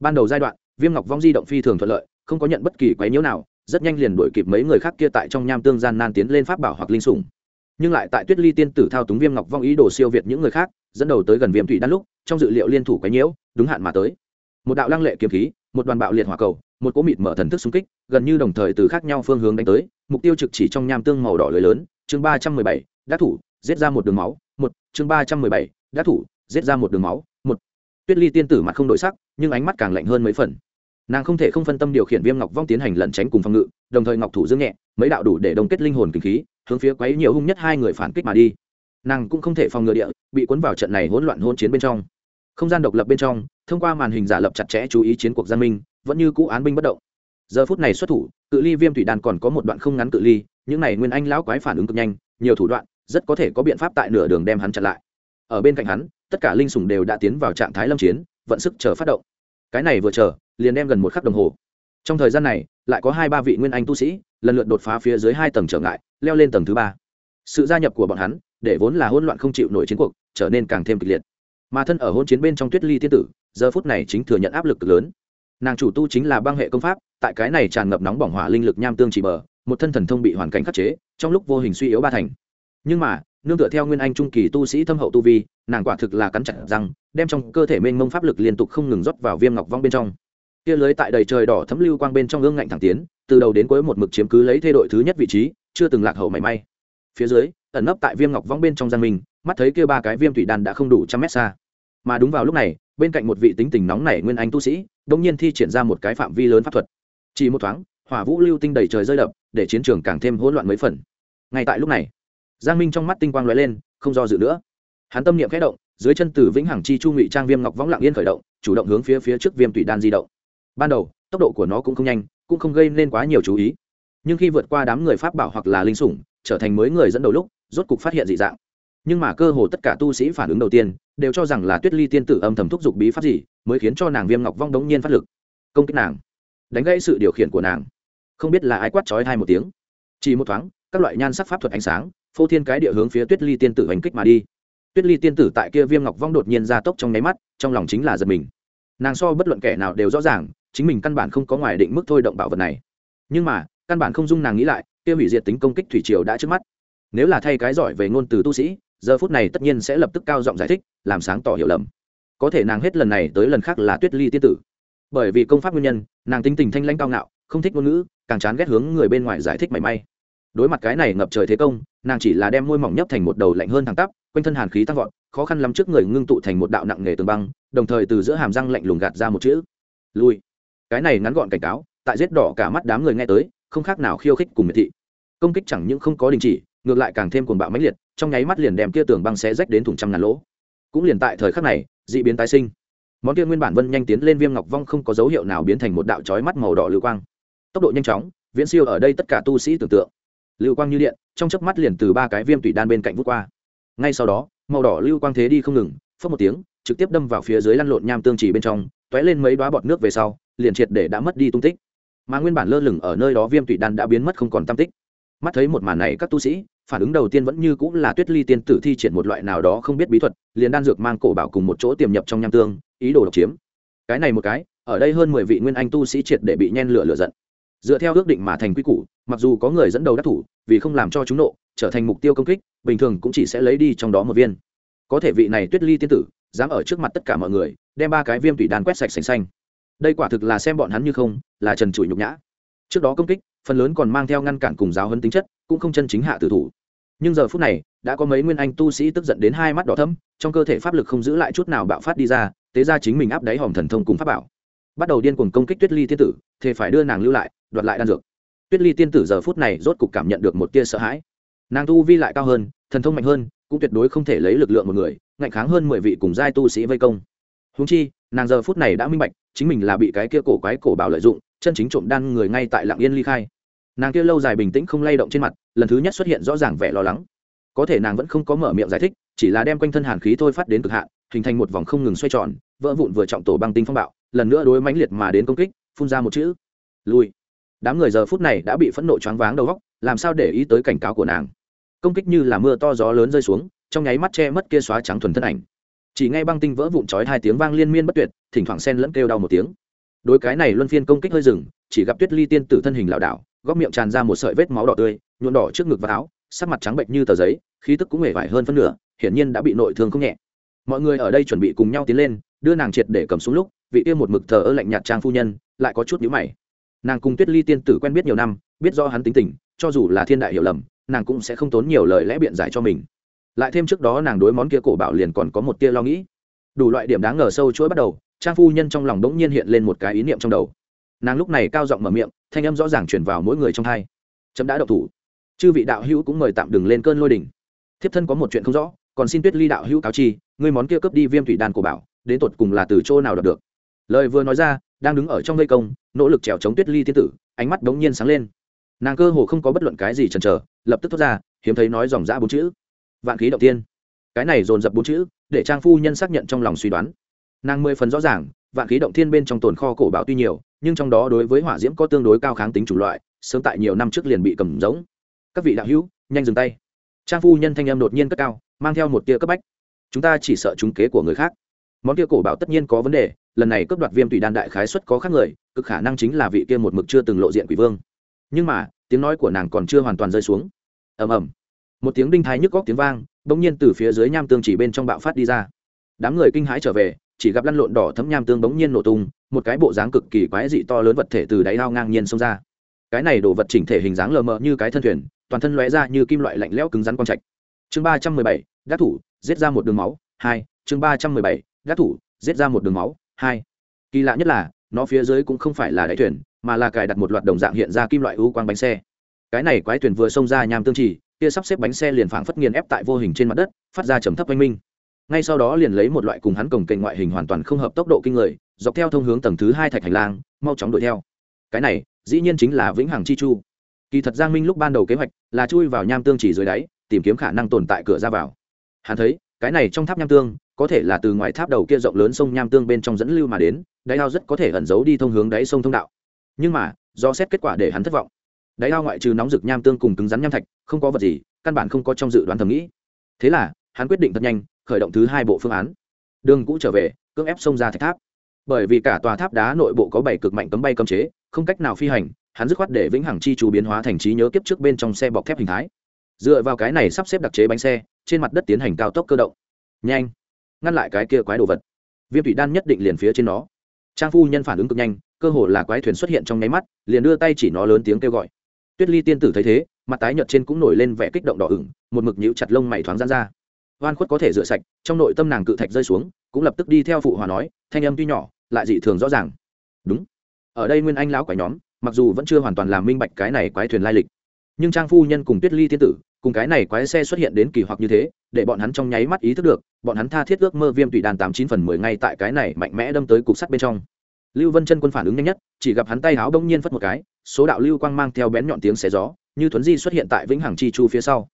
Ban đầu giai đoạn, viêm ngọc vong di động phi thường thuận lợi, không có nhận bất kỳ quấy nhiễu nào, rất nhanh liền đuổi kịp mấy người khác kia tại trong nham tương gian nan tiến lên pháp bảo hoặc linh sủng. Nhưng lại tại tuyết ly tiên tử thao túng viêm ngọc vong ý đồ siêu việt những người khác, dẫn đầu tới gần viêm thủy đan lúc, trong dự liệu liên thủ quấy nhiễu, đúng hạn mà tới. Một đạo lăng lệ kiếm khí một đoàn bạo liệt hỏa cầu, một cỗ mịt mở thần thức xung kích, gần như đồng thời từ khác nhau phương hướng đánh tới, mục tiêu trực chỉ trong nham tương màu đỏ lưới lớn, chương ba trăm mười bảy, đắc thủ, giết ra một đường máu, một, chương ba trăm mười bảy, đắc thủ, giết ra một đường máu, một. Tuyết ly tiên tử mặt không đổi sắc, nhưng ánh mắt càng lạnh hơn mấy phần. Nàng không thể không phân tâm điều khiển viêm ngọc vong tiến hành lẩn tránh cùng phòng ngự, đồng thời ngọc thủ dương nhẹ, mấy đạo đủ để đồng kết linh hồn kinh khí, hướng phía quấy nhiều hung nhất hai người phản kích mà đi. Nàng cũng không thể phòng ngừa địa, bị cuốn vào trận này hỗn loạn hôn chiến bên trong. Không gian độc lập bên trong thông qua màn hình giả lập chặt chẽ chú ý chiến cuộc gian minh, vẫn như cũ án binh bất động. Giờ phút này xuất thủ, cự ly viêm thủy đàn còn có một đoạn không ngắn cự ly, những này nguyên anh lão quái phản ứng cực nhanh, nhiều thủ đoạn, rất có thể có biện pháp tại nửa đường đem hắn chặn lại. Ở bên cạnh hắn, tất cả linh sủng đều đã tiến vào trạng thái lâm chiến, vận sức chờ phát động. Cái này vừa chờ, liền đem gần một khắc đồng hồ. Trong thời gian này, lại có hai ba vị nguyên anh tu sĩ, lần lượt đột phá phía dưới hai tầng trở ngại, leo lên tầng thứ ba. Sự gia nhập của bọn hắn, để vốn là hỗn loạn không chịu nổi chiến cuộc, trở nên càng thêm kịch liệt. Mà thân ở hôn chiến bên trong tuyết ly thiên tử giờ phút này chính thừa nhận áp lực lớn. Nàng chủ tu chính là băng hệ công pháp tại cái này tràn ngập nóng bỏng hỏa linh lực nham tương chỉ bờ một thân thần thông bị hoàn cảnh khắc chế trong lúc vô hình suy yếu ba thành. Nhưng mà nương tựa theo nguyên anh trung kỳ tu sĩ thâm hậu tu vi nàng quả thực là cắn chặt răng đem trong cơ thể mênh mông pháp lực liên tục không ngừng rót vào viêm ngọc vong bên trong. Kia lưới tại đầy trời đỏ thấm lưu quang bên trong ương ngạnh thẳng tiến từ đầu đến cuối một mực chiếm cứ lấy thay đội thứ nhất vị trí chưa từng lạc hậu mảy may. Phía dưới ẩn nấp tại viêm ngọc vong bên trong giang mình, mắt thấy kia ba cái viêm thủy đàn đã không đủ trăm mét xa. Mà đúng vào lúc này bên cạnh một vị tính tình nóng nảy nguyên anh tu sĩ đông nhiên thi triển ra một cái phạm vi lớn pháp thuật. Chỉ một thoáng, hỏa vũ lưu tinh đầy trời rơi đập, để chiến trường càng thêm hỗn loạn mấy phần. Ngay tại lúc này, giang minh trong mắt tinh quang lóe lên, không do dự nữa. Hắn tâm niệm khẽ động, dưới chân từ vĩnh hằng chi chu ngụy trang viêm ngọc võng lặng yên khởi động, chủ động hướng phía phía trước viêm tủy đan di động. Ban đầu, tốc độ của nó cũng không nhanh, cũng không gây nên quá nhiều chú ý. Nhưng khi vượt qua đám người pháp bảo hoặc là linh sủng, trở thành mới người dẫn đầu lúc, rốt cục phát hiện dị dạng nhưng mà cơ hồ tất cả tu sĩ phản ứng đầu tiên, đều cho rằng là tuyết ly tiên tử âm thầm thúc giục bí pháp gì mới khiến cho nàng viêm ngọc vong đống nhiên phát lực. Công kích nàng. Đánh gãy sự điều khiển của nàng. Không biết là ai quát trói hai một tiếng. Chỉ một thoáng, các loại nhan sắc pháp thuật ánh sáng, phô thiên cái địa hướng phía tuyết ly tiên tử hành kích mà đi. Tuyết ly tiên tử tại kia viêm ngọc vong đột nhiên ra tốc trong nháy mắt, trong lòng chính là giật mình. Nàng so bất luận kẻ nào đều rõ ràng, chính mình căn bản không có ngoài định mức thôi động bảo vật này. Nhưng mà, căn bản không dung nàng nghĩ lại, kia hủy diệt tính công kích thủy triều đã trước mắt. Nếu là thay cái giỏi về ngôn từ tu sĩ giờ phút này tất nhiên sẽ lập tức cao giọng giải thích, làm sáng tỏ hiểu lầm. Có thể nàng hết lần này tới lần khác là tuyết ly tiên tử. Bởi vì công pháp nguyên nhân, nàng tính tình thanh lãnh cao ngạo, không thích ngôn ngữ, càng chán ghét hướng người bên ngoài giải thích mảy may. Đối mặt cái này ngập trời thế công, nàng chỉ là đem môi mỏng nhấp thành một đầu lạnh hơn thẳng tắp, quanh thân hàn khí tăng vọt, khó khăn lắm trước người ngưng tụ thành một đạo nặng nghề tường băng, đồng thời từ giữa hàm răng lạnh lùng gạt ra một chữ. Lui. Cái này ngắn gọn cảnh cáo, tại giết đỏ cả mắt đám người nghe tới, không khác nào khiêu khích cùng miệt thị. Công kích chẳng những không có đình chỉ ngược lại càng thêm cuồng bạo mãnh liệt, trong nháy mắt liền đem kia tường băng xé rách đến thủng trăm ngàn lỗ. Cũng liền tại thời khắc này, dị biến tái sinh. Món kia nguyên bản vân nhanh tiến lên viêm ngọc vong không có dấu hiệu nào biến thành một đạo chói mắt màu đỏ lưu quang. Tốc độ nhanh chóng, viễn siêu ở đây tất cả tu sĩ tưởng tượng. Lưu quang như điện, trong chớp mắt liền từ ba cái viêm tủy đan bên cạnh vút qua. Ngay sau đó, màu đỏ lưu quang thế đi không ngừng phớt một tiếng, trực tiếp đâm vào phía dưới lăn lộn nham tương chỉ bên trong t lên mấy đoá bọt nước về sau, liền triệt để đã mất đi tung tích. Mà nguyên bản lơ lửng ở nơi đó viêm tụy đan đã biến mất không còn tam tích. Mắt thấy một màn này, các tu sĩ phản ứng đầu tiên vẫn như cũng là tuyết ly tiên tử thi triển một loại nào đó không biết bí thuật, liền đan dược mang cổ bảo cùng một chỗ tiềm nhập trong nham tương, ý đồ độc chiếm. Cái này một cái, ở đây hơn mười vị nguyên anh tu sĩ triệt để bị nhen lửa lửa giận. Dựa theo ước định mà thành quy củ, mặc dù có người dẫn đầu đắc thủ, vì không làm cho chúng nộ, trở thành mục tiêu công kích, bình thường cũng chỉ sẽ lấy đi trong đó một viên. Có thể vị này tuyết ly tiên tử, dám ở trước mặt tất cả mọi người, đem ba cái viêm tủy đan quét sạch sành xanh. Đây quả thực là xem bọn hắn như không, là trần trụi nhục nhã. Trước đó công kích, phần lớn còn mang theo ngăn cản cùng giáo hấn tính chất, cũng không chân chính hạ tử thủ nhưng giờ phút này, đã có mấy nguyên anh tu sĩ tức giận đến hai mắt đỏ thâm trong cơ thể pháp lực không giữ lại chút nào bạo phát đi ra, tế ra chính mình áp đáy hòm thần thông cùng pháp bảo. Bắt đầu điên cuồng công kích tuyết ly tiên tử thì phải đưa nàng lưu lại, đoạt lại đan dược. Tuyết ly tiên tử giờ phút này rốt cục cảm nhận được một tia sợ hãi. Nàng tu vi lại cao hơn, thần thông mạnh hơn, cũng tuyệt đối không thể lấy lực lượng một người, ngạnh kháng hơn mười vị cùng giai tu sĩ vây công. Húng chi, nàng giờ phút này đã minh bạch, chính mình là bị cái kia cổ quái cổ bảo lợi dụng, chân chính trộm đan người ngay tại lạng yên ly khai nàng kia lâu dài bình tĩnh không lay động trên mặt, lần thứ nhất xuất hiện rõ ràng vẻ lo lắng. Có thể nàng vẫn không có mở miệng giải thích, chỉ là đem quanh thân hàn khí thôi phát đến cực hạn, hình thành một vòng không ngừng xoay tròn, vỡ vụn vừa trọng tổ băng tinh phong bạo, lần nữa đối mãnh liệt mà đến công kích, phun ra một chữ, lui. Đám người giờ phút này đã bị phẫn nộ choáng váng đầu góc làm sao để ý tới cảnh cáo của nàng? Công kích như là mưa to gió lớn rơi xuống, trong nháy mắt che mất kia xóa trắng thuần thân ảnh. Chỉ ngay băng tinh vỡ vụn chói hai tiếng vang liên miên bất tuyệt, thỉnh thoảng sen lẫn kêu đau một tiếng đối cái này luân phiên công kích hơi rừng chỉ gặp tuyết ly tiên tử thân hình lảo đảo, góc miệng tràn ra một sợi vết máu đỏ tươi nhuộn đỏ trước ngực và áo, sắc mặt trắng bệnh như tờ giấy, khí tức cũng hề vải hơn phân nửa, hiển nhiên đã bị nội thương không nhẹ. Mọi người ở đây chuẩn bị cùng nhau tiến lên, đưa nàng triệt để cầm xuống lúc, vị kia một mực thờ ơ lạnh nhạt trang phu nhân lại có chút nhíu mày. Nàng cùng tuyết ly tiên tử quen biết nhiều năm, biết do hắn tính tình, cho dù là thiên đại hiểu lầm, nàng cũng sẽ không tốn nhiều lời lẽ biện giải cho mình. Lại thêm trước đó nàng đối món kia cổ bảo liền còn có một tia lo nghĩ. Đủ loại điểm đáng ngờ sâu chuỗi bắt đầu trang phu nhân trong lòng đ ố n g nhiên hiện lên một cái ý niệm trong đầu. Nàng lúc này cao giọng mở miệng, thanh âm rõ ràng chuyển vào mỗi người trong hai. Chấm đã độc thủ. Chư vị đạo hữu cũng mời tạm đừng lên cơn lôi đình thiếp thân có một chuyện không rõ, còn xin tuyết ly đạo hữu cáo chi người món kia cướp đi viêm thủy đan của bảo, đến tột cùng là từ chỗ nào đọc được? Lời vừa nói ra, đang đứng ở trong vây công, nỗ lực trèo chống tuyết ly thiên tử, ánh mắt đống nhiên sáng lên. Nàng cơ hồ không có bất luận cái gì chần chờ, lập tức thoát ra, hiếm thấy nói dòng dã bốn chữ. Vạn khí động tiên cái này dồn dập bốn chữ, để trang phu nhân xác nhận trong lòng suy đoán nàng mười phần rõ ràng, vạn khí động thiên bên trong tồn kho cổ bảo tuy nhiều, nhưng trong đó đối với hỏa diễm có tương đối cao kháng tính chủng loại, sớm tại nhiều năm trước liền bị cầm giống. Các vị đạo hữu, nhanh dừng tay. Trang phu nhân thanh em đột nhiên cất cao, mang theo một tia cấp bách. Chúng ta chỉ sợ trúng kế của người khác. Món kia cổ bảo tất nhiên có vấn đề, lần này cướp đoạt viêm tùy đan đại khái xuất có khác người, cực khả năng chính là vị kia một mực chưa từng lộ diện quỷ vương. Nhưng mà, tiếng nói của nàng còn chưa hoàn toàn rơi xuống. Ầm ầm. Một tiếng đinh thái nhức góc tiếng vang, bỗng nhiên từ phía dưới nham tương chỉ bên trong bạo phát đi ra. Đám người kinh hãi trở về chỉ gặp lăn lộn đỏ thấm nham tương bỗng nhiên nổ tung, một cái bộ dáng cực kỳ quái dị to lớn vật thể từ đáy ao ngang nhiên xông ra. Cái này đổ vật chỉnh thể hình dáng lờ mờ như cái thân thuyền, toàn thân lóe ra như kim loại lạnh lẽo cứng rắn quang trạch. Chương ba trăm mười bảy, đắc thủ, giết ra một đường máu, hai, chương ba trăm mười bảy, đắc thủ, giết ra một đường máu, hai. Kỳ lạ nhất là, nó phía dưới cũng không phải là đáy thuyền, mà là cài đặt một loạt đồng dạng hiện ra kim loại ưu quang bánh xe. Cái này quái thuyền vừa xông ra nham tương trì kia sắp xếp bánh xe liền phảng phất nghiền ép tại vô hình trên mặt đất, phát ra trầm thấp oanh minh ngay sau đó liền lấy một loại cùng hắn cổng kênh ngoại hình hoàn toàn không hợp tốc độ kinh người, dọc theo thông hướng tầng thứ hai thạch hành lang, mau chóng đuổi theo. Cái này, dĩ nhiên chính là vĩnh hằng chi chu. Kỳ thật giang minh lúc ban đầu kế hoạch là chui vào nham tương chỉ dưới đáy, tìm kiếm khả năng tồn tại cửa ra vào. Hắn thấy, cái này trong tháp nham tương, có thể là từ ngoài tháp đầu kia rộng lớn sông nham tương bên trong dẫn lưu mà đến, đáy ao rất có thể ẩn giấu đi thông hướng đáy sông thông đạo. Nhưng mà, do xét kết quả để hắn thất vọng. Đáy ao ngoại trừ nóng rực nham tương cùng cứng rắn nham thạch, không có vật gì, căn bản không có trong dự đoán thầm nghĩ. Thế là, hắn quyết định thật nhanh khởi động thứ hai bộ phương án. Đường cũ trở về, cưỡng ép xông ra thạch tháp. Bởi vì cả tòa tháp đá nội bộ có bảy cực mạnh cấm bay cấm chế, không cách nào phi hành, hắn dứt khoát để vĩnh hằng chi chú biến hóa thành trí nhớ kiếp trước bên trong xe bọc thép hình thái. Dựa vào cái này sắp xếp đặc chế bánh xe, trên mặt đất tiến hành cao tốc cơ động. Nhanh! Ngăn lại cái kia quái đồ vật. Viêm thủy đan nhất định liền phía trên nó. Trang phu nhân phản ứng cực nhanh, cơ hồ là quái thuyền xuất hiện trong nháy mắt, liền đưa tay chỉ nó lớn tiếng kêu gọi. Tuyết ly tiên tử thấy thế, mặt tái nhợt trên cũng nổi lên vẻ kích động đỏ ửng, một mực nhíu chặt lông mày thoáng gian ra oan khuất có thể rửa sạch, trong nội tâm nàng cự thạch rơi xuống, cũng lập tức đi theo phụ hòa nói, thanh âm tuy nhỏ, lại dị thường rõ ràng. Đúng. Ở đây nguyên anh lão quái nhóm, mặc dù vẫn chưa hoàn toàn làm minh bạch cái này quái thuyền lai lịch, nhưng trang phu nhân cùng tuyết ly tiên tử, cùng cái này quái xe xuất hiện đến kỳ hoặc như thế, để bọn hắn trong nháy mắt ý thức được, bọn hắn tha thiết ước mơ viêm tùy đàn tám chín phần mười ngay tại cái này mạnh mẽ đâm tới cục sắt bên trong. Lưu vân chân quân phản ứng nhanh nhất, chỉ gặp hắn tay háo bỗng nhiên phất một cái, số đạo lưu quang mang theo bén nhọn tiếng xé gió, như thuấn di xuất hiện tại vĩnh hằng chi chu phía sau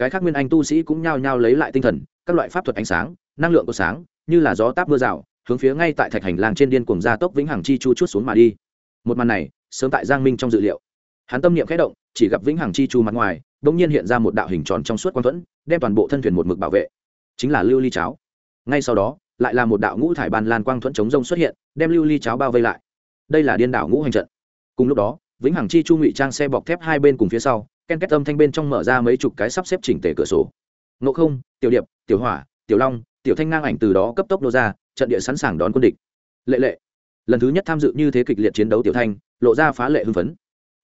cái khác nguyên anh tu sĩ cũng nhao nhao lấy lại tinh thần, các loại pháp thuật ánh sáng, năng lượng của sáng, như là gió táp mưa rào, hướng phía ngay tại thạch hành lang trên điên cuồng gia tốc vĩnh hằng chi chu chút xuống mà đi. Một màn này, sớm tại giang minh trong dự liệu. Hắn tâm niệm khẽ động, chỉ gặp vĩnh hằng chi chu mặt ngoài đ ỗ n g nhiên hiện ra một đạo hình tròn trong suốt quang thuẫn, đem toàn bộ thân thuyền một mực bảo vệ. Chính là lưu ly cháo. Ngay sau đó, lại là một đạo ngũ thải bàn lan quang thuẫn chống rông xuất hiện, đem lưu ly cháo bao vây lại. Đây là điên đảo ngũ hành trận. Cùng lúc đó, vĩnh hằng chi chu ngụy trang xe bọc thép hai bên cùng phía sau ken kết âm thanh bên trong mở ra mấy chục cái sắp xếp chỉnh tề cửa sổ. Ngộ không, tiểu điệp, tiểu hỏa, tiểu long, tiểu thanh ngang ảnh từ đó cấp tốc nô ra, trận địa sẵn sàng đón quân địch. Lệ lệ. Lần thứ nhất tham dự như thế kịch liệt chiến đấu tiểu thanh, lộ ra phá lệ hưng phấn.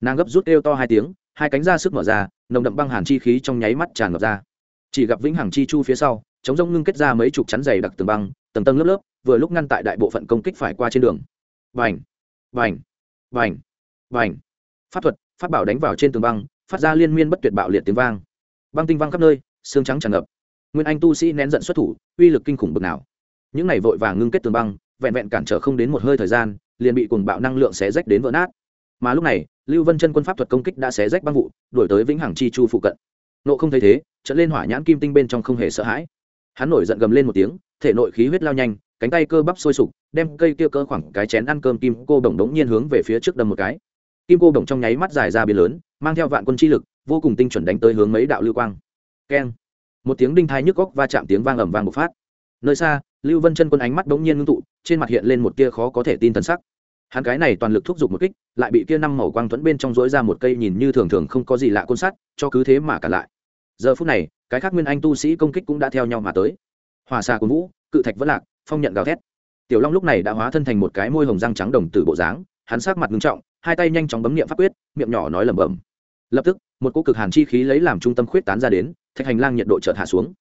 Nàng gấp rút kêu to hai tiếng, hai cánh ra sức mở ra, nồng đậm băng hàn chi khí trong nháy mắt tràn ngập ra. Chỉ gặp vĩnh hằng chi chu phía sau, chống rông ngưng kết ra mấy chục chắn dày đặc tường băng, tầng tầng lớp lớp, vừa lúc ngăn tại đại bộ phận công kích phải qua trên đường. Vành vành vành vành pháp thuật, pháp bảo đánh vào trên tường băng phát ra liên miên bất tuyệt bạo liệt tiếng vang. Băng tinh văng khắp nơi, xương trắng tràn ngập. Nguyên anh tu sĩ nén giận xuất thủ, uy lực kinh khủng bực nào. Những này vội vàng ngưng kết tường băng, vẹn vẹn cản trở không đến một hơi thời gian, liền bị cuồng bạo năng lượng xé rách đến vỡ nát. Mà lúc này, lưu vân chân quân pháp thuật công kích đã xé rách băng vụ, đuổi tới vĩnh hằng chi chu phụ cận. Nộ không thấy thế trận lên hỏa nhãn kim tinh bên trong không hề sợ hãi. Hắn nổi giận gầm lên một tiếng, thể nội khí huyết lao nhanh, cánh tay cơ bắp sôi sục, đem cây kia cơ khoảng cái chén ăn cơm kim cô đồng đống nhiên hướng về phía trước đâm một cái. Kim cô đồng trong nháy mắt dài ra biến lớn mang theo vạn quân chi lực, vô cùng tinh chuẩn đánh tới hướng mấy đạo lưu quang. Keng. Một tiếng đinh thai nhức góc va chạm tiếng vang ầm vang bộc phát. Nơi xa, lưu vân chân quân ánh mắt bỗng nhiên ngưng tụ, trên mặt hiện lên một tia khó có thể tin thần sắc. Hắn cái này toàn lực thúc giục một kích, lại bị kia năm màu quang thuẫn bên trong dối ra một cây nhìn như thường thường không có gì lạ côn sắt, cho cứ thế mà cả lại. Giờ phút này, cái khác nguyên anh tu sĩ công kích cũng đã theo nhau mà tới. Hòa xa của vũ, cự thạch vẫn lạc, phong nhận gào thét. Tiểu long lúc này đã hóa thân thành một cái môi hồng răng trắng đồng từ bộ dáng, hắn sát mặt ngưng trọng hai tay nhanh chóng bấm niệm pháp quyết, miệng nhỏ nói lẩm bẩm. Lập tức, một cỗ cực hàn chi khí lấy làm trung tâm khuyết tán ra đến, thạch hành lang nhiệt độ chợt hạ xuống.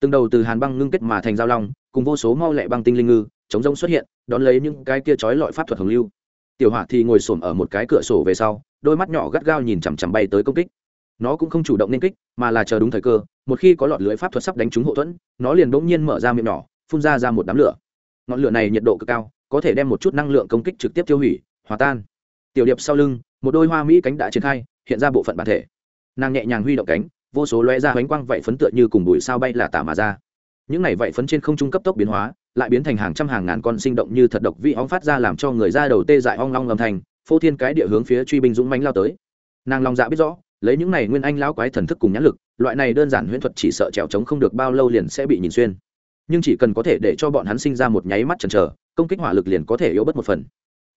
Từng đầu từ hàn băng ngưng kết mà thành giao long, cùng vô số mau lẹ băng tinh linh ngư, chống rông xuất hiện, đón lấy những cái kia trói lọi pháp thuật hồng lưu. Tiểu hỏa thì ngồi xổm ở một cái cửa sổ về sau, đôi mắt nhỏ gắt gao nhìn chằm chằm bay tới công kích. Nó cũng không chủ động nên kích, mà là chờ đúng thời cơ, một khi có lọt lưới pháp thuật sắp đánh trúng hậu thuẫn, nó liền bỗng nhiên mở ra miệng nhỏ, phun ra ra một đám lửa. Ngọn lửa này nhiệt độ cực cao, có thể đem một chút năng lượng công kích trực tiếp tiêu hủy, hòa tan tiểu điệp sau lưng, một đôi hoa mỹ cánh đã triển khai, hiện ra bộ phận bản thể. Nàng nhẹ nhàng huy động cánh, vô số lóe ra bánh quang vậy phấn tựa như cùng bụi sao bay là tả mà ra. Những này vậy phấn trên không trung cấp tốc biến hóa, lại biến thành hàng trăm hàng ngàn con sinh động như thật độc vị óng phát ra làm cho người ra đầu tê dại ong long âm thanh, phô thiên cái địa hướng phía truy binh dũng mánh lao tới. Nàng lòng dạ biết rõ, lấy những này nguyên anh lão quái thần thức cùng nhãn lực, loại này đơn giản huyễn thuật chỉ sợ trèo trống không được bao lâu liền sẽ bị nhìn xuyên. Nhưng chỉ cần có thể để cho bọn hắn sinh ra một nháy mắt chần chờ, công kích hỏa lực liền có thể yếu bất một phần.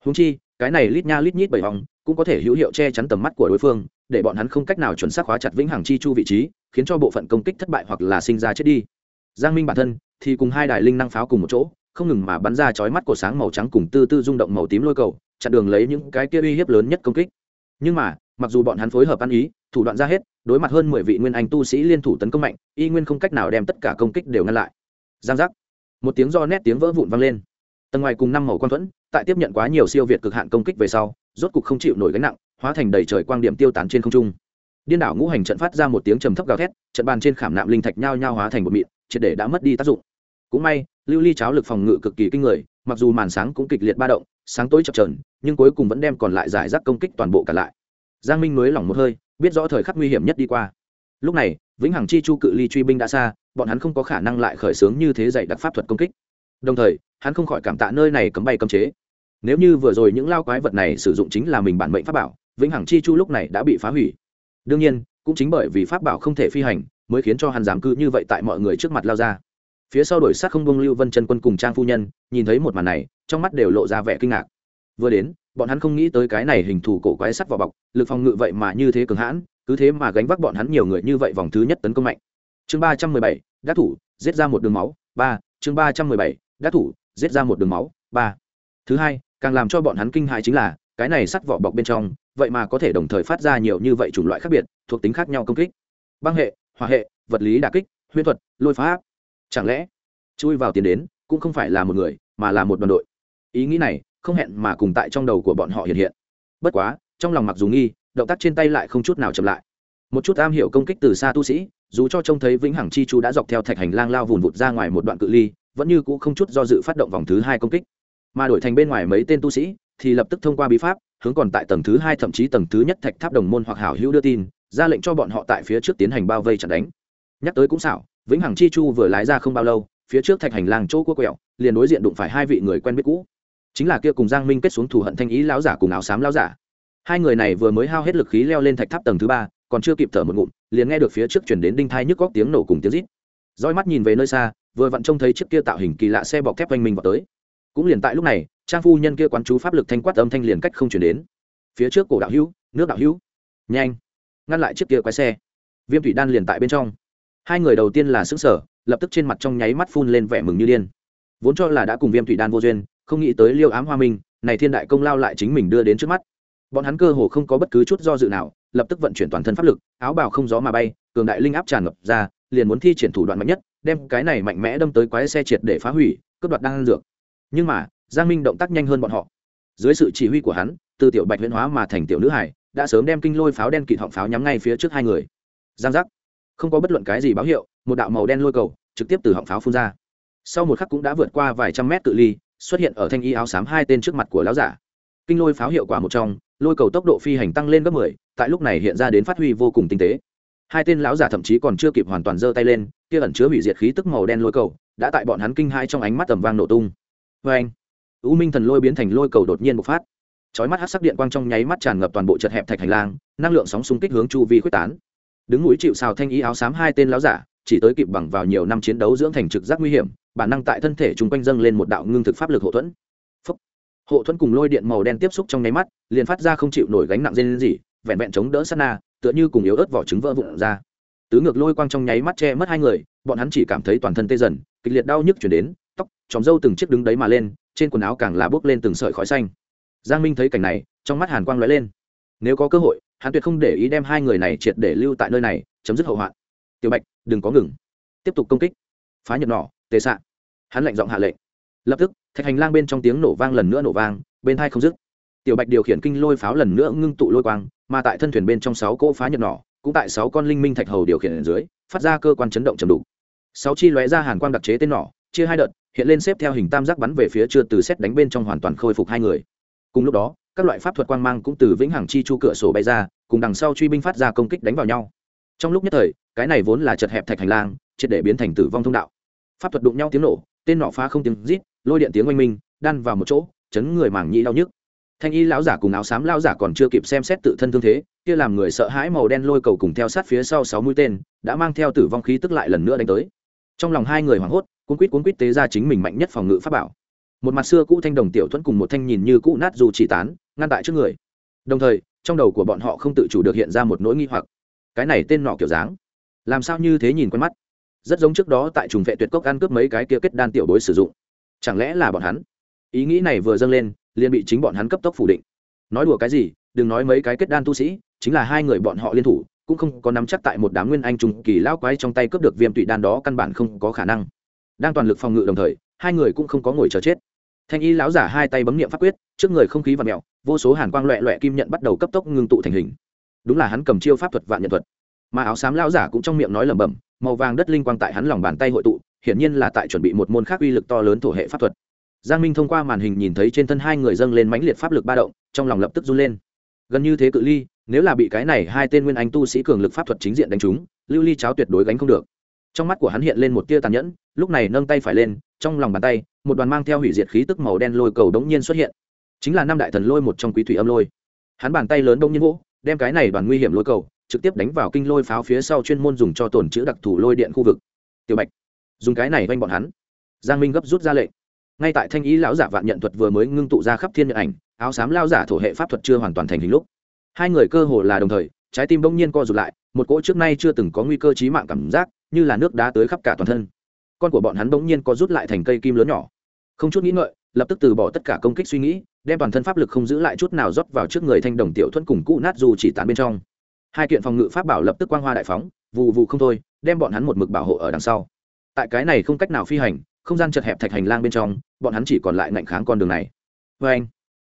Húng chi cái này lít nha lít nhít bảy vòng cũng có thể hữu hiệu che chắn tầm mắt của đối phương, để bọn hắn không cách nào chuẩn xác hóa chặt vĩnh hằng chi chu vị trí, khiến cho bộ phận công kích thất bại hoặc là sinh ra chết đi. Giang minh bản thân thì cùng hai đài linh năng pháo cùng một chỗ, không ngừng mà bắn ra chói mắt của sáng màu trắng cùng tư tư rung động màu tím lôi cầu, chặn đường lấy những cái kia uy hiếp lớn nhất công kích. Nhưng mà, mặc dù bọn hắn phối hợp ăn ý, thủ đoạn ra hết, đối mặt hơn mười vị nguyên anh tu sĩ liên thủ tấn công mạnh, y nguyên không cách nào đem tất cả công kích đều ngăn lại. Giang giác. Một tiếng do nét tiếng vỡ vụn vang lên tầng ngoài cùng năm màu quang thuẫn, tại tiếp nhận quá nhiều siêu việt cực hạn công kích về sau, rốt cục không chịu nổi gánh nặng, hóa thành đầy trời quang điểm tiêu tán trên không trung. Điên đảo ngũ hành trận phát ra một tiếng trầm thấp gào thét, trận bàn trên khảm nạm linh thạch nhao nhao hóa thành một mịn, triệt để đã mất đi tác dụng. Cũng may, lưu ly cháo lực phòng ngự cực kỳ kinh người, mặc dù màn sáng cũng kịch liệt ba động, sáng tối chập trờn nhưng cuối cùng vẫn đem còn lại giải rác công kích toàn bộ cả lại. Giang minh nới lỏng một hơi, biết rõ thời khắc nguy hiểm nhất đi qua. Lúc này, vĩnh hằng chi chu cự ly truy binh đã xa, bọn hắn không có khả năng lại khởi xướng như thế dạy đặc pháp thuật công kích đồng thời, hắn không khỏi cảm tạ nơi này cấm bay cấm chế. Nếu như vừa rồi những lao quái vật này sử dụng chính là mình bản mệnh pháp bảo, vĩnh hằng chi chu lúc này đã bị phá hủy. Đương nhiên, cũng chính bởi vì pháp bảo không thể phi hành, mới khiến cho hắn giảm cư như vậy tại mọi người trước mặt lao ra. Phía sau đổi sát không bông lưu vân chân quân cùng trang phu nhân, nhìn thấy một màn này, trong mắt đều lộ ra vẻ kinh ngạc. Vừa đến, bọn hắn không nghĩ tới cái này hình thù cổ quái sắt vào bọc, lực phòng ngự vậy mà như thế cường hãn, cứ thế mà gánh vác bọn hắn nhiều người như vậy vòng thứ nhất tấn công mạnh. Chương ba trăm mười bảy, đắc thủ, giết ra một đường máu. Ba, chương ba trăm mười bảy đắc thủ, giết ra một đường máu, ba. Thứ hai, càng làm cho bọn hắn kinh hại chính là, cái này sắt vỏ bọc bên trong, vậy mà có thể đồng thời phát ra nhiều như vậy chủng loại khác biệt, thuộc tính khác nhau công kích. Băng hệ, hỏa hệ, vật lý đà kích, huyễn thuật, lôi phá chẳng lẽ, chui vào tiền đến, cũng không phải là một người, mà là một đoàn đội? Ý nghĩ này, không hẹn mà cùng tại trong đầu của bọn họ hiện hiện. Bất quá, trong lòng mặc dù nghi, động tác trên tay lại không chút nào chậm lại. Một chút am hiểu công kích từ xa tu sĩ, dù cho trông thấy vĩnh hằng chi chu đã dọc theo thạch hành lang lao vùn vụt ra ngoài một đoạn cự ly vẫn như cũ không chút do dự phát động vòng thứ hai công kích. Mà đổi thành bên ngoài mấy tên tu sĩ, thì lập tức thông qua bí pháp, hướng còn tại tầng thứ hai thậm chí tầng thứ nhất thạch tháp đồng môn hoặc hảo hữu đưa tin, ra lệnh cho bọn họ tại phía trước tiến hành bao vây chặn đánh. Nhắc tới cũng xảo, vĩnh hằng chi chu vừa lái ra không bao lâu, phía trước thạch hành lang chỗ cua quẹo, liền đối diện đụng phải hai vị người quen biết cũ. Chính là kia cùng giang minh kết xuống thù hận thanh ý lão giả cùng áo xám lão giả. Hai người này vừa mới hao hết lực khí leo lên thạch tháp tầng thứ ba, còn chưa kịp thở một ngụm, liền nghe được phía trước chuyển đến đinh thai nhức góc tiếng nổ cùng tiếng rít. Roi mắt nhìn về nơi xa vừa vặn trông thấy chiếc kia tạo hình kỳ lạ xe bọc thép quanh mình vào tới. Cũng liền tại lúc này, trang phu nhân kia quán chú pháp lực thanh quát âm thanh liền cách không chuyển đến. Phía trước cổ đạo hữu, nước đạo hữu. Nhanh, ngăn lại chiếc kia quái xe. Viêm thủy đan liền tại bên trong. Hai người đầu tiên là xứng sở lập tức trên mặt trong nháy mắt phun lên vẻ mừng như điên. Vốn cho là đã cùng viêm thủy đan vô duyên, không nghĩ tới liêu ám hoa minh, này thiên đại công lao lại chính mình đưa đến trước mắt. Bọn hắn cơ hồ không có bất cứ chút do dự nào, lập tức vận chuyển toàn thân pháp lực, áo bào không gió mà bay, cường đại linh áp tràn ngập ra, liền muốn thi triển thủ đoạn mạnh nhất đem cái này mạnh mẽ đâm tới quái xe triệt để phá hủy, cướp đoạt đan dược. Nhưng mà, giang minh động tác nhanh hơn bọn họ. Dưới sự chỉ huy của hắn, từ tiểu bạch huyễn hóa mà thành tiểu nữ hải, đã sớm đem kinh lôi pháo đen kịt họng pháo nhắm ngay phía trước hai người. Giang giác. Không có bất luận cái gì báo hiệu, một đạo màu đen lôi cầu, trực tiếp từ họng pháo phun ra. Sau một khắc cũng đã vượt qua vài trăm mét cự ly, xuất hiện ở thanh y áo xám hai tên trước mặt của lão giả. Kinh lôi pháo hiệu quả một trong, lôi cầu tốc độ phi hành tăng lên gấp mười, tại lúc này hiện ra đến phát huy vô cùng tinh tế hai tên lão giả thậm chí còn chưa kịp hoàn toàn giơ tay lên, kia ẩn chứa hủy diệt khí tức màu đen lôi cầu, đã tại bọn hắn kinh hai trong ánh mắt tầm vang nổ tung. Vê anh, u minh thần lôi biến thành lôi cầu đột nhiên bộc phát. Chói mắt hát sắc điện quang trong nháy mắt tràn ngập toàn bộ chật hẹp thạch hành lang, năng lượng sóng xung kích hướng chu vi quyết tán. Đứng núi chịu xào thanh ý áo xám hai tên lão giả, chỉ tới kịp bằng vào nhiều năm chiến đấu dưỡng thành trực giác nguy hiểm, bản năng tại thân thể chung quanh dâng lên một đạo ngưng thực pháp lực hộ thuẫn. Phúc. hộ thuẫn cùng lôi điện màu đen tiếp xúc trong nháy mắt, liền phát ra không chịu nổi gánh nặng dên gì vẹn vẹn chống đỡ sát na, tựa như cùng yếu ớt vỏ trứng vỡ vụn ra. Tứ ngược lôi quang trong nháy mắt che mất hai người, bọn hắn chỉ cảm thấy toàn thân tê dần, kịch liệt đau nhức chuyển đến, tóc chóng râu từng chiếc đứng đấy mà lên, trên quần áo càng là bốc lên từng sợi khói xanh. Giang minh thấy cảnh này, trong mắt hàn quang lóe lên. Nếu có cơ hội, hắn tuyệt không để ý đem hai người này triệt để lưu tại nơi này, chấm dứt hậu hoạn. Tiểu bạch, đừng có ngừng. Tiếp tục công kích. Phá nhập nỏ tệ xạ hắn lạnh giọng hạ lệnh. Lập tức, thạch hành lang bên trong tiếng nổ vang lần nữa nổ vang, bên hai không dứt. Tiểu bạch điều khiển kinh lôi pháo lần nữa ngưng tụ lôi quang mà tại thân thuyền bên trong sáu cỗ phá nhật nỏ, cũng tại sáu con linh minh thạch hầu điều khiển ở dưới, phát ra cơ quan chấn động chầm đủ sáu chi lóe ra hàn quang đặc chế tên nỏ, chia hai đợt, hiện lên xếp theo hình tam giác bắn về phía chưa từ xét đánh bên trong hoàn toàn khôi phục hai người. Cùng lúc đó, các loại pháp thuật quang mang cũng từ vĩnh hằng chi chu cửa sổ bay ra, cùng đằng sau truy binh phát ra công kích đánh vào nhau. Trong lúc nhất thời, cái này vốn là chật hẹp thạch hành lang, triệt để biến thành tử vong thông đạo. Pháp thuật đụng nhau tiếng nổ, tên nọ phá không tiếng rít, lôi điện tiếng oanh minh, đan vào một chỗ, chấn người màng nhĩ đau nhức thanh y lão giả cùng áo xám lão giả còn chưa kịp xem xét tự thân thương thế, kia làm người sợ hãi màu đen lôi cầu cùng theo sát phía sau sáu mũi tên, đã mang theo tử vong khí tức lại lần nữa đánh tới. Trong lòng hai người hoảng hốt, cuốn quýt cuốn quýt tế ra chính mình mạnh nhất phòng ngự pháp bảo. Một mặt xưa cũ thanh đồng tiểu thuẫn cùng một thanh nhìn như cũ nát dù chỉ tán, ngăn tại trước người. Đồng thời, trong đầu của bọn họ không tự chủ được hiện ra một nỗi nghi hoặc. Cái này tên nọ kiểu dáng, làm sao như thế nhìn quen mắt? Rất giống trước đó tại trùng vệ tuyệt cốc ăn cướp mấy cái kia kết đan tiểu bối sử dụng. Chẳng lẽ là bọn hắn? Ý nghĩ này vừa dâng lên liền bị chính bọn hắn cấp tốc phủ định. Nói đùa cái gì, đừng nói mấy cái kết đan tu sĩ, chính là hai người bọn họ liên thủ, cũng không có nắm chắc tại một đám nguyên anh trùng kỳ lão quái trong tay cướp được viêm tụy đan đó căn bản không có khả năng. Đang toàn lực phòng ngự đồng thời, hai người cũng không có ngồi chờ chết. Thanh y lão giả hai tay bấm nghiệm pháp quyết, trước người không khí và mẹo vô số hàn quang loẹ loẹ kim nhận bắt đầu cấp tốc ngưng tụ thành hình. Đúng là hắn cầm chiêu pháp thuật vạn nhận thuật. Mà áo xám lão giả cũng trong miệng nói lẩm bẩm, màu vàng đất linh quang tại hắn lòng bàn tay hội tụ, hiển nhiên là tại chuẩn bị một môn khác uy lực to lớn thổ hệ pháp thuật giang minh thông qua màn hình nhìn thấy trên thân hai người dâng lên mãnh liệt pháp lực ba động, trong lòng lập tức run lên. Gần như thế cự ly, nếu là bị cái này hai tên nguyên anh tu sĩ cường lực pháp thuật chính diện đánh trúng, lưu ly cháo tuyệt đối gánh không được. Trong mắt của hắn hiện lên một tia tàn nhẫn, lúc này nâng tay phải lên, trong lòng bàn tay, một đoàn mang theo hủy diệt khí tức màu đen lôi cầu đống nhiên xuất hiện. Chính là năm đại thần lôi một trong quý thủy âm lôi. Hắn bàn tay lớn đông nhiên vỗ, đem cái này đoàn nguy hiểm lôi cầu, trực tiếp đánh vào kinh lôi pháo phía sau chuyên môn dùng cho tổn chữ đặc thù lôi điện khu vực. Tiểu bạch, dùng cái này oanh bọn hắn. Giang minh gấp rút ra lệnh ngay tại thanh ý lão giả vạn nhận thuật vừa mới ngưng tụ ra khắp thiên nhận ảnh, áo xám lao giả thổ hệ pháp thuật chưa hoàn toàn thành hình lúc. Hai người cơ hồ là đồng thời, trái tim bỗng nhiên co rụt lại, một cỗ trước nay chưa từng có nguy cơ chí mạng cảm giác, như là nước đá tới khắp cả toàn thân. Con của bọn hắn bỗng nhiên co rút lại thành cây kim lớn nhỏ. Không chút nghĩ ngợi, lập tức từ bỏ tất cả công kích suy nghĩ, đem toàn thân pháp lực không giữ lại chút nào rót vào trước người thanh đồng tiểu thuẫn cùng cũ nát dù chỉ tán bên trong. Hai kiện phòng ngự pháp bảo lập tức quang hoa đại phóng vụ vụ không thôi, đem bọn hắn một mực bảo hộ ở đằng sau. Tại cái này không cách nào phi hành không gian chật hẹp thạch hành lang bên trong, bọn hắn chỉ còn lại ngạnh kháng con đường này. Vê anh,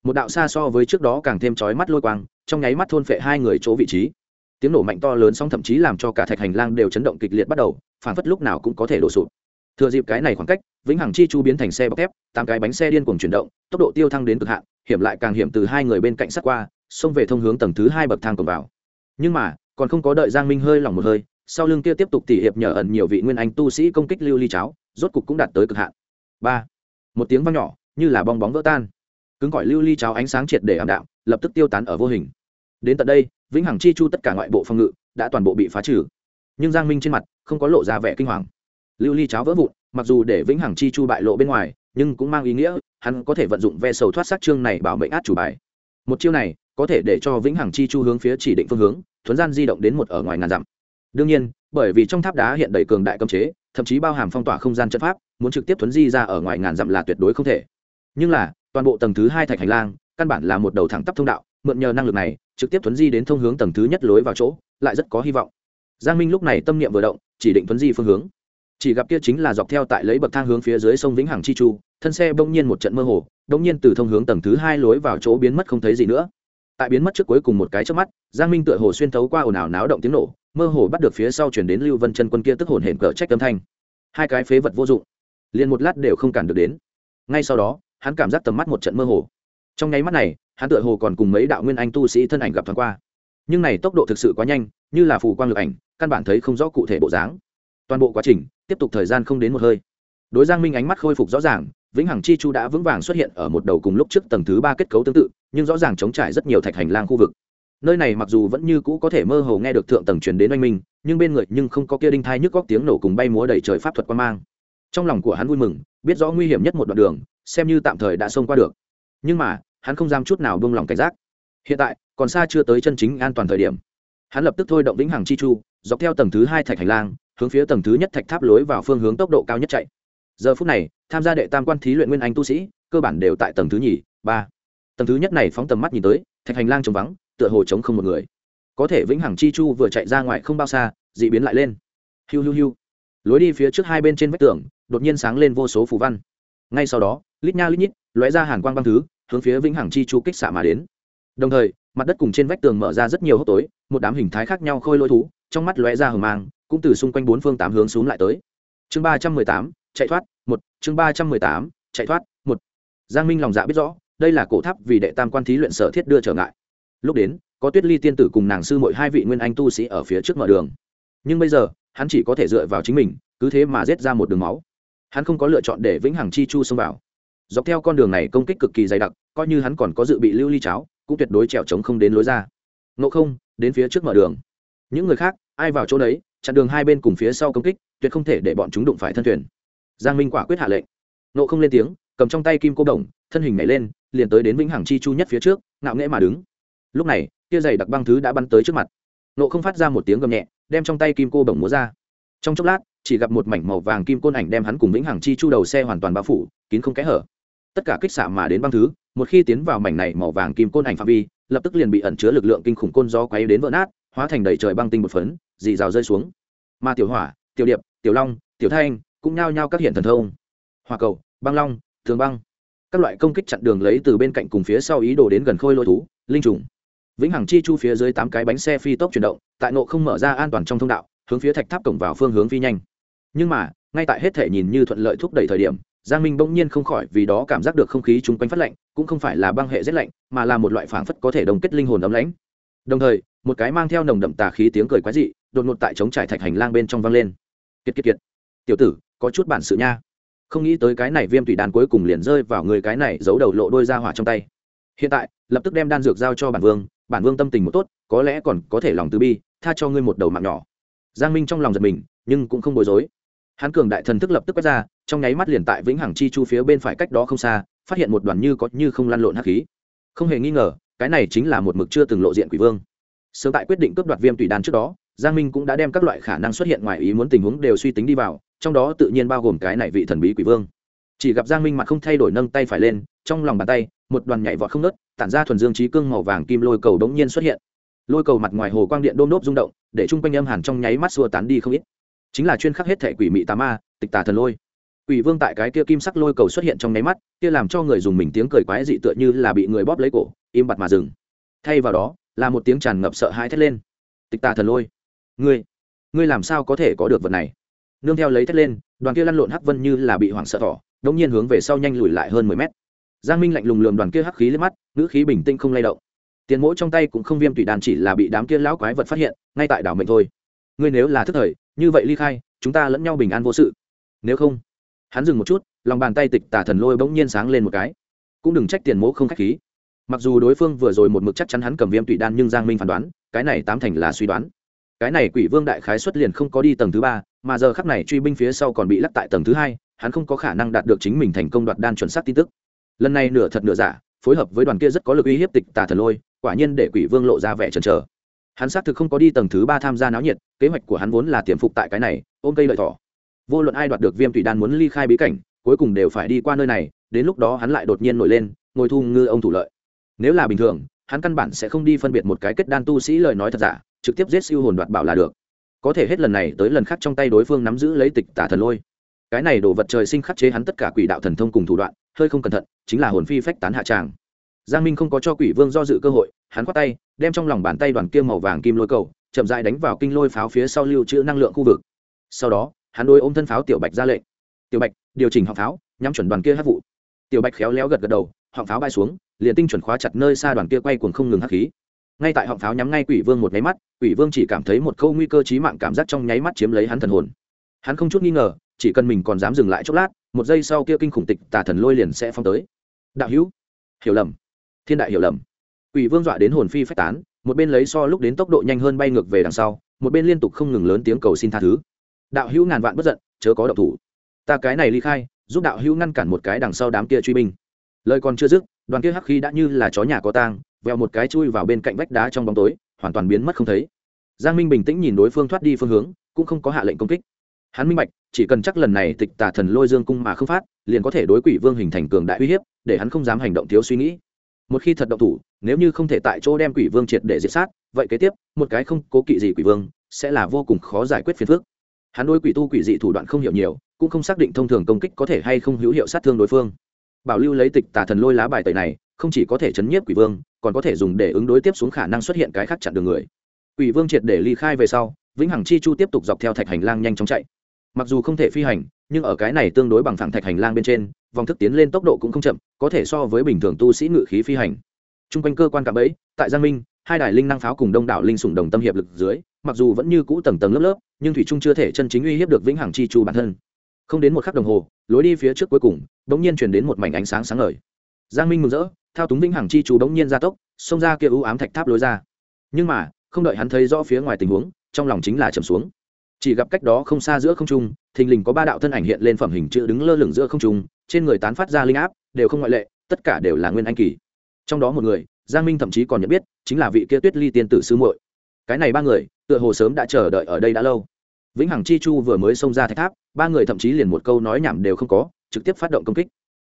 một đạo xa so với trước đó càng thêm chói mắt lôi quang, trong nháy mắt thôn phệ hai người chỗ vị trí. Tiếng nổ mạnh to lớn song thậm chí làm cho cả thạch hành lang đều chấn động kịch liệt bắt đầu phản phất lúc nào cũng có thể đổ sụp. Thừa dịp cái này khoảng cách, vĩnh hằng chi chu biến thành xe bọc thép, tám cái bánh xe điên cuồng chuyển động, tốc độ tiêu thăng đến cực hạn, hiểm lại càng hiểm từ hai người bên cạnh sát qua, xông về thông hướng tầng thứ hai bậc thang cổng vào. Nhưng mà, còn không có đợi giang minh hơi lỏng một hơi, sau lưng kia tiếp tục tỉ hiệp nhờ ẩn nhiều vị nguyên anh tu sĩ công kích lưu ly cháo rốt cục cũng đạt tới cực hạn. Ba, một tiếng vang nhỏ, như là bong bóng vỡ tan. Cứng gọi lưu ly cháo ánh sáng triệt để ảm đạm, lập tức tiêu tán ở vô hình. Đến tận đây, vĩnh hằng chi chu tất cả ngoại bộ phòng ngự đã toàn bộ bị phá trừ. Nhưng giang minh trên mặt không có lộ ra vẻ kinh hoàng. Lưu ly cháo vỡ vụn, mặc dù để vĩnh hằng chi chu bại lộ bên ngoài, nhưng cũng mang ý nghĩa, hắn có thể vận dụng ve sầu thoát sát chương này bảo mệnh át chủ bài. Một chiêu này có thể để cho vĩnh hằng chi chu hướng phía chỉ định phương hướng, thuấn gian di động đến một ở ngoài ngàn dặm đương nhiên, bởi vì trong tháp đá hiện đầy cường đại cấm chế, thậm chí bao hàm phong tỏa không gian chất pháp, muốn trực tiếp thuấn di ra ở ngoài ngàn dặm là tuyệt đối không thể. Nhưng là, toàn bộ tầng thứ hai thạch hành lang, căn bản là một đầu thẳng tắp thông đạo, mượn nhờ năng lực này, trực tiếp thuấn di đến thông hướng tầng thứ nhất lối vào chỗ, lại rất có hy vọng. Giang minh lúc này tâm niệm vừa động, chỉ định thuấn di phương hướng. Chỉ gặp kia chính là dọc theo tại lấy bậc thang hướng phía dưới sông vĩnh hằng chi chu, thân xe bỗng nhiên một trận mơ hồ, bỗng nhiên từ thông hướng tầng thứ hai lối vào chỗ biến mất không thấy gì nữa. Tại biến mất trước cuối cùng một cái trước mắt, giang minh tựa hồ xuyên thấu qua ồn ào náo động tiếng nổ mơ hồ bắt được phía sau chuyển đến lưu vân chân quân kia tức hồn hển cờ trách âm thanh. Hai cái phế vật vô dụng, liền một lát đều không cản được đến. Ngay sau đó, hắn cảm giác tầm mắt một trận mơ hồ. Trong nháy mắt này, hắn tựa hồ còn cùng mấy đạo nguyên anh tu sĩ thân ảnh gặp thoáng qua. Nhưng này tốc độ thực sự quá nhanh, như là phù quang lực ảnh, căn bản thấy không rõ cụ thể bộ dáng. Toàn bộ quá trình, tiếp tục thời gian không đến một hơi. Đối giang minh ánh mắt khôi phục rõ ràng, vĩnh hằng chi chu đã vững vàng xuất hiện ở một đầu cùng lúc trước tầng thứ ba kết cấu tương tự, nhưng rõ ràng chống trải rất nhiều thạch hành lang khu vực nơi này mặc dù vẫn như cũ có thể mơ hồ nghe được thượng tầng truyền đến oanh minh, nhưng bên người nhưng không có kia đinh thai nhức góc tiếng nổ cùng bay múa đầy trời pháp thuật quan mang. Trong lòng của hắn vui mừng, biết rõ nguy hiểm nhất một đoạn đường, xem như tạm thời đã xông qua được. Nhưng mà, hắn không dám chút nào buông lòng cảnh giác. Hiện tại, còn xa chưa tới chân chính an toàn thời điểm. Hắn lập tức thôi động vĩnh hằng chi chu, dọc theo tầng thứ hai thạch hành lang, hướng phía tầng thứ nhất thạch tháp lối vào phương hướng tốc độ cao nhất chạy. Giờ phút này, tham gia đệ tam quan thí luyện nguyên anh tu sĩ, cơ bản đều tại tầng thứ nhì, ba. Tầng thứ nhất này phóng tầm mắt nhìn tới, thạch hành lang trống vắng tựa hồ chống không một người. Có thể vĩnh hằng chi chu vừa chạy ra ngoài không bao xa, dị biến lại lên. Hiu hiu hiu. Lối đi phía trước hai bên trên vách tường, đột nhiên sáng lên vô số phù văn. Ngay sau đó, lít nha lít nhít, lóe ra hàn quang băng thứ, hướng phía vĩnh hằng chi chu kích xạ mà đến. Đồng thời, mặt đất cùng trên vách tường mở ra rất nhiều hốc tối, một đám hình thái khác nhau khôi lôi thú, trong mắt lóe ra hờ mang, cũng từ xung quanh bốn phương tám hướng xuống lại tới. Chương ba trăm mười tám, chạy thoát, một. Chương ba trăm mười tám, chạy thoát, một. Giang minh lòng dạ biết rõ, đây là cổ tháp vì đệ tam quan thí luyện sở thiết đưa trở ngại lúc đến, có tuyết ly tiên tử cùng nàng sư mội hai vị nguyên anh tu sĩ ở phía trước mở đường. Nhưng bây giờ, hắn chỉ có thể dựa vào chính mình, cứ thế mà rết ra một đường máu. Hắn không có lựa chọn để vĩnh hằng chi chu xông vào. Dọc theo con đường này công kích cực kỳ dày đặc, coi như hắn còn có dự bị lưu ly cháo, cũng tuyệt đối trèo trống không đến lối ra. Ngộ không, đến phía trước mở đường. Những người khác, ai vào chỗ đấy, chặn đường hai bên cùng phía sau công kích, tuyệt không thể để bọn chúng đụng phải thân thuyền. Giang minh quả quyết hạ lệnh. Nộ không lên tiếng, cầm trong tay kim cô đồng, thân hình nhảy lên, liền tới đến vĩnh hằng chi chu nhất phía trước, ngạo nghễ mà đứng lúc này, tia dày đặc băng thứ đã bắn tới trước mặt. Nộ không phát ra một tiếng gầm nhẹ, đem trong tay kim cô bồng múa ra. Trong chốc lát, chỉ gặp một mảnh màu vàng kim côn ảnh đem hắn cùng vĩnh hằng chi chu đầu xe hoàn toàn bao phủ, kín không kẽ hở. Tất cả kích xạ mà đến băng thứ, một khi tiến vào mảnh này màu vàng kim côn ảnh phạm vi, lập tức liền bị ẩn chứa lực lượng kinh khủng côn gió quấy đến vỡ nát, hóa thành đầy trời băng tinh một phấn dì rào rơi xuống. Mà tiểu hỏa, tiểu điệp, tiểu long, tiểu thanh cũng nhao nhao các hiện thần thông. Hòa cầu, băng long, thường băng. Các loại công kích chặn đường lấy từ bên cạnh cùng phía sau ý đồ đến gần khôi lôi thú, linh trùng vĩnh hằng chi chu phía dưới tám cái bánh xe phi tốc chuyển động, tại nộ không mở ra an toàn trong thông đạo, hướng phía thạch tháp cổng vào phương hướng phi nhanh. Nhưng mà, ngay tại hết thể nhìn như thuận lợi thúc đẩy thời điểm, giang minh bỗng nhiên không khỏi vì đó cảm giác được không khí chung quanh phát lạnh, cũng không phải là băng hệ rét lạnh, mà là một loại phảng phất có thể đồng kết linh hồn ấm lãnh. Đồng thời, một cái mang theo nồng đậm tà khí tiếng cười quái dị, đột ngột tại chống trải thạch hành lang bên trong vang lên. Kiệt kiệt kiệt. Tiểu tử, có chút bản sự nha. Không nghĩ tới cái này viêm tùy đàn cuối cùng liền rơi vào người cái này giấu đầu lộ đôi ra hỏa trong tay. Hiện tại, lập tức đem đan dược giao cho bản vương bản vương tâm tình một tốt, có lẽ còn có thể lòng từ bi, tha cho ngươi một đầu mạng nhỏ. Giang minh trong lòng giật mình, nhưng cũng không bối rối. Hắn cường đại thần thức lập tức quét ra, trong nháy mắt liền tại vĩnh hằng chi chu phía bên phải cách đó không xa, phát hiện một đoàn như có như không lăn lộn hắc khí. Không hề nghi ngờ, cái này chính là một mực chưa từng lộ diện quỷ vương. Sớm tại quyết định cướp đoạt viêm tùy đan trước đó, giang minh cũng đã đem các loại khả năng xuất hiện ngoài ý muốn tình huống đều suy tính đi vào, trong đó tự nhiên bao gồm cái này vị thần bí quỷ vương. Chỉ gặp giang minh mặt không thay đổi nâng tay phải lên, trong lòng bàn tay, một đoàn nhảy vọt không nớt tản ra thuần dương trí cương màu vàng kim lôi cầu đống nhiên xuất hiện. Lôi cầu mặt ngoài hồ quang điện đôm đốp rung động, để chung quanh âm hàn trong nháy mắt xua tán đi không ít. Chính là chuyên khắc hết thể quỷ mị tà ma, tịch tà thần lôi. Quỷ vương tại cái kia kim sắc lôi cầu xuất hiện trong nháy mắt, kia làm cho người dùng mình tiếng cười quái dị tựa như là bị người bóp lấy cổ, im bặt mà dừng. Thay vào đó, là một tiếng tràn ngập sợ hãi thét lên. Tịch tà thần lôi, ngươi ngươi làm sao có thể có được vật này? Nương theo lấy thét lên, đoàn kia lăn lộn hắc vân như là bị hoảng sợ thỏ, đống nhiên hướng về sau nhanh lùi lại hơn mười mét giang minh lạnh lùng lườm đoàn kia hắc khí lên mắt, ngữ khí bình tĩnh không lay động. Tiền mỗ trong tay cũng không viêm tủy đàn chỉ là bị đám kia lão quái vật phát hiện, ngay tại đảo mệnh thôi. Ngươi nếu là thức thời, như vậy ly khai, chúng ta lẫn nhau bình an vô sự. Nếu không, hắn dừng một chút, lòng bàn tay tịch tả thần lôi bỗng nhiên sáng lên một cái. Cũng đừng trách tiền mỗ không k h á c h khí. Mặc dù đối phương vừa rồi một mực chắc chắn hắn cầm viêm tụy đan nhưng giang minh phán đoán, cái này tám thành là suy đoán. Cái này quỷ vương đại khái xuất liền không có đi tầng thứ ba, mà giờ khắp này truy binh phía sau còn bị lắc tại tầng thứ hai, hắn không có khả năng đạt được chính mình thành công đoạt đan chuẩn xác tin tức lần này nửa thật nửa giả, phối hợp với đoàn kia rất có lực uy hiếp tịch tà thần lôi, quả nhiên để quỷ vương lộ ra vẻ chần chờ. Hắn xác thực không có đi tầng thứ ba tham gia náo nhiệt, kế hoạch của hắn vốn là tiềm phục tại cái này, ôm cây lợi thỏ. Vô luận ai đoạt được viêm thủy đan muốn ly khai bí cảnh, cuối cùng đều phải đi qua nơi này, đến lúc đó hắn lại đột nhiên nổi lên, ngồi thu ngư ông thủ lợi. Nếu là bình thường, hắn căn bản sẽ không đi phân biệt một cái kết đan tu sĩ lời nói thật giả, trực tiếp giết siêu hồn đoạt bảo là được. Có thể hết lần này tới lần khác trong tay đối phương nắm giữ lấy tịch tả thần lôi. Cái này đồ vật trời sinh khắc chế hắn tất cả quỷ đạo thần thông cùng thủ đoạn hơi không cẩn thận, chính là hồn phi phách tán hạ tràng. Giang minh không có cho quỷ vương do dự cơ hội, hắn khoát tay, đem trong lòng bàn tay đoàn kia màu vàng kim lôi cầu, chậm dại đánh vào kinh lôi pháo phía sau lưu trữ năng lượng khu vực. Sau đó, hắn đôi ôm thân pháo tiểu bạch ra lệnh. Tiểu bạch, điều chỉnh họng pháo, nhắm chuẩn đoàn kia hát vụ. Tiểu bạch khéo léo gật gật đầu, họng pháo bay xuống, liền tinh chuẩn khóa chặt nơi xa đoàn kia quay cuồng không ngừng hắc khí. Ngay tại họng pháo nhắm ngay quỷ vương một nháy mắt, quỷ vương chỉ cảm thấy một câu nguy cơ chí mạng cảm giác trong nháy mắt chiếm lấy hắn thần hồn. Hắn không chút nghi ngờ chỉ cần mình còn dám dừng lại chốc lát, một giây sau kia kinh khủng tịch tà thần lôi liền sẽ phong tới. Đạo hữu, hiểu lầm. Thiên đại hiểu lầm. Quỷ vương dọa đến hồn phi phách tán, một bên lấy so lúc đến tốc độ nhanh hơn bay ngược về đằng sau, một bên liên tục không ngừng lớn tiếng cầu xin tha thứ. Đạo hữu ngàn vạn bất giận, chớ có động thủ. Ta cái này ly khai, giúp đạo hữu ngăn cản một cái đằng sau đám kia truy binh. Lời còn chưa dứt, đoàn kia hắc khí đã như là chó nhà có tang veo một cái chui vào bên cạnh vách đá trong bóng tối, hoàn toàn biến mất không thấy. Giang minh bình tĩnh nhìn đối phương thoát đi phương hướng, cũng không có hạ lệnh công kích hắn minh bạch, chỉ cần chắc lần này tịch tà thần lôi dương cung mà không phát, liền có thể đối quỷ vương hình thành cường đại uy hiếp, để hắn không dám hành động thiếu suy nghĩ. Một khi thật động thủ, nếu như không thể tại chỗ đem quỷ vương triệt để diệt sát, vậy kế tiếp, một cái không cố kỵ gì quỷ vương, sẽ là vô cùng khó giải quyết phiền phức. Hắn đối quỷ tu quỷ dị thủ đoạn không hiểu nhiều, cũng không xác định thông thường công kích có thể hay không hữu hiệu sát thương đối phương. Bảo lưu lấy tịch tà thần lôi lá bài tẩy này, không chỉ có thể chấn nhiếp quỷ vương, còn có thể dùng để ứng đối tiếp xuống khả năng xuất hiện cái khác chặn đường người. Quỷ vương triệt để ly khai về sau, vĩnh hằng chi chu tiếp tục dọc theo thạch hành lang nhanh chóng chạy mặc dù không thể phi hành, nhưng ở cái này tương đối bằng phẳng thạch hành lang bên trên, vòng thức tiến lên tốc độ cũng không chậm, có thể so với bình thường tu sĩ ngự khí phi hành. T r u n g quanh cơ quan cạm ấy tại giang minh, hai đài linh năng pháo cùng đông đảo linh sủng đồng tâm hiệp lực dưới, mặc dù vẫn như cũ tầng tầng lớp lớp, nhưng thủy trung chưa thể chân chính uy hiếp được vĩnh hằng chi chu bản thân. Không đến một khắc đồng hồ, lối đi phía trước cuối cùng đ ỗ n g nhiên chuyển đến một mảnh ánh sáng sáng ngời. Giang minh mừng rỡ, thao túng vĩnh hằng chi chu đ ỗ n g nhiên ra tốc, xông ra kia ưu ám thạch tháp lối ra. Nhưng mà, không đợi hắn thấy rõ phía ngoài tình huống, trong lòng chính là trầm xuống chỉ gặp cách đó không xa giữa không trung, thình lình có ba đạo thân ảnh hiện lên phẩm hình chữ đứng lơ lửng giữa không trung, trên người tán phát ra linh áp, đều không ngoại lệ, tất cả đều là nguyên anh kỳ. Trong đó một người, giang minh thậm chí còn nhận biết, chính là vị kia tuyết ly tiên tử sư muội. Cái này ba người, tựa hồ sớm đã chờ đợi ở đây đã lâu. Vĩnh hằng chi chu vừa mới xông ra thạch tháp, ba người thậm chí liền một câu nói nhảm đều không có, trực tiếp phát động công kích.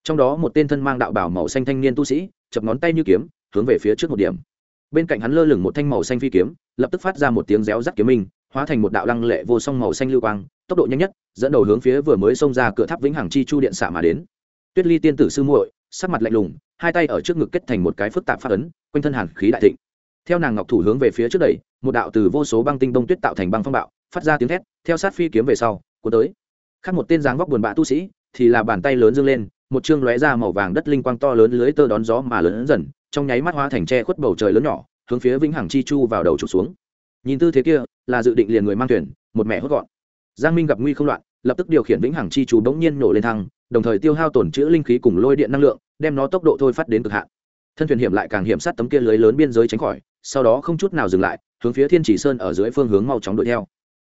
Trong đó một tên thân mang đạo bảo màu xanh thanh niên tu sĩ, chập ngón tay như kiếm, hướng về phía trước một điểm. Bên cạnh hắn lơ lửng một thanh màu xanh phi kiếm, lập tức phát ra một tiếng réo rắt kiếm minh hóa thành một đạo lăng lệ vô song màu xanh lưu quang, tốc độ nhanh nhất, dẫn đầu hướng phía vừa mới xông ra cửa tháp vĩnh hằng chi chu điện xạ mà đến. Tuyết ly tiên tử sư muội, sắc mặt lạnh lùng, hai tay ở trước ngực kết thành một cái phức tạp phát ấn, quanh thân hàn khí đại thịnh. Theo nàng ngọc thủ hướng về phía trước đẩy, một đạo từ vô số băng tinh đông tuyết tạo thành băng phong bạo, phát ra tiếng thét, theo sát phi kiếm về sau, cuốn tới. Khác một tên dáng vóc buồn bã tu sĩ, thì là bàn tay lớn dương lên, một chương lóe ra màu vàng đất linh quang to lớn lưới tơ đón gió mà lớn dần, trong nháy mắt hóa thành tre khuất bầu trời lớn nhỏ, hướng phía vĩnh hằng chi chu vào đầu trục xuống nhìn tư thế kia, là dự định liền người mang thuyền, một mẹ hốt gọn. Giang minh gặp nguy không loạn, lập tức điều khiển vĩnh hằng chi chú bỗng nhiên nổ lên thăng, đồng thời tiêu hao tổn chữ linh khí cùng lôi điện năng lượng, đem nó tốc độ thôi phát đến cực hạn. Thân thuyền hiểm lại càng hiểm sát tấm kia lưới lớn biên giới tránh khỏi, sau đó không chút nào dừng lại, hướng phía thiên chỉ sơn ở dưới phương hướng mau chóng đuổi theo.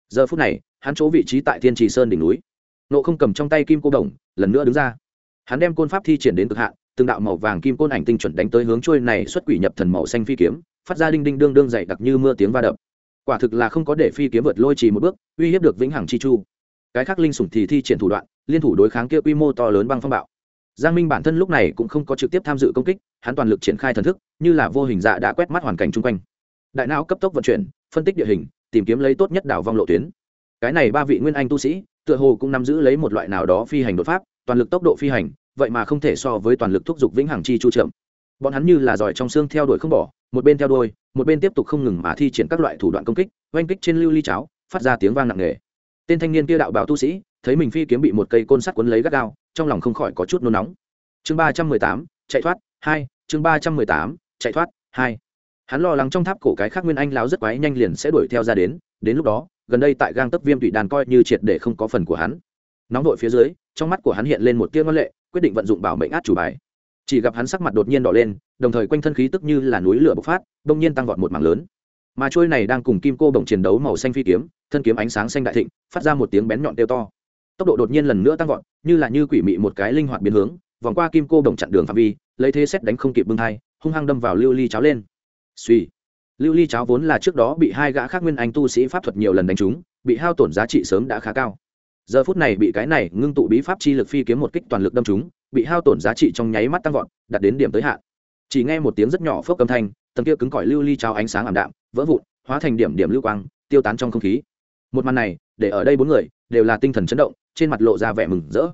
Giờ phút này, hắn chỗ vị trí tại thiên chỉ sơn đỉnh núi. Nộ không cầm trong tay kim cô đồng, lần nữa đứng ra. Hắn đem côn pháp thi triển đến cực hạn, từng đạo màu vàng kim côn ảnh tinh chuẩn đánh tới hướng trôi này xuất quỷ nhập thần màu xanh phi kiếm, phát ra đinh đinh đương đương dày đặc như mưa tiếng va đập quả thực là không có để phi kiếm vượt lôi trì một bước, uy hiếp được vĩnh hằng chi chu. Cái khác linh sủng thì thi triển thủ đoạn, liên thủ đối kháng kia quy mô to lớn băng phong bạo. Giang minh bản thân lúc này cũng không có trực tiếp tham dự công kích, hắn toàn lực triển khai thần thức, như là vô hình dạ đã quét mắt hoàn cảnh chung quanh. Đại não cấp tốc vận chuyển, phân tích địa hình, tìm kiếm lấy tốt nhất đảo vong lộ tuyến. Cái này ba vị nguyên anh tu sĩ, tựa hồ cũng nắm giữ lấy một loại nào đó phi hành đột pháp, toàn lực tốc độ phi hành, vậy mà không thể so với toàn lực thúc giục vĩnh hằng chi chu chậm bọn hắn như là giỏi trong xương theo đuổi không bỏ, một bên theo đuôi, một bên tiếp tục không ngừng mà thi triển các loại thủ đoạn công kích, oanh kích trên lưu ly cháo, phát ra tiếng vang nặng nề. Tên thanh niên kia đạo bảo tu sĩ, thấy mình phi kiếm bị một cây côn sắt quấn lấy gắt gao, trong lòng không khỏi có chút nôn nóng. Chương ba trăm mười tám, chạy thoát, hai, chương ba trăm mười tám, chạy thoát, hai. Hắn lo lắng trong tháp cổ cái khác nguyên anh láo rất quái nhanh liền sẽ đuổi theo ra đến đến lúc đó, gần đây tại gang tấp viêm tụy đàn coi như triệt để không có phần của hắn. Nóng vội phía dưới, trong mắt của hắn hiện lên một tia ngân lệ, quyết định vận dụng bảo mệnh át chủ bài chỉ gặp hắn sắc mặt đột nhiên đỏ lên, đồng thời quanh thân khí tức như là núi lửa bộc phát đông nhiên tăng vọt một mảng lớn. Mà trôi này đang cùng kim cô bổng chiến đấu màu xanh phi kiếm, thân kiếm ánh sáng xanh đại thịnh, phát ra một tiếng bén nhọn tiêu to. Tốc độ đột nhiên lần nữa tăng vọt, như là như quỷ mị một cái linh hoạt biến hướng, vòng qua kim cô bổng chặn đường phạm vi, lấy thế xét đánh không kịp bưng thai, hung hăng đâm vào lưu ly cháo lên. Suy lưu ly cháo vốn là trước đó bị hai gã khác nguyên anh tu sĩ pháp thuật nhiều lần đánh trúng, bị hao tổn giá trị sớm đã khá cao giờ phút này bị cái này ngưng tụ bí pháp chi lực phi kiếm một kích toàn lực đâm trúng, bị hao tổn giá trị trong nháy mắt tăng vọt đặt đến điểm tới hạn. Chỉ nghe một tiếng rất nhỏ phốc âm thanh, tầng kia cứng cỏi lưu ly trao ánh sáng ảm đạm, vỡ vụn, hóa thành điểm điểm lưu quang, tiêu tán trong không khí. Một màn này, để ở đây bốn người, đều là tinh thần chấn động, trên mặt lộ ra vẻ mừng rỡ.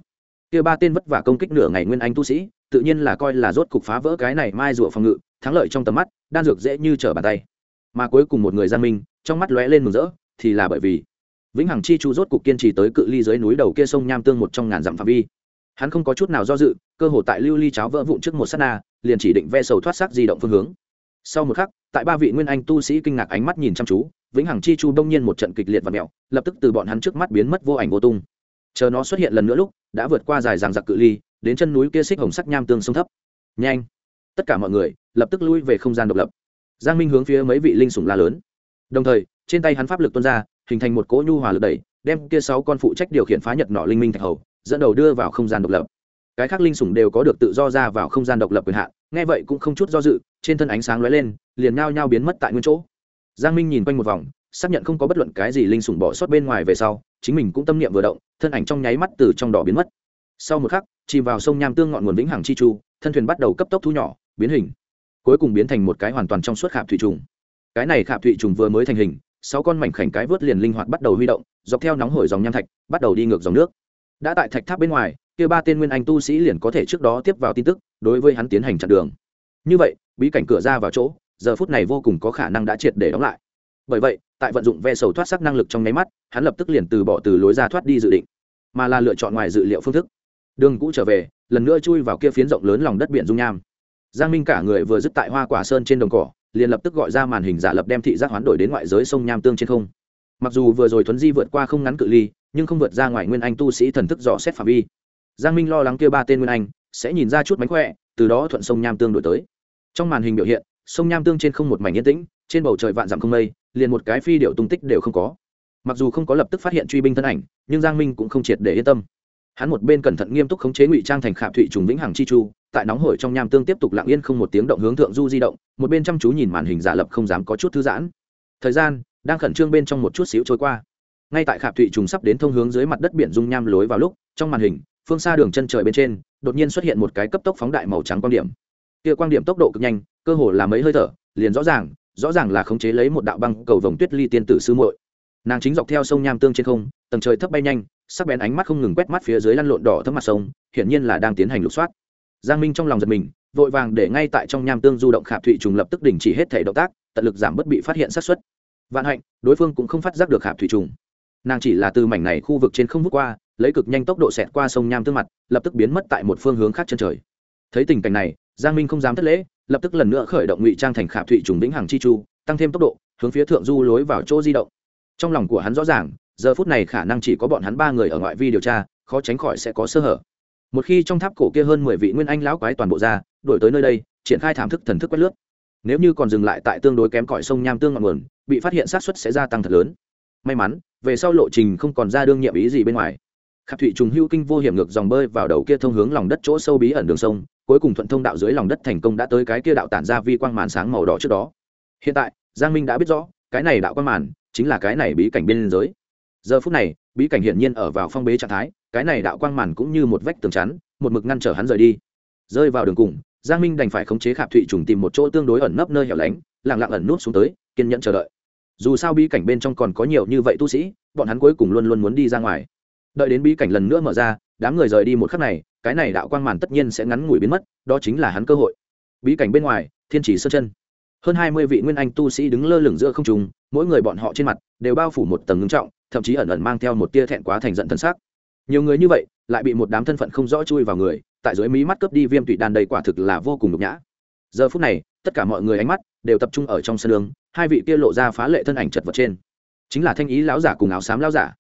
Kia ba tên vất vả công kích nửa ngày nguyên anh tu sĩ, tự nhiên là coi là rốt cục phá vỡ cái này mai rùa phòng ngự, thắng lợi trong tầm mắt, đan dược dễ như trở bàn tay. Mà cuối cùng một người gian minh, trong mắt lóe lên mừng rỡ, thì là bởi vì vĩnh hằng chi chu rốt cục kiên trì tới cự ly dưới núi đầu kia sông nham tương một trong ngàn dặm phạm vi. Hắn không có chút nào do dự, cơ hồ tại lưu ly cháo vỡ vụn trước một s á t na, liền chỉ định ve sầu thoát sắc di động phương hướng. Sau một khắc, tại ba vị nguyên anh tu sĩ kinh ngạc ánh mắt nhìn chăm chú, vĩnh hằng chi chu đông nhiên một trận kịch liệt và mẹo, lập tức từ bọn hắn trước mắt biến mất vô ảnh vô tung. Chờ nó xuất hiện lần nữa lúc, đã vượt qua dài ràng giặc cự ly, đến chân núi kia xích hồng sắc nham tương sông thấp. Nhanh! Tất cả mọi người, lập tức lui về không gian độc lập. Giang minh hướng phía mấy vị linh sủng la lớn. Đồng thời, trên tay hắn pháp lực tuôn ra hình thành một cỗ nhu hòa lực đẩy, đem kia sáu con phụ trách điều khiển phá nhật nọ linh minh thạch hầu, dẫn đầu đưa vào không gian độc lập. Cái khác linh sủng đều có được tự do ra vào không gian độc lập quyền hạn, nghe vậy cũng không chút do dự, trên thân ánh sáng lóe lên, liền nhao nhao biến mất tại nguyên chỗ. Giang minh nhìn quanh một vòng, xác nhận không có bất luận cái gì linh sủng bỏ sót bên ngoài về sau, chính mình cũng tâm niệm vừa động, thân ảnh trong nháy mắt từ trong đỏ biến mất. Sau một khắc, chìm vào sông nham tương ngọn nguồn vĩnh hằng chi chu, thân thuyền bắt đầu cấp tốc thu nhỏ, biến hình. Cuối cùng biến thành một cái hoàn toàn trong suốt khạp thủy trùng. Cái này khạp thủy trùng vừa mới thành hình sáu con mảnh khảnh cái vớt liền linh hoạt bắt đầu huy động, dọc theo nóng hổi dòng nham thạch, bắt đầu đi ngược dòng nước. Đã tại thạch tháp bên ngoài, kia ba tên nguyên anh tu sĩ liền có thể trước đó tiếp vào tin tức, đối với hắn tiến hành chặn đường. Như vậy, bí cảnh cửa ra vào chỗ, giờ phút này vô cùng có khả năng đã triệt để đóng lại. Bởi vậy, tại vận dụng ve sầu thoát sắc năng lực trong nháy mắt, hắn lập tức liền từ bỏ từ lối ra thoát đi dự định, mà là lựa chọn ngoài dự liệu phương thức. Đường cũ trở về, lần nữa chui vào kia phiến rộng lớn lòng đất biển dung nham. Giang minh cả người vừa dứt tại hoa quả sơn trên đồng cỏ liền lập tức gọi ra màn hình giả lập đem thị giác hoán đổi đến ngoại giới sông nham tương trên không. Mặc dù vừa rồi thuấn di vượt qua không ngắn cự ly, nhưng không vượt ra ngoài nguyên anh tu sĩ thần thức dò xét phạm vi. Giang minh lo lắng kêu ba tên nguyên anh sẽ nhìn ra chút mánh khỏe, từ đó thuận sông nham tương đổi tới. Trong màn hình biểu hiện, sông nham tương trên không một mảnh yên tĩnh, trên bầu trời vạn dặm không mây, liền một cái phi điệu tung tích đều không có. Mặc dù không có lập tức phát hiện truy binh thân ảnh, nhưng giang minh cũng không triệt để yên tâm. Hắn một bên cẩn thận nghiêm túc khống chế ngụy trang thành khảm thụy trùng vĩnh hằng chi chu tại nóng hổi trong nham tương tiếp tục lặng yên không một tiếng động hướng thượng du di động, một bên chăm chú nhìn màn hình giả lập không dám có chút thư giãn. Thời gian đang khẩn trương bên trong một chút xíu trôi qua. Ngay tại khạp thụy trùng sắp đến thông hướng dưới mặt đất biển dung nham lối vào lúc, trong màn hình, phương xa đường chân trời bên trên, đột nhiên xuất hiện một cái cấp tốc phóng đại màu trắng quan điểm. Kia quan điểm tốc độ cực nhanh, cơ hồ là mấy hơi thở, liền rõ ràng rõ ràng là khống chế lấy một đạo băng cầu vồng tuyết ly tiên tử sư muội. Nàng chính dọc theo sông nham tương trên không, tầng trời thấp bay nhanh, sắc bén ánh mắt không ngừng quét mắt phía dưới lăn lộn đỏ thấm mặt sông, hiển nhiên là đang tiến hành lục soát giang minh trong lòng giật mình, vội vàng để ngay tại trong nham tương du động khạp thụy trùng lập tức đình chỉ hết thể động tác, tận lực giảm bất bị phát hiện sát xuất vạn hạnh, đối phương cũng không phát giác được khạp thụy trùng. Nàng chỉ là từ mảnh này khu vực trên không vút qua, lấy cực nhanh tốc độ xẹt qua sông nham tương mặt, lập tức biến mất tại một phương hướng khác chân trời. Thấy tình cảnh này, giang minh không dám thất lễ, lập tức lần nữa khởi động ngụy trang thành khạp thụy trùng vĩnh hằng chi chu, tăng thêm tốc độ, hướng phía thượng du lối vào chỗ di động. Trong lòng của hắn rõ ràng, giờ phút này khả năng chỉ có bọn hắn ba người ở ngoại vi điều tra, khó tránh khỏi sẽ có sơ hở một khi trong tháp cổ kia hơn mười vị nguyên anh lão quái toàn bộ ra đổi tới nơi đây, triển khai thảm thức thần thức quét lướt. Nếu như còn dừng lại tại tương đối kém cỏi sông nham tương ngọn nguồn, bị phát hiện sát xuất sẽ gia tăng thật lớn. May mắn, về sau lộ trình không còn ra đương nhiệm ý gì bên ngoài. Khạp thụy trùng hưu kinh vô hiểm ngược dòng bơi vào đầu kia thông hướng lòng đất chỗ sâu bí ẩn đường sông, cuối cùng thuận thông đạo dưới lòng đất thành công đã tới cái kia đạo tản ra vi quang màn sáng màu đỏ trước đó. Hiện tại, giang minh đã biết rõ, cái này đạo quang màn chính là cái này bí cảnh bên giới. Giờ phút này, bí cảnh hiển nhiên ở vào phong bế trạng thái cái này đạo quang màn cũng như một vách tường chắn, một mực ngăn trở hắn rời đi. Rơi vào đường cùng, giang minh đành phải khống chế khạp thụy trùng tìm một chỗ tương đối ẩn nấp nơi hẻo lánh, lặng lặng ẩn nút xuống tới, kiên nhẫn chờ đợi. Dù sao bí cảnh bên trong còn có nhiều như vậy tu sĩ, bọn hắn cuối cùng luôn luôn muốn đi ra ngoài. Đợi đến bí cảnh lần nữa mở ra, đám người rời đi một khắc này, cái này đạo quang màn tất nhiên sẽ ngắn ngủi biến mất, đó chính là hắn cơ hội. Bí cảnh bên ngoài, thiên chỉ sơ chân. Hơn hai mươi vị nguyên anh tu sĩ đứng lơ lửng giữa không trùng mỗi người bọn họ trên mặt đều bao phủ một tầng ngưng trọng, thậm chí ẩn ẩn mang theo một tia thẹn quá thành giận thân xác nhiều người như vậy, lại bị một đám thân phận không rõ chui vào người, tại dưới mí mắt cướp đi viêm tụy đàn đầy quả thực là vô cùng nhục nhã. Giờ phút này, tất cả mọi người ánh mắt đều tập trung ở trong sân đường, hai vị kia lộ ra phá lệ thân ảnh chật vật trên. Chính là thanh ý lão giả cùng áo xám lão giả.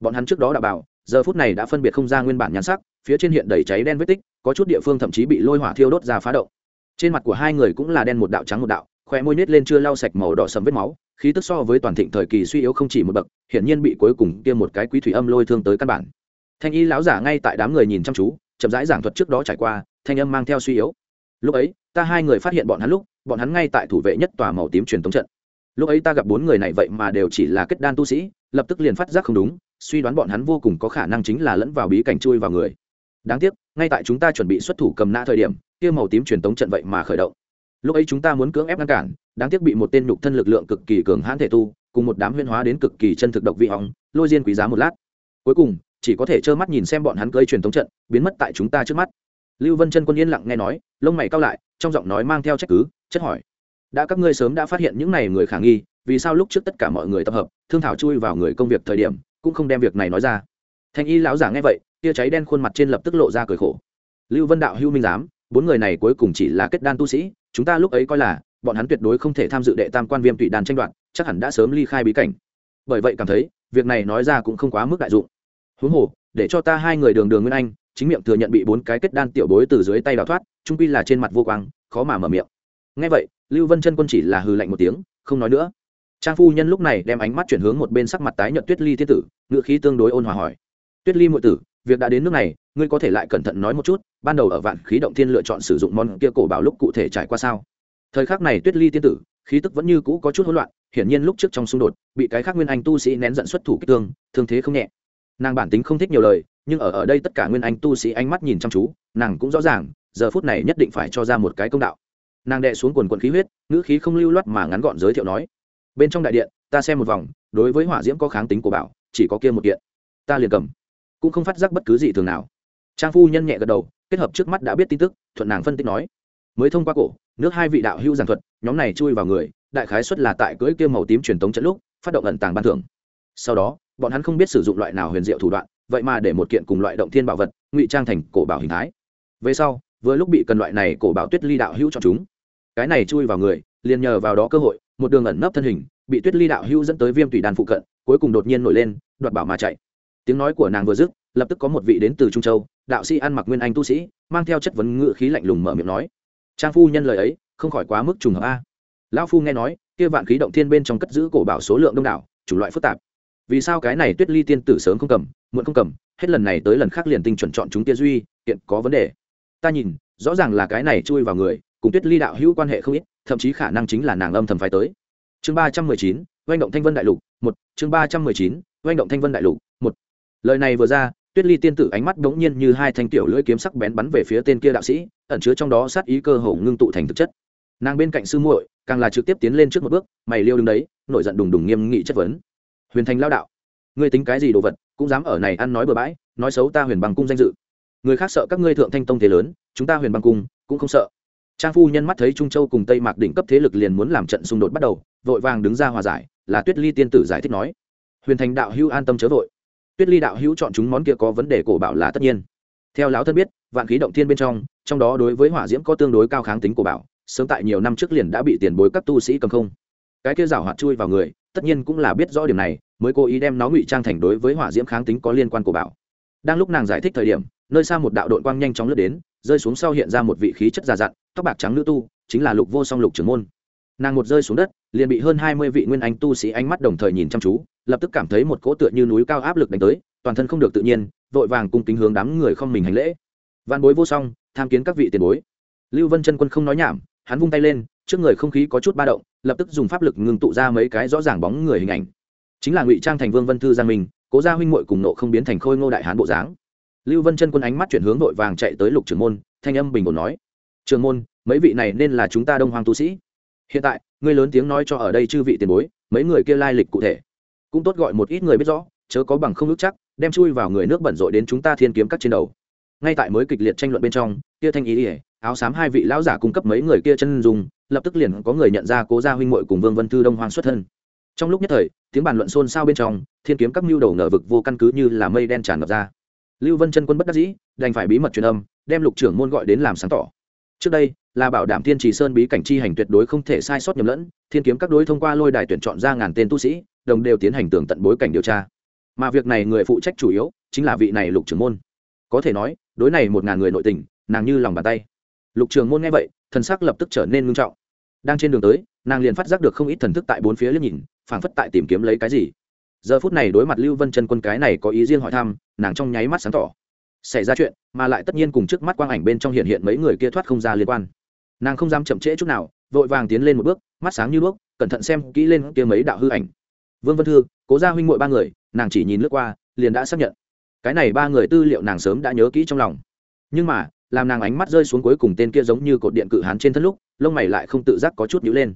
Bọn hắn trước đó đã bảo, giờ phút này đã phân biệt không ra nguyên bản nhắn sắc, phía trên hiện đầy cháy đen vết tích, có chút địa phương thậm chí bị lôi hỏa thiêu đốt ra phá động. Trên mặt của hai người cũng là đen một đạo trắng một đạo khoe môi nết lên chưa lau sạch màu đỏ sầm vết máu, khí tức so với toàn thịnh thời kỳ suy yếu không chỉ một bậc, hiển nhiên bị cuối cùng kia một cái quý thủy âm lôi thương tới căn bản thanh y lão giả ngay tại đám người nhìn chăm chú, chậm rãi giảng thuật trước đó trải qua, thanh âm mang theo suy yếu. Lúc ấy, ta hai người phát hiện bọn hắn lúc, bọn hắn ngay tại thủ vệ nhất tòa màu tím truyền thống trận. Lúc ấy ta gặp bốn người này vậy mà đều chỉ là kết đan tu sĩ, lập tức liền phát giác không đúng, suy đoán bọn hắn vô cùng có khả năng chính là lẫn vào bí cảnh chui vào người. Đáng tiếc, ngay tại chúng ta chuẩn bị xuất thủ cầm nã thời điểm, kia màu tím truyền thống trận vậy mà khởi động. Lúc ấy chúng ta muốn cưỡng ép ngăn cản, đáng tiếc bị một tên nhục thân lực lượng cực kỳ cường hãn thể tu, cùng một đám huyên hóa đến cực kỳ chân thực độc vị hỏng, lôi diên quý giá một lát. Cuối cùng chỉ có thể trơ mắt nhìn xem bọn hắn cơi truyền tống trận, biến mất tại chúng ta trước mắt. Lưu vân chân quân yên lặng nghe nói, lông mày cao lại, trong giọng nói mang theo trách cứ, chất hỏi. Đã các ngươi sớm đã phát hiện những này người khả nghi, vì sao lúc trước tất cả mọi người tập hợp, thương thảo chui vào người công việc thời điểm, cũng không đem việc này nói ra? Thanh y lão giả nghe vậy, tia cháy đen khuôn mặt trên lập tức lộ ra cười khổ. Lưu vân đạo hưu minh giám, bốn người này cuối cùng chỉ là kết đan tu sĩ, chúng ta lúc ấy coi là, bọn hắn tuyệt đối không thể tham dự đệ tam quan viêm tụy đàn tranh đoạt, chắc hẳn đã sớm ly khai bí cảnh. Bởi vậy cảm thấy, việc này nói ra cũng không quá mức đại dụng huống hồ, để cho ta hai người đường đường nguyên anh, chính miệng thừa nhận bị bốn cái kết đan tiểu bối từ dưới tay đào thoát, trung quy là trên mặt vô quang, khó mà mở miệng. Ngay vậy, lưu vân chân quân chỉ là hừ lạnh một tiếng, không nói nữa. Trang phu nhân lúc này đem ánh mắt chuyển hướng một bên sắc mặt tái nhợt tuyết ly thiên tử ngự khí tương đối ôn hòa hỏi. Tuyết ly muội tử, việc đã đến nước này, ngươi có thể lại cẩn thận nói một chút, ban đầu ở vạn khí động thiên lựa chọn sử dụng món kia cổ bảo lúc cụ thể trải qua sao? Thời khắc này tuyết ly tiên tử, khí tức vẫn như cũ có chút hỗn loạn, hiển nhiên lúc trước trong xung đột, bị cái khác nguyên anh tu sĩ nén giận xuất thủ kích thương thương thế không nhẹ nàng bản tính không thích nhiều lời, nhưng ở ở đây tất cả nguyên anh tu sĩ ánh mắt nhìn chăm chú, nàng cũng rõ ràng, giờ phút này nhất định phải cho ra một cái công đạo. Nàng đệ xuống quần quần khí huyết, ngữ khí không lưu loát mà ngắn gọn giới thiệu nói, bên trong đại điện, ta xem một vòng, đối với hỏa diễm có kháng tính của bảo, chỉ có kia một kiện. Ta liền cầm, cũng không phát giác bất cứ gì thường nào. Trang phu nhân nhẹ gật đầu, kết hợp trước mắt đã biết tin tức, thuận nàng phân tích nói, mới thông qua cổ, nước hai vị đạo hữu giảng thuật, nhóm này chui vào người, đại khái xuất là tại cưỡi kia màu tím truyền tống trận lúc, phát động ẩn tàng ban thưởng. Sau đó bọn hắn không biết sử dụng loại nào huyền diệu thủ đoạn, vậy mà để một kiện cùng loại động thiên bảo vật ngụy trang thành cổ bảo hình thái. Về sau, vừa lúc bị cần loại này cổ bảo tuyết ly đạo hữu cho chúng, cái này chui vào người, liền nhờ vào đó cơ hội, một đường ẩn nấp thân hình, bị tuyết ly đạo hữu dẫn tới viêm tùy đàn phụ cận, cuối cùng đột nhiên nổi lên, đoạt bảo mà chạy. Tiếng nói của nàng vừa dứt, lập tức có một vị đến từ trung châu, đạo sĩ ăn mặc nguyên anh tu sĩ, mang theo chất vấn ngự khí lạnh lùng mở miệng nói, trang phu nhân lời ấy, không khỏi quá mức trùng hợp a. Lão phu nghe nói, kia vạn khí động thiên bên trong cất giữ cổ bảo số lượng đông đảo, chủng loại phức tạp vì sao cái này tuyết ly tiên tử sớm không cầm, muộn không cầm, hết lần này tới lần khác liền tinh chuẩn chọn chúng tia duy hiện có vấn đề. Ta nhìn, rõ ràng là cái này chui vào người, cùng tuyết ly đạo hữu quan hệ không ít, thậm chí khả năng chính là nàng âm thầm phái tới. Chương ba trăm mười chín, oanh động thanh vân đại lục, một, chương ba trăm mười chín, oanh động thanh vân đại lục, một. Lời này vừa ra, tuyết ly tiên tử ánh mắt đ ố n g nhiên như hai thanh tiểu lưỡi kiếm sắc bén bắn về phía tên kia đạo sĩ, ẩn chứa trong đó sát ý cơ hồ ngưng tụ thành thực chất. Nàng bên cạnh sư muội, càng là trực tiếp tiến lên trước một bước, mày liêu đứng đấy, nổi giận đùng đùng nghiêm nghị chất vấn huyền thành lao đạo. Ngươi tính cái gì đồ vật, cũng dám ở này ăn nói bừa bãi, nói xấu ta huyền bằng cung danh dự. Người khác sợ các ngươi thượng thanh tông thế lớn, chúng ta huyền bằng cung cũng không sợ. Trang phu nhân mắt thấy trung châu cùng tây mạc đỉnh cấp thế lực liền muốn làm trận xung đột bắt đầu, vội vàng đứng ra hòa giải, là tuyết ly tiên tử giải thích nói. Huyền thành đạo hữu an tâm chớ vội. Tuyết ly đạo hữu chọn chúng món kia có vấn đề cổ bảo là tất nhiên. Theo lão thân biết, vạn khí động thiên bên trong trong đó đối với hỏa diễm có tương đối cao kháng tính cổ bảo, sớm tại nhiều năm trước liền đã bị tiền bối các tu sĩ cầm không. Cái kia rảo hoạt chui vào người tất nhiên cũng là biết rõ điểm này, mới cố ý đem nó ngụy trang thành đối với hỏa diễm kháng tính có liên quan của bảo. Đang lúc nàng giải thích thời điểm, nơi xa một đạo đội quang nhanh chóng lướt đến, rơi xuống sau hiện ra một vị khí chất già dặn, tóc bạc trắng nữ tu, chính là lục vô song lục trưởng môn. Nàng một rơi xuống đất, liền bị hơn hai mươi vị nguyên anh tu sĩ ánh mắt đồng thời nhìn chăm chú, lập tức cảm thấy một cỗ tựa như núi cao áp lực đánh tới, toàn thân không được tự nhiên, vội vàng cung kính hướng đám người không mình hành lễ. Văn bối vô song, tham kiến các vị tiền bối. Lưu vân chân quân không nói nhảm, hắn vung tay lên trước người không khí có chút ba động, lập tức dùng pháp lực ngưng tụ ra mấy cái rõ ràng bóng người hình ảnh. Chính là ngụy trang thành vương vân thư giang minh, cố gia huynh muội cùng nộ không biến thành khôi ngô đại hán bộ dáng. Lưu vân chân quân ánh mắt chuyển hướng vội vàng chạy tới lục trưởng môn, thanh âm bình ổn nói, trường môn, mấy vị này nên là chúng ta đông hoàng tu sĩ. Hiện tại, ngươi lớn tiếng nói cho ở đây chư vị tiền bối, mấy người kia lai lịch cụ thể. Cũng tốt gọi một ít người biết rõ, chớ có bằng không ước chắc, đem chui vào người nước bẩn rội đến chúng ta thiên kiếm cắt trên đầu. Ngay tại mới kịch liệt tranh luận bên trong, kia thanh ý ỉa áo xám hai vị lão giả cung cấp mấy người kia chân dùng lập tức liền có người nhận ra cố gia huynh muội cùng vương vân thư đông hoang xuất thân. Trong lúc nhất thời, tiếng bàn luận xôn xao bên trong, thiên kiếm các mưu đầu nở vực vô căn cứ như là mây đen tràn ngập ra. Lưu vân chân quân bất đắc dĩ, đành phải bí mật truyền âm, đem lục trưởng môn gọi đến làm sáng tỏ. Trước đây, là bảo đảm thiên trì sơn bí cảnh chi hành tuyệt đối không thể sai sót nhầm lẫn, thiên kiếm các đối thông qua lôi đài tuyển chọn ra ngàn tên tu sĩ, đồng đều tiến hành tường tận bối cảnh điều tra. Mà việc này người phụ trách chủ yếu, chính là vị này lục trưởng môn. Có thể nói, đối này một ngàn người nội tình, nàng như lòng bàn tay. Lục trưởng môn nghe vậy, thần sắc lập tức trở nên ngưng trọng đang trên đường tới, nàng liền phát giác được không ít thần thức tại bốn phía liếc nhìn, phảng phất tại tìm kiếm lấy cái gì. Giờ phút này đối mặt lưu vân chân quân cái này có ý riêng hỏi thăm, nàng trong nháy mắt sáng tỏ. Xảy ra chuyện, mà lại tất nhiên cùng trước mắt quang ảnh bên trong hiện hiện mấy người kia thoát không ra liên quan. Nàng không dám chậm trễ chút nào, vội vàng tiến lên một bước, mắt sáng như đuốc, cẩn thận xem kỹ lên kia mấy đạo hư ảnh. Vương vân thư, cố gia huynh muội ba người, nàng chỉ nhìn lướt qua, liền đã xác nhận. Cái này ba người tư liệu nàng sớm đã nhớ kỹ trong lòng. Nhưng mà, làm nàng ánh mắt rơi xuống cuối cùng tên kia giống như cột điện cự hán trên thân lúc lông mày lại không tự giác có chút nhữ lên.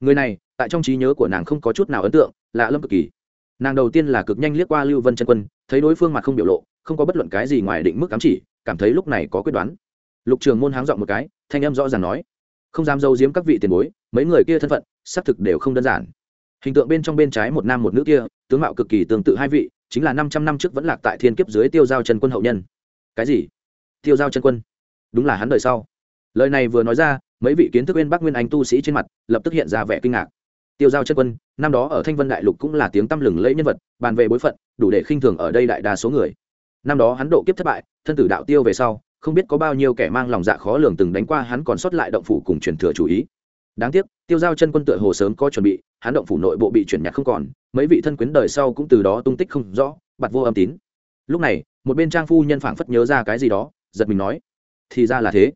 Người này, tại trong trí nhớ của nàng không có chút nào ấn tượng lạ lâm cực kỳ. Nàng đầu tiên là cực nhanh liếc qua lưu vân chân quân, thấy đối phương mặt không biểu lộ, không có bất luận cái gì ngoài định mức ám chỉ, cảm thấy lúc này có quyết đoán. Lục trường môn háng dọn một cái, thanh âm rõ ràng nói, không dám dâu giếm các vị tiền bối, mấy người kia thân phận, xác thực đều không đơn giản. Hình tượng bên trong bên trái một nam một nữ kia, tướng mạo cực kỳ tương tự hai vị, chính là năm trăm năm trước vẫn lạc tại thiên kiếp dưới tiêu giao chân quân hậu nhân. Cái gì? Tiêu giao chân quân. Đúng là hắn đời sau. Lời này vừa nói ra mấy vị kiến thức bên bắc nguyên anh tu sĩ trên mặt lập tức hiện ra vẻ kinh ngạc. Tiêu giao chân quân, năm đó ở thanh vân đại lục cũng là tiếng tăm lừng lẫy nhân vật, bàn về bối phận, đủ để khinh thường ở đây đại đa số người. Năm đó hắn độ kiếp thất bại, thân tử đạo tiêu về sau, không biết có bao nhiêu kẻ mang lòng dạ khó lường từng đánh qua hắn còn sót lại động phủ cùng truyền thừa chủ ý. Đáng tiếc, tiêu giao chân quân tựa hồ sớm có chuẩn bị, hắn động phủ nội bộ bị chuyển nhạc không còn, mấy vị thân quyến đời sau cũng từ đó tung tích không rõ bặt vô âm tín. Lúc này, một bên trang phu nhân phảng phất nhớ ra cái gì đó, giật mình nói, thì ra là thế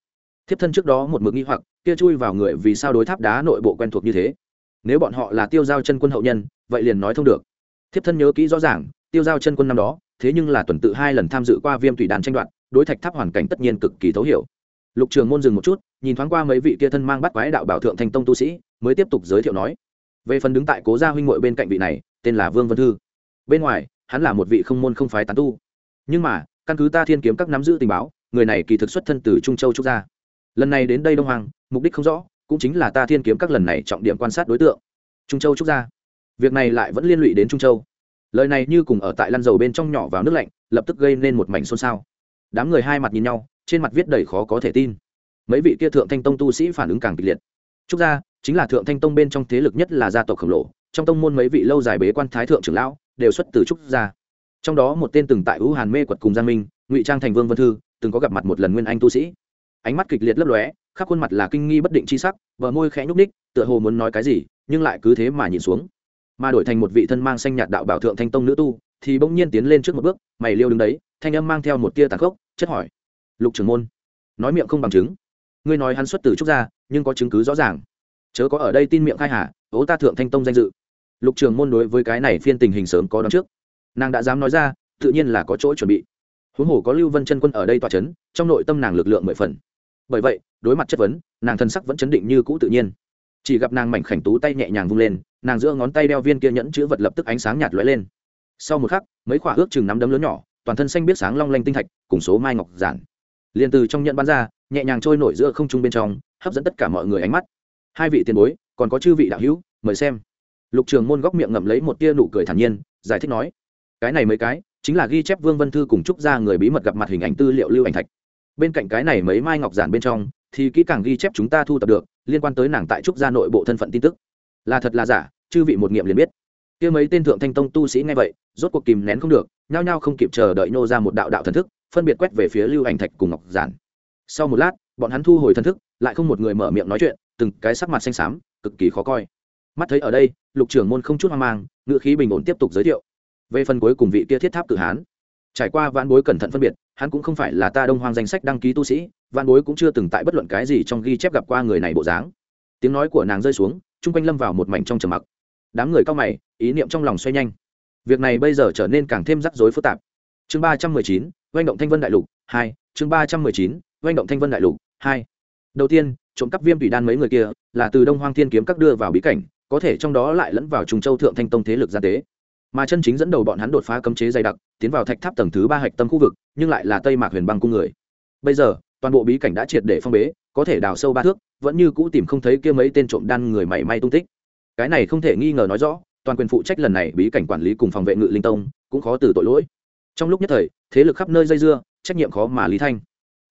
thiếp thân trước đó một mực nghi hoặc, kia chui vào người vì sao đối tháp đá nội bộ quen thuộc như thế? Nếu bọn họ là tiêu giao chân quân hậu nhân, vậy liền nói thông được. Thiếp thân nhớ kỹ rõ ràng, tiêu giao chân quân năm đó, thế nhưng là tuần tự hai lần tham dự qua viêm thủy đàn tranh đoạt, đối thạch tháp hoàn cảnh tất nhiên cực kỳ thấu hiểu. Lục trường môn dừng một chút, nhìn thoáng qua mấy vị kia thân mang bắt quái đạo bảo thượng thành tông tu sĩ, mới tiếp tục giới thiệu nói. Về phần đứng tại cố gia huynh ngội bên cạnh vị này, tên là vương vân thư. Bên ngoài, hắn là một vị không môn không phái tán tu. Nhưng mà, căn cứ ta thiên kiếm các nắm giữ tình báo, người này kỳ thực xuất thân từ trung châu trúc gia lần này đến đây đông hoàng mục đích không rõ, cũng chính là ta thiên kiếm các lần này trọng điểm quan sát đối tượng. Trung châu trúc gia. Việc này lại vẫn liên lụy đến trung châu. Lời này như cùng ở tại lăn dầu bên trong nhỏ vào nước lạnh, lập tức gây nên một mảnh xôn xao. Đám người hai mặt nhìn nhau, trên mặt viết đầy khó có thể tin. Mấy vị kia thượng thanh tông tu sĩ phản ứng càng kịch liệt. Trúc gia, chính là thượng thanh tông bên trong thế lực nhất là gia tộc khổng lồ, trong tông môn mấy vị lâu dài bế quan thái thượng trưởng lão, đều xuất từ trúc gia. Trong đó một tên từng tại ưu hàn mê quật cùng giang minh, ngụy trang thành vương vân thư, từng có gặp mặt một lần nguyên anh tu sĩ ánh mắt kịch liệt lấp lóe, khắp khuôn mặt là kinh nghi bất định chi sắc, bờ môi khẽ nhúc ních tựa hồ muốn nói cái gì, nhưng lại cứ thế mà nhìn xuống. Mà đổi thành một vị thân mang xanh nhạt đạo bảo thượng thanh tông nữ tu, thì bỗng nhiên tiến lên trước một bước, mày liêu đứng đấy, thanh âm mang theo một tia tàn khốc, chất hỏi. Lục trưởng môn, nói miệng không bằng chứng. Ngươi nói hắn xuất từ trúc gia, nhưng có chứng cứ rõ ràng. Chớ có ở đây tin miệng khai hà, ố ta thượng thanh tông danh dự. Lục trường môn đối với cái này phiên tình hình sớm có đón trước. Nàng đã dám nói ra, tự nhiên là có chỗ chuẩn bị. Huống hồ có lưu vân chân quân ở đây tòa c h ấ n trong nội tâm nàng lực lượng mười phần bởi vậy, đối mặt chất vấn, nàng thân sắc vẫn chấn định như cũ tự nhiên. Chỉ gặp nàng mảnh khảnh tú tay nhẹ nhàng vung lên, nàng giữa ngón tay đeo viên kia nhẫn chữ vật lập tức ánh sáng nhạt lóe lên. Sau một khắc, mấy khoả ước chừng nắm đấm lớn nhỏ, toàn thân xanh biết sáng long lanh tinh thạch, cùng số mai ngọc giản. Liền từ trong nhận bắn ra, nhẹ nhàng trôi nổi giữa không trung bên trong, hấp dẫn tất cả mọi người ánh mắt. Hai vị tiền bối, còn có chư vị đạo hữu, mời xem. Lục trường môn góc miệng ngậm lấy một tia nụ cười thản nhiên, giải thích nói, cái này mấy cái, chính là ghi chép vương vân thư cùng trúc ra người bí mật gặp mặt hình ảnh tư liệu lưu ảnh thạch bên cạnh cái này mấy mai ngọc giản bên trong, thì kỹ càng ghi chép chúng ta thu tập được, liên quan tới nàng tại trúc gia nội bộ thân phận tin tức. Là thật là giả, chư vị một nghiệm liền biết. Kia mấy tên thượng thanh tông tu sĩ nghe vậy, rốt cuộc kìm nén không được, nhao nhao không kịp chờ đợi nô ra một đạo đạo thần thức, phân biệt quét về phía lưu ảnh thạch cùng ngọc giản. Sau một lát, bọn hắn thu hồi thần thức, lại không một người mở miệng nói chuyện, từng cái sắc mặt xanh xám, cực kỳ khó coi. Mắt thấy ở đây, lục trưởng môn không chút hoang mang ngự khí bình ổn tiếp tục giới thiệu. Về phần cuối cùng vị kia thiết tháp cử hán, trải qua vãn bối cẩn thận phân biệt hắn cũng không phải là ta đông hoang danh sách đăng ký tu sĩ, văn bối cũng chưa từng tại bất luận cái gì trong ghi chép gặp qua người này bộ dáng. Tiếng nói của nàng rơi xuống, chung quanh lâm vào một mảnh trong trầm mặc. Đám người cao mày, ý niệm trong lòng xoay nhanh. Việc này bây giờ trở nên càng thêm rắc rối phức tạp. Chương ba trăm mười chín, oanh động thanh vân đại lục hai, chương ba trăm mười chín, oanh động thanh vân đại lục hai. Đầu tiên, trộm cắp viêm thủy đan mấy người kia là từ đông hoang thiên kiếm các đưa vào bí cảnh, có thể trong đó lại lẫn vào trùng châu thượng thanh tông thế lực gia tế mà chân chính dẫn đầu bọn hắn đột phá cấm chế dày đặc, tiến vào thạch tháp tầng thứ ba hạch tâm khu vực, nhưng lại là tây mạc huyền băng cung người. Bây giờ, toàn bộ bí cảnh đã triệt để phong bế, có thể đào sâu ba thước, vẫn như cũ tìm không thấy kia mấy tên trộm đan người mảy may tung tích. Cái này không thể nghi ngờ nói rõ, toàn quyền phụ trách lần này bí cảnh quản lý cùng phòng vệ ngự linh tông, cũng khó từ tội lỗi. Trong lúc nhất thời, thế lực khắp nơi dây dưa, trách nhiệm khó mà lý thanh.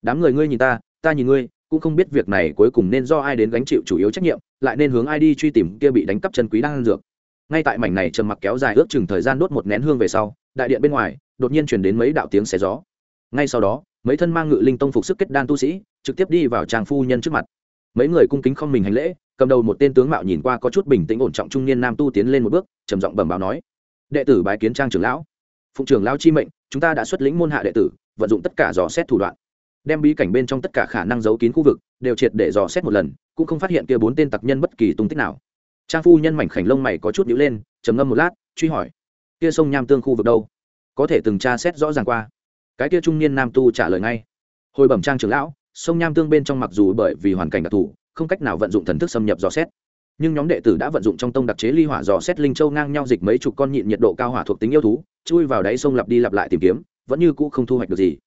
Đám người ngươi nhìn ta ta nhìn ngươi, cũng không biết việc này cuối cùng nên do ai đến gánh chịu chủ yếu trách nhiệm, lại nên hướng ai đi truy tìm kia bị đánh cắp chân quý đang ăn dược ngay tại mảnh này trầm mặc kéo dài ước chừng thời gian đốt một nén hương về sau, đại điện bên ngoài, đột nhiên chuyển đến mấy đạo tiếng xé gió. Ngay sau đó, mấy thân mang ngự linh tông phục sức kết đan tu sĩ, trực tiếp đi vào tràng phu nhân trước mặt. Mấy người cung kính không mình hành lễ, cầm đầu một tên tướng mạo nhìn qua có chút bình tĩnh ổn trọng trung niên nam tu tiến lên một bước, trầm giọng bẩm báo nói, đệ tử bái kiến trang trưởng lão. Phụng trưởng lão chi mệnh, chúng ta đã xuất lĩnh môn hạ đệ tử, vận dụng tất cả dò xét thủ đoạn. Đem bí cảnh bên trong tất cả khả năng giấu kín khu vực, đều triệt để dò xét một lần, cũng không phát hiện kia bốn tên tặc nhân bất kỳ tung tích nào trang phu nhân mảnh khảnh lông mày có chút nhữ lên, trầm ngâm một lát, truy hỏi, kia sông nham tương khu vực đâu? Có thể từng tra xét rõ ràng qua. Cái kia trung niên nam tu trả lời ngay, hồi bẩm trang trưởng lão, sông nham tương bên trong mặc dù bởi vì hoàn cảnh đặc thù, không cách nào vận dụng thần thức xâm nhập dò xét, nhưng nhóm đệ tử đã vận dụng trong tông đặc chế ly hỏa dò xét linh châu ngang nhau dịch mấy chục con nhịn nhiệt độ cao hỏa thuộc tính yêu thú, chui vào đáy sông lặp đi lặp lại tìm kiếm, vẫn như cũ không thu hoạch được gì.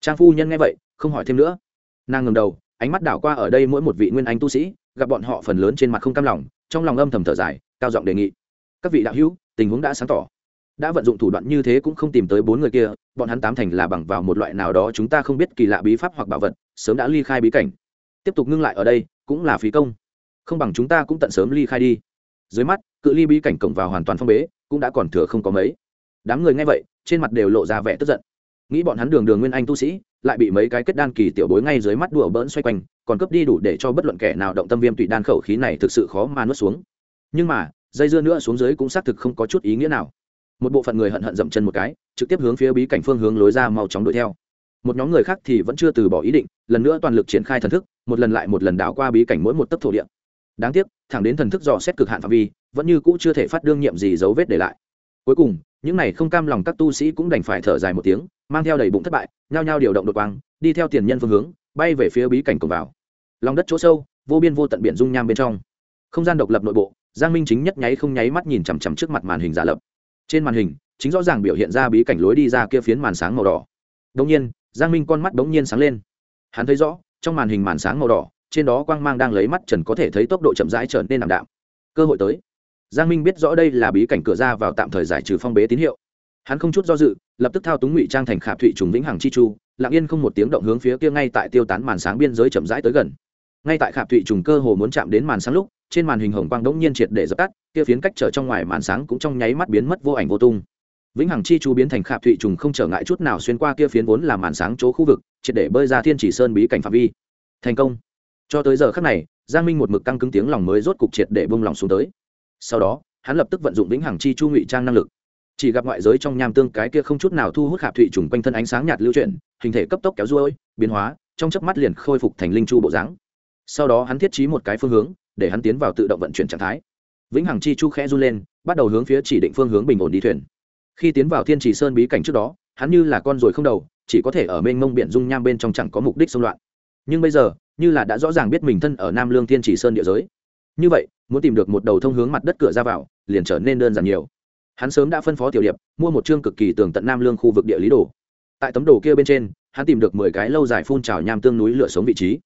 Trang phu nhân nghe vậy, không hỏi thêm nữa. Nàng ngầm đầu, ánh mắt đảo qua ở đây mỗi một vị nguyên anh tu sĩ, gặp bọn họ phần lớn trên mặt không cam lòng trong lòng âm thầm thở dài, cao giọng đề nghị. Các vị đạo hữu, tình huống đã sáng tỏ. Đã vận dụng thủ đoạn như thế cũng không tìm tới bốn người kia, bọn hắn tám thành là bằng vào một loại nào đó chúng ta không biết kỳ lạ bí pháp hoặc bảo vật, sớm đã ly khai bí cảnh. Tiếp tục ngưng lại ở đây, cũng là phí công. Không bằng chúng ta cũng tận sớm ly khai đi. Dưới mắt, cự ly bí cảnh cổng vào hoàn toàn phong bế, cũng đã còn thừa không có mấy. Đám người nghe vậy, trên mặt đều lộ ra vẻ tức giận. Nghĩ bọn hắn đường đường nguyên anh tu sĩ, lại bị mấy cái kết đan kỳ tiểu bối ngay dưới mắt đùa bỡn xoay quanh còn cướp đi đủ để cho bất luận kẻ nào động tâm viêm tụy đan khẩu khí này thực sự khó mà nuốt xuống. Nhưng mà, dây dưa nữa xuống dưới cũng xác thực không có chút ý nghĩa nào. Một bộ phận người hận hận dậm chân một cái, trực tiếp hướng phía bí cảnh phương hướng lối ra mau chóng đuổi theo. Một nhóm người khác thì vẫn chưa từ bỏ ý định, lần nữa toàn lực triển khai thần thức, một lần lại một lần đảo qua bí cảnh mỗi một tấc thổ địa. Đáng tiếc, thẳng đến thần thức dò xét cực hạn phạm vi, vẫn như cũ chưa thể phát đương nhiệm gì dấu vết để lại. Cuối cùng, những này không cam lòng các tu sĩ cũng đành phải thở dài một tiếng, mang theo đầy bụng thất bại, nhao nhao điều động đột quang, đi theo tiền nhân phương hướng bay về phía bí cảnh cổng vào. Lòng đất chỗ sâu, vô biên vô tận biển dung nham bên trong. Không gian độc lập nội bộ, giang minh chính nhất nháy không nháy mắt nhìn chằm chằm trước mặt màn hình giả lập. Trên màn hình, chính rõ ràng biểu hiện ra bí cảnh lối đi ra kia phiến màn sáng màu đỏ. Đông nhiên, giang minh con mắt đống nhiên sáng lên. Hắn thấy rõ, trong màn hình màn sáng màu đỏ, trên đó quang mang đang lấy mắt trần có thể thấy tốc độ chậm rãi trở nên ảm đạm. Cơ hội tới. Giang minh biết rõ đây là bí cảnh cửa ra vào tạm thời giải trừ phong bế tín hiệu. Hắn không chút do dự, lập tức thao túng ngụy trang thành khạp thụy trùng vĩnh hằng chi chu lặng yên không một tiếng động hướng phía kia ngay tại tiêu tán màn sáng biên giới chậm rãi tới gần. Ngay tại khạp thụy trùng cơ hồ muốn chạm đến màn sáng lúc, trên màn hình hồng quang đống nhiên triệt để dập tắt, kia phiến cách trở trong ngoài màn sáng cũng trong nháy mắt biến mất vô ảnh vô tung. Vĩnh hằng chi chu biến thành khạp thụy trùng không trở ngại chút nào xuyên qua kia phiến vốn là màn sáng chỗ khu vực, triệt để bơi ra thiên chỉ sơn bí cảnh phạm vi. Thành công. Cho tới giờ khắc này, giang minh một mực căng cứng tiếng lòng mới rốt cục triệt để bông lòng xuống tới. Sau đó, hắn lập tức vận dụng vĩnh hằng chi chu ngụy trang năng lực chỉ gặp ngoại giới trong nham tương cái kia không chút nào thu hút hạp thụy trùng quanh thân ánh sáng nhạt lưu chuyển, hình thể cấp tốc kéo ruôi, biến hóa, trong chớp mắt liền khôi phục thành linh chu bộ dáng. Sau đó hắn thiết trí một cái phương hướng, để hắn tiến vào tự động vận chuyển trạng thái. Vĩnh hằng chi chu khẽ run lên, bắt đầu hướng phía chỉ định phương hướng bình ổn đi thuyền. Khi tiến vào thiên trì sơn bí cảnh trước đó, hắn như là con ruồi không đầu, chỉ có thể ở mênh mông biển dung nham bên trong chẳng có mục đích xung loạn. Nhưng bây giờ, như là đã rõ ràng biết mình thân ở nam lương thiên trì sơn địa giới. Như vậy, muốn tìm được một đầu thông hướng mặt đất cửa ra vào, liền trở nên đơn giản nhiều hắn sớm đã phân phó tiểu điệp, mua một chương cực kỳ tường tận nam lương khu vực địa lý đồ. Tại tấm đồ kia bên trên, hắn tìm được mười cái lâu dài phun trào nham tương núi lửa sống vị trí.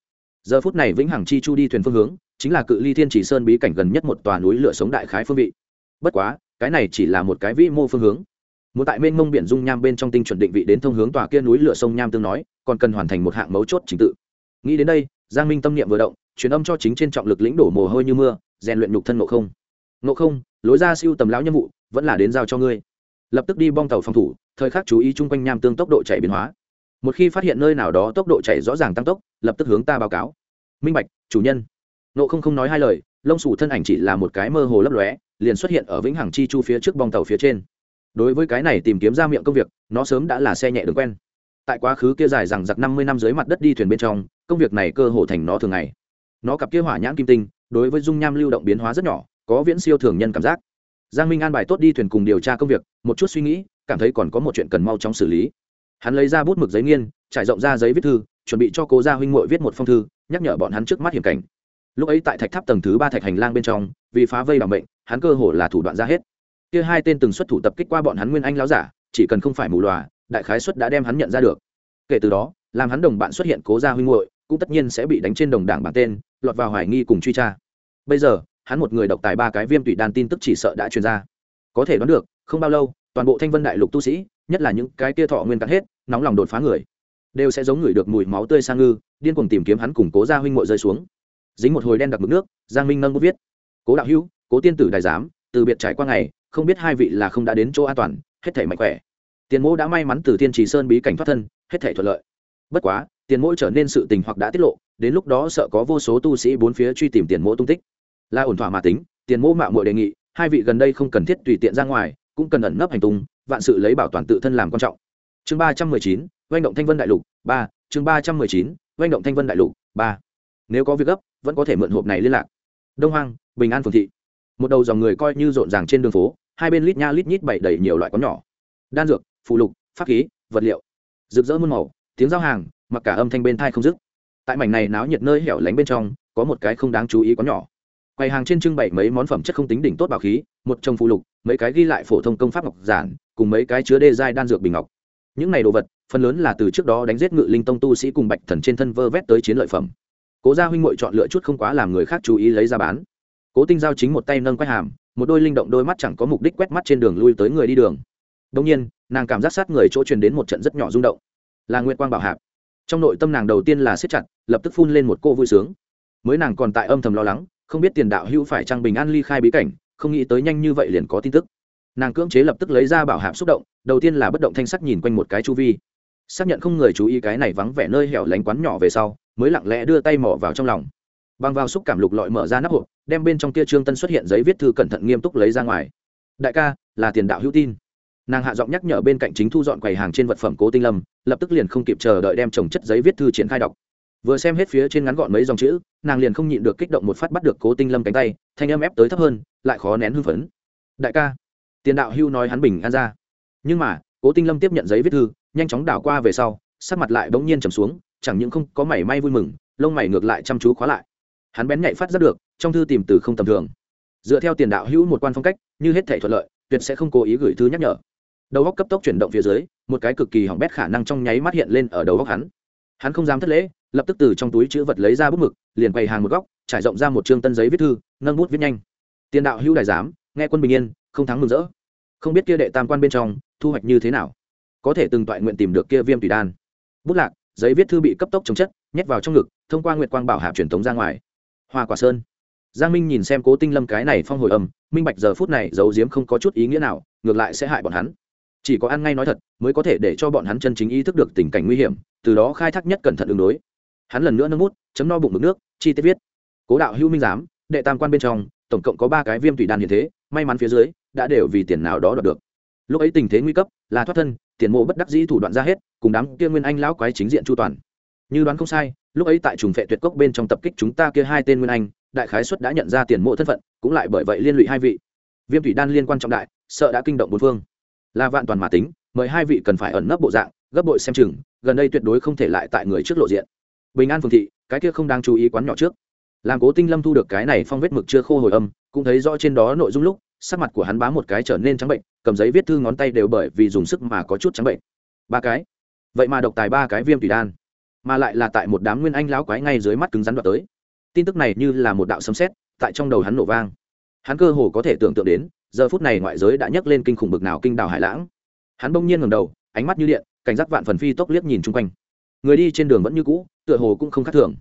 Giờ phút này vĩnh hằng chi chu đi thuyền phương hướng, chính là cự ly thiên chỉ sơn bí cảnh gần nhất một tòa núi lửa sống đại khái phương vị. Bất quá, cái này chỉ là một cái vĩ mô phương hướng. Muốn tại mênh mông biển dung nham bên trong tinh chuẩn định vị đến thông hướng tòa kia núi lửa sông nham tương nói, còn cần hoàn thành một hạng mấu chốt trình tự. Nghĩ đến đây, giang minh tâm niệm vừa động, truyền âm cho chính trên trọng lực lĩnh đổ mồ hôi như mưa, rèn luyện nhục thân ngộ không. Ngộ không, lối ra siêu tầm lão nhiệm vụ vẫn là đến giao cho ngươi. Lập tức đi bong tàu phòng thủ, thời khắc chú ý chung quanh nham tương tốc độ chạy biến hóa. Một khi phát hiện nơi nào đó tốc độ chạy rõ ràng tăng tốc, lập tức hướng ta báo cáo. Minh bạch, chủ nhân. Nộ không không nói hai lời, lông sủ thân ảnh chỉ là một cái mơ hồ lấp lóe, liền xuất hiện ở vĩnh hằng chi chu phía trước bong tàu phía trên. Đối với cái này tìm kiếm ra miệng công việc, nó sớm đã là xe nhẹ đường quen. Tại quá khứ kia dài rằng giặc năm mươi năm dưới mặt đất đi thuyền bên trong, công việc này cơ hồ thành nó thường ngày. Nó cặp kia hỏa nhãn kim tinh, đối với dung nham lưu động biến hóa rất nhỏ, có viễn siêu thường nhân cảm giác giang minh an bài tốt đi thuyền cùng điều tra công việc, một chút suy nghĩ, cảm thấy còn có một chuyện cần mau chóng xử lý. Hắn lấy ra bút mực giấy nghiên, trải rộng ra giấy viết thư, chuẩn bị cho cố gia huynh muội viết một phong thư, nhắc nhở bọn hắn trước mắt hiểm cảnh. Lúc ấy tại thạch tháp tầng thứ ba thạch hành lang bên trong, vì phá vây bằng bệnh hắn cơ hồ là thủ đoạn ra hết. Kia hai tên từng xuất thủ tập kích qua bọn hắn nguyên anh láo giả, chỉ cần không phải mù lòa, đại khái xuất đã đem hắn nhận ra được. Kể từ đó, làm hắn đồng bạn xuất hiện cố gia huynh muội, cũng tất nhiên sẽ bị đánh trên đồng đảng bản tên, lọt vào hoài nghi cùng truy tra. Bây giờ hắn một người độc tài ba cái viêm tụy đan tin tức chỉ sợ đã truyền ra. Có thể đoán được, không bao lâu, toàn bộ thanh vân đại lục tu sĩ, nhất là những cái kia thọ nguyên cắn hết, nóng lòng đột phá người, đều sẽ giống người được mùi máu tươi sang ngư, điên cuồng tìm kiếm hắn cùng cố gia huynh muội rơi xuống. Dính một hồi đen đặc mực nước, giang minh nâng bút viết. Cố đạo hữu, cố tiên tử đại giám, từ biệt trải qua ngày, không biết hai vị là không đã đến chỗ an toàn, hết thể mạnh khỏe. Tiền mỗ đã may mắn từ tiên trì sơn bí cảnh thoát thân, hết thể thuận lợi. Bất quá, tiền mỗ trở nên sự tình hoặc đã tiết lộ, đến lúc đó sợ có vô số tu sĩ bốn phía truy tìm tiền mỗ tung tích là ổn thỏa mà tính, tiền mô mạo muội đề nghị, hai vị gần đây không cần thiết tùy tiện ra ngoài, cũng cần ẩn nấp hành tung, vạn sự lấy bảo toàn tự thân làm quan trọng. Chương ba trăm mười chín doanh động thanh vân đại lục ba, chương ba trăm mười chín doanh động thanh vân đại lục ba. Nếu có việc gấp, vẫn có thể mượn hộp này liên lạc. Đông hoang, bình an phường thị. Một đầu dòng người coi như rộn ràng trên đường phố, hai bên lít nha lít nhít bày đầy nhiều loại con nhỏ. Đan dược phụ lục, pháp khí, vật liệu. Rực rỡ muôn màu, tiếng giao hàng, mặc cả âm thanh bên thai không dứt. Tại mảnh này náo nhiệt nơi hẻo lánh bên trong, có một cái không đáng chú ý có nhỏ quầy hàng trên trưng bày mấy món phẩm chất không tính đỉnh tốt bảo khí, một chồng phụ lục, mấy cái ghi lại phổ thông công pháp ngọc giản, cùng mấy cái chứa đê giai đan dược bình ngọc. Những này đồ vật, phần lớn là từ trước đó đánh giết ngự linh tông tu sĩ cùng bạch thần trên thân vơ vét tới chiến lợi phẩm. Cố gia huynh ngội chọn lựa chút không quá làm người khác chú ý lấy ra bán. Cố tinh giao chính một tay nâng quay hàm, một đôi linh động đôi mắt chẳng có mục đích quét mắt trên đường lui tới người đi đường. Đông nhiên, nàng cảm giác sát người chỗ truyền đến một trận rất nhỏ rung động. Là nguyệt quang bảo hạp. Trong nội tâm nàng đầu tiên là siết chặt, lập tức phun lên một cô vui sướng. Mới nàng còn tại âm thầm lo lắng không biết tiền đạo hữu phải trang bình an ly khai bí cảnh, không nghĩ tới nhanh như vậy liền có tin tức. Nàng cưỡng chế lập tức lấy ra bảo hạp xúc động, đầu tiên là bất động thanh sắc nhìn quanh một cái chu vi. Xác nhận không người chú ý cái này vắng vẻ nơi hẻo lánh quán nhỏ về sau, mới lặng lẽ đưa tay mỏ vào trong lòng. Bằng vào xúc cảm lục lọi mở ra nắp hộp, đem bên trong kia trương tân xuất hiện giấy viết thư cẩn thận nghiêm túc lấy ra ngoài. Đại ca, là tiền đạo hữu tin. Nàng hạ giọng nhắc nhở bên cạnh chính thu dọn quầy hàng trên vật phẩm cố tinh lâm, lập tức liền không kịp chờ đợi đem trồng chất giấy viết thư triển khai đọc vừa xem hết phía trên ngắn gọn mấy dòng chữ, nàng liền không nhịn được kích động một phát bắt được cố tinh lâm cánh tay, thanh âm ép tới thấp hơn, lại khó nén hưng phấn. Đại ca. Tiền đạo hưu nói hắn bình an ra. Nhưng mà, cố tinh lâm tiếp nhận giấy viết thư, nhanh chóng đảo qua về sau, sắc mặt lại bỗng nhiên trầm xuống, chẳng những không có mảy may vui mừng, lông mày ngược lại chăm chú khóa lại. Hắn bén nhạy phát ra được, trong thư tìm từ không tầm thường. Dựa theo tiền đạo hữu một quan phong cách, như hết thể thuận lợi, tuyệt sẽ không cố ý gửi thư nhắc nhở. Đầu góc cấp tốc chuyển động phía dưới, một cái cực kỳ hỏng bét khả năng trong nháy mắt hiện lên ở đầu góc hắn hắn không dám thất lễ, lập tức từ trong túi chữ vật lấy ra bút mực, liền quay hàng một góc, trải rộng ra một chương tân giấy viết thư, nâng bút viết nhanh. Tiền đạo hữu đại giám, nghe quân bình yên, không thắng mừng rỡ. Không biết kia đệ tam quan bên trong, thu hoạch như thế nào? Có thể từng toại nguyện tìm được kia viêm tùy đan. Bút lạc, giấy viết thư bị cấp tốc chống chất, nhét vào trong ngực, thông qua nguyệt quang bảo hạp truyền thống ra ngoài. Hoa quả sơn. Giang minh nhìn xem cố tinh lâm cái này phong hồi âm, minh bạch giờ phút này giấu diếm không có chút ý nghĩa nào, ngược lại sẽ hại bọn hắn chỉ có ăn ngay nói thật, mới có thể để cho bọn hắn chân chính ý thức được tình cảnh nguy hiểm, từ đó khai thác nhất cẩn thận ứng đối hắn lần nữa nâng bút, chấm no bụng mực nước, chi tiết viết. Cố đạo hữu minh giám, đệ tam quan bên trong, tổng cộng có ba cái viêm tùy đan hiện thế, may mắn phía dưới, đã đều vì tiền nào đó đoạt được. Lúc ấy tình thế nguy cấp, là thoát thân, tiền mộ bất đắc dĩ thủ đoạn ra hết, cùng đám kia nguyên anh lão quái chính diện chu toàn. Như đoán không sai, lúc ấy tại trùng phệ tuyệt cốc bên trong tập kích chúng ta kia hai tên nguyên anh, đại khái xuất đã nhận ra tiền mộ thân phận, cũng lại bởi vậy liên lụy hai vị. Viêm thủy đan liên quan trọng đại, sợ đã kinh động bốn phương là vạn toàn mà tính, mời hai vị cần phải ẩn nấp bộ dạng, gấp bội xem chừng, gần đây tuyệt đối không thể lại tại người trước lộ diện. Bình an phường thị, cái kia không đang chú ý quán nhỏ trước. Làm cố tinh lâm thu được cái này phong vết mực chưa khô hồi âm, cũng thấy rõ trên đó nội dung lúc, sắc mặt của hắn bá một cái trở nên trắng bệnh, cầm giấy viết thư ngón tay đều bởi vì dùng sức mà có chút trắng bệnh. Ba cái. Vậy mà độc tài ba cái viêm thủy đan, mà lại là tại một đám nguyên anh lão quái ngay dưới mắt cứng rắn đoạt tới. Tin tức này như là một đạo sấm sét, tại trong đầu hắn nổ vang. Hắn cơ hồ có thể tưởng tượng đến giờ phút này ngoại giới đã nhấc lên kinh khủng bực nào kinh đảo hải lãng. Hắn bỗng nhiên ngầm đầu, ánh mắt như điện, cảnh giác vạn phần phi tốc liếc nhìn chung quanh. Người đi trên đường vẫn như cũ, tựa hồ cũng không khác thường.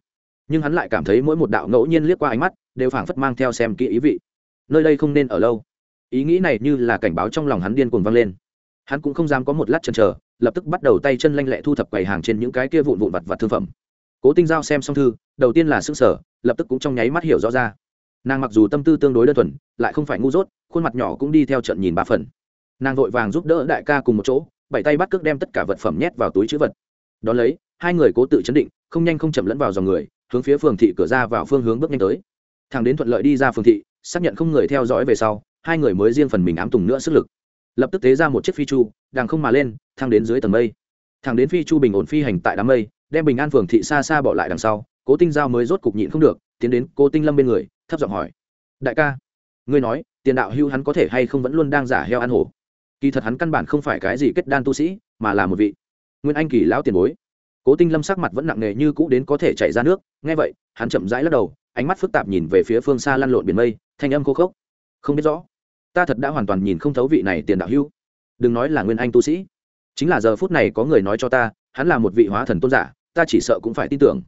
Nhưng hắn lại cảm thấy mỗi một đạo ngẫu nhiên liếc qua ánh mắt, đều phảng phất mang theo xem kỹ ý vị. Nơi đây không nên ở lâu. Ý nghĩ này như là cảnh báo trong lòng hắn điên cuồng vang lên. Hắn cũng không dám có một lát chần chờ, lập tức bắt đầu tay chân lanh lẹ thu thập quầy hàng trên những cái kia vụn vụn vặt vặt thương phẩm. Cố tinh giao xem xong thư, đầu tiên là xương sở lập tức cũng trong nháy mắt hiểu rõ ra. Nàng mặc dù tâm tư tương đối đơn thuần, lại không phải ngu dốt khuôn mặt nhỏ cũng đi theo trận nhìn ba phần. Nàng vội vàng giúp đỡ đại ca cùng một chỗ, bảy tay bắt cước đem tất cả vật phẩm nhét vào túi chữ vật. Đón lấy, hai người cố tự chấn định, không nhanh không chậm lẫn vào dòng người, hướng phía phường thị cửa ra vào phương hướng bước nhanh tới. Thằng đến thuận lợi đi ra phường thị, xác nhận không người theo dõi về sau, hai người mới riêng phần mình ám tùng nữa sức lực. Lập tức tế ra một chiếc phi chu đang không mà lên, thang đến dưới tầng mây. Thằng đến phi chu bình ổn phi hành tại đám mây, đem bình an phường thị xa xa bỏ lại đằng sau, cố tinh giao mới rốt cục nhịn không được, tiến đến cô tinh lâm bên người, thấp giọng hỏi. Đại ca, ngươi nói tiền đạo hưu hắn có thể hay không vẫn luôn đang giả heo ăn hổ. Kỳ thật hắn căn bản không phải cái gì kết đan tu sĩ, mà là một vị nguyên anh kỳ lão tiền bối. Cố tinh lâm sắc mặt vẫn nặng nề như cũ đến có thể chảy ra nước, nghe vậy, hắn chậm rãi lắc đầu, ánh mắt phức tạp nhìn về phía phương xa lăn lộn biển mây, thanh âm khô khốc. Không biết rõ, ta thật đã hoàn toàn nhìn không thấu vị này tiền đạo hưu. Đừng nói là nguyên anh tu sĩ. Chính là giờ phút này có người nói cho ta, hắn là một vị hóa thần tôn giả, ta chỉ sợ cũng phải tin tưởng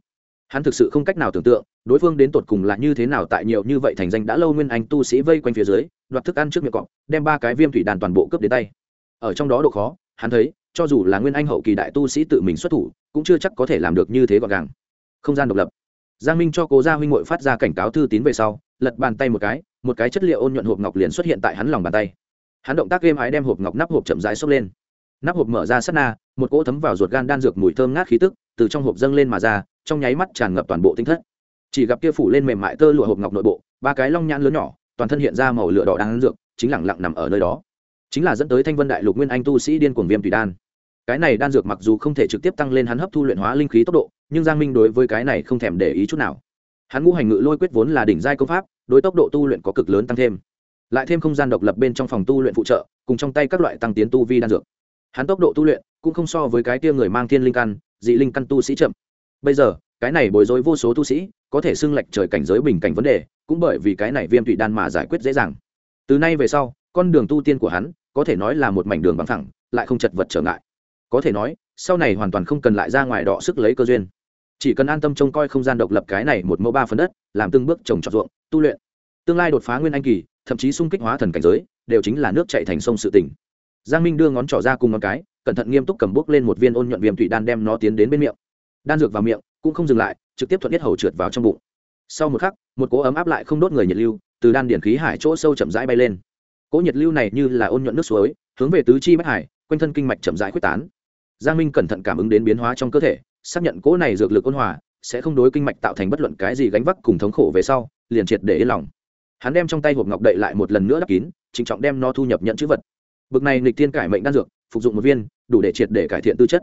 hắn thực sự không cách nào tưởng tượng, đối phương đến tột cùng là như thế nào tại nhiều như vậy thành danh đã lâu nguyên anh tu sĩ vây quanh phía dưới, đoạt thức ăn trước miệng cọp, đem ba cái viêm thủy đàn toàn bộ cướp đến tay. Ở trong đó độ khó, hắn thấy, cho dù là nguyên anh hậu kỳ đại tu sĩ tự mình xuất thủ, cũng chưa chắc có thể làm được như thế gọn gàng. Không gian độc lập. Giang minh cho cố gia huynh ngội phát ra cảnh cáo thư tín về sau, lật bàn tay một cái một cái chất liệu ôn nhuận hộp ngọc liền xuất hiện tại hắn lòng bàn tay. Hắn động tác êm ái đem hộp ngọc nắp hộp chậm rãi xốc lên nắp hộp mở ra sát na, một cỗ thấm vào ruột gan đan dược mùi thơm ngát khí tức từ trong hộp dâng lên mà ra, trong nháy mắt tràn ngập toàn bộ tinh thất. Chỉ gặp kia phủ lên mềm mại tơ lụa hộp ngọc nội bộ, ba cái long nhãn lớn nhỏ, toàn thân hiện ra màu lửa đỏ đan dược, chính lẳng lặng nằm ở nơi đó. Chính là dẫn tới thanh vân đại lục nguyên anh tu sĩ điên cuồng viêm tùy đan. Cái này đan dược mặc dù không thể trực tiếp tăng lên hắn hấp thu luyện hóa linh khí tốc độ, nhưng giang minh đối với cái này không thèm để ý chút nào. Hắn ngũ hành ngự lôi quyết vốn là đỉnh giai công pháp, đối tốc độ tu luyện có cực lớn tăng thêm. Lại thêm không gian độc lập bên trong phòng tu luyện phụ trợ, cùng trong tay các loại tăng tiến tu vi đan dược hắn tốc độ tu luyện cũng không so với cái tia người mang thiên linh căn, dị linh căn tu sĩ chậm. Bây giờ, cái này bối rối vô số tu sĩ có thể xưng lệch trời cảnh giới bình cảnh vấn đề, cũng bởi vì cái này viêm tụy đan mà giải quyết dễ dàng. Từ nay về sau, con đường tu tiên của hắn có thể nói là một mảnh đường bằng thẳng lại không chật vật trở ngại. Có thể nói, sau này hoàn toàn không cần lại ra ngoài đọ sức lấy cơ duyên. Chỉ cần an tâm trông coi không gian độc lập cái này một mẫu ba phần đất, làm từng bước trồng trọt ruộng, tu luyện. Tương lai đột phá nguyên anh kỳ, thậm chí sung kích hóa thần cảnh giới, đều chính là nước chạy thành sông sự tỉnh giang minh đưa ngón trỏ ra cùng ngón cái, cẩn thận nghiêm túc cầm bút lên một viên ôn nhuận viêm thủy đan đem nó tiến đến bên miệng. Đan dược vào miệng, cũng không dừng lại, trực tiếp thuận huyết hầu trượt vào trong bụng. Sau một khắc, một cỗ ấm áp lại không đốt người nhiệt lưu, từ đan điển khí hải chỗ sâu chậm rãi bay lên. Cỗ nhiệt lưu này như là ôn nhuận nước suối, hướng về tứ chi bách hải, quanh thân kinh mạch chậm rãi quyết tán. Giang minh cẩn thận cảm ứng đến biến hóa trong cơ thể, xác nhận cỗ này dược lực ôn hòa, sẽ không đối kinh mạch tạo thành bất luận cái gì gánh vác cùng thống khổ về sau, liền triệt để yên lòng. Hắn đem trong tay hộp ngọc đậy lại một lần nữa đắp kín, trịnh trọng đem nó thu nhập nhận chữ vật bực này nghịch thiên cải mệnh đan dược, phục dụng một viên, đủ để triệt để cải thiện tư chất.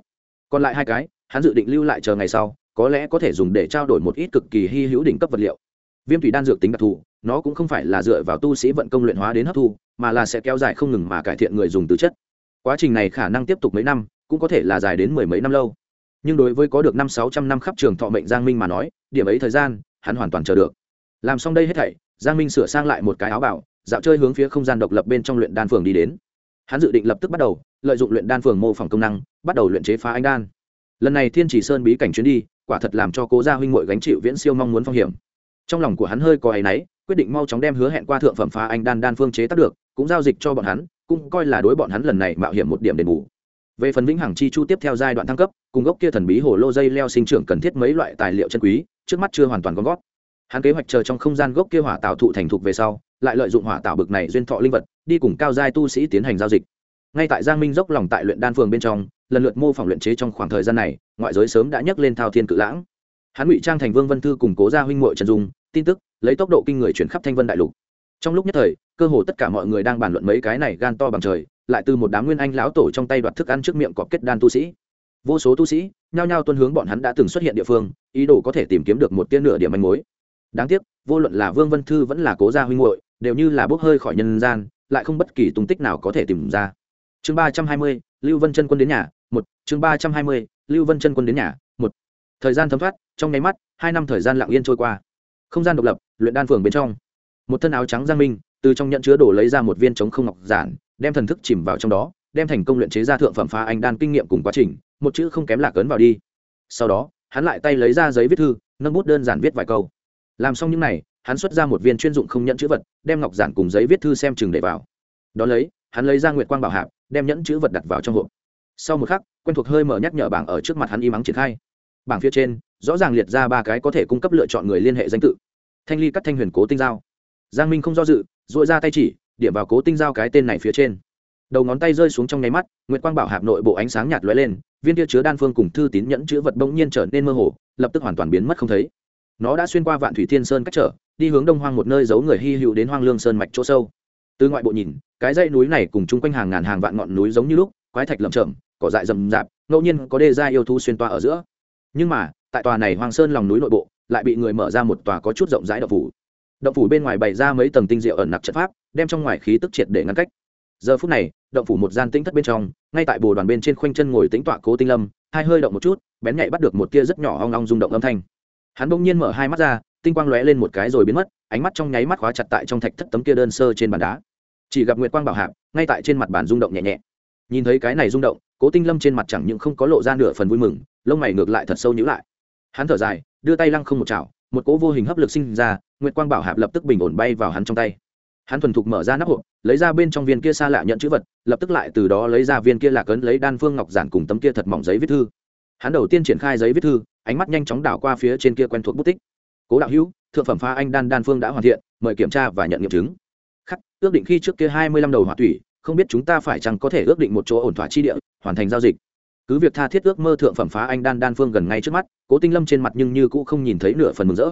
Còn lại hai cái, hắn dự định lưu lại chờ ngày sau, có lẽ có thể dùng để trao đổi một ít cực kỳ hy hữu đỉnh cấp vật liệu. Viêm thủy đan dược tính đặc thù, nó cũng không phải là dựa vào tu sĩ vận công luyện hóa đến hấp thu, mà là sẽ kéo dài không ngừng mà cải thiện người dùng tư chất. Quá trình này khả năng tiếp tục mấy năm, cũng có thể là dài đến mười mấy năm lâu. Nhưng đối với có được năm sáu trăm năm khắp trường thọ mệnh giang minh mà nói, điểm ấy thời gian, hắn hoàn toàn chờ được. Làm xong đây hết thảy, giang minh sửa sang lại một cái áo bảo, dạo chơi hướng phía không gian độc lập bên trong luyện đan phường đi đến hắn dự định lập tức bắt đầu, lợi dụng luyện đan phường mô phỏng công năng, bắt đầu luyện chế phá anh đan. Lần này thiên chỉ sơn bí cảnh chuyến đi, quả thật làm cho cố gia huynh mội gánh chịu viễn siêu mong muốn phong hiểm. Trong lòng của hắn hơi có áy náy, quyết định mau chóng đem hứa hẹn qua thượng phẩm phá anh đan đan phương chế tác được, cũng giao dịch cho bọn hắn, cũng coi là đối bọn hắn lần này mạo hiểm một điểm đền bù. Về phần vĩnh hằng chi chu tiếp theo giai đoạn thăng cấp, cùng gốc kia thần bí hồ lô dây leo sinh trưởng cần thiết mấy loại tài liệu chân quý, trước mắt chưa hoàn toàn gom gót hắn kế hoạch chờ trong không gian gốc kia hỏa tạo thụ thành thục về sau lại lợi dụng hỏa tạo bực này duyên thọ linh vật, đi cùng cao giai tu sĩ tiến hành giao dịch. Ngay tại giang minh dốc lòng tại luyện đan phường bên trong, lần lượt mô phỏng luyện chế trong khoảng thời gian này, ngoại giới sớm đã nhấc lên thao thiên cự lãng. Hắn ngụy trang thành vương vân thư củng cố gia huynh mội trần dung, tin tức, lấy tốc độ kinh người chuyển khắp thanh vân đại lục. Trong lúc nhất thời, cơ hồ tất cả mọi người đang bàn luận mấy cái này gan to bằng trời, lại từ một đám nguyên anh lão tổ trong tay đoạt thức ăn trước miệng cọp kết đan tu sĩ. Vô số tu sĩ, nhao nhao tuân hướng bọn hắn đã từng xuất hiện địa phương, ý đồ có thể tìm kiếm được một tiên nửa điểm manh mối. Đáng tiếc, vô luận là vương vân thư vẫn là cố gia huynh hội đều như là bốc hơi khỏi nhân gian, lại không bất kỳ tung tích nào có thể tìm ra. Chương ba trăm hai mươi, lưu vân chân quân đến nhà, một. Chương ba trăm hai mươi, lưu vân chân quân đến nhà, một. Thời gian thấm thoát, trong nháy mắt, hai năm thời gian lặng yên trôi qua. Không gian độc lập, luyện đan phường bên trong. Một thân áo trắng giang minh, từ trong nhận chứa đổ lấy ra một viên chống không ngọc giản, đem thần thức chìm vào trong đó, đem thành công luyện chế ra thượng phẩm phá anh đan kinh nghiệm cùng quá trình, một chữ không kém lạc ấn vào đi. Sau đó, hắn lại tay lấy ra giấy viết thư, nâng bút đơn giản viết vài câu. Làm xong những n à y hắn xuất ra một viên chuyên dụng không nhận chữ vật, đem ngọc giản cùng giấy viết thư xem chừng để vào. Đón lấy, hắn lấy ra nguyệt quang bảo hạp, đem nhẫn chữ vật đặt vào trong hộp. Sau một khắc, quen thuộc hơi mở nhắc nhở bảng ở trước mặt hắn y mắng triển khai. Bảng phía trên, rõ ràng liệt ra ba cái có thể cung cấp lựa chọn người liên hệ danh tự. Thanh ly cắt thanh huyền cố tinh giao. Giang minh không do dự dội ra tay chỉ, điểm vào cố tinh giao cái tên này phía trên. Đầu ngón tay rơi xuống trong nháy mắt, nguyệt quang bảo hạp nội bộ ánh sáng nhạt lóe lên, viên kia chứa đan phương cùng thư tín nhẫn chữ vật bỗng nhiên trở nên mơ hồ, lập tức hoàn toàn biến mất không thấy. Nó đã xuyên qua vạn thủy thiên sơn cách trở đi hướng đông hoang một nơi giấu người hy hữu đến hoang lương sơn mạch chỗ sâu. Từ ngoại bộ nhìn, cái dãy núi này cùng chung quanh hàng ngàn hàng vạn ngọn núi giống như lúc, quái thạch lầm chởm, cỏ dại rậm rạp, ngẫu nhiên có đê gia yêu thú xuyên toa ở giữa. Nhưng mà, tại tòa này hoang sơn lòng núi nội bộ, lại bị người mở ra một tòa có chút rộng rãi động phủ. Động phủ bên ngoài bày ra mấy tầng tinh diệu ẩn nặc trận pháp, đem trong ngoài khí tức triệt để ngăn cách. Giờ phút này động phủ một gian tĩnh thất bên trong, ngay tại bồ đoàn bên trên khoanh chân ngồi tính tọa cố tinh lâm, hai hơi động một chút, bén nhạy bắt được một tia rất nhỏ hoang long rung động âm thanh. Hắn bỗng nhiên mở hai mắt ra tinh quang lóe lên một cái rồi biến mất, ánh mắt trong nháy mắt khóa chặt tại trong thạch thất tấm kia đơn sơ trên bàn đá. Chỉ gặp nguyệt quang bảo hạp, ngay tại trên mặt bàn rung động nhẹ nhẹ. Nhìn thấy cái này rung động, cố tinh lâm trên mặt chẳng những không có lộ ra nửa phần vui mừng, lông mày ngược lại thật sâu nhữ lại. Hắn thở dài, đưa tay lăng không một chảo, một cỗ vô hình hấp lực sinh ra, nguyệt quang bảo hạp lập tức bình ổn bay vào hắn trong tay. Hắn thuần thục mở ra nắp hộp, lấy ra bên trong viên kia xa lạ nhận chữ vật, lập tức lại từ đó lấy ra viên kia lạc ấn lấy đan phương ngọc giản cùng tấm kia thật mỏng giấy viết thư. Hắn đầu tiên triển khai giấy viết thư, ánh mắt nhanh chóng đảo qua phía trên kia quen thuộc bút tích cố đạo hữu, thượng phẩm pha anh đan đan phương đã hoàn thiện, mời kiểm tra và nhận nghiệm chứng. Khắc, ước định khi trước kia hai mươi lăm đầu hỏa thủy, không biết chúng ta phải chăng có thể ước định một chỗ ổn thỏa chi địa, hoàn thành giao dịch. Cứ việc tha thiết ước mơ thượng phẩm phá anh đan đan phương gần ngay trước mắt, cố tinh lâm trên mặt nhưng như cũ không nhìn thấy nửa phần mừng rỡ.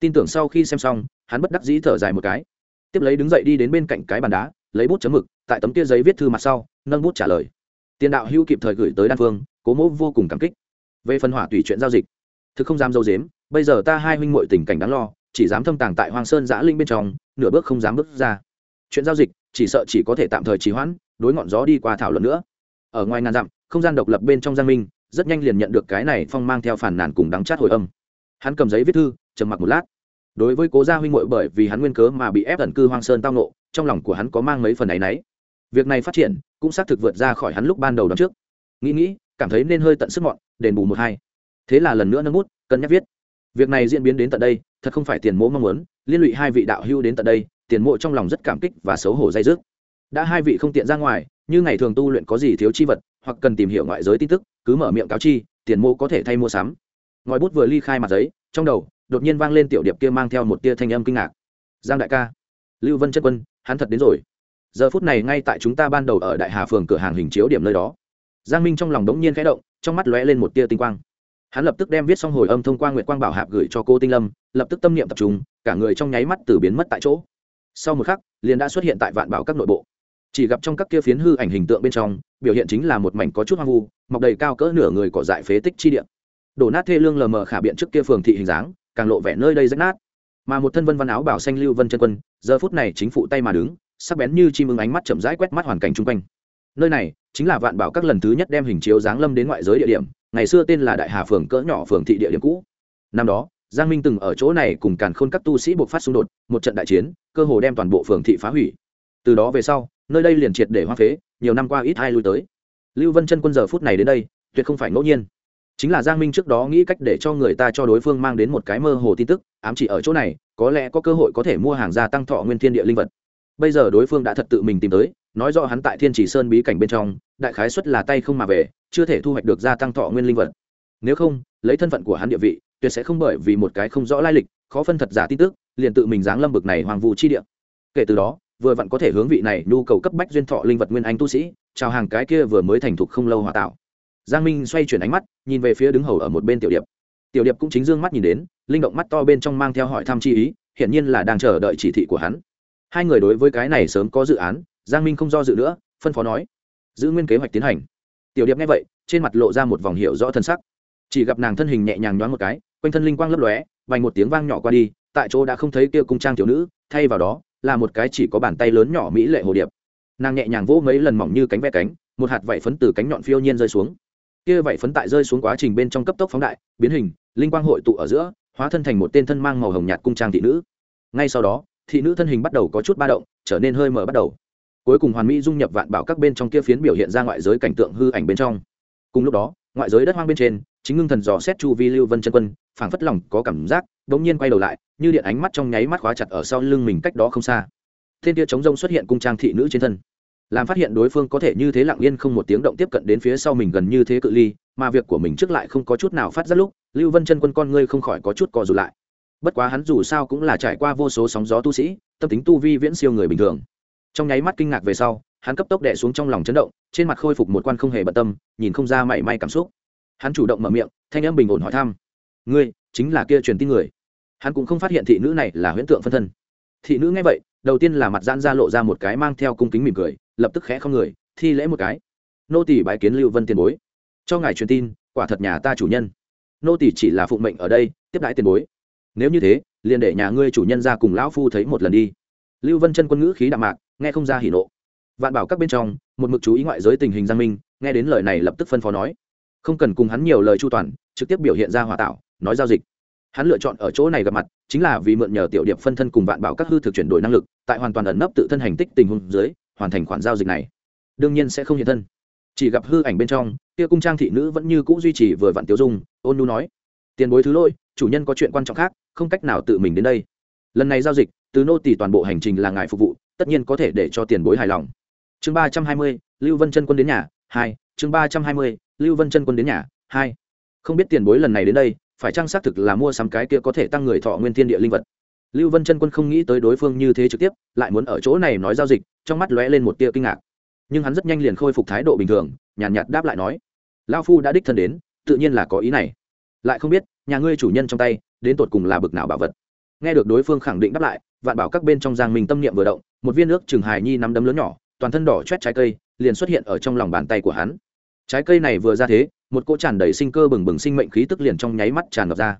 Tin tưởng sau khi xem xong, hắn bất đắc dĩ thở dài một cái. Tiếp lấy đứng dậy đi đến bên cạnh cái bàn đá, lấy bút chấm mực, tại tấm kia giấy viết thư mặt sau, nâng bút trả lời. Tiền đạo hữu kịp thời gửi tới đan phương, cố mỗ vô cùng cảm kích. Về phần hỏa tùy chuyện giao dịch, thực không dám dâu dếm bây giờ ta hai huynh muội tình cảnh đáng lo, chỉ dám thâm tàng tại hoàng sơn giã linh bên trong, nửa bước không dám bước ra. Chuyện giao dịch, chỉ sợ chỉ có thể tạm thời trì hoãn, đối ngọn gió đi qua thảo luận nữa. Ở ngoài ngàn dặm, không gian độc lập bên trong giang minh, rất nhanh liền nhận được cái này phong mang theo phản nàn cùng đắng chát hồi âm. Hắn cầm giấy viết thư, trầm mặc một lát. Đối với cố gia huynh muội bởi vì hắn nguyên cớ mà bị ép ẩn cư hoang sơn tao nộ trong lòng của hắn có mang mấy phần ấy nấy việc này phát triển, cũng xác thực vượt ra khỏi hắn lúc ban đầu đó trước. Nghĩ nghĩ, cảm thấy nên hơi tận sức mọn, đền bù một hai. Thế là lần nữa nâng bút, cân nhắc viết việc này diễn biến đến tận đây, thật không phải tiền mộ mong muốn, liên lụy hai vị đạo hưu đến tận đây, tiền mộ trong lòng rất cảm kích và xấu hổ dây dứt. Đã hai vị không tiện ra ngoài, như ngày thường tu luyện có gì thiếu chi vật, hoặc cần tìm hiểu ngoại giới tin tức, cứ mở miệng cáo chi, tiền mộ có thể thay mua sắm. Ngòi bút vừa ly khai mặt giấy, trong đầu, đột nhiên vang lên tiểu điệp kia mang theo một tia thanh âm kinh ngạc. Giang đại ca, lưu vân chất quân, hắn thật đến rồi. Giờ phút này ngay tại chúng ta ban đầu ở đại hà phường cửa hàng hình chiếu điểm nơi đó. Giang minh trong lòng đống nhiên khẽ động, trong mắt lóe lên một tia tinh quang hắn lập tức đem viết xong hồi âm thông qua nguyệt quang bảo hạp gửi cho cô tinh lâm, lập tức tâm niệm tập trung, cả người trong nháy mắt từ biến mất tại chỗ. Sau một khắc, liền đã xuất hiện tại vạn bảo các nội bộ. Chỉ gặp trong các kia phiến hư ảnh hình tượng bên trong, biểu hiện chính là một mảnh có chút hoang vu, mọc đầy cao cỡ nửa người cỏ dại phế tích chi điện đổ nát thê lương lờ mờ khả biện trước kia phường thị hình dáng, càng lộ vẻ nơi đây rách nát. Mà một thân vân văn áo bảo xanh lưu vân chân quân, giờ phút này chính phụ tay mà đứng, sắc bén như chim ưng ánh mắt chậm rãi quét mắt hoàn cảnh chung quanh. Nơi này chính là vạn bảo các lần thứ nhất đem hình chiếu giáng lâm đến ngoại giới địa điểm ngày xưa tên là đại hà phường cỡ nhỏ phường thị địa điểm cũ. Năm đó, giang minh từng ở chỗ này cùng càn khôn các tu sĩ buộc phát xung đột, một trận đại chiến, cơ hồ đem toàn bộ phường thị phá hủy. Từ đó về sau, nơi đây liền triệt để hoa phế, nhiều năm qua ít ai lui tới. Lưu vân chân quân giờ phút này đến đây, tuyệt không phải ngẫu nhiên. Chính là giang minh trước đó nghĩ cách để cho người ta cho đối phương mang đến một cái mơ hồ tin tức, ám chỉ ở chỗ này, có lẽ có cơ hội có thể mua hàng gia tăng thọ nguyên thiên địa linh vật. Bây giờ đối phương đã thật tự mình tìm tới nói rõ hắn tại thiên chỉ sơn bí cảnh bên trong, đại khái xuất là tay không mà về, chưa thể thu hoạch được gia tăng thọ nguyên linh vật. Nếu không, lấy thân phận của hắn địa vị, tuyệt sẽ không bởi vì một cái không rõ lai lịch, khó phân thật giả tin tức, liền tự mình giáng lâm bực này hoàng vụ chi địa. Kể từ đó, vừa vặn có thể hướng vị này nhu cầu cấp bách duyên thọ linh vật nguyên anh tu sĩ, chào hàng cái kia vừa mới thành thục không lâu hòa tạo. Giang minh xoay chuyển ánh mắt, nhìn về phía đứng hầu ở một bên tiểu điệp. Tiểu điệp cũng chính dương mắt nhìn đến, linh động mắt to bên trong mang theo hỏi thăm chi ý, hiển nhiên là đang chờ đợi chỉ thị của hắn. Hai người đối với cái này sớm có dự án giang minh không do dự nữa, phân phó nói, giữ nguyên kế hoạch tiến hành. Tiểu điệp nghe vậy, trên mặt lộ ra một vòng hiệu rõ thân sắc. Chỉ gặp nàng thân hình nhẹ nhàng nhoáng một cái, quanh thân linh quang lấp lóe, vành một tiếng vang nhỏ qua đi, tại chỗ đã không thấy kia cung trang tiểu nữ, thay vào đó, là một cái chỉ có bàn tay lớn nhỏ mỹ lệ hồ điệp. Nàng nhẹ nhàng vỗ mấy lần mỏng như cánh ve cánh, một hạt vảy phấn từ cánh nhọn phiêu nhiên rơi xuống. Kia vảy phấn tại rơi xuống quá trình bên trong cấp tốc phóng đại, biến hình, linh quang hội tụ ở giữa, hóa thân thành một tên thân mang màu hồng nhạt cung trang thị nữ. Ngay sau đó, thị nữ thân hình bắt đầu có chút ba động, trở nên hơi mở bắt đầu cuối cùng hoàn mỹ dung nhập vạn bảo các bên trong kia phiến biểu hiện ra ngoại giới cảnh tượng hư ảnh bên trong. Cùng lúc đó, ngoại giới đất hoang bên trên, chính ngưng thần dò xét chu vi lưu vân chân quân, phảng phất lòng có cảm giác đ ỗ n g nhiên quay đầu lại, như điện ánh mắt trong nháy mắt khóa chặt ở sau lưng mình cách đó không xa. Thiên kia chống rông xuất hiện cung trang thị nữ trên thân. Làm phát hiện đối phương có thể như thế lặng yên không một tiếng động tiếp cận đến phía sau mình gần như thế cự ly, mà việc của mình trước lại không có chút nào phát ra lúc, lưu vân chân quân con ngươi không khỏi có chút co dù lại. Bất quá hắn dù sao cũng là trải qua vô số sóng gió tu sĩ, tâm tính tu vi viễn siêu người bình thường trong nháy mắt kinh ngạc về sau, hắn cấp tốc đẻ xuống trong lòng chấn động, trên mặt khôi phục một quan không hề bận tâm, nhìn không ra mảy may cảm xúc. Hắn chủ động mở miệng, thanh âm bình ổn hỏi thăm. Ngươi, chính là kia truyền tin người? Hắn cũng không phát hiện thị nữ này là huyễn tượng phân thân. Thị nữ nghe vậy, đầu tiên là mặt giãn ra lộ ra một cái mang theo cung kính mỉm cười, lập tức khẽ không người, thi lễ một cái. Nô tỷ bái kiến lưu vân tiền bối. Cho ngài truyền tin, quả thật nhà ta chủ nhân. Nô tỷ chỉ là phụng mệnh ở đây, tiếp đãi tiền bối. Nếu như thế, liền để nhà ngươi chủ nhân ra cùng lão phu thấy một lần đi lưu vân chân quân ngữ khí đạm mạc, nghe không ra hỉ nộ. Vạn bảo các bên trong, một mực chú ý ngoại giới tình hình giang minh, nghe đến lời này lập tức phân phó nói. Không cần cùng hắn nhiều lời chu toàn, trực tiếp biểu hiện ra hòa tạo, nói giao dịch. Hắn lựa chọn ở chỗ này gặp mặt, chính là vì mượn nhờ tiểu điệp phân thân cùng vạn bảo các hư thực chuyển đổi năng lực, tại hoàn toàn ẩn nấp tự thân hành tích tình huống dưới, hoàn thành khoản giao dịch này. Đương nhiên sẽ không hiện thân. Chỉ gặp hư ảnh bên trong, kia cung trang thị nữ vẫn như cũ duy trì vừa vặn tiêu dung, ôn nu nói. Tiền bối thứ lôi chủ nhân có chuyện quan trọng khác, không cách nào tự mình đến đây lần này giao dịch từ nô tỷ toàn bộ hành trình là ngài phục vụ tất nhiên có thể để cho tiền bối hài lòng. Chương ba trăm hai mươi lưu vân chân quân đến nhà hai. Chương ba trăm hai mươi lưu vân chân quân đến nhà hai. Không biết tiền bối lần này đến đây phải trang xác thực là mua sắm cái kia có thể tăng người thọ nguyên thiên địa linh vật? Lưu vân chân quân không nghĩ tới đối phương như thế trực tiếp lại muốn ở chỗ này nói giao dịch trong mắt lóe lên một tia kinh ngạc. Nhưng hắn rất nhanh liền khôi phục thái độ bình thường nhàn nhạt, nhạt đáp lại nói lao phu đã đích thân đến tự nhiên là có ý này. Lại không biết nhà ngươi chủ nhân trong tay đến tột cùng là bực nào bảo vật? Nghe được đối phương khẳng định đáp lại, vạn bảo các bên trong giang minh tâm niệm vừa động, một viên nước trừng hài nhi nắm đấm lớn nhỏ, toàn thân đỏ chét trái cây, liền xuất hiện ở trong lòng bàn tay của hắn. Trái cây này vừa ra thế, một cỗ tràn đầy sinh cơ bừng bừng sinh mệnh khí tức liền trong nháy mắt tràn ngập ra.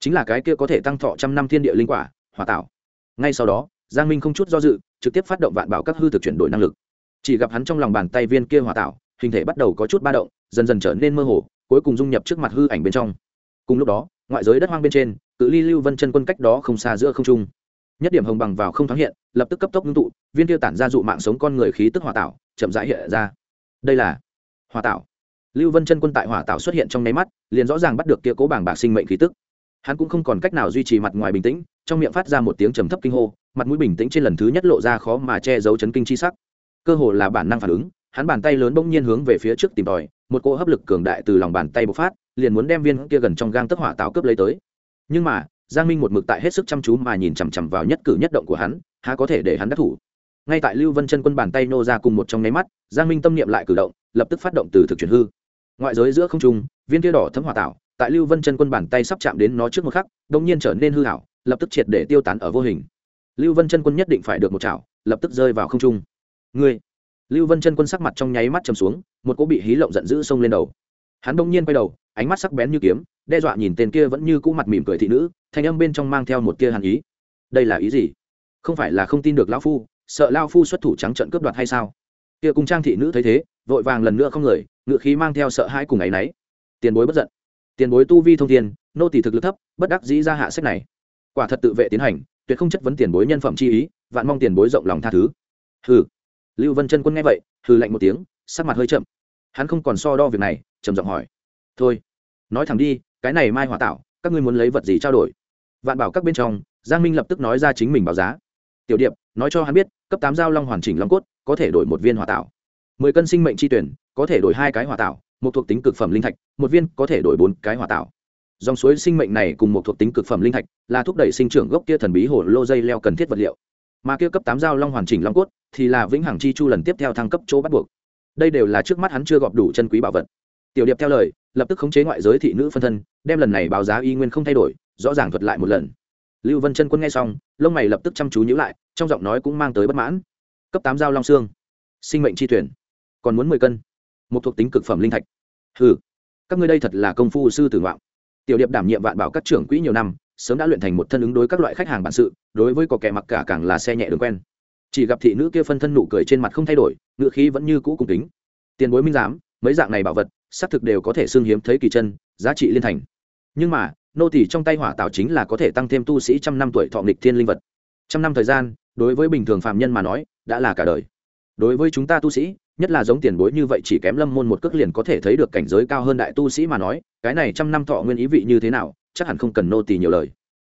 Chính là cái kia có thể tăng thọ trăm năm thiên địa linh quả, hỏa tạo. Ngay sau đó, giang minh không chút do dự, trực tiếp phát động vạn bảo các hư thực chuyển đổi năng lực. Chỉ gặp hắn trong lòng bàn tay viên kia hỏa tạo, hình thể bắt đầu có chút ba động, dần dần trở nên mơ hồ, cuối cùng dung nhập trước mặt hư ảnh bên trong. Cùng lúc đó ngoại giới đất hoang bên trên, cự ly lưu vân chân quân cách đó không xa giữa không trung. Nhất điểm hồng bằng vào không thoáng hiện, lập tức cấp tốc ngưng tụ, viên tiêu tản ra dụ mạng sống con người khí tức hỏa tạo, chậm rãi hiện ra. Đây là hỏa tạo. Lưu vân chân quân tại hỏa tạo xuất hiện trong nháy mắt, liền rõ ràng bắt được kia cố bảng bạc sinh mệnh khí tức. Hắn cũng không còn cách nào duy trì mặt ngoài bình tĩnh, trong miệng phát ra một tiếng trầm thấp kinh hô, mặt mũi bình tĩnh trên lần thứ nhất lộ ra khó mà che giấu chấn kinh chi sắc. Cơ hồ là bản năng phản ứng, hắn bàn tay lớn bỗng nhiên hướng về phía trước tìm tòi một cỗ hấp lực cường đại từ lòng bàn tay bộc phát, liền muốn đem viên kia gần trong gang tức hỏa táo cướp lấy tới. Nhưng mà, giang minh một mực tại hết sức chăm chú mà nhìn chằm chằm vào nhất cử nhất động của hắn, há có thể để hắn đắc thủ. Ngay tại lưu vân chân quân bàn tay nô ra cùng một trong nháy mắt, giang minh tâm niệm lại cử động, lập tức phát động từ thực chuyển hư. Ngoại giới giữa không trung, viên kia đỏ thấm hỏa tạo tại lưu vân chân quân bàn tay sắp chạm đến nó trước một khắc đông nhiên trở nên hư hảo, lập tức triệt để tiêu tán ở vô hình. Lưu vân chân quân nhất định phải được một chảo, lập tức rơi vào không trung. Ngươi lưu vân chân quân sắc mặt trong nháy mắt chầm xuống một cỗ bị hí lộng giận dữ xông lên đầu. Hắn đông nhiên quay đầu ánh mắt sắc bén như kiếm đe dọa nhìn tên kia vẫn như cũ mặt mỉm cười thị nữ thanh âm bên trong mang theo một tia hàn ý. Đây là ý gì? Không phải là không tin được lão phu sợ lao phu xuất thủ trắng trận cướp đoạt hay sao? Kia cùng trang thị nữ thấy thế vội vàng lần nữa không người ngự khí mang theo sợ hãi cùng ấ y tiền bối bất giận. Tiền bối tu vi thông thiên, nô tỷ thực lực thấp bất đắc dĩ ra hạ sách này. Quả thật tự vệ tiến hành tuyệt không chất vấn tiền bối nhân phẩm chi ý vạn mong tiền bối rộng lòng tha thứ. Hừ lưu vân chân quân nghe vậy, hừ lạnh một tiếng, sắc mặt hơi chậm. Hắn không còn so đo việc này, trầm giọng hỏi. Thôi, nói thẳng đi, cái này mai hỏa tạo các ngươi muốn lấy vật gì trao đổi? Vạn bảo các bên trong, giang minh lập tức nói ra chính mình báo giá. Tiểu điệp, nói cho hắn biết, cấp tám giao long hoàn chỉnh long cốt, có thể đổi một viên hỏa tạo mười cân sinh mệnh tri tuyển, có thể đổi hai cái hỏa tạo một thuộc tính cực phẩm linh thạch, một viên có thể đổi bốn cái hỏa tạo dòng suối sinh mệnh này cùng một thuộc tính cực phẩm linh thạch là thúc đẩy sinh trưởng gốc kia thần bí hồ lô dây leo cần thiết vật liệu mà kia cấp tám giao long hoàn chỉnh long cốt thì là vĩnh hằng chi chu lần tiếp theo thăng cấp chỗ bắt buộc. Đây đều là trước mắt hắn chưa gọp đủ chân quý bảo vật. Tiểu điệp theo lời, lập tức khống chế ngoại giới thị nữ phân thân, đem lần này báo giá y nguyên không thay đổi, rõ ràng thuật lại một lần. Lưu vân chân quân nghe xong, lông mày lập tức chăm chú nhữ lại, trong giọng nói cũng mang tới bất mãn. Cấp tám dao long xương, sinh mệnh chi tuyển, còn muốn mười cân, một thuộc tính cực phẩm linh thạch. Ừ các ngươi đây thật là công phu sư tử ngoạn. Tiểu điệp đảm nhiệm vạn bảo các trưởng quỹ nhiều năm sớm đã luyện thành một thân ứng đối các loại khách hàng bản sự, đối với có kẻ mặc cả càng là xe nhẹ đường quen. Chỉ gặp thị nữ kia phân thân nụ cười trên mặt không thay đổi ngựa khí vẫn như cũ cùng tính tiền bối minh giám, mấy dạng này bảo vật, xác thực đều có thể xương hiếm thấy kỳ chân, giá trị liên thành. Nhưng mà, nô tỷ trong tay hỏa tạo chính là có thể tăng thêm tu sĩ trăm năm tuổi thọ nghịch thiên linh vật. Trăm năm thời gian, đối với bình thường phạm nhân mà nói, đã là cả đời. Đối với chúng ta tu sĩ, nhất là giống tiền bối như vậy chỉ kém lâm môn một cước liền có thể thấy được cảnh giới cao hơn đại tu sĩ mà nói, cái này trăm năm thọ nguyên ý vị như thế nào chắc hẳn không cần nô tỳ nhiều lời.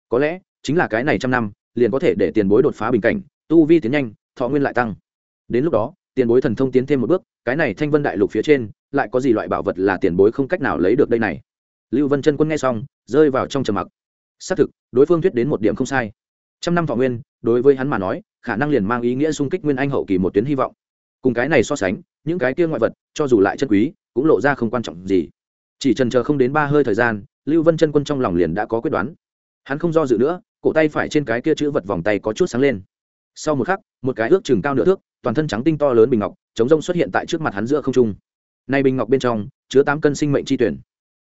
Có lẽ, chính là cái này trăm năm, liền có thể để tiền bối đột phá bình cảnh, tu vi tiến nhanh, thọ nguyên lại tăng. Đến lúc đó, tiền bối thần thông tiến thêm một bước, cái này thanh vân đại lục phía trên, lại có gì loại bảo vật là tiền bối không cách nào lấy được đây này? Lưu vân chân quân nghe xong, rơi vào trong trầm mặc. Xác thực, đối phương thuyết đến một điểm không sai. Trăm năm thọ nguyên, đối với hắn mà nói, khả năng liền mang ý nghĩa xung kích nguyên anh hậu kỳ một tuyến hy vọng. Cùng cái này so sánh, những cái kia ngoại vật, cho dù lại chân quý, cũng lộ ra không quan trọng gì chỉ trần chờ không đến ba hơi thời gian, lưu vân chân quân trong lòng liền đã có quyết đoán. Hắn không do dự nữa, cổ tay phải trên cái kia chữ vật vòng tay có chút sáng lên. Sau một khắc, một cái ước chừng cao nửa thước, toàn thân trắng tinh to lớn bình ngọc, chống rông xuất hiện tại trước mặt hắn giữa không trung. Nay bình ngọc bên trong, chứa tám cân sinh mệnh chi tuyển.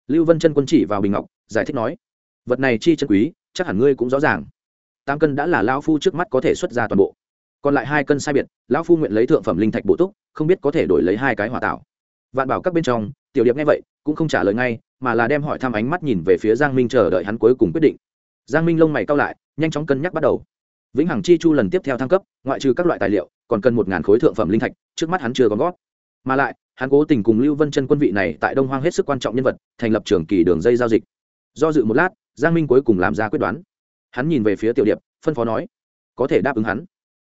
Lưu vân chân quân chỉ vào bình ngọc, giải thích nói, vật này chi chân quý, chắc hẳn ngươi cũng rõ ràng. Tám cân đã là lao phu trước mắt có thể xuất ra toàn bộ. Còn lại hai cân sai biệt, lão phu nguyện lấy thượng phẩm linh thạch bổ túc, không biết có thể đổi lấy hai cái hỏa tạo. Vạn bảo các bên trong tiểu điệp nghe vậy, cũng không trả lời ngay, mà là đem hỏi thăm ánh mắt nhìn về phía giang minh chờ đợi hắn cuối cùng quyết định. Giang minh lông mày cao lại, nhanh chóng cân nhắc bắt đầu. Vĩnh hằng chi chu lần tiếp theo thăng cấp, ngoại trừ các loại tài liệu, còn cần một ngàn khối thượng phẩm linh thạch, trước mắt hắn chưa có gót mà lại, hắn cố tình cùng lưu vân chân quân vị này tại đông hoang hết sức quan trọng nhân vật, thành lập trường kỳ đường dây giao dịch. Do dự một lát, giang minh cuối cùng làm ra quyết đoán. Hắn nhìn về phía tiểu điệp, phân phó nói, có thể đáp ứng hắn,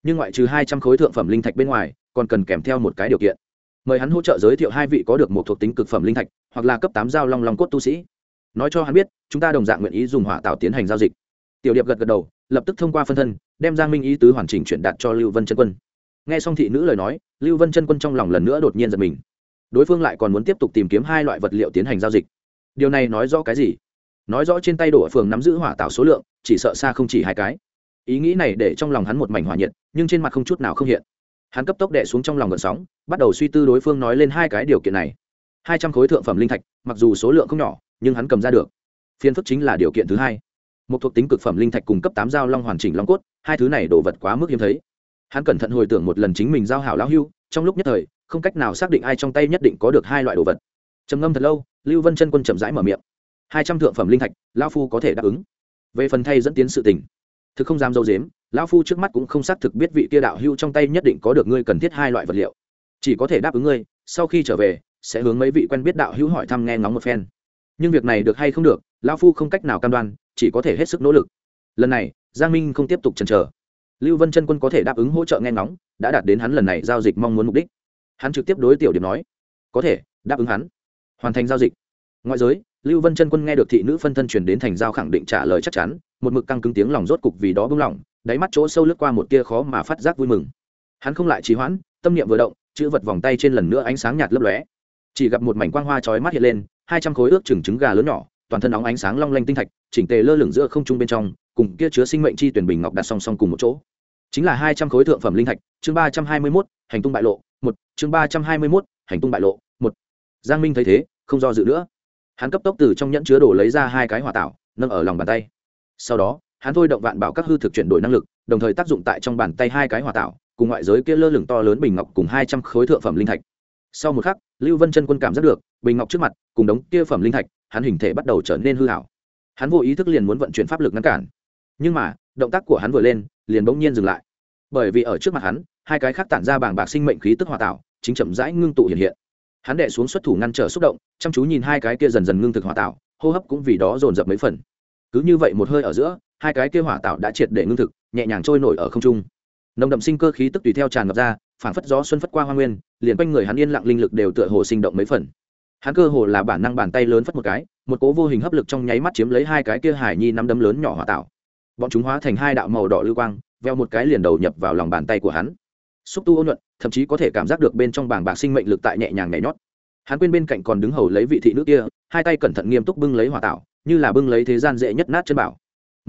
nhưng ngoại trừ hai trăm khối thượng phẩm linh thạch bên ngoài, còn cần kèm theo một cái điều kiện mời hắn hỗ trợ giới thiệu hai vị có được một thuộc tính cực phẩm linh thạch, hoặc là cấp tám giao long long cốt tu sĩ. Nói cho hắn biết, chúng ta đồng dạng nguyện ý dùng hỏa tạo tiến hành giao dịch. Tiểu điệp gật gật đầu, lập tức thông qua phân thân, đem giang minh ý tứ hoàn chỉnh chuyển đạt cho lưu vân chân quân. Nghe xong thị nữ lời nói, lưu vân chân quân trong lòng lần nữa đột nhiên giật mình. Đối phương lại còn muốn tiếp tục tìm kiếm hai loại vật liệu tiến hành giao dịch. Điều này nói rõ cái gì? Nói rõ trên tay đổ phường nắm giữ hỏa tạo số lượng, chỉ sợ xa không chỉ hai cái. Ý nghĩ này để trong lòng hắn một mảnh hỏa nhiệt, nhưng trên mặt không chút nào không hiện hắn cấp tốc đệ xuống trong lòng gợn sóng, bắt đầu suy tư đối phương nói lên hai cái điều kiện này. Hai trăm khối thượng phẩm linh thạch, mặc dù số lượng không nhỏ, nhưng hắn cầm ra được. Phiên phức chính là điều kiện thứ hai. Một thuộc tính cực phẩm linh thạch cùng cấp tám dao long hoàn chỉnh long cốt, hai thứ này đồ vật quá mức hiếm thấy. Hắn cẩn thận hồi tưởng một lần chính mình giao hảo lão hưu, trong lúc nhất thời, không cách nào xác định ai trong tay nhất định có được hai loại đồ vật. Trầm ngâm thật lâu, lưu vân chân quân chậm rãi mở miệng. Hai trăm thượng phẩm linh thạch, lão phu có thể đáp ứng. Về phần thay dẫn tiến sự tình, thực không dám dâu dếm lão phu trước mắt cũng không xác thực biết vị kia đạo hưu trong tay nhất định có được ngươi cần thiết hai loại vật liệu. Chỉ có thể đáp ứng ngươi, sau khi trở về, sẽ hướng mấy vị quen biết đạo hữu hỏi thăm nghe ngóng một phen. Nhưng việc này được hay không được, lão phu không cách nào cam đoan, chỉ có thể hết sức nỗ lực. Lần này, giang minh không tiếp tục chần chờ. Lưu vân chân quân có thể đáp ứng hỗ trợ nghe ngóng, đã đạt đến hắn lần này giao dịch mong muốn mục đích. Hắn trực tiếp đối tiểu điểm nói, có thể, đáp ứng hắn. Hoàn thành giao dịch. Ngoại giới, lưu vân chân quân nghe được thị nữ phân thân truyền đến thành giao khẳng định trả lời chắc chắn, một mực căng cứng tiếng lòng rốt cục vì đó bưng lỏng đáy mắt chỗ sâu lướt qua một tia khó mà phát giác vui mừng. Hắn không lại trì hoãn, tâm niệm vừa động, chữ vật vòng tay trên lần nữa ánh sáng nhạt lấp lóe. Chỉ gặp một mảnh quang hoa chói mắt hiện lên, hai trăm khối ước chừng trứng gà lớn nhỏ, toàn thân óng ánh sáng long lanh tinh thạch, chỉnh tề lơ lửng giữa không trung bên trong, cùng kia chứa sinh mệnh chi tuyển bình ngọc đặt song song cùng một chỗ. Chính là hai trăm khối thượng phẩm linh thạch, chương ba trăm hai mươi mốt, hành tung bại lộ, một, chương ba trăm hai mươi mốt, hành tung bại lộ, một. Giang minh thấy thế, không do dự nữa. Hắn cấp tốc từ trong nhẫn chứa đồ lấy ra hai cái hỏa tạo, nâng ở lòng bàn tay. Sau đó hắn thôi động vạn bảo các hư thực chuyển đổi năng lực, đồng thời tác dụng tại trong bàn tay hai cái hòa tạo, cùng ngoại giới kia lơ lửng to lớn bình ngọc cùng hai trăm khối thượng phẩm linh thạch. Sau một khắc, lưu vân chân quân cảm giác được, bình ngọc trước mặt, cùng đống kia phẩm linh thạch, hắn hình thể bắt đầu trở nên hư hảo. Hắn vô ý thức liền muốn vận chuyển pháp lực ngăn cản. Nhưng mà, động tác của hắn vừa lên, liền bỗng nhiên dừng lại. Bởi vì ở trước mặt hắn, hai cái khác tản ra bảng bạc sinh mệnh khí tức hòa tạo, chính chậm rãi ngưng tụ hiện hiện. Hắn đệ xuống xuất thủ ngăn trở xúc động, chăm chú nhìn hai cái kia dần dần ngưng thực hòa tạo, hô hấp cũng vì đó dồn dập mấy phần. Cứ như vậy một hơi ở giữa hai cái kia hỏa tạo đã triệt để ngưng thực, nhẹ nhàng trôi nổi ở không trung. Nồng đậm sinh cơ khí tức tùy theo tràn ngập ra, phảng phất gió xuân phất qua hoa nguyên, liền quanh người hắn yên lặng linh lực đều tựa hồ sinh động mấy phần. Hắn cơ hồ là bản năng bàn tay lớn phất một cái, một cố vô hình hấp lực trong nháy mắt chiếm lấy hai cái kia hải nhi năm đấm lớn nhỏ hỏa tạo. Bọn chúng hóa thành hai đạo màu đỏ lưu quang, veo một cái liền đầu nhập vào lòng bàn tay của hắn. Xúc tu ôn nhuận, thậm chí có thể cảm giác được bên trong bảng bạc sinh mệnh lực tại nhẹ nhàng nhảy nhót. Hắn quên bên cạnh còn đứng hầu lấy vị thị nữ kia, hai tay cẩn thận nghiêm túc bưng lấy hỏa tạo, như là bưng lấy thế gian dễ nhất nát chân bảo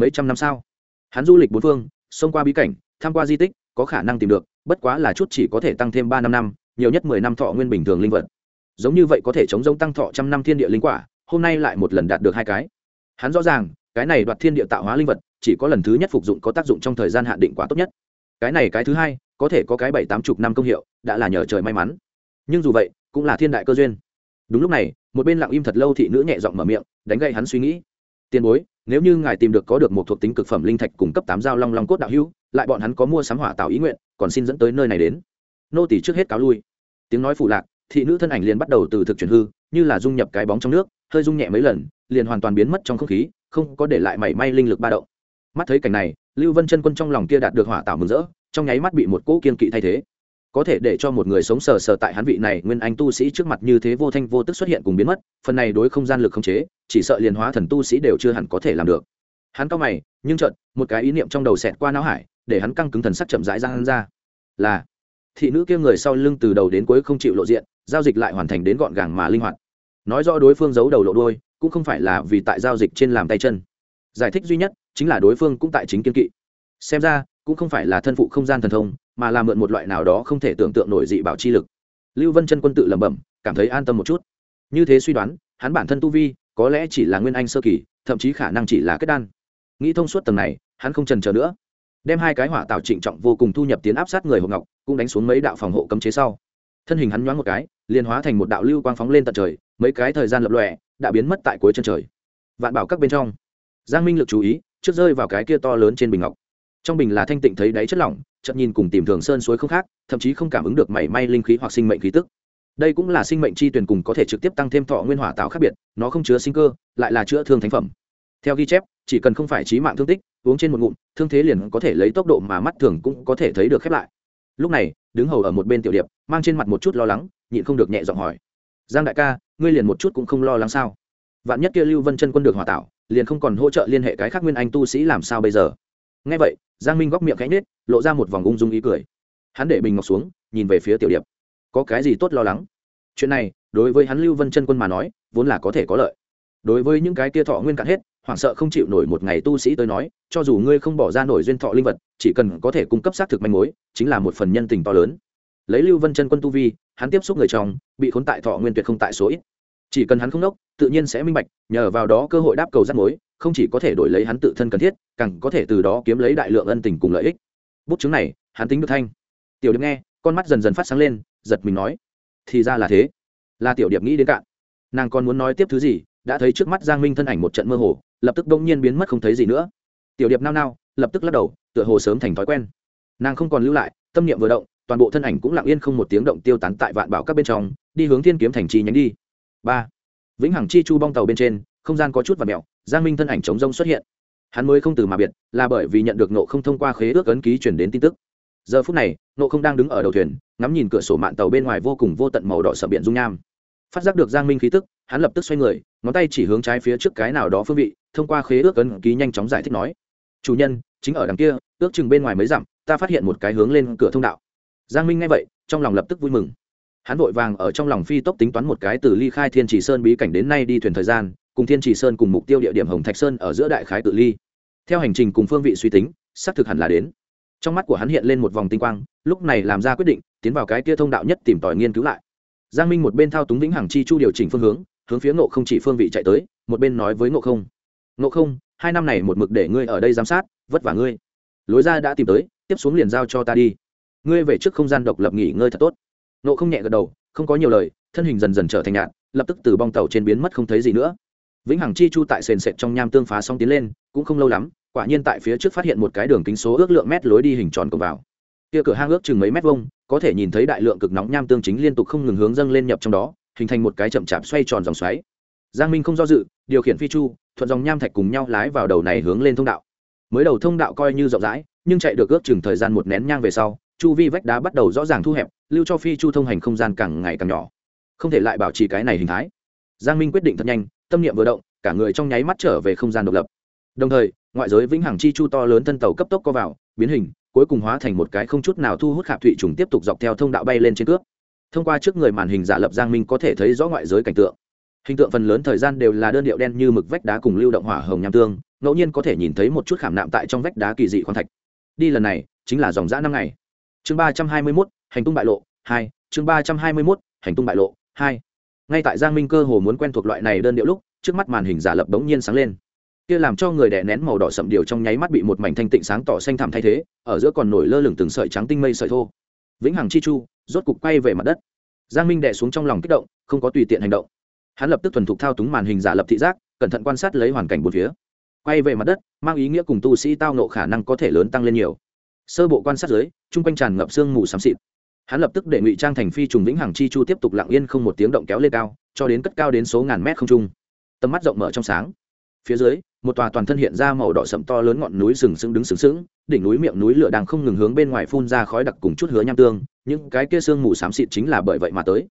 mấy trăm năm sao? Hắn du lịch bốn phương, xông qua bí cảnh, tham qua di tích, có khả năng tìm được, bất quá là chút chỉ có thể tăng thêm ba năm năm, nhiều nhất mười năm thọ nguyên bình thường linh vật. Giống như vậy có thể chống giống tăng thọ trăm năm thiên địa linh quả, hôm nay lại một lần đạt được hai cái. Hắn rõ ràng, cái này đoạt thiên địa tạo hóa linh vật, chỉ có lần thứ nhất phục dụng có tác dụng trong thời gian hạn định quả tốt nhất. Cái này cái thứ hai, có thể có cái bảy tám chục năm công hiệu, đã là nhờ trời may mắn. Nhưng dù vậy, cũng là thiên đại cơ duyên. Đúng lúc này, một bên lặng im thật lâu thị nữ nhẹ giọng mở miệng, đánh gậy hắn suy nghĩ tiền bối, nếu như ngài tìm được có được một thuộc tính cực phẩm linh thạch cung cấp tám giao long long cốt đạo hữu, lại bọn hắn có mua sắm hỏa tạo ý nguyện, còn xin dẫn tới nơi này đến. Nô tỷ trước hết cáo lui. Tiếng nói phụ lạc, thị nữ thân ảnh liền bắt đầu từ thực chuyển hư, như là dung nhập cái bóng trong nước, hơi rung nhẹ mấy lần, liền hoàn toàn biến mất trong không khí, không có để lại mảy may linh lực ba động. Mắt thấy cảnh này, lưu vân chân quân trong lòng kia đạt được hỏa tạo mừng rỡ, trong nháy mắt bị một cỗ kiên kỵ thay thế có thể để cho một người sống sờ sờ tại hắn vị này nguyên anh tu sĩ trước mặt như thế vô thanh vô tức xuất hiện cùng biến mất, phần này đối không gian lực không chế, chỉ sợ liền hóa thần tu sĩ đều chưa hẳn có thể làm được. Hắn cao mày, nhưng chợt, một cái ý niệm trong đầu xẹt qua não hải, để hắn căng cứng thần sắc chậm rãi ra hắn ra. Là, thị nữ kia người sau lưng từ đầu đến cuối không chịu lộ diện, giao dịch lại hoàn thành đến gọn gàng mà linh hoạt. Nói rõ đối phương giấu đầu lộ đôi cũng không phải là vì tại giao dịch trên làm tay chân. Giải thích duy nhất, chính là đối phương cũng tại chính kiên kỵ. Xem ra cũng không phải là thân phụ không gian thần thông, mà là mượn một loại nào đó không thể tưởng tượng nổi dị bảo chi lực. Lưu vân chân quân tự lẩm bẩm, cảm thấy an tâm một chút. Như thế suy đoán, hắn bản thân tu vi, có lẽ chỉ là nguyên anh sơ kỳ, thậm chí khả năng chỉ là kết đan. Nghĩ thông suốt tầng này, hắn không trần chờ nữa. Đem hai cái hỏa tạo trịnh trọng vô cùng thu nhập tiến áp sát người hộp ngọc, cũng đánh xuống mấy đạo phòng hộ cấm chế sau. Thân hình hắn nhoáng một cái, liền hóa thành một đạo lưu quang phóng lên tận trời, mấy cái thời gian lập lòe, đã biến mất tại cuối chân trời. Vạn bảo các bên trong. Giang minh lực chú ý, trước rơi vào cái kia to lớn trên bình ngọc trong bình là thanh tịnh thấy đáy chất lỏng, chậm nhìn cùng tìm thường sơn suối không khác, thậm chí không cảm ứng được mảy may linh khí hoặc sinh mệnh khí tức. Đây cũng là sinh mệnh chi tuyển cùng có thể trực tiếp tăng thêm thọ nguyên hỏa tạo khác biệt, nó không chứa sinh cơ, lại là chữa thương thánh phẩm. Theo ghi chép, chỉ cần không phải trí mạng thương tích, uống trên một ngụm, thương thế liền có thể lấy tốc độ mà mắt thường cũng có thể thấy được khép lại. Lúc này, đứng hầu ở một bên tiểu điệp, mang trên mặt một chút lo lắng, nhịn không được nhẹ giọng hỏi. Giang đại ca, ngươi liền một chút cũng không lo lắng sao? Vạn nhất kia lưu vân chân quân được hòa tạo, liền không còn hỗ trợ liên hệ cái khác nguyên anh tu sĩ làm sao bây giờ? Ngay vậy, giang minh góc miệng cánh nết lộ ra một vòng ung dung ý cười. Hắn để bình ngọc xuống, nhìn về phía tiểu điệp. Có cái gì tốt lo lắng? Chuyện này, đối với hắn lưu vân chân quân mà nói, vốn là có thể có lợi. Đối với những cái kia thọ nguyên cạn hết, hoảng sợ không chịu nổi một ngày tu sĩ tới nói, cho dù ngươi không bỏ ra nổi duyên thọ linh vật, chỉ cần có thể cung cấp xác thực manh mối, chính là một phần nhân tình to lớn. Lấy lưu vân chân quân tu vi, hắn tiếp xúc người chồng bị khốn tại thọ nguyên tuyệt không tại số ít chỉ cần hắn không đốc, tự nhiên sẽ minh bạch, nhờ vào đó cơ hội đáp cầu rắc mối, không chỉ có thể đổi lấy hắn tự thân cần thiết, càng có thể từ đó kiếm lấy đại lượng ân tình cùng lợi ích. Bút chứng này, hắn tính được thanh. Tiểu điệp nghe, con mắt dần dần phát sáng lên, giật mình nói, thì ra là thế. Là tiểu điệp nghĩ đến cạn. Nàng còn muốn nói tiếp thứ gì, đã thấy trước mắt giang minh thân ảnh một trận mơ hồ, lập tức đông nhiên biến mất không thấy gì nữa. Tiểu điệp nao nao, lập tức lắc đầu, tựa hồ sớm thành thói quen. Nàng không còn lưu lại, tâm niệm vừa động, toàn bộ thân ảnh cũng lặng yên không một tiếng động tiêu tán tại vạn bảo các bên trong, đi hướng thiên kiếm thành chi nhánh đi ba. Vĩnh hằng chi chu bong tàu bên trên, không gian có chút và mẹo giang minh thân ảnh chống rông xuất hiện. Hắn mới không từ mà biệt, là bởi vì nhận được nộ không thông qua khế ước ấn ký chuyển đến tin tức. Giờ phút này nộ không đang đứng ở đầu thuyền, ngắm nhìn cửa sổ mạng tàu bên ngoài vô cùng vô tận màu đỏ sợ biển dung nham. Phát giác được giang minh khí tức, hắn lập tức xoay người, ngón tay chỉ hướng trái phía trước cái nào đó phương vị, thông qua khế ước ấn ký nhanh chóng giải thích nói. Chủ nhân, chính ở đằng kia, ước chừng bên ngoài mấy dặm, ta phát hiện một cái hướng lên cửa thông đạo. Giang minh nghe vậy, trong lòng lập tức vui mừng hắn vội vàng ở trong lòng phi tốc tính toán một cái từ ly khai thiên chỉ sơn bí cảnh đến nay đi thuyền thời gian, cùng thiên chỉ sơn cùng mục tiêu địa điểm hồng thạch sơn ở giữa đại khái tự ly. Theo hành trình cùng phương vị suy tính, xác thực hẳn là đến. Trong mắt của hắn hiện lên một vòng tinh quang, lúc này làm ra quyết định, tiến vào cái kia thông đạo nhất tìm tòi nghiên cứu lại. Giang minh một bên thao túng vĩnh hằng chi chu điều chỉnh phương hướng hướng phía ngộ không chỉ phương vị chạy tới, một bên nói với ngộ không. Ngộ không, hai năm này một mực để ngươi ở đây giám sát, vất vả ngươi. Lối ra đã tìm tới, tiếp xuống liền giao cho ta đi. Ngươi về trước không gian độc lập nghỉ ngơi thật tốt. Nộ không nhẹ gật đầu, không có nhiều lời, thân hình dần dần trở thành nhạt, lập tức từ bong tàu trên biến mất không thấy gì nữa. Vĩnh hằng chi chu tại sền sệt trong nham tương phá xong tiến lên, cũng không lâu lắm, quả nhiên tại phía trước phát hiện một cái đường kính số ước lượng mét lối đi hình tròn cổng vào. Kia cửa hang ước chừng mấy mét vuông, có thể nhìn thấy đại lượng cực nóng nham tương chính liên tục không ngừng hướng dâng lên nhập trong đó, hình thành một cái chậm chạp xoay tròn dòng xoáy. Giang minh không do dự, điều khiển phi chu, thuận dòng nham thạch cùng nhau lái vào đầu này hướng lên thông đạo. Mới đầu thông đạo coi như rộng rãi, nhưng chạy được ước chừng thời gian một nén nhang về sau, chu vi vách đá bắt đầu rõ ràng thu hẹp lưu cho phi chu thông hành không gian càng ngày càng nhỏ. Không thể lại bảo trì cái này hình thái. Giang minh quyết định thật nhanh, tâm niệm vừa động, cả người trong nháy mắt trở về không gian độc lập. Đồng thời, ngoại giới vĩnh hằng chi chu to lớn thân tàu cấp tốc co vào, biến hình, cuối cùng hóa thành một cái không chút nào thu hút khạp thụy trùng tiếp tục dọc theo thông đạo bay lên trên cướp thông qua trước người màn hình giả lập giang minh có thể thấy rõ ngoại giới cảnh tượng. Hình tượng phần lớn thời gian đều là đơn điệu đen như mực vách đá cùng lưu động hỏa hồng nham tương, ngẫu nhiên có thể nhìn thấy một chút khảm nạm tại trong vách đá kỳ dị khoan thạch. Đi lần này, chính là dòng dã năm ngày. Chương ba trăm hai mươi mốt hành tung bại lộ, hai, chương ba trăm hai mươi mốt, hành tung bại lộ, hai. Ngay tại giang minh cơ hồ muốn quen thuộc loại này đơn điệu lúc, trước mắt màn hình giả lập đống nhiên sáng lên. Kia làm cho người đè nén màu đỏ sậm điều trong nháy mắt bị một mảnh thanh tịnh sáng tỏ xanh thẳm thay thế, ở giữa còn nổi lơ lửng từng sợi trắng tinh mây sợi thô. Vĩnh hằng chi chu, rốt cục quay về mặt đất. Giang minh đè xuống trong lòng kích động, không có tùy tiện hành động. Hắn lập tức thuần thục thao túng màn hình giả lập thị giác, cẩn thận quan sát lấy hoàn cảnh bốn phía. Quay về mặt đất, mang ý nghĩa cùng tu sĩ tao nộ khả năng có thể lớn tăng lên nhiều. Sơ bộ quan sát dưới, chung quanh tràn ngập sương mù xám xịt hắn lập tức để ngụy trang thành phi trùng vĩnh hằng chi chu tiếp tục lặng yên không một tiếng động kéo lên cao, cho đến cất cao đến số ngàn mét không trung. Tầm mắt rộng mở trong sáng. Phía dưới, một tòa toàn thân hiện ra màu đỏ sậm to lớn ngọn núi sừng sững đứng sừng sững, đỉnh núi miệng núi lửa đang không ngừng hướng bên ngoài phun ra khói đặc cùng chút hứa nham tương, những cái kia sương mù xám xịt chính là bởi vậy mà tới.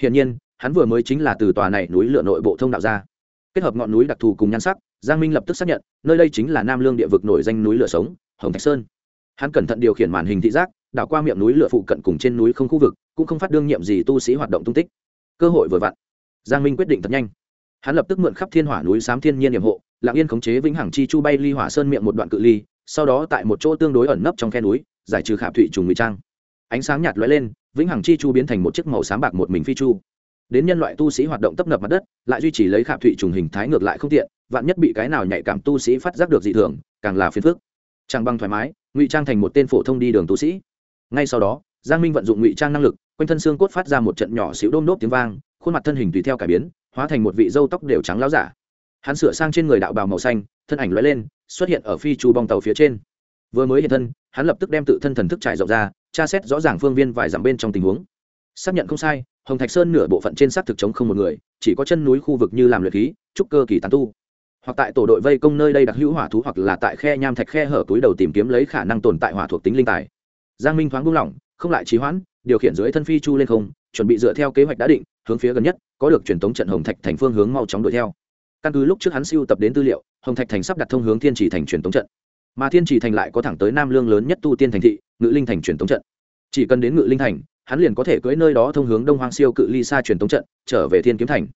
Hiển nhiên, hắn vừa mới chính là từ tòa này núi lửa nội bộ thông đạo ra. Kết hợp ngọn núi đặc thù cùng nhan sắc, giang minh lập tức xác nhận, nơi đây chính là nam lương địa vực nổi danh núi lửa sống, hồng thạch sơn. Hắn cẩn thận điều khiển màn hình thị giác đảo qua miệng núi lửa phụ cận cùng trên núi không khu vực, cũng không phát đương nhiệm gì tu sĩ hoạt động tung tích. Cơ hội vừa vặn. Giang minh quyết định thật nhanh. Hắn lập tức mượn khắp thiên hỏa núi sám thiên nhiên nhiệm hộ lạng yên khống chế vĩnh hằng chi chu bay ly hỏa sơn miệng một đoạn cự ly, sau đó tại một chỗ tương đối ẩn nấp trong khe núi, giải trừ khảm thụy trùng ngụy trang. Ánh sáng nhạt lóe lên, vĩnh hằng chi chu biến thành một chiếc màu sáng bạc một mình phi chu. Đến nhân loại tu sĩ hoạt động tấp nập mặt đất, lại duy trì lấy khảm thụy trùng hình thái ngược lại không tiện, vạn nhất bị cái nào nhạy cảm tu sĩ phát giác được dị thường, càng là phiền phức. Trang băng thoải mái, ngụy trang thành một tên phổ thông đi đường tu sĩ ngay sau đó, giang minh vận dụng ngụy trang năng lực, quanh thân xương cốt phát ra một trận nhỏ xíu đôm nốt tiếng vang, khuôn mặt thân hình tùy theo cải biến, hóa thành một vị dâu tóc đều trắng láo giả. Hắn sửa sang trên người đạo bào màu xanh, thân ảnh lóe lên, xuất hiện ở phi chu bong tàu phía trên. Vừa mới hiện thân, hắn lập tức đem tự thân thần thức trải rộng ra, tra xét rõ ràng phương viên vài dặm bên trong tình huống. Xác nhận không sai, hồng thạch sơn nửa bộ phận trên xác thực chống không một người, chỉ có chân núi khu vực như làm luyện khí, trúc cơ kỳ tán tu. Hoặc tại tổ đội vây công nơi đây đặc hữu hỏa thú hoặc là tại khe nham thạch khe hở túi đầu tìm kiếm lấy khả năng tồn tại hỏa thuộc tính linh tài giang minh thoáng buông lỏng, không lại trí hoãn, điều khiển dưới thân phi chu lên không, chuẩn bị dựa theo kế hoạch đã định, hướng phía gần nhất, có được truyền thống trận hồng thạch thành phương hướng mau chóng đuổi theo. Căn cứ lúc trước hắn siêu tập đến tư liệu, hồng thạch thành sắp đặt thông hướng thiên chỉ thành truyền thống trận. Mà thiên chỉ thành lại có thẳng tới nam lương lớn nhất tu tiên thành thị, ngự linh thành truyền thống trận. Chỉ cần đến ngự linh thành, hắn liền có thể cưỡi nơi đó thông hướng đông hoang siêu cự ly xa truyền thống trận, trở về thiên kiếm thành.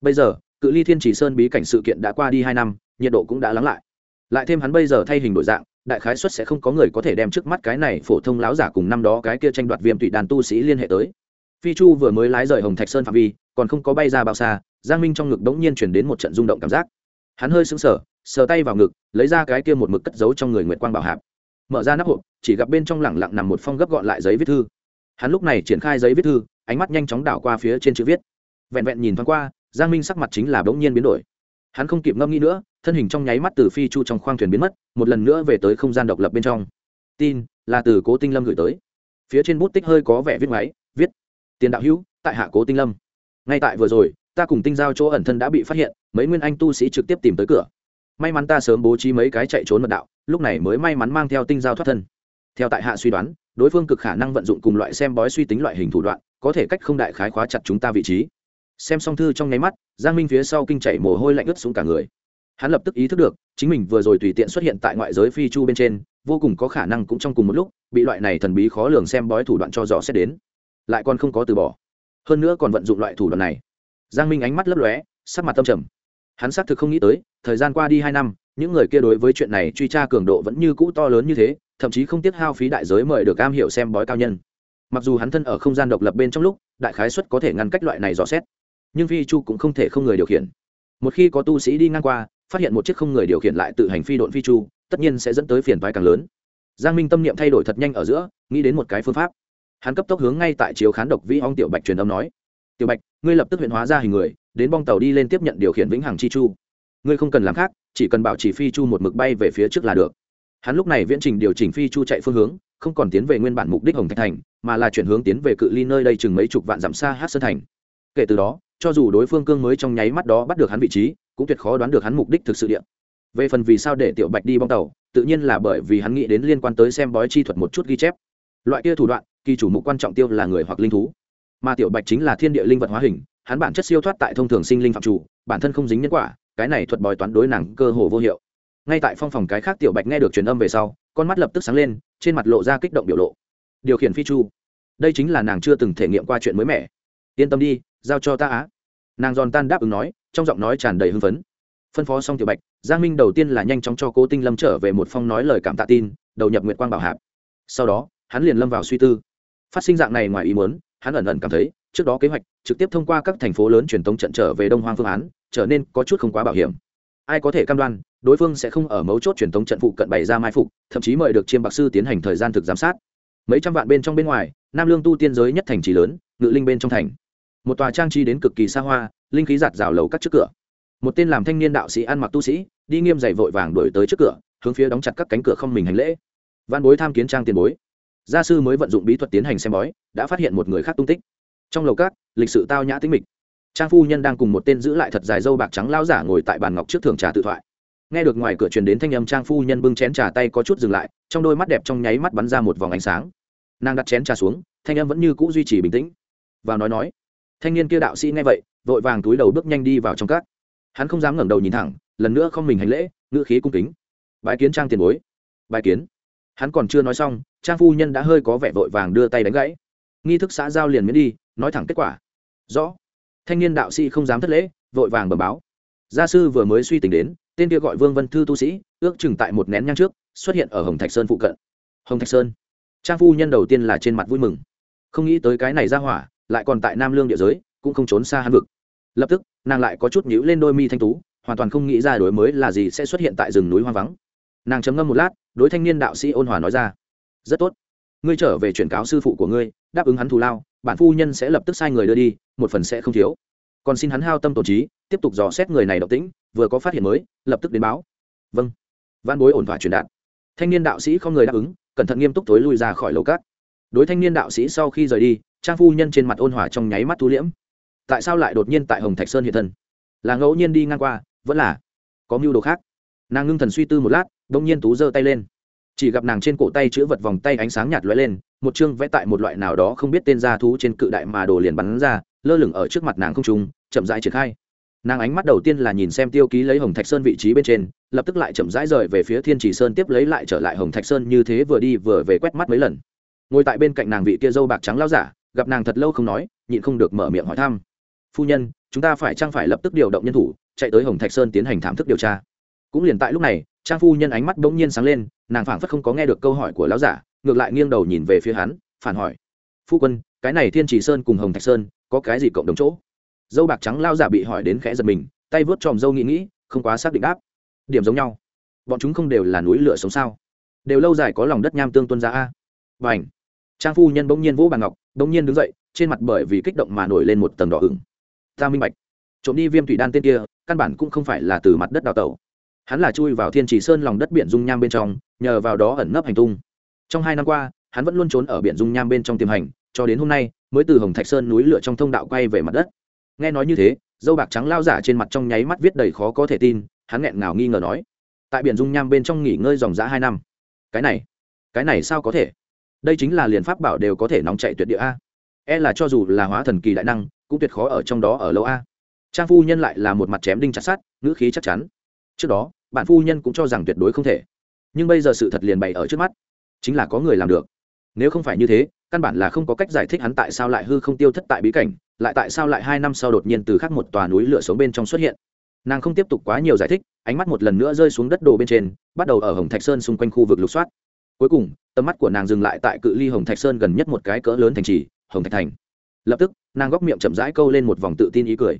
Bây giờ, cự ly thiên chỉ sơn bí cảnh sự kiện đã qua đi hai năm, nhiệt độ cũng đã lắng lại. Lại thêm hắn bây giờ thay hình đổi dạng đại khái xuất sẽ không có người có thể đem trước mắt cái này phổ thông láo giả cùng năm đó cái kia tranh đoạt viêm tụy đàn tu sĩ liên hệ tới. Phi chu vừa mới lái rời hồng thạch sơn phạm vi, còn không có bay ra bao xa, giang minh trong ngực đống nhiên chuyển đến một trận rung động cảm giác. Hắn hơi sững sờ sờ tay vào ngực, lấy ra cái kia một mực cất giấu trong người nguyệt quang bảo hạp. Mở ra nắp hộp, chỉ gặp bên trong lẳng lặng nằm một phong gấp gọn lại giấy viết thư. Hắn lúc này triển khai giấy viết thư, ánh mắt nhanh chóng đảo qua phía trên chữ viết. Vẹn vẹn nhìn thoáng qua, giang minh sắc mặt chính là bỗng nhiên biến đổi hắn không kịp ngâm nghĩ nữa, thân hình trong nháy mắt từ phi chu trong khoang thuyền biến mất, một lần nữa về tới không gian độc lập bên trong. Tin, là từ cố tinh lâm gửi tới. Phía trên bút tích hơi có vẻ viết máy viết, tiền đạo hữu, tại hạ cố tinh lâm. Ngay tại vừa rồi, ta cùng tinh giao chỗ ẩn thân đã bị phát hiện, mấy nguyên anh tu sĩ trực tiếp tìm tới cửa. May mắn ta sớm bố trí mấy cái chạy trốn mật đạo, lúc này mới may mắn mang theo tinh giao thoát thân. Theo tại hạ suy đoán, đối phương cực khả năng vận dụng cùng loại xem bói suy tính loại hình thủ đoạn, có thể cách không đại khái khóa chặt chúng ta vị trí xem xong thư trong nháy mắt, giang minh phía sau kinh chảy mồ hôi lạnh ướt xuống cả người. Hắn lập tức ý thức được, chính mình vừa rồi tùy tiện xuất hiện tại ngoại giới phi chu bên trên, vô cùng có khả năng cũng trong cùng một lúc, bị loại này thần bí khó lường xem bói thủ đoạn cho dò sẽ đến. Lại còn không có từ bỏ. Hơn nữa còn vận dụng loại thủ đoạn này. Giang minh ánh mắt lấp lóe, sắc mặt tâm trầm. Hắn xác thực không nghĩ tới, thời gian qua đi hai năm, những người kia đối với chuyện này truy tra cường độ vẫn như cũ to lớn như thế, thậm chí không tiếc hao phí đại giới mời được am hiểu xem bói cao nhân. Mặc dù hắn thân ở không gian độc lập bên trong lúc, đại khái xuất có thể ngăn cách loại này dò xét nhưng phi chu cũng không thể không người điều khiển. Một khi có tu sĩ đi ngang qua, phát hiện một chiếc không người điều khiển lại tự hành phi độn phi chu, tất nhiên sẽ dẫn tới phiền toái càng lớn. Giang minh tâm niệm thay đổi thật nhanh ở giữa, nghĩ đến một cái phương pháp. Hắn cấp tốc hướng ngay tại chiếu khán độc vĩ ong tiểu bạch truyền âm nói, tiểu bạch, ngươi lập tức huyện hóa ra hình người, đến bong tàu đi lên tiếp nhận điều khiển vĩnh hằng chi chu. Ngươi không cần làm khác, chỉ cần bảo chỉ phi chu một mực bay về phía trước là được. Hắn lúc này viễn trình điều chỉnh phi chu chạy phương hướng, không còn tiến về nguyên bản mục đích hồng thạch thành, mà là chuyển hướng tiến về cự ly nơi đây chừng mấy chục vạn dặm xa hát sơn thành. Kể từ đó cho dù đối phương cương mới trong nháy mắt đó bắt được hắn vị trí, cũng tuyệt khó đoán được hắn mục đích thực sự điện về phần vì sao để tiểu bạch đi bong tàu, tự nhiên là bởi vì hắn nghĩ đến liên quan tới xem bói chi thuật một chút ghi chép. Loại kia thủ đoạn, kỳ chủ mục quan trọng tiêu là người hoặc linh thú. Mà tiểu bạch chính là thiên địa linh vật hóa hình, hắn bản chất siêu thoát tại thông thường sinh linh phạm chủ, bản thân không dính nhân quả, cái này thuật bói toán đối nàng cơ hồ vô hiệu. Ngay tại phong phòng cái khác tiểu bạch nghe được truyền âm về sau, con mắt lập tức sáng lên, trên mặt lộ ra kích động biểu lộ. Điều khiển phi chu. Đây chính là nàng chưa từng thể nghiệm qua chuyện mới mẻ. Yên tâm đi, giao cho ta á nàng giòn tan đáp ứng nói, trong giọng nói tràn đầy hưng phấn. Phân phó xong tiểu bạch, giang minh đầu tiên là nhanh chóng cho cố tinh lâm trở về một phong nói lời cảm tạ tin, đầu nhập nguyệt quang bảo hạp. Sau đó, hắn liền lâm vào suy tư. Phát sinh dạng này ngoài ý muốn, hắn ẩn ẩn cảm thấy, trước đó kế hoạch, trực tiếp thông qua các thành phố lớn truyền tống trận trở về đông hoang phương án, trở nên có chút không quá bảo hiểm. Ai có thể cam đoan, đối phương sẽ không ở mấu chốt truyền tống trận phụ cận bày ra mai phục, thậm chí mời được chiêm bạc sư tiến hành thời gian thực giám sát. Mấy trăm vạn bên trong bên ngoài, nam lương tu tiên giới nhất thành trì lớn, ngự linh bên trong thành một tòa trang trí đến cực kỳ xa hoa, linh khí giạt rào lầu cắt trước cửa. Một tên làm thanh niên đạo sĩ ăn mặc tu sĩ, đi nghiêm dày vội vàng đổi tới trước cửa, hướng phía đóng chặt các cánh cửa không mình hành lễ. Văn bối tham kiến trang tiền bối. Gia sư mới vận dụng bí thuật tiến hành xem bói, đã phát hiện một người khác tung tích. Trong lầu các, lịch sự tao nhã tính mịch. Trang phu nhân đang cùng một tên giữ lại thật dài dâu bạc trắng lao giả ngồi tại bàn ngọc trước thường trà tự thoại. Nghe được ngoài cửa truyền đến thanh âm, trang phu nhân bưng chén trà tay có chút dừng lại, trong đôi mắt đẹp trong nháy mắt bắn ra một vòng ánh sáng. Nàng đặt chén trà xuống, thanh âm vẫn như cũ duy trì bình tĩnh. Vào nói nói thanh niên kia đạo sĩ nghe vậy, vội vàng túi đầu bước nhanh đi vào trong các. Hắn không dám ngẩng đầu nhìn thẳng, lần nữa không mình hành lễ, ngữ khí cung kính. Bái kiến trang tiền bối. Bái kiến. Hắn còn chưa nói xong, trang phu nhân đã hơi có vẻ vội vàng đưa tay đánh gãy. Nghi thức xã giao liền miễn đi, nói thẳng kết quả. Rõ. Thanh niên đạo sĩ không dám thất lễ, vội vàng bẩm báo. Gia sư vừa mới suy tính đến, tên kia gọi vương vân thư tu sĩ, ước chừng tại một nén nhang trước, xuất hiện ở hồng thạch sơn phụ cận. Hồng thạch sơn. Trang phu nhân đầu tiên là trên mặt vui mừng. Không nghĩ tới cái này ra hỏa lại còn tại nam lương địa giới, cũng không trốn xa hắn vực. Lập tức, nàng lại có chút nhíu lên đôi mi thanh tú, hoàn toàn không nghĩ ra đối mới là gì sẽ xuất hiện tại rừng núi hoang vắng. Nàng chấm ngâm một lát, đối thanh niên đạo sĩ ôn hòa nói ra, rất tốt. Ngươi trở về chuyển cáo sư phụ của ngươi, đáp ứng hắn thù lao, bản phu nhân sẽ lập tức sai người đưa đi, một phần sẽ không thiếu. Còn xin hắn hao tâm tổ trí, tiếp tục dò xét người này động tĩnh, vừa có phát hiện mới, lập tức đến báo. Vâng. Văn bối ổn thỏa truyền đạt. Thanh niên đạo sĩ không người đáp ứng, cẩn thận nghiêm túc tối lui ra khỏi lầu cát đối thanh niên đạo sĩ sau khi rời đi trang phu nhân trên mặt ôn hòa trong nháy mắt thu liễm. Tại sao lại đột nhiên tại hồng thạch sơn hiện thân? Là ngẫu nhiên đi ngang qua vẫn là có mưu đồ khác? Nàng ngưng thần suy tư một lát đ ỗ n g nhiên tú giơ tay lên. Chỉ gặp nàng trên cổ tay chữ vật vòng tay ánh sáng nhạt lóe lên một chương vẽ tại một loại nào đó không biết tên g thú trên cự đại mà đồ liền bắn ra lơ lửng ở trước mặt nàng không trùng, chậm rãi triển khai. Nàng ánh mắt đầu tiên là nhìn xem tiêu ký lấy hồng thạch sơn vị trí bên trên lập tức lại chậm rãi rời về phía thiên Chỉ sơn tiếp lấy lại trở lại hồng thạch sơn như thế vừa đi vừa về quét mắt mấy lần. Ngồi tại bên cạnh nàng vị kia dâu bạc trắng lao giả gặp nàng thật lâu không nói, nhịn không được mở miệng hỏi thăm. Phu nhân, chúng ta phải trang phải lập tức điều động nhân thủ, chạy tới hồng thạch sơn tiến hành thảm thức điều tra? Cũng liền tại lúc này, trang phu nhân ánh mắt bỗng nhiên sáng lên, nàng phảng phất không có nghe được câu hỏi của lão giả, ngược lại nghiêng đầu nhìn về phía hắn, phản hỏi. Phu quân, cái này thiên trì sơn cùng hồng thạch sơn có cái gì cộng đồng chỗ? Dâu bạc trắng lao giả bị hỏi đến khẽ giật mình, tay vớt tròm dâu nghĩ nghĩ, không quá xác định đáp. Điểm giống nhau. Bọn chúng không đều là núi lửa sống sao? Đều lâu dài có lòng đất nham tương tuân ra a. Và ảnh trang phu nhân bỗng nhiên vỗ bàn ngọc, bỗng nhiên đứng dậy, trên mặt bởi vì kích động mà nổi lên một tầng đỏ ửng. Ta minh bạch. Trộm đi viêm thủy đan tên kia, căn bản cũng không phải là từ mặt đất đào tẩu. Hắn là chui vào thiên trì sơn lòng đất biển dung nham bên trong, nhờ vào đó ẩn nấp hành tung. Trong hai năm qua, hắn vẫn luôn trốn ở biển dung nham bên trong tiềm hành, cho đến hôm nay, mới từ hồng thạch sơn núi lửa trong thông đạo quay về mặt đất. Nghe nói như thế, dâu bạc trắng lao giả trên mặt trong nháy mắt viết đầy khó có thể tin, hắn nghẹn ngào nghi ngờ nói, tại biển dung nham bên trong nghỉ ngơi dòng g hai năm. Cái này cái này sao có thể? Đây chính là liền pháp bảo đều có thể nóng chạy tuyệt địa a. E là cho dù là hóa thần kỳ đại năng, cũng tuyệt khó ở trong đó ở lâu a. Trang phu nhân lại là một mặt chém đinh chặt sát ngữ khí chắc chắn. Trước đó, bạn phu nhân cũng cho rằng tuyệt đối không thể. Nhưng bây giờ sự thật liền bày ở trước mắt. Chính là có người làm được. Nếu không phải như thế, căn bản là không có cách giải thích hắn tại sao lại hư không tiêu thất tại bí cảnh, lại tại sao lại hai năm sau đột nhiên từ khắc một tòa núi lửa sống bên trong xuất hiện. Nàng không tiếp tục quá nhiều giải thích, ánh mắt một lần nữa rơi xuống đất đồ bên trên, bắt đầu ở hồng thạch sơn xung quanh khu vực lục soát cuối cùng, tầm mắt của nàng dừng lại tại cự ly hồng thạch sơn gần nhất một cái cỡ lớn thành trì, hồng thạch thành. Lập tức, nàng góc miệng chậm rãi câu lên một vòng tự tin ý cười.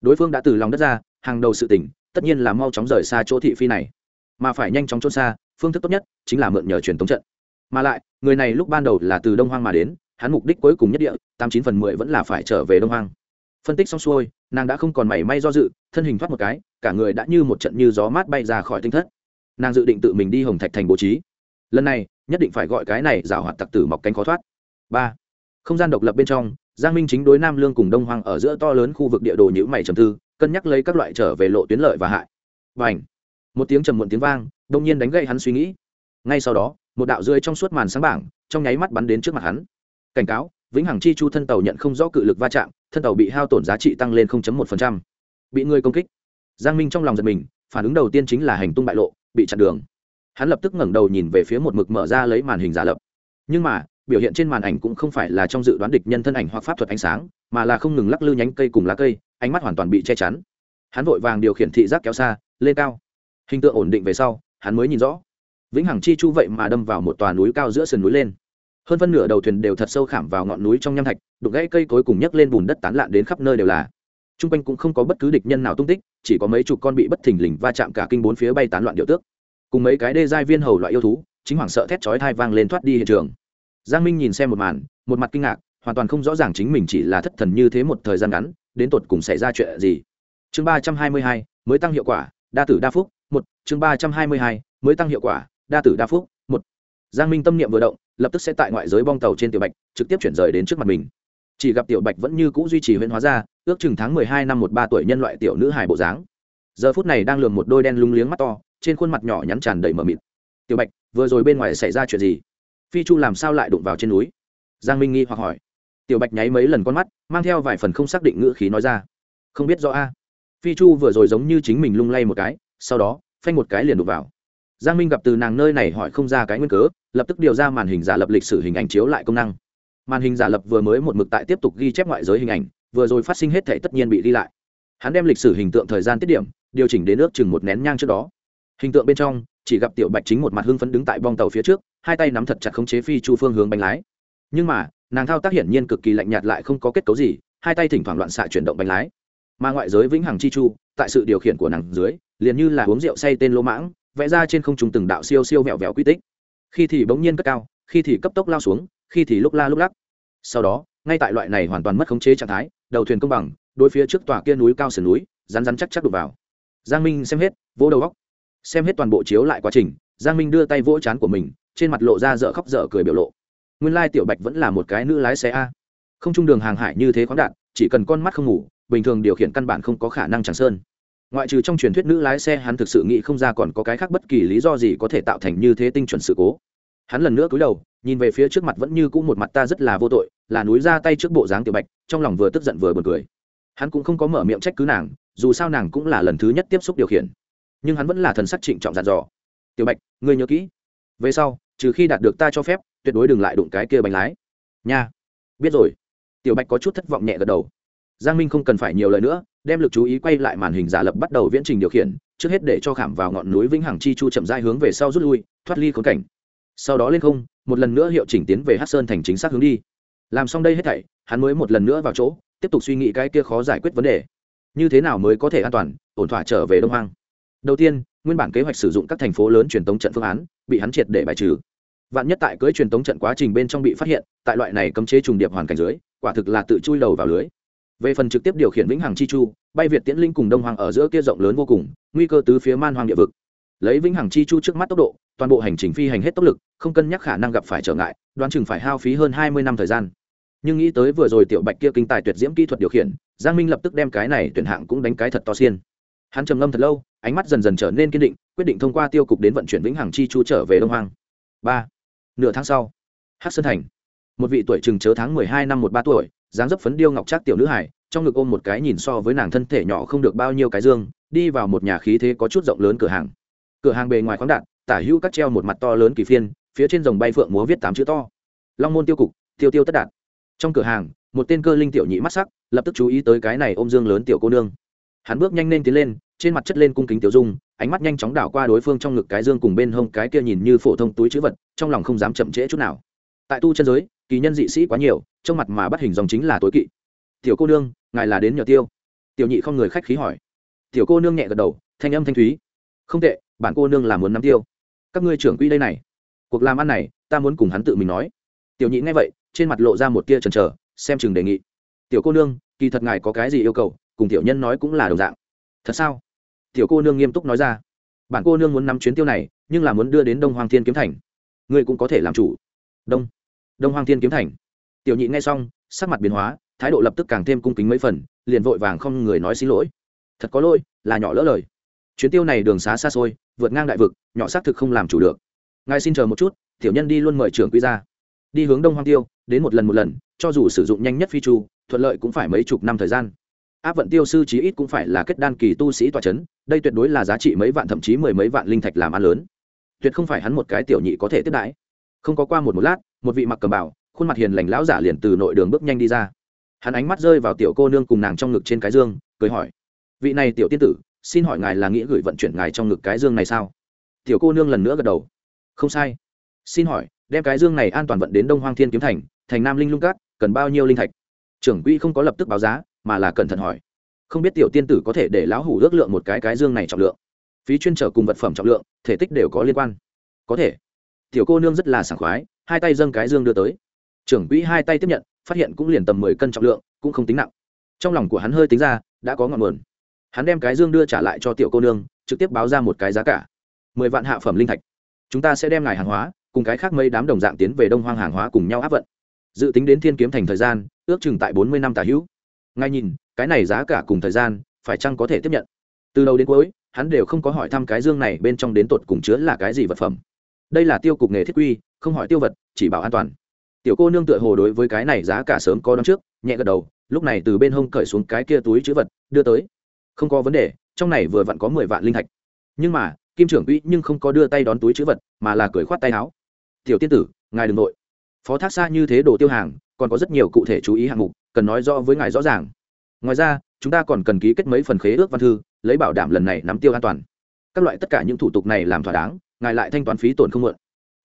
Đối phương đã từ lòng đất ra, hàng đầu sự tỉnh tất nhiên là mau chóng rời xa chỗ thị phi này. Mà phải nhanh chóng trốn xa, phương thức tốt nhất chính là mượn nhờ truyền thống trận. Mà lại, người này lúc ban đầu là từ đông hoang mà đến, hắn mục đích cuối cùng nhất địa, tám chín phần mười vẫn là phải trở về đông hoang. Phân tích xong xuôi, nàng đã không còn mảy may do dự, thân hình thoát một cái, cả người đã như một trận như gió mát bay ra khỏi tinh thất. Nàng dự định tự mình đi hồng thạch thành bố trí lần này nhất định phải gọi cái này rào hoạt tặc tử mọc cánh khó thoát. Ba, không gian độc lập bên trong, giang minh chính đối nam lương cùng đông hoang ở giữa to lớn khu vực địa đồ nhữ mày trầm tư, cân nhắc lấy các loại trở về lộ tuyến lợi và hại. Và ảnh một tiếng trầm muộn tiếng vang, đông nhiên đánh gậy hắn suy nghĩ. Ngay sau đó, một đạo rơi trong suốt màn sáng bảng, trong nháy mắt bắn đến trước mặt hắn. Cảnh cáo, vĩnh hằng chi chu thân tàu nhận không rõ cự lực va chạm, thân tàu bị hao tổn giá trị tăng lên 0.1%. bị người công kích. Giang minh trong lòng giật mình, phản ứng đầu tiên chính là hành tung bại lộ, bị chặn đường hắn lập tức ngẩng đầu nhìn về phía một mực mở ra lấy màn hình giả lập. Nhưng mà, biểu hiện trên màn ảnh cũng không phải là trong dự đoán địch nhân thân ảnh hoặc pháp thuật ánh sáng, mà là không ngừng lắc lư nhánh cây cùng lá cây, ánh mắt hoàn toàn bị che chắn. Hắn vội vàng điều khiển thị giác kéo xa, lên cao. Hình tượng ổn định về sau, hắn mới nhìn rõ. Vĩnh hằng chi chu vậy mà đâm vào một tòa núi cao giữa sườn núi lên. Hơn phân nửa đầu thuyền đều thật sâu khảm vào ngọn núi trong nham thạch, đục gãy cây cối cùng nhấc lên bùn đất tán lạn đến khắp nơi đều là. T r u n g quanh cũng không có bất cứ địch nhân nào tung tích, chỉ có mấy chục con bị bất thình lình va chạm cả kinh bốn phía bay tán loạn điệu tước cùng mấy cái đê giai viên hầu loại yêu thú, chính hoảng sợ thét chói thai vang lên thoát đi hiện trường. Giang minh nhìn xem một màn, một mặt kinh ngạc, hoàn toàn không rõ ràng chính mình chỉ là thất thần như thế một thời gian ngắn, đến tột cùng xảy ra chuyện gì. Chương ba trăm hai mươi hai, mới tăng hiệu quả, đa tử đa phúc, một. Chương ba trăm hai mươi hai, mới tăng hiệu quả, đa tử đa phúc, một. Giang minh tâm niệm vừa động, lập tức sẽ tại ngoại giới bong tàu trên tiểu bạch, trực tiếp chuyển rời đến trước mặt mình. Chỉ gặp tiểu bạch vẫn như c ũ duy trì huyễn hóa ra, ước chừng tháng mười hai năm một ba tuổi nhân loại tiểu nữ hài bộ dáng. Giờ phút này đang lường một đôi đen lúng liếng mắt to trên khuôn mặt nhỏ nhắn tràn đầy mờ mịt. Tiểu bạch, vừa rồi bên ngoài xảy ra chuyện gì? Phi chu làm sao lại đụng vào trên núi? Giang minh nghi hoặc hỏi. Tiểu bạch nháy mấy lần con mắt, mang theo vài phần không xác định ngữ khí nói ra. Không biết rõ a. Phi chu vừa rồi giống như chính mình lung lay một cái, sau đó, phanh một cái liền đụng vào. Giang minh gặp từ nàng nơi này hỏi không ra cái nguyên cớ, lập tức điều ra màn hình giả lập lịch sử hình ảnh chiếu lại công năng. Màn hình giả lập vừa mới một mực tại tiếp tục ghi chép ngoại giới hình ảnh, vừa rồi phát sinh hết thể tất nhiên bị ghi lại. Hắn đem lịch sử hình tượng thời gian tiết điểm, điều chỉnh đến ước chừng một nén nhang trước đó hình tượng bên trong, chỉ gặp tiểu bạch chính một mặt hưng phấn đứng tại bong tàu phía trước, hai tay nắm thật chặt khống chế phi chu phương hướng bánh lái. Nhưng mà, nàng thao tác hiển nhiên cực kỳ lạnh nhạt lại không có kết cấu gì, hai tay thỉnh thoảng loạn xạ chuyển động bánh lái. Mà ngoại giới vĩnh hằng chi chu, tại sự điều khiển của nàng dưới, liền như là uống rượu say tên lỗ mãng, vẽ ra trên không trung từng đạo siêu siêu vẹo vẹo quy tích. Khi thì bỗng nhiên cất cao, khi thì cấp tốc lao xuống, khi thì lúc la lúc lắc. Sau đó, ngay tại loại này hoàn toàn mất khống chế trạng thái, đầu thuyền công bằng, đối phía trước tòa kia núi cao sườn núi, rắn rắn chắc chắc đục vào. Giang minh xem hết, vỗ đầu góc xem hết toàn bộ chiếu lại quá trình, giang minh đưa tay vỗ chán của mình, trên mặt lộ ra dở khóc dở cười biểu lộ. Nguyên lai tiểu bạch vẫn là một cái nữ lái xe a. Không trung đường hàng hải như thế khoáng đạn chỉ cần con mắt không ngủ, bình thường điều khiển căn bản không có khả năng chẳng sơn. Ngoại trừ trong truyền thuyết nữ lái xe, hắn thực sự nghĩ không ra còn có cái khác bất kỳ lý do gì có thể tạo thành như thế tinh chuẩn sự cố. Hắn lần nữa cúi đầu, nhìn về phía trước mặt vẫn như cũ một mặt ta rất là vô tội, là núi ra tay trước bộ dáng tiểu bạch, trong lòng vừa tức giận vừa bật cười. Hắn cũng không có mở miệng trách cứ nàng, dù sao nàng cũng là lần thứ nhất tiếp xúc điều khiển nhưng hắn vẫn là thần sắc trịnh trọng dặn dò. Tiểu bạch, ngươi nhớ kỹ. Về sau, trừ khi đạt được ta cho phép, tuyệt đối đừng lại đụng cái kia bánh lái. Nha, biết rồi. Tiểu bạch có chút thất vọng nhẹ gật đầu. Giang minh không cần phải nhiều lời nữa, đem lực chú ý quay lại màn hình giả lập bắt đầu viễn trình điều khiển, trước hết để cho khảm vào ngọn núi vĩnh hằng chi chu chậm dai hướng về sau rút lui, thoát ly khốn cảnh. Sau đó lên không, một lần nữa hiệu chỉnh tiến về hát sơn thành chính xác hướng đi. Làm xong đây hết thảy, hắn mới một lần nữa vào chỗ, tiếp tục suy nghĩ cái kia khó giải quyết vấn đề. Như thế nào mới có thể an toàn, ổn thỏa trở về đông hoang đầu tiên, nguyên bản kế hoạch sử dụng các thành phố lớn truyền tống trận phương án, bị hắn triệt để bài trừ. Vạn nhất tại cưới truyền tống trận quá trình bên trong bị phát hiện, tại loại này cấm chế trùng điệp hoàn cảnh dưới, quả thực là tự chui đầu vào lưới. Về phần trực tiếp điều khiển vĩnh hằng chi chu, bay việt tiễn linh cùng đông hoàng ở giữa kia rộng lớn vô cùng, nguy cơ tứ phía man hoang địa vực. Lấy vĩnh hằng chi chu trước mắt tốc độ, toàn bộ hành trình phi hành hết tốc lực, không cân nhắc khả năng gặp phải trở ngại, đoán chừng phải hao phí hơn hai mươi năm thời gian. Nhưng nghĩ tới vừa rồi tiểu bạch kia kinh tài tuyệt diễm kỹ thuật điều khiển, giang minh lập tức đem cái này tuyển hạng cũng đánh cái thật to xiên. Hắn trầm ngâm thật lâu ánh mắt dần dần trở nên kiên định, quyết định thông qua tiêu cục đến vận chuyển vĩnh hằng chi chu trở về đông hoang. Ba, nửa tháng sau hát sơn thành. Một vị tuổi chừng chớ tháng mười hai năm một ba tuổi, dáng dấp phấn điêu ngọc trác tiểu nữ hải trong ngực ôm một cái nhìn so với nàng thân thể nhỏ không được bao nhiêu cái dương, đi vào một nhà khí thế có chút rộng lớn cửa hàng. Cửa hàng bề ngoài khoáng đạn tả hữu cắt treo một mặt to lớn kỳ phiên, phía trên dòng bay phượng múa viết tám chữ to. Long môn tiêu cục, tiêu tiêu tất đạt. Trong cửa hàng, một tên cơ linh tiểu nhị mắt sắc, lập tức chú ý tới cái này ôm dương lớn tiểu cô nương. Hắn bước nhanh lên tiến lên trên mặt chất lên cung kính tiểu dung, ánh mắt nhanh chóng đảo qua đối phương trong ngực cái dương cùng bên hông cái kia nhìn như phổ thông túi chữ vật, trong lòng không dám chậm trễ chút nào. Tại tu chân giới, kỳ nhân dị sĩ quá nhiều, trong mặt mà bắt hình dòng chính là tối kỵ. Tiểu cô nương, ngài là đến nhờ tiêu. Tiểu nhị không người khách khí hỏi. Tiểu cô nương nhẹ gật đầu, thanh âm thanh thúy. Không tệ, bản cô nương là muốn nắm tiêu. Các ngươi trưởng quỹ đây này. Cuộc làm ăn này, ta muốn cùng hắn tự mình nói. Tiểu nhị nghe vậy, trên mặt lộ ra một tia chần trờ xem chừng đề nghị. Tiểu cô nương, kỳ thật ngài có cái gì yêu cầu? Cùng tiểu nhân nói cũng là đồng dạng thật sao? Tiểu cô nương nghiêm túc nói ra. Bản cô nương muốn nắm chuyến tiêu này, nhưng là muốn đưa đến đông hoàng thiên kiếm thành. Ngươi cũng có thể làm chủ. Đông. Đông hoàng thiên kiếm thành. Tiểu nhị nghe xong, sắc mặt biến hóa, thái độ lập tức càng thêm cung kính mấy phần, liền vội vàng không người nói xin lỗi. Thật có lỗi, là nhỏ lỡ lời. Chuyến tiêu này đường xá xa xôi, vượt ngang đại vực, nhỏ xác thực không làm chủ được. Ngài xin chờ một chút, tiểu nhân đi luôn mời trưởng quy ra đi hướng đông hoang tiêu, đến một lần một lần, cho dù sử dụng nhanh nhất phi chu, thuận lợi cũng phải mấy chục năm thời gian áp vận tiêu sư chí ít cũng phải là kết đan kỳ tu sĩ tọa c h ấ n đây tuyệt đối là giá trị mấy vạn thậm chí mười mấy vạn linh thạch làm ăn lớn. Tuyệt không phải hắn một cái tiểu nhị có thể tiếp đãi. Không có qua một một lát, một vị mặc cầm bảo, khuôn mặt hiền lành lão giả liền từ nội đường bước nhanh đi ra. Hắn ánh mắt rơi vào tiểu cô nương cùng nàng trong ngực trên cái dương, cười hỏi, vị này tiểu tiên tử, xin hỏi ngài là nghĩ gửi vận chuyển ngài trong ngực cái dương này sao? Tiểu cô nương lần nữa gật đầu, không sai. Xin hỏi, đem cái dương này an toàn vận đến đông hoang thiên kiếm thành thành nam linh lung cát, cần bao nhiêu linh thạch? Trưởng quỹ không có lập tức báo giá mà là cẩn thận hỏi. Không biết tiểu tiên tử có thể để lão hủ ước lượng một cái cái dương này trọng lượng. Phí chuyên trở cùng vật phẩm trọng lượng, thể tích đều có liên quan. Có thể. Tiểu cô nương rất là sảng khoái, hai tay dâng cái dương đưa tới. Trưởng quỹ hai tay tiếp nhận, phát hiện cũng liền tầm mười cân trọng lượng, cũng không tính nặng. Trong lòng của hắn hơi tính ra, đã có ngọn nguồn. Hắn đem cái dương đưa trả lại cho tiểu cô nương, trực tiếp báo ra một cái giá cả. Mười vạn hạ phẩm linh thạch. Chúng ta sẽ đem ngài hàng hóa, cùng cái khác mấy đám đồng dạng tiến về đông hoang hàng hóa cùng nhau áp vận. Dự tính đến thiên kiếm thành thời gian, ước chừng tại bốn mươi năm tả hữu ngay nhìn, cái này giá cả cùng thời gian, phải chăng có thể tiếp nhận? Từ đầu đến cuối, hắn đều không có hỏi thăm cái dương này bên trong đến tột cùng chứa là cái gì vật phẩm. Đây là tiêu cục nghề thiết quy, không hỏi tiêu vật, chỉ bảo an toàn. Tiểu cô nương tựa hồ đối với cái này giá cả sớm có đón trước, nhẹ gật đầu, lúc này từ bên hông cởi xuống cái kia túi chữ vật, đưa tới. Không có vấn đề, trong này vừa vặn có mười vạn linh thạch. Nhưng mà, kim trưởng quỹ nhưng không có đưa tay đón túi chữ vật, mà là cười khoát tay áo. Tiểu tiên tử, ngài đừng nội phó thác xa như thế đồ tiêu hàng, còn có rất nhiều cụ thể chú ý hạng mục cần nói rõ với ngài rõ ràng. Ngoài ra, chúng ta còn cần ký kết mấy phần khế ước văn thư, lấy bảo đảm lần này nắm tiêu an toàn. Các loại tất cả những thủ tục này làm thỏa đáng, ngài lại thanh toán phí tổn không mượn.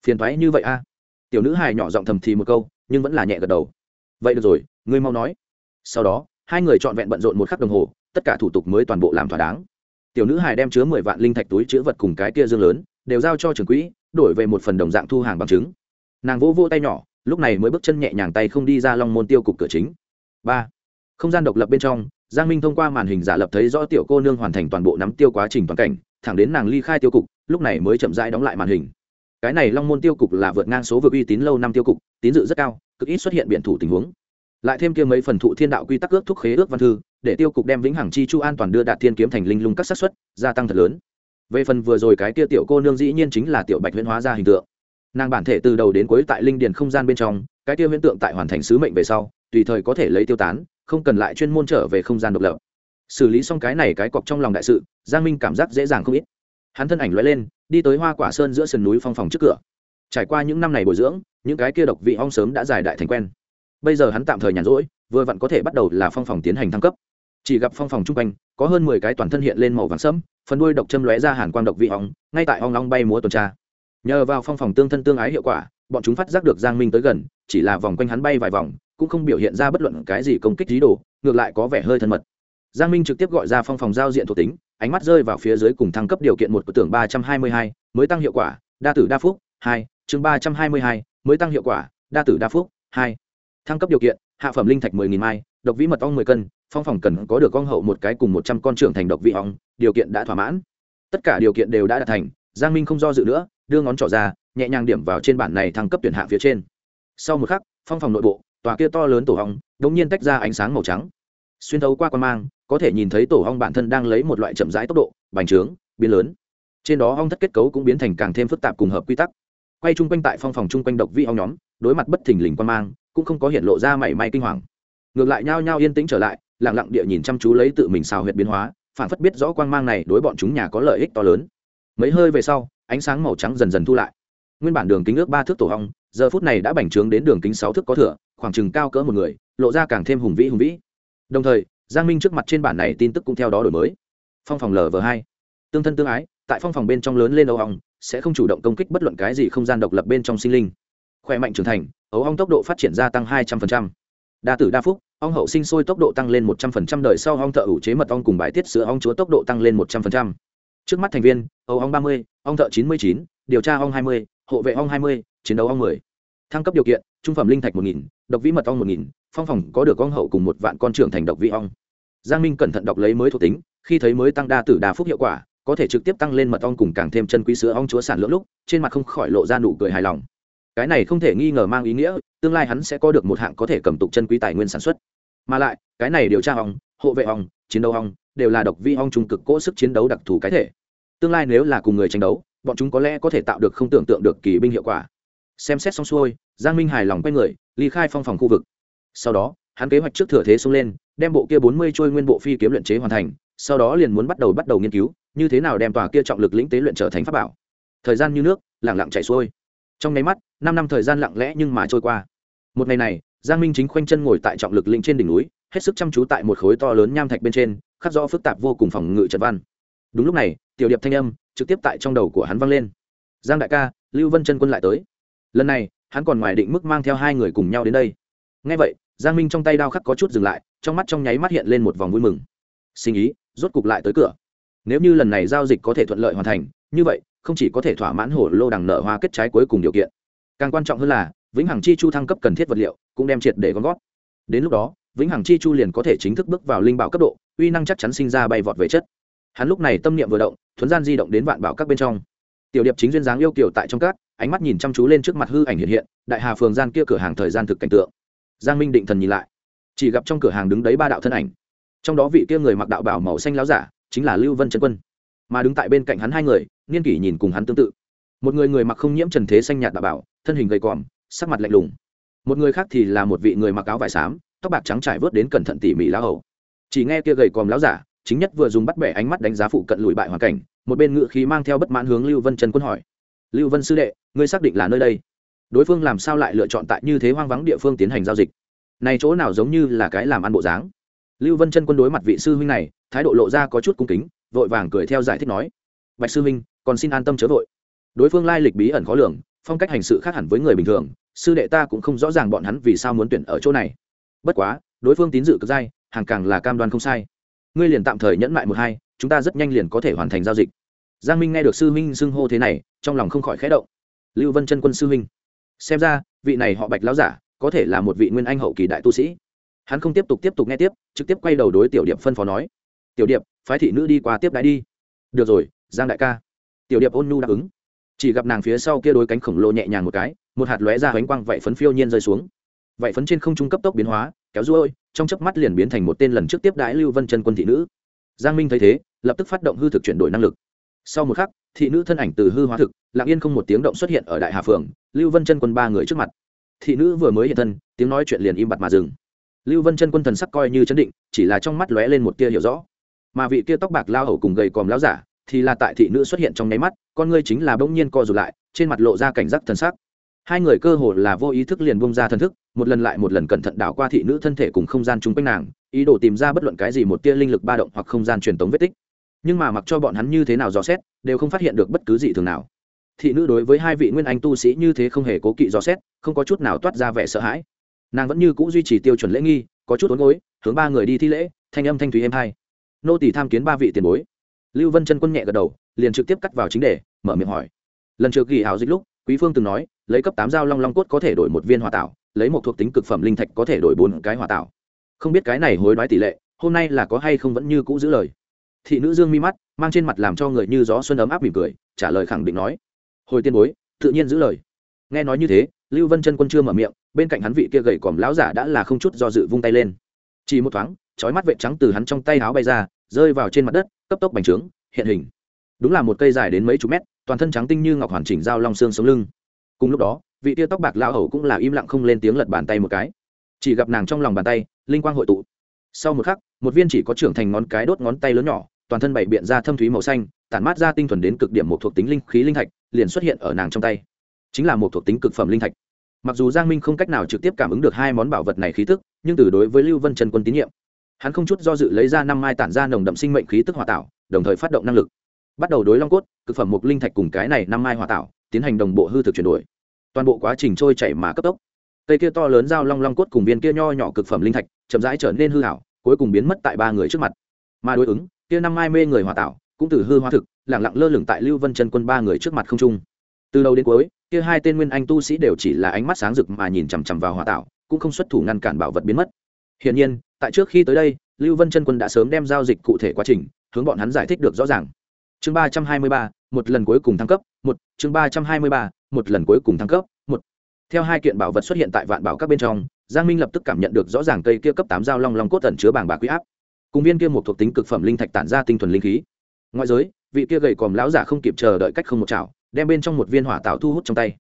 Phiền thoái như vậy a? Tiểu nữ hài nhỏ giọng thầm thì một câu, nhưng vẫn là nhẹ gật đầu. Vậy được rồi, ngươi mau nói. Sau đó, hai người trọn vẹn bận rộn một khắc đồng hồ, tất cả thủ tục mới toàn bộ làm thỏa đáng. Tiểu nữ hài đem chứa mười vạn linh thạch túi chữ vật cùng cái kia dương lớn, đều giao cho trường quỹ, đổi về một phần đồng dạng thu hàng bằng chứng. Nàng vỗ vỗ tay nhỏ, lúc này mới bước chân nhẹ nhàng tay không đi ra long môn tiêu cục cửa chính ba. Không gian độc lập bên trong, giang minh thông qua màn hình giả lập thấy rõ tiểu cô nương hoàn thành toàn bộ nắm tiêu quá trình toàn cảnh, thẳng đến nàng ly khai tiêu cục, lúc này mới chậm rãi đóng lại màn hình. Cái này long môn tiêu cục là vượt ngang số vượt uy tín lâu năm tiêu cục, tín dự rất cao, cực ít xuất hiện biện thủ tình huống. Lại thêm kia mấy phần thụ thiên đạo quy tắc ước thúc khế ước văn thư, để tiêu cục đem vĩnh hằng chi chu an toàn đưa đạt thiên kiếm thành linh lung các xác suất, gia tăng thật lớn. Về phần vừa rồi cái kia tiểu cô nương dĩ nhiên chính là tiểu bạch huyễn hóa ra hình tượng. Nàng bản thể từ đầu đến cuối tại linh điền không gian bên trong, cái kia huyễn tượng tại hoàn thành sứ mệnh về sau tùy thời có thể lấy tiêu tán, không cần lại chuyên môn trở về không gian độc lập. Xử lý xong cái này cái cọc trong lòng đại sự, giang minh cảm giác dễ dàng không ít. Hắn thân ảnh l lên, đi tới hoa quả sơn giữa sườn núi phong phòng trước cửa. Trải qua những năm này bồi dưỡng, những cái kia độc vị ong sớm đã dài đại thành quen. Bây giờ hắn tạm thời nhàn rỗi, vừa vặn có thể bắt đầu là phong phòng tiến hành thăng cấp. Chỉ gặp phong phòng chung quanh, có hơn mười cái toàn thân hiện lên màu vàng sẫm, phần đuôi độc châm lóe ra hàn quang độc vị ong, ngay tại ong long bay múa tuần tra. Nhờ vào phong phòng tương thân tương ái hiệu quả, bọn chúng phát giác được giang minh tới gần, chỉ là vòng quanh hắn bay vài vòng cũng không biểu hiện ra bất luận cái gì công kích dí đồ, ngược lại có vẻ hơi thân mật. Giang minh trực tiếp gọi ra phong phòng giao diện thuộc tính, ánh mắt rơi vào phía dưới cùng thăng cấp điều kiện một của tưởng ba trăm hai mươi hai, mới tăng hiệu quả, đa tử đa phúc, hai, chương ba trăm hai mươi hai, mới tăng hiệu quả, đa tử đa phúc, hai. Thăng cấp điều kiện, hạ phẩm linh thạch mười nghìn mai, độc vĩ mật ong mười cân, phong phòng cần có được con hậu một cái cùng một trăm con trưởng thành độc vị ong, điều kiện đã thỏa mãn. Tất cả điều kiện đều đã đạt thành, giang minh không do dự nữa, đưa ngón trỏ ra, nhẹ nhàng điểm vào trên bản này thăng cấp tuyển hạng phía trên. Sau một khắc, phong phòng nội bộ tòa kia to lớn tổ hong, đống nhiên tách ra ánh sáng màu trắng. Xuyên thấu qua quan mang có thể nhìn thấy tổ hong bản thân đang lấy một loại chậm rãi tốc độ bành trướng biến lớn. Trên đó hong thất kết cấu cũng biến thành càng thêm phức tạp cùng hợp quy tắc. Quay chung quanh tại phong phòng chung quanh độc vi hong nhóm đối mặt bất thình lình quan mang cũng không có hiện lộ ra mảy may kinh hoàng. Ngược lại nhao nhao yên tĩnh trở lại lặng lặng địa nhìn chăm chú lấy tự mình xào huyệt biến hóa phản phất biết rõ quang mang này đối bọn chúng nhà có lợi ích to lớn. Mấy hơi về sau ánh sáng màu trắng dần dần thu lại. Nguyên bản đường kính ước ba thước tổ hong giờ phút này đã bành trướng đến đường kính sáu thước có thừa khoảng chừng cao cỡ một người, lộ ra càng thêm hùng vĩ hùng vĩ. Đồng thời, giang minh trước mặt trên bản này tin tức cũng theo đó đổi mới. Phong phòng lv hai. Tương thân tương ái, tại phong phòng bên trong lớn lên ấu ong sẽ không chủ động công kích bất luận cái gì không gian độc lập bên trong sinh linh. Khỏe mạnh trưởng thành, ấu ong tốc độ phát triển gia tăng hai trăm linh đa tử đa phúc, ong hậu sinh sôi tốc độ tăng lên một trăm linh đời sau ong thợ ủ chế mật ong cùng bài tiết sữa ong chúa tốc độ tăng lên một trăm linh trước mắt thành viên, ấu ong ba mươi, ong thợ chín mươi chín, điều tra ong hai mươi, hộ vệ ong hai mươi, chiến đấu ong mười thăng cấp điều kiện, trung phẩm linh thạch một nghìn, độc vĩ mật ong một nghìn, phong phòng có được con hậu cùng một vạn con trưởng thành độc vĩ ong. Giang minh cẩn thận đọc lấy mới thuộc tính, khi thấy mới tăng đa tử đa phúc hiệu quả, có thể trực tiếp tăng lên mật ong cùng càng thêm chân quý sữa ong chúa sản lượng lúc, trên mặt không khỏi lộ ra nụ cười hài lòng. Cái này không thể nghi ngờ mang ý nghĩa, tương lai hắn sẽ có được một hạng có thể cầm tục chân quý tài nguyên sản xuất. Mà lại, cái này điều tra ong, hộ vệ ong, chiến đấu ong, đều là độc vi ong trung cực cỗ sức chiến đấu đặc thù cái thể. Tương lai nếu là cùng người tranh đấu, bọn chúng có lẽ có thể tạo được không tưởng tượng được kỳ binh hiệu quả xem xét xong xuôi, giang minh hài lòng quay người, ly khai phong phòng khu vực. Sau đó, hắn kế hoạch trước thừa thế xông lên, đem bộ kia bốn mươi trôi nguyên bộ phi kiếm luyện chế hoàn thành, sau đó liền muốn bắt đầu bắt đầu nghiên cứu, như thế nào đem tòa kia trọng lực lĩnh tế luyện trở thành pháp bảo. Thời gian như nước lẳng lặng chảy xuôi. Trong nháy mắt, năm năm thời gian lặng lẽ nhưng mà trôi qua. Một ngày này, giang minh chính khoanh chân ngồi tại trọng lực lĩnh trên đỉnh núi, hết sức chăm chú tại một khối to lớn nham thạch bên trên, khắc rõ phức tạp vô cùng phòng ngự trật văn. Đúng lúc này, tiểu điệp thanh âm trực tiếp tại trong đầu của hắn vang lên. Giang đại ca, lưu vân chân quân lại tới lần này, hắn còn ngoài định mức mang theo hai người cùng nhau đến đây. Ngay vậy, giang minh trong tay đao khắc có chút dừng lại, trong mắt trong nháy mắt hiện lên một vòng vui mừng. Sinh ý, rốt cục lại tới cửa. Nếu như lần này giao dịch có thể thuận lợi hoàn thành, như vậy, không chỉ có thể thỏa mãn hổ lô đằng nợ hoa kết trái cuối cùng điều kiện. Càng quan trọng hơn là, vĩnh hằng chi chu thăng cấp cần thiết vật liệu, cũng đem triệt để gom gót đến lúc đó, vĩnh hằng chi chu liền có thể chính thức bước vào linh bảo cấp độ, uy năng chắc chắn sinh ra bay vọt về chất. Hắn lúc này tâm niệm vừa động, thuấn gian di động đến vạn bảo các bên trong. Tiểu điệp chính duyên dáng yêu kiều tại trong các ánh mắt nhìn chăm chú lên trước mặt hư ảnh hiện hiện, đại hà phường gian kia cửa hàng thời gian thực cảnh tượng. Giang minh định thần nhìn lại, chỉ gặp trong cửa hàng đứng đấy ba đạo thân ảnh. Trong đó vị kia người mặc đạo bảo màu xanh láo giả, chính là lưu vân trần quân. Mà đứng tại bên cạnh hắn hai người niên kỷ nhìn cùng hắn tương tự. Một người người mặc không nhiễm trần thế xanh nhạt đạo bảo, thân hình gầy còm, sắc mặt lạnh lùng. Một người khác thì là một vị người mặc áo vải xám, tóc bạc trắng trải vớt đến cẩn thận tỉ mỉ lá hầu. Chỉ nghe kia gầy còm láo giả, chính nhất vừa dùng bắt bẻ ánh mắt đánh giá phụ cận lùi bại hoàn cảnh, một bên ngự khí mang theo bất mãn hướng lưu vân trần quân hỏi lưu vân sư đệ, ngươi xác định là nơi đây. Đối phương làm sao lại lựa chọn tại như thế hoang vắng địa phương tiến hành giao dịch? Này chỗ nào giống như là cái làm ăn bộ dáng? Lưu vân chân quân đối mặt vị sư huynh này, thái độ lộ ra có chút cung kính, vội vàng cười theo giải thích nói. Bạch sư huynh, còn xin an tâm chớ vội. Đối phương lai lịch bí ẩn khó lường, phong cách hành sự khác hẳn với người bình thường, sư đệ ta cũng không rõ ràng bọn hắn vì sao muốn tuyển ở chỗ này. Bất quá, đối phương tín dự cực dai, hàng càng là cam đoan không sai. Ngươi liền tạm thời nhẫn mại một hai, chúng ta rất nhanh liền có thể hoàn thành giao dịch giang minh nghe được sư huynh xưng hô thế này, trong lòng không khỏi khẽ động. Lưu vân chân quân sư huynh, xem ra, vị này họ bạch lão giả, có thể là một vị nguyên anh hậu kỳ đại tu sĩ. Hắn không tiếp tục tiếp tục nghe tiếp, trực tiếp quay đầu đối tiểu điệp phân phó nói, tiểu điệp, phái thị nữ đi qua tiếp đái đi. Được rồi, giang đại ca. Tiểu điệp ôn nhu đáp ứng. Chỉ gặp nàng phía sau kia đôi cánh khổng lồ nhẹ nhàng một cái, một hạt lóe ra bánh quang vậy phấn phiêu nhiên rơi xuống. Vậy phấn trên không trung cấp tốc biến hóa, kéo ruôi, trong chớp mắt liền biến thành một tên lần trước tiếp đái lưu vân chân quân thị nữ. Giang minh thấy thế, lập tức phát động hư thực chuyển đổi năng lực sau một khắc, thị nữ thân ảnh từ hư hóa thực, lặng yên không một tiếng động xuất hiện ở đại hà phường, lưu vân chân quân ba người trước mặt. Thị nữ vừa mới hiện thân, tiếng nói chuyện liền im bặt mà dừng. Lưu vân chân quân thần sắc coi như chấn định, chỉ là trong mắt lóe lên một tia hiểu rõ. Mà vị kia tóc bạc lao hầu cùng gầy còm lao giả, thì là tại thị nữ xuất hiện trong nháy mắt, con ngươi chính là bỗng nhiên co rụt lại, trên mặt lộ ra cảnh giác thần sắc. Hai người cơ hồ là vô ý thức liền bông ra thần thức, một lần lại một lần cẩn thận đảo qua thị nữ thân thể cùng không gian chung quanh nàng, ý đồ tìm ra bất luận cái gì một tia linh lực ba động hoặc không gian truyền tống vết tích nhưng mà mặc cho bọn hắn như thế nào dò xét, đều không phát hiện được bất cứ gì thường nào. Thị nữ đối với hai vị nguyên anh tu sĩ như thế không hề cố kỵ dò xét, không có chút nào toát ra vẻ sợ hãi. Nàng vẫn như c ũ duy trì tiêu chuẩn lễ nghi, có chút ốn gối, hướng ba người đi thi lễ, thanh âm thanh thúy êm hai. Nô tỷ tham kiến ba vị tiền bối. Lưu vân chân quân nhẹ gật đầu, liền trực tiếp cắt vào chính đề, mở miệng hỏi. Lần trước ghi hào dịch lúc, quý phương từng nói, lấy cấp tám dao long long cốt có thể đổi một viên hòa tạo, lấy một thuộc tính cực phẩm linh thạch có thể đổi bốn cái hòa tạo. Không biết cái này hối đoái tỷ lệ, hôm nay là có hay không vẫn như cũ giữ lời thị nữ dương mi mắt, mang trên mặt làm cho người như gió xuân ấm áp mỉm cười, trả lời khẳng định nói, hồi tiên bối, tự nhiên giữ lời. Nghe nói như thế, lưu vân chân quân chưa mở miệng, bên cạnh hắn vị kia gầy còm lão giả đã là không chút do dự vung tay lên. Chỉ một thoáng trói mắt vệ trắng từ hắn trong tay áo bay ra, rơi vào trên mặt đất, cấp tốc bành trướng, hiện hình. Đúng là một cây dài đến mấy chục mét, toàn thân trắng tinh như ngọc hoàn chỉnh dao long xương sống lưng. Cùng lúc đó, vị tia tóc bạc lao hầu cũng là im lặng không lên tiếng lật bàn tay một cái. Chỉ gặp nàng trong lòng bàn tay, linh quang hội tụ sau một khắc, một viên chỉ có trưởng thành ngón cái đốt ngón tay lớn nhỏ, toàn thân bảy biện ra thâm thúy màu xanh, tản mát ra tinh thuần đến cực điểm một thuộc tính linh khí linh thạch, liền xuất hiện ở nàng trong tay. Chính là một thuộc tính cực phẩm linh thạch. Mặc dù giang minh không cách nào trực tiếp cảm ứng được hai món bảo vật này khí tức, nhưng từ đối với lưu vân trần quân tín nhiệm, hắn không chút do dự lấy ra năm mai tản ra nồng đậm sinh mệnh khí tức hòa tạo, đồng thời phát động năng lực. Bắt đầu đối long cốt, cực phẩm mục linh thạch cùng cái này năm mai hòa tạo, tiến hành đồng bộ hư thực chuyển đổi. Toàn bộ quá trình trôi chảy mà cấp tốc. Cây kia to lớn giao long long cốt cùng viên kia nho nhỏ cực phẩm linh thạch chậm rãi trở nên hư hảo, cuối cùng biến mất tại ba người trước mặt. Mà đối ứng, kia năm mai mê người hòa tạo, cũng từ hư hóa thực lẳng lặng lơ lửng tại lưu vân chân quân ba người trước mặt không trung. Từ đầu đến cuối, kia hai tên nguyên anh tu sĩ đều chỉ là ánh mắt sáng rực mà nhìn chằm chằm vào hòa tạo, cũng không xuất thủ ngăn cản bảo vật biến mất. Hiển nhiên, tại trước khi tới đây, lưu vân chân quân đã sớm đem giao dịch cụ thể quá trình, hướng bọn hắn giải thích được rõ ràng. Chương ba trăm hai mươi ba, một lần cuối cùng thăng cấp, một, chương ba trăm hai mươi ba, một lần cuối cùng thăng cấp, một. Theo hai kiện bảo vật xuất hiện tại vạn bảo các bên trong giang minh lập tức cảm nhận được rõ ràng cây kia cấp tám dao long long cốt tẩn chứa bảng bạc quý áp. Cùng viên kia một thuộc tính cực phẩm linh thạch tản ra tinh thuần linh khí. Ngoại giới, vị kia gầy còm lão giả không kịp chờ đợi cách không một chảo, đem bên trong một viên hỏa tạo thu hút trong tay.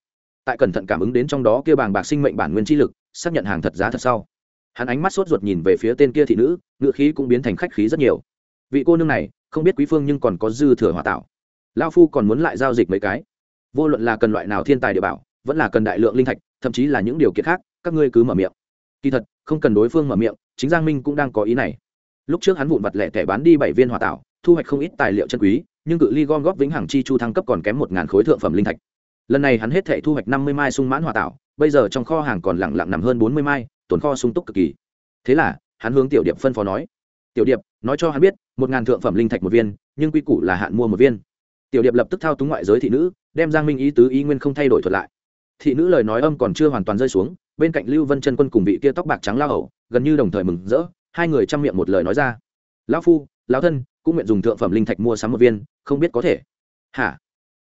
Tại cẩn thận cảm ứng đến trong đó kia bàng bạc sinh mệnh bản nguyên chi lực, xác nhận hàng thật giá thật sau. Hắn ánh mắt sốt ruột nhìn về phía tên kia thị nữ, ngựa khí cũng biến thành khách khí rất nhiều. Vị cô nương này, không biết quý phương nhưng còn có dư thừa hỏa tạo lao phu còn muốn lại giao dịch mấy cái. Vô luận là cần loại nào thiên tài địa bảo, vẫn là cần đại lượng linh thạch, thậm chí là những điều kiện khác, các ngươi cứ mở miệng kỳ thật, không cần đối phương mở miệng, chính giang minh cũng đang có ý này. Lúc trước hắn vụn vặt lẻ tẻ bán đi bảy viên hỏa tạo thu hoạch không ít tài liệu chân quý, nhưng cự ly gom góp vĩnh hằng chi chu thăng cấp còn kém một ngàn khối thượng phẩm linh thạch. Lần này hắn hết thể thu hoạch năm mươi mai sung mãn hỏa tạo bây giờ trong kho hàng còn lẳng lặng nằm hơn bốn mươi mai, tồn kho sung túc cực kỳ. Thế là, hắn hướng tiểu điệp phân phó nói, tiểu điệp, nói cho hắn biết, một ngàn thượng phẩm linh thạch một viên, nhưng quy củ là hạn mua một viên. Tiểu điệp lập tức thao túng ngoại giới thị nữ, đem giang minh ý tứ ý nguyên không thay đổi thuật lại. Thị nữ lời nói âm còn chưa hoàn toàn rơi xuống bên cạnh lưu vân chân quân cùng vị kia tóc bạc trắng lao hầu, gần như đồng thời mừng rỡ, hai người chăm miệng một lời nói ra. Lão phu, lão thân, cũng nguyện dùng thượng phẩm linh thạch mua sắm một viên, không biết có thể. Hả?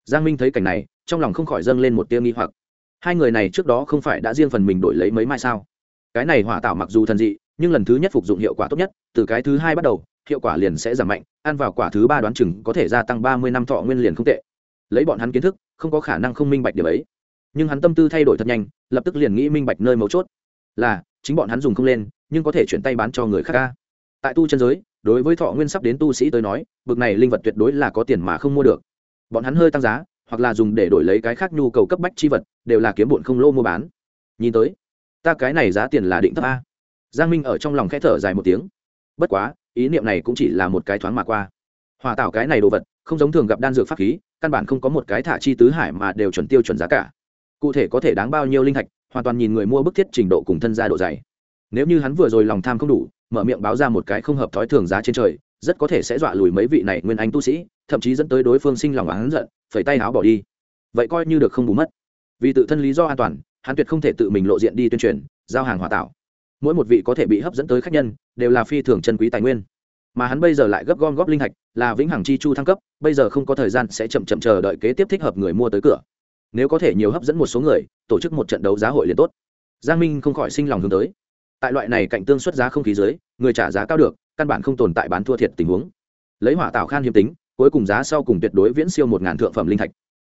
Giang minh thấy cảnh này, trong lòng không khỏi dâng lên một tiêu nghi hoặc. Hai người này trước đó không phải đã riêng phần mình đổi lấy mấy mai sao? Cái này hỏa tạo mặc dù thần dị, nhưng lần thứ nhất phục dụng hiệu quả tốt nhất, từ cái thứ hai bắt đầu, hiệu quả liền sẽ giảm mạnh, ăn vào quả thứ ba đoán chừng có thể gia tăng ba mươi năm thọ nguyên liền không tệ. Lấy bọn hắn kiến thức, không có khả năng không minh bạch điểm ấy nhưng hắn tâm tư thay đổi thật nhanh, lập tức liền nghĩ minh bạch nơi mấu chốt. Là, chính bọn hắn dùng không lên, nhưng có thể chuyển tay bán cho người khác ca. Tại tu chân giới, đối với thọ nguyên sắp đến tu sĩ tới nói, bực này linh vật tuyệt đối là có tiền mà không mua được. Bọn hắn hơi tăng giá, hoặc là dùng để đổi lấy cái khác nhu cầu cấp bách chi vật, đều là kiếm bụn không lô mua bán. Nhìn tới, ta cái này giá tiền là định thấp a. Giang minh ở trong lòng khẽ thở dài một tiếng. Bất quá, ý niệm này cũng chỉ là một cái thoáng mà qua. Hòa tạo cái này đồ vật, không giống thường gặp đan dược pháp khí, căn bản không có một cái thả chi tứ hải mà đều chuẩn tiêu chuẩn giá cả cụ thể có thể đáng bao nhiêu linh thạch, hoàn toàn nhìn người mua bức thiết trình độ cùng thân gia độ dày. Nếu như hắn vừa rồi lòng tham không đủ, mở miệng báo ra một cái không hợp thói thường giá trên trời, rất có thể sẽ dọa lùi mấy vị này nguyên anh tu sĩ, thậm chí dẫn tới đối phương sinh lòng oán giận, phẩy tay áo bỏ đi. Vậy coi như được không bù mất. Vì tự thân lý do an toàn, hắn tuyệt không thể tự mình lộ diện đi tuyên truyền, giao hàng hòa tạo. Mỗi một vị có thể bị hấp dẫn tới khách nhân, đều là phi thường chân quý tài nguyên. Mà hắn bây giờ lại gấp gom góp linh thạch, là vĩnh hằng chi chu thăng cấp, bây giờ không có thời gian sẽ chậm chậm chờ đợi kế tiếp thích hợp người mua tới cửa nếu có thể nhiều hấp dẫn một số người, tổ chức một trận đấu giá hội liền tốt. Giang minh không khỏi sinh lòng hướng tới. Tại loại này cạnh tương xuất giá không khí dưới, người trả giá cao được, căn bản không tồn tại bán thua thiệt tình huống. Lấy hỏa tạo khan hiếm tính, cuối cùng giá sau cùng tuyệt đối viễn siêu một ngàn thượng phẩm linh thạch.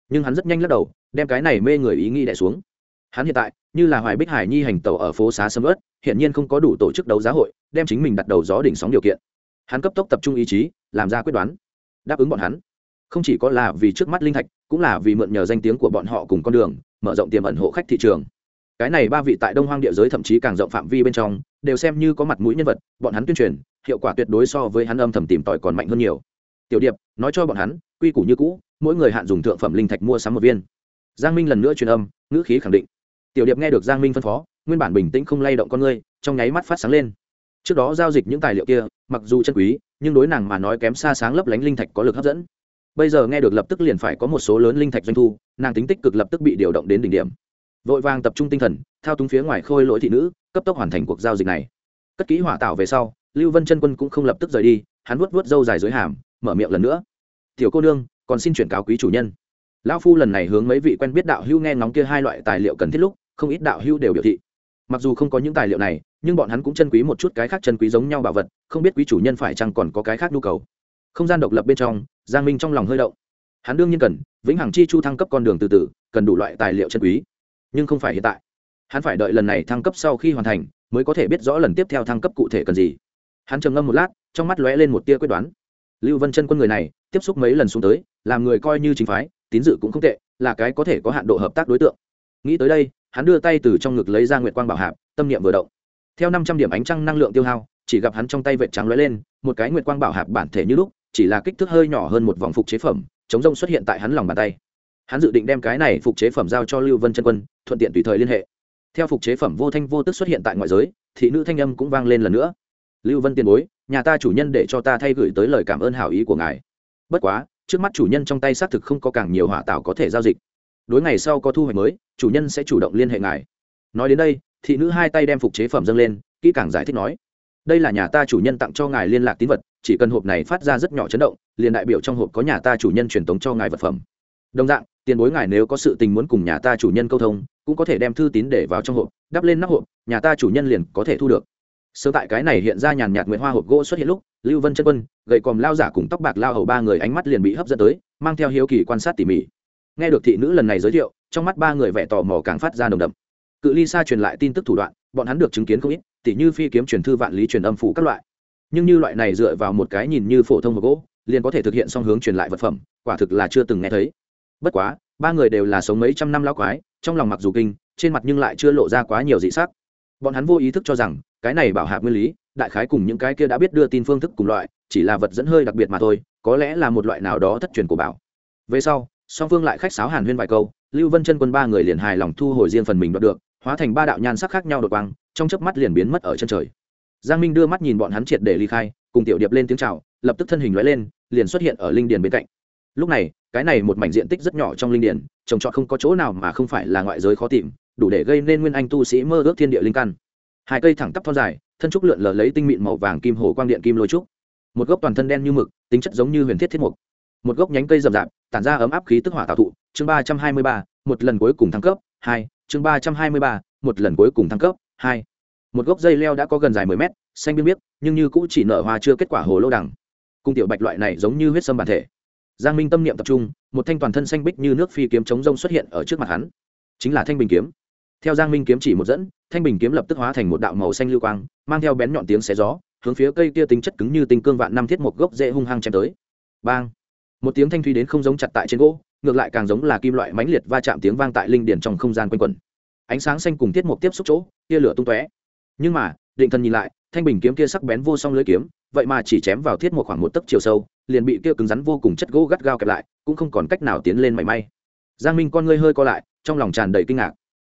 Nhưng hắn rất nhanh lắc đầu, đem cái này mê người ý nghĩ đẻ xuống. Hắn hiện tại, như là hoài bích hải nhi hành tàu ở phố xá sâm ớt hiện nhiên không có đủ tổ chức đấu giá hội, đem chính mình đặt đầu gió đỉnh sóng điều kiện. Hắn cấp tốc tập trung ý chí, làm ra quyết đoán, đáp ứng bọn hắn. Không chỉ có là vì trước mắt linh thạch cũng là vì mượn nhờ danh tiếng của bọn họ cùng con đường, mở rộng tiềm ẩn hộ khách thị trường. Cái này ba vị tại đông hoang địa giới thậm chí càng rộng phạm vi bên trong, đều xem như có mặt mũi nhân vật, bọn hắn tuyên truyền, hiệu quả tuyệt đối so với hắn âm thầm tìm tòi còn mạnh hơn nhiều. Tiểu điệp, nói cho bọn hắn, quy củ như cũ, mỗi người hạn dùng thượng phẩm linh thạch mua sắm một viên. Giang minh lần nữa truyền âm, ngữ khí khẳng định. Tiểu điệp nghe được giang minh phân phó, nguyên bản bình tĩnh không lay động con ngươi, trong nháy mắt phát sáng lên. Trước đó giao dịch những tài liệu kia, mặc dù chân quý, nhưng đối nàng mà nói kém xa sáng lấp lánh linh thạch có lực hấp dẫn bây giờ nghe được lập tức liền phải có một số lớn linh thạch doanh thu, nàng tính tích cực lập tức bị điều động đến đỉnh điểm. Vội vàng tập trung tinh thần, thao túng phía ngoài khôi lỗi thị nữ, cấp tốc hoàn thành cuộc giao dịch này. Cất kỹ hỏa tạo về sau, lưu vân chân quân cũng không lập tức rời đi, hắn vuốt vuốt râu dài dưới hàm, mở miệng lần nữa. Tiểu cô nương, còn xin chuyển cáo quý chủ nhân. Lão phu lần này hướng mấy vị quen biết đạo hữu nghe ngóng kia hai loại tài liệu cần thiết lúc, không ít đạo hữu đều biểu thị. Mặc dù không có những tài liệu này, nhưng bọn hắn cũng chân quý một chút cái khác chân quý giống nhau bảo vật, không biết quý chủ nhân phải chăng còn có cái khác nhu cầu. Không gian độc lập bên trong giang minh trong lòng hơi động. Hắn đương nhiên cần, vĩnh hằng chi chu thăng cấp con đường từ từ, cần đủ loại tài liệu chân quý. Nhưng không phải hiện tại. Hắn phải đợi lần này thăng cấp sau khi hoàn thành, mới có thể biết rõ lần tiếp theo thăng cấp cụ thể cần gì. Hắn trầm ngâm một lát, trong mắt lóe lên một tia quyết đoán. Lưu vân chân quân người này, tiếp xúc mấy lần xuống tới, làm người coi như chính phái, tín dự cũng không tệ, là cái có thể có hạn độ hợp tác đối tượng. Nghĩ tới đây, hắn đưa tay từ trong ngực lấy ra nguyệt quang bảo hạp, tâm niệm vừa động. Theo năm trăm điểm ánh trăng năng lượng tiêu hao, chỉ gặp hắn trong tay vệt trắng lóe lên, một cái nguyệt quang bảo hạp bản thể như lúc chỉ là kích thước hơi nhỏ hơn một vòng phục chế phẩm, chống rông xuất hiện tại hắn lòng bàn tay. Hắn dự định đem cái này phục chế phẩm giao cho lưu vân chân quân, thuận tiện tùy thời liên hệ. Theo phục chế phẩm vô thanh vô tức xuất hiện tại ngoại giới, thị nữ thanh âm cũng vang lên lần nữa. Lưu vân tiền bối, nhà ta chủ nhân để cho ta thay gửi tới lời cảm ơn hảo ý của ngài. Bất quá, trước mắt chủ nhân trong tay xác thực không có càng nhiều hỏa tạo có thể giao dịch. Đối ngày sau có thu hoạch mới, chủ nhân sẽ chủ động liên hệ ngài. Nói đến đây, thị nữ hai tay đem phục chế phẩm dâng lên, kỹ càng giải thích nói, đây là nhà ta chủ nhân tặng cho ngài liên lạc tín vật chỉ cần hộp này phát ra rất nhỏ chấn động, liền đại biểu trong hộp có nhà ta chủ nhân truyền tống cho ngài vật phẩm. Đồng dạng, tiền bối ngài nếu có sự tình muốn cùng nhà ta chủ nhân câu thông, cũng có thể đem thư tín để vào trong hộp, đắp lên nắp hộp, nhà ta chủ nhân liền có thể thu được. Sơ tại cái này hiện ra nhàn nhạt nguyệt hoa hộp gỗ xuất hiện lúc, lưu vân chân quân, gậy còm lao giả cùng tóc bạc lao hầu ba người ánh mắt liền bị hấp dẫn tới, mang theo hiếu kỳ quan sát tỉ mỉ. Nghe được thị nữ lần này giới thiệu, trong mắt ba người vẻ tò mò càng phát ra nồng đậm. Cự ly xa truyền lại tin tức thủ đoạn, bọn hắn được chứng kiến không ít, tỉ như phi kiếm truyền thư vạn lý truyền âm phủ các loại nhưng như loại này dựa vào một cái nhìn như phổ thông hộp gỗ, liền có thể thực hiện song hướng truyền lại vật phẩm, quả thực là chưa từng nghe thấy. Bất quá, ba người đều là sống mấy trăm năm lão quái, trong lòng mặc dù kinh, trên mặt nhưng lại chưa lộ ra quá nhiều dị sắc. Bọn hắn vô ý thức cho rằng, cái này bảo hạp nguyên lý, đại khái cùng những cái kia đã biết đưa tin phương thức cùng loại, chỉ là vật dẫn hơi đặc biệt mà thôi, có lẽ là một loại nào đó thất truyền của bảo. Về sau, song phương lại khách sáo hàn huyên vài câu, lưu vân chân quân ba người liền hài lòng thu hồi riêng phần mình đoạt được, hóa thành ba đạo nhan sắc khác nhau đột quang, trong chớp mắt liền biến mất ở chân trời giang minh đưa mắt nhìn bọn hắn triệt để ly khai, cùng tiểu điệp lên tiếng chào, lập tức thân hình lóe lên, liền xuất hiện ở linh điền bên cạnh. Lúc này, cái này một mảnh diện tích rất nhỏ trong linh điền, trồng trọt không có chỗ nào mà không phải là ngoại giới khó tìm, đủ để gây nên nguyên anh tu sĩ mơ ước thiên địa linh căn. Hai cây thẳng tắp thon dài, thân trúc lượn lờ lấy tinh mịn màu vàng kim hồ quang điện kim lôi trúc. Một gốc toàn thân đen như mực, tính chất giống như huyền thiết thiết mục. Một gốc nhánh cây rậm rạp, tản ra ấm áp khí tức hỏa tạo thụ, chương ba trăm hai mươi ba, một lần cuối cùng thăng cấp, hai, chương ba trăm hai mươi ba, một lần cuối cùng thăng cấp, hai một gốc dây leo đã có gần dài mười mét, xanh biên biết nhưng như cũ chỉ nở hoa chưa kết quả hồ lô đằng. Cung tiểu bạch loại này giống như huyết sâm bản thể. Giang minh tâm niệm tập trung, một thanh toàn thân xanh bích như nước phi kiếm chống rông xuất hiện ở trước mặt hắn. Chính là thanh bình kiếm. Theo giang minh kiếm chỉ một dẫn, thanh bình kiếm lập tức hóa thành một đạo màu xanh lưu quang, mang theo bén nhọn tiếng xé gió, hướng phía cây kia tính chất cứng như tinh cương vạn năm thiết một gốc dễ hung hăng chém tới. Bang! Một tiếng thanh thúy đến không giống chặt tại trên gỗ, ngược lại càng giống là kim loại mãnh liệt va chạm tiếng vang tại linh điển trong không gian quanh quẩn. Ánh sáng xanh cùng tiết mục tiếp xúc chỗ, tia lửa tung tóe nhưng mà, định thần nhìn lại, thanh bình kiếm kia sắc bén vô song lưới kiếm, vậy mà chỉ chém vào thiết một khoảng một tấc chiều sâu, liền bị kia cứng rắn vô cùng chất gỗ gắt gao kẹp lại, cũng không còn cách nào tiến lên mảy may. Giang minh con ngươi hơi co lại, trong lòng tràn đầy kinh ngạc.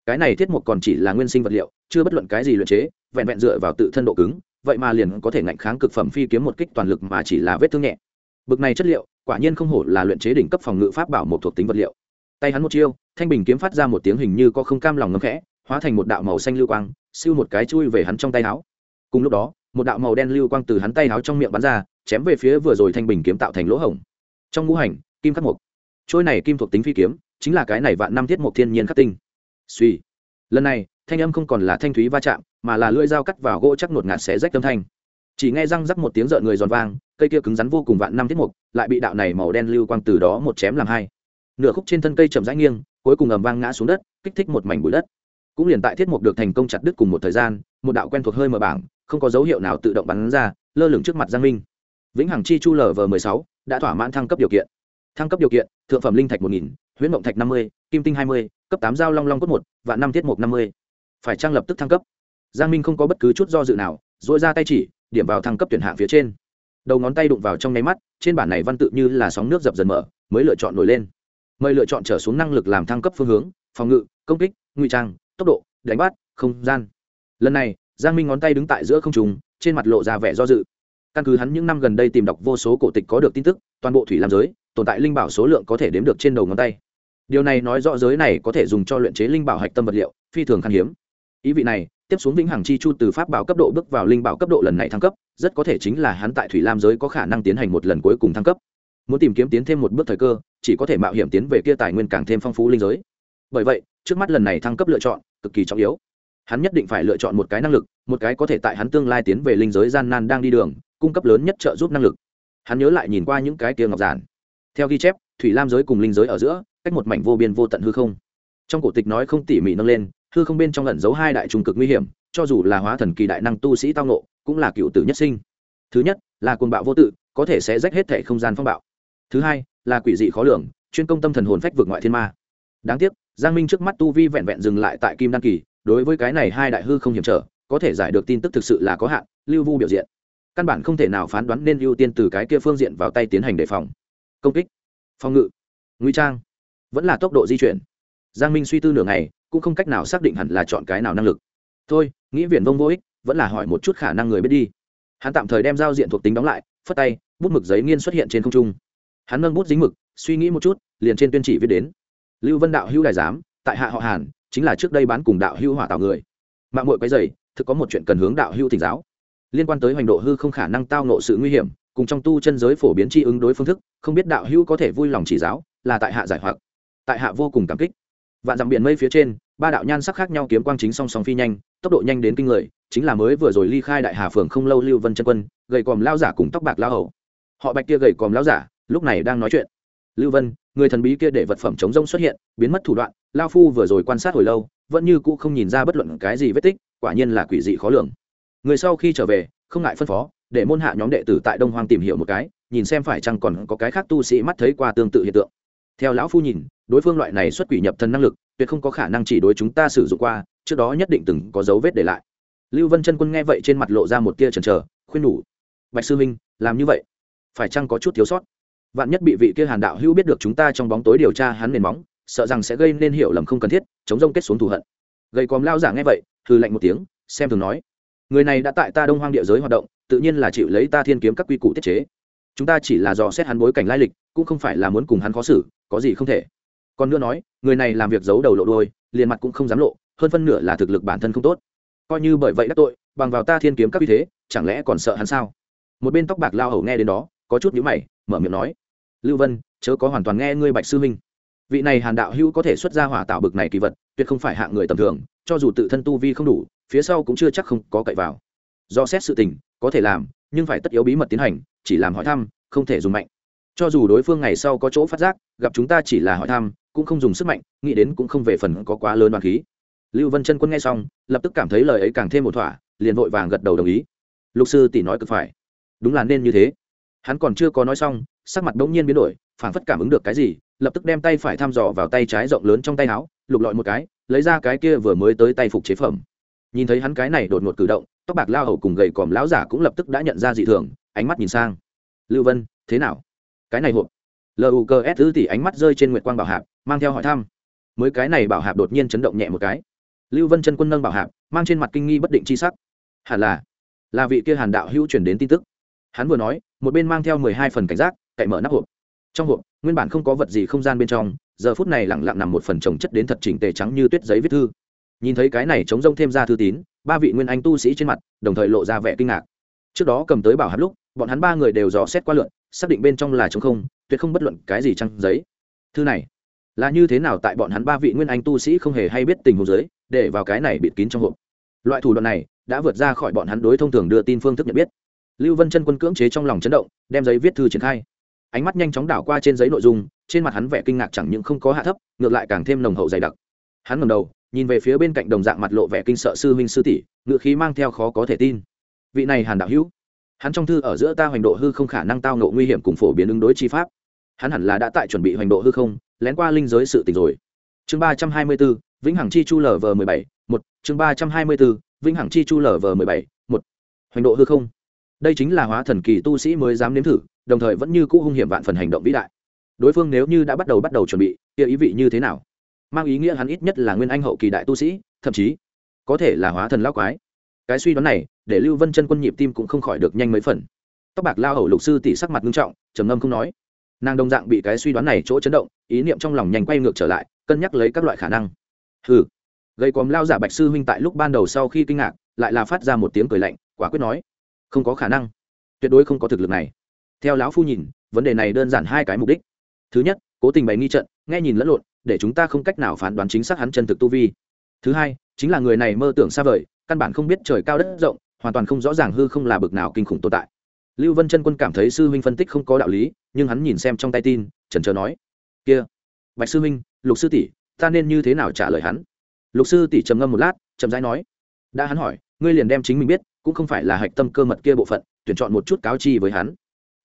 Cái này thiết một còn chỉ là nguyên sinh vật liệu, chưa bất luận cái gì luyện chế, vẹn vẹn dựa vào tự thân độ cứng, vậy mà liền có thể ngạnh kháng cực phẩm phi kiếm một kích toàn lực mà chỉ là vết thương nhẹ. Bực này chất liệu, quả nhiên không hổ là luyện chế đỉnh cấp phòng ngự pháp bảo một thuộc tính vật liệu. Tay hắn một chiêu, thanh bình kiếm phát ra một tiếng hình như có không cam lòng ngấm khẽ, hóa thành một đạo màu xanh lưu quang siêu một cái chui về hắn trong tay áo. Cùng lúc đó, một đạo màu đen lưu quang từ hắn tay áo trong miệng bắn ra, chém về phía vừa rồi thanh bình kiếm tạo thành lỗ hổng. Trong ngũ hành, kim khắc mục trôi này kim thuộc tính phi kiếm, chính là cái này vạn năm thiết mục thiên nhiên khắc tinh. Suy lần này, thanh âm không còn là thanh thúy va chạm, mà là lưỡi dao cắt vào gỗ chắc nột ngạt xé rách âm thanh. Chỉ nghe răng rắc một tiếng rợn người giòn vang, cây kia cứng rắn vô cùng vạn năm thiết mục lại bị đạo này màu đen lưu quang từ đó một chém làm hai. Nửa khúc trên thân cây chậm rãi nghiêng, cuối cùng ầm vang ngã xuống đất, kích thích một mảnh bụi đất cũng liền tại thiết mục được thành công chặt đứt cùng một thời gian, một đạo quen thuộc hơi mở bảng, không có dấu hiệu nào tự động bắn ra, lơ lửng trước mặt giang minh. Vĩnh hằng chi chu lv m sáu đã thỏa mãn thăng cấp điều kiện. Thăng cấp điều kiện, thượng phẩm linh thạch một nghìn, huyễn mộng thạch năm mươi, kim tinh hai mươi, cấp tám giao long long cốt một và năm thiết mục năm mươi. Phải trang lập tức thăng cấp? Giang minh không có bất cứ chút do dự nào dội ra tay chỉ, điểm vào thăng cấp tuyển hạng phía trên. Đầu ngón tay đụng vào trong nháy mắt, trên bản này văn tự như là sóng nước dập dần mở, mới lựa chọn nổi lên. Mời lựa chọn trở xuống năng lực làm thăng cấp phương hướng, phòng ngự, công kích ngụy trang tốc độ, đánh bắt, không gian. Lần này, giang minh ngón tay đứng tại giữa không trùng trên mặt lộ ra vẻ do dự. Căn cứ hắn những năm gần đây tìm đọc vô số cổ tịch có được tin tức, toàn bộ thủy làm giới, tồn tại linh bảo số lượng có thể đếm được trên đầu ngón tay. Điều này nói rõ giới này có thể dùng cho luyện chế linh bảo hạch tâm vật liệu, phi thường khan hiếm. Ý vị này, tiếp xuống vĩnh hằng chi chu từ pháp bảo cấp độ bước vào linh bảo cấp độ lần này thăng cấp, rất có thể chính là hắn tại thủy lam giới có khả năng tiến hành một lần cuối cùng thăng cấp. Muốn tìm kiếm tiến thêm một bước thời cơ, chỉ có thể mạo hiểm tiến về kia tài nguyên càng thêm phong phú linh giới. Bởi vậy trước mắt lần này thăng cấp lựa chọn cực kỳ trọng yếu. Hắn nhất định phải lựa chọn một cái năng lực, một cái có thể tại hắn tương lai tiến về linh giới gian nan đang đi đường, cung cấp lớn nhất trợ giúp năng lực. Hắn nhớ lại nhìn qua những cái kia ngọc giản. Theo ghi chép, thủy lam giới cùng linh giới ở giữa, cách một mảnh vô biên vô tận hư không. Trong cổ tịch nói không tỉ mỉ nâng lên, hư không bên trong lẩn giấu hai đại trung cực nguy hiểm, cho dù là hóa thần kỳ đại năng tu sĩ tao nộ cũng là cựu tử nhất sinh. Thứ nhất, là cồn bạo vô tự, có thể sẽ rách hết thể không gian phong bạo. Thứ hai, là quỷ dị khó lường, chuyên công tâm thần hồn phách vượt ngoại thiên ma. Đáng tiếc giang minh trước mắt tu vi vẹn vẹn dừng lại tại kim đan kỳ, đối với cái này hai đại hư không hiểm trở, có thể giải được tin tức thực sự là có hạn, lưu vu biểu diện. Căn bản không thể nào phán đoán nên ưu tiên từ cái kia phương diện vào tay tiến hành đề phòng. Công kích. Phòng ngự. Nguy trang. Vẫn là tốc độ di chuyển. Giang minh suy tư nửa ngày, cũng không cách nào xác định hẳn là chọn cái nào năng lực. Thôi, nghĩ viển vông vô ích, vẫn là hỏi một chút khả năng người biết đi. Hắn tạm thời đem giao diện thuộc tính đóng lại, phất tay, bút mực giấy nghiên xuất hiện trên không trung. Hắn nâng bút dính mực, suy nghĩ một chút, liền trên tuyên chỉ viết đến lưu vân đạo hữu đại giám, tại hạ họ hàn, chính là trước đây bán cùng đạo hữu hỏa tạo người. Mạng mội quấy dày thực có một chuyện cần hướng đạo hữu thỉnh giáo. Liên quan tới hoành độ hư không khả năng tao nộ sự nguy hiểm, cùng trong tu chân giới phổ biến tri ứng đối phương thức, không biết đạo hữu có thể vui lòng chỉ giáo, là tại hạ giải hoặc. Tại hạ vô cùng cảm kích. Vạn dặm biển mây phía trên, ba đạo nhan sắc khác nhau kiếm quang chính song song phi nhanh, tốc độ nhanh đến kinh người, chính là mới vừa rồi ly khai đại hà phường không lâu lưu vân chân quân, gầy còm lao giả cùng tóc bạc lao hầu. Họ bạch kia gầy còm lao giả, lúc này đang nói chuyện. Lưu vân người thần bí kia để vật phẩm chống rông xuất hiện, biến mất thủ đoạn, lao phu vừa rồi quan sát hồi lâu, vẫn như cũ không nhìn ra bất luận cái gì vết tích, quả nhiên là quỷ dị khó lường. Người sau khi trở về, không ngại phân phó, để môn hạ nhóm đệ tử tại đông hoang tìm hiểu một cái, nhìn xem phải chăng còn có cái khác tu sĩ mắt thấy qua tương tự hiện tượng. Theo lão phu nhìn, đối phương loại này xuất quỷ nhập thân năng lực, tuyệt không có khả năng chỉ đối chúng ta sử dụng qua, trước đó nhất định từng có dấu vết để lại. Lưu vân chân quân nghe vậy trên mặt lộ ra một tia chần chờ, khuyên nhủ. Bạch sư minh, làm như vậy, phải chăng có chút thiếu sót? Vạn nhất bị vị kia hàn đạo hữu biết được chúng ta trong bóng tối điều tra hắn nền móng, sợ rằng sẽ gây nên hiểu lầm không cần thiết, chống rông kết xuống thù hận. Gầy còm lao giả nghe vậy hư lạnh một tiếng, xem thường nói, người này đã tại ta đông hoang địa giới hoạt động, tự nhiên là chịu lấy ta thiên kiếm các quy củ tiết chế. Chúng ta chỉ là dò xét hắn bối cảnh lai lịch, cũng không phải là muốn cùng hắn khó xử, có gì không thể. Còn nữa nói, người này làm việc giấu đầu lộ đôi liền mặt cũng không dám lộ, hơn phân nửa là thực lực bản thân không tốt. Coi như bởi vậy đắc tội, bằng vào ta thiên kiếm các uy thế, chẳng lẽ còn sợ hắn sao? Một bên tóc bạc lao hầu nghe đến đó, có chút nhíu mày, mở miệng nói lưu vân, chớ có hoàn toàn nghe ngươi bạch sư minh. vị này hàn đạo hữu có thể xuất ra hỏa tạo bực này kỳ vật, tuyệt không phải hạng người tầm thường, cho dù tự thân tu vi không đủ, phía sau cũng chưa chắc không có cậy vào. Do xét sự tình, có thể làm, nhưng phải tất yếu bí mật tiến hành, chỉ làm hỏi thăm, không thể dùng mạnh. Cho dù đối phương ngày sau có chỗ phát giác, gặp chúng ta chỉ là hỏi thăm, cũng không dùng sức mạnh, nghĩ đến cũng không về phần có quá lớn đoàn khí. Lưu vân chân quân nghe xong, lập tức cảm thấy lời ấy càng thêm một thỏa, liền vội vàng gật đầu đồng ý. Lục sư tỷ nói cực phải. Đúng là nên như thế. Hắn còn chưa có nói xong sắc mặt bỗng nhiên biến đổi, phảng phất cảm ứng được cái gì, lập tức đem tay phải thăm dò vào tay trái rộng lớn trong tay áo, lục lọi một cái, lấy ra cái kia vừa mới tới tay phục chế phẩm. Nhìn thấy hắn cái này đột ngột cử động, tóc bạc lao hầu cùng gầy còm lão giả cũng lập tức đã nhận ra dị thường, ánh mắt nhìn sang. Lưu vân, thế nào? Cái này hộp. Lukс thứ tỷ ánh mắt rơi trên nguyệt quang bảo hạp, mang theo hỏi thăm. Mới cái này bảo hạp đột nhiên chấn động nhẹ một cái. Lưu vân chân quân nâng bảo hạp, mang trên mặt kinh nghi bất định c h i sắc. Hẳn là là vị kia hàn đạo hữu chuyển đến tin tức. Hắn vừa nói, một bên mang theo mười hai phần cảnh giác cậy mở nắp hộp. Trong hộp, nguyên bản không có vật gì không gian bên trong, giờ phút này lẳng lặng nằm một phần trồng chất đến thật chỉnh tề trắng như tuyết giấy viết thư. Nhìn thấy cái này chống rông thêm ra thư tín, ba vị nguyên anh tu sĩ trên mặt, đồng thời lộ ra vẻ kinh ngạc. Trước đó cầm tới bảo hạt lúc, bọn hắn ba người đều dò xét qua lượn, xác định bên trong là chống không, tuyệt không bất luận cái gì trăng giấy. Thư này, là như thế nào tại bọn hắn ba vị nguyên anh tu sĩ không hề hay biết tình huống giới để vào cái này bịt kín trong hộp. Loại thủ đoạn này, đã vượt ra khỏi bọn hắn đối thông thường đưa tin phương thức nhận biết. Lưu vân chân quân cưỡng chế trong lòng chấn động, đem giấy viết thư triển khai ánh mắt nhanh chóng đảo qua trên giấy nội dung trên mặt hắn vẻ kinh ngạc chẳng những không có hạ thấp ngược lại càng thêm nồng hậu dày đặc. Hắn ngầm đầu nhìn về phía bên cạnh đồng dạng mặt lộ vẻ kinh sợ sư huynh sư tỷ ngự khí mang theo khó có thể tin. Vị này hàn đạo hữu hắn trong thư ở giữa ta hoành độ hư không khả năng tao nộ nguy hiểm cùng phổ biến ứng đối chi pháp. Hắn hẳn là đã tại chuẩn bị hoành độ hư không lén qua linh giới sự tình rồi. Chương ba trăm hai mươi bốn, vĩnh hằng chi chu lv m mười bảy một. Chương ba trăm hai mươi bốn, vĩnh hằng chi chu lv m mười bảy một. Hoành độ hư không đây chính là hóa thần kỳ tu sĩ mới dám nếm thử, đồng thời vẫn như cũ hung hiểm vạn phần hành động vĩ đại. Đối phương nếu như đã bắt đầu bắt đầu chuẩn bị, kia ý vị như thế nào? Mang ý nghĩa hắn ít nhất là nguyên anh hậu kỳ đại tu sĩ, thậm chí có thể là hóa thần lao quái. Cái suy đoán này, để lưu vân chân quân nhịp tim cũng không khỏi được nhanh mấy phần. Tóc bạc lao hầu lục sư tỷ sắc mặt nghiêm trọng, trầm ngâm không nói. Nàng đồng dạng bị cái suy đoán này chỗ chấn động, ý niệm trong lòng nhanh quay ngược trở lại, cân nhắc lấy các loại khả năng. Hừ. Gây quòm lao giả bạch sư huynh tại lúc ban đầu sau khi kinh ngạc, lại là phát ra một tiếng cười lạnh, quả quyết nói không có khả năng. Tuyệt đối không có thực lực này. Theo lão phu nhìn, vấn đề này đơn giản hai cái mục đích. Thứ nhất, cố tình bày nghi trận, nghe nhìn lẫn lộn, để chúng ta không cách nào phán đoán chính xác hắn chân thực tu vi. Thứ hai, chính là người này mơ tưởng xa vời, căn bản không biết trời cao đất rộng, hoàn toàn không rõ ràng hư không là bực nào kinh khủng tồn tại. Lưu vân chân quân cảm thấy sư huynh phân tích không có đạo lý, nhưng hắn nhìn xem trong tay tin trần trờ nói, kia, bạch sư huynh, lục sư tỷ, ta nên như thế nào trả lời hắn? Lục sư tỷ trầm ngâm một lát, chậm rãi nói, đã hắn hỏi, ngươi liền đem chính mình biết cũng không phải là hạch tâm cơ mật kia bộ phận, tuyển chọn một chút cáo chi với hắn.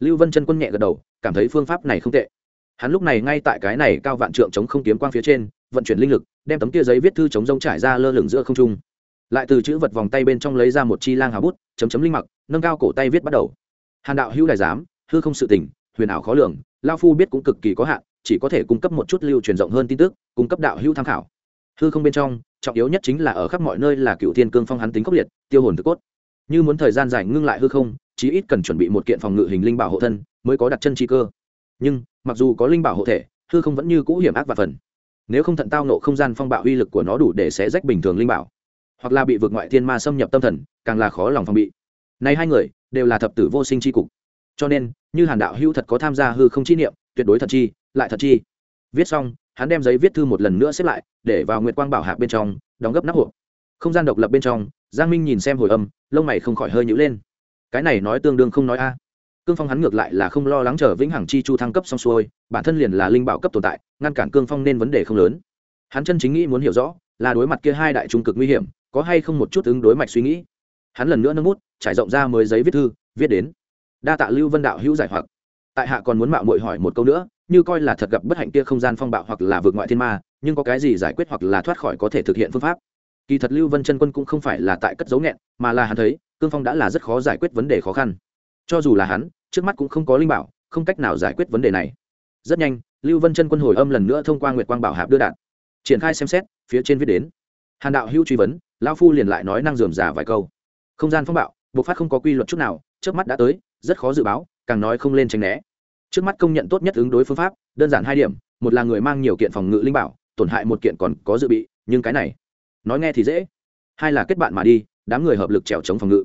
Lưu vân chân quân nhẹ gật đầu, cảm thấy phương pháp này không tệ. Hắn lúc này ngay tại cái này cao vạn trượng chống không kiếm quang phía trên, vận chuyển linh lực, đem tấm kia giấy viết thư chống rông trải ra lơ lửng giữa không trung. Lại từ chữ vật vòng tay bên trong lấy ra một chi lang hào bút, chấm chấm linh mặc, nâng cao cổ tay viết bắt đầu. Hàn đạo hữu đại giám, hư không sự tình, huyền ảo khó lường, lao phu biết cũng cực kỳ có hạn, chỉ có thể cung cấp một chút lưu truyền rộng hơn tin tức, cung cấp đạo hữu tham khảo. Hư không bên trong, trọng yếu nhất chính là ở khắp mọi nơi là cựu thiên cương phong hắn tính khốc liệt, tiêu hồn thực cốt như muốn thời gian dài ngưng lại hư không, chí ít cần chuẩn bị một kiện phòng ngự hình linh bảo hộ thân mới có đặt chân chi cơ. Nhưng, mặc dù có linh bảo hộ thể, hư không vẫn như cũ hiểm ác và phần. Nếu không thận tao nộ không gian phong bạo uy lực của nó đủ để xé rách bình thường linh bảo, hoặc là bị vượt ngoại thiên ma xâm nhập tâm thần, càng là khó lòng phòng bị. Này hai người, đều là thập tử vô sinh chi cục. Cho nên, như hàn đạo hữu thật có tham gia hư không chi niệm, tuyệt đối thật chi, lại thật chi. Viết xong, hắn đem giấy viết thư một lần nữa xếp lại, để vào nguyệt quang bảo hạc bên trong, đóng gấp nắp hộp. Không gian độc lập bên trong, giang minh nhìn xem hồi âm lông mày không khỏi hơi nhữ lên. Cái này nói tương đương không nói a. Cương phong hắn ngược lại là không lo lắng chờ vĩnh hằng chi chu thăng cấp xong xuôi, bản thân liền là linh bảo cấp tồn tại, ngăn cản cương phong nên vấn đề không lớn. Hắn chân chính nghĩ muốn hiểu rõ, là đối mặt kia hai đại trung cực nguy hiểm, có hay không một chút ứng đối mạch suy nghĩ. Hắn lần nữa nâng bút, trải rộng ra mới giấy viết thư, viết đến. Đa tạ lưu vân đạo hữu giải hoặc. Tại hạ còn muốn mạo muội hỏi một câu nữa, như coi là thật gặp bất hạnh kia không gian phong bạo hoặc là vượt ngoại thiên ma, nhưng có cái gì giải quyết hoặc là thoát khỏi có thể thực hiện phương pháp? Kỳ thật lưu vân chân quân cũng không phải là tại cất dấu nghẹn, mà là hắn thấy, cương phong đã là rất khó giải quyết vấn đề khó khăn. Cho dù là hắn, trước mắt cũng không có linh bảo, không cách nào giải quyết vấn đề này. Rất nhanh, lưu vân chân quân hồi âm lần nữa thông qua nguyệt quang bảo hạp đưa đạn. Triển khai xem xét, phía trên viết đến. Hàn đạo hữu truy vấn, lão phu liền lại nói năng dườm giả vài câu. Không gian phong bạo, bộc phát không có quy luật chút nào, trước mắt đã tới, rất khó dự báo, càng nói không lên tránh né. Trước mắt công nhận tốt nhất ứng đối phương pháp, đơn giản hai điểm, một là người mang nhiều kiện phòng ngự linh bảo, tổn hại một kiện còn có dự bị, nhưng cái này nói nghe thì dễ. Hai là kết bạn mà đi, đám người hợp lực trèo chống phòng ngự.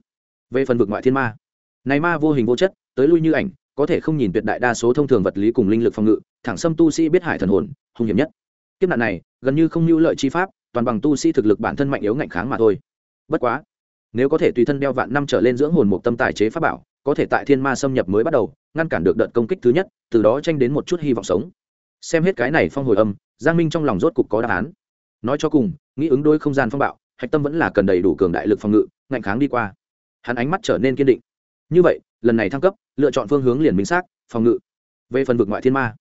Về phần vực ngoại thiên ma, này ma vô hình vô chất, tới lui như ảnh, có thể không nhìn tuyệt đại đa số thông thường vật lý cùng linh lực phòng ngự, thẳng xâm tu sĩ biết hải thần hồn, hung hiểm nhất. Kiếp nạn này, gần như không mưu lợi chi pháp, toàn bằng tu sĩ thực lực bản thân mạnh yếu ngạnh kháng mà thôi. Bất quá, nếu có thể tùy thân đeo vạn năm trở lên dưỡng hồn một tâm tài chế pháp bảo, có thể tại thiên ma xâm nhập mới bắt đầu, ngăn cản được đợt công kích thứ nhất, từ đó tranh đến một chút hy vọng sống. Xem hết cái này phong hồi âm, giang minh trong lòng rốt cục có đáp án. Nói cho cùng nghĩ ứng đôi không gian phong bạo, hạch tâm vẫn là cần đầy đủ cường đại lực phòng ngự, ngạnh kháng đi qua. Hắn ánh mắt trở nên kiên định. Như vậy, lần này thăng cấp, lựa chọn phương hướng liền minh xác, phòng ngự. Về phần vực ngoại thiên ma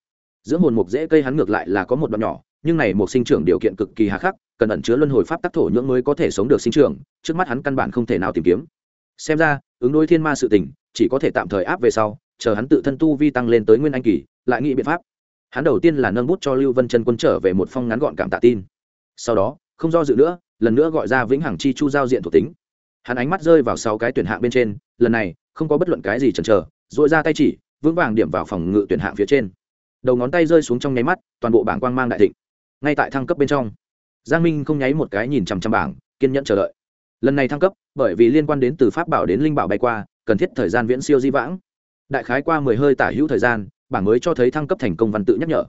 dưỡng hồn mục dễ cây hắn ngược lại là có một đoạn nhỏ, nhưng này một sinh trưởng điều kiện cực kỳ hà khắc, cần ẩn chứa luân hồi pháp tác thổ nhưỡng mới có thể sống được sinh trưởng, trước mắt hắn căn bản không thể nào tìm kiếm. Xem ra, ứng đối thiên ma sự tình, chỉ có thể tạm thời áp về sau, chờ hắn tự thân tu vi tăng lên tới nguyên anh kỳ, lại nghĩ biện pháp. Hắn đầu tiên là nâng bút cho lưu vân chân quân trở về một phong ngắn gọn cảm tạ tin. Sau đó không do dự nữa, lần nữa gọi ra vĩnh hằng chi chu giao diện thuộc tính. Hắn ánh mắt rơi vào sáu cái tuyển hạng bên trên, lần này, không có bất luận cái gì chần chờ dội ra tay chỉ, vững vàng điểm vào phòng ngự tuyển hạng phía trên. Đầu ngón tay rơi xuống trong nháy mắt, toàn bộ bảng quang mang đại thịnh. Ngay tại thăng cấp bên trong, giang minh không nháy một cái nhìn chằm chằm bảng, kiên nhẫn chờ đợi. Lần này thăng cấp, bởi vì liên quan đến từ pháp bảo đến linh bảo bay qua, cần thiết thời gian viễn siêu di vãng. Đại khái qua mười hơi tả hữu thời gian, bảng mới cho thấy thăng cấp thành công văn tự nhắc nhở.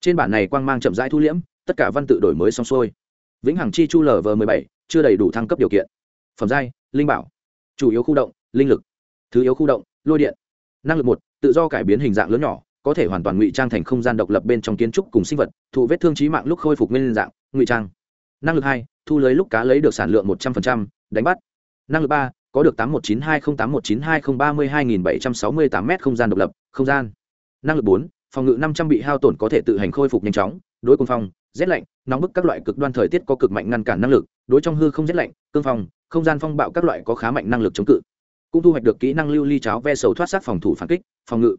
Trên bản này quang mang chậm rãi thu liễm, tất cả văn tự đổi mới xong xuôi vĩnh hằng chi chu lv m bảy, chưa đầy đủ thăng cấp điều kiện. Phẩm giai, linh bảo. Chủ yếu khu động, linh lực. Thứ yếu khu động, lôi điện. Năng lực một, tự do cải biến hình dạng lớn nhỏ, có thể hoàn toàn ngụy trang thành không gian độc lập bên trong kiến trúc cùng sinh vật, thụ vết thương trí mạng lúc khôi phục nguyên dạng, ngụy trang. Năng lực hai, thu lấy lúc cá lấy được sản lượng một trăm linh đánh bắt. Năng lực ba, có được tám một chín hai không tám một chín hai không ba mươi hai nghìn bảy trăm sáu mươi tám m không gian độc lập, không gian. Năng lực bốn, phòng ngự năm trăm bị hao tổn có thể tự hành khôi phục nhanh chóng, đối quân phong rét lạnh, nóng bức các loại cực đoan thời tiết có cực mạnh ngăn cản năng lực, đối trong hư không rét lạnh, cương phong, không gian phong bạo các loại có khá mạnh năng lực chống cự. Cũng thu hoạch được kỹ năng lưu ly cháo ve sầu thoát sát phòng thủ phản kích, phòng ngự.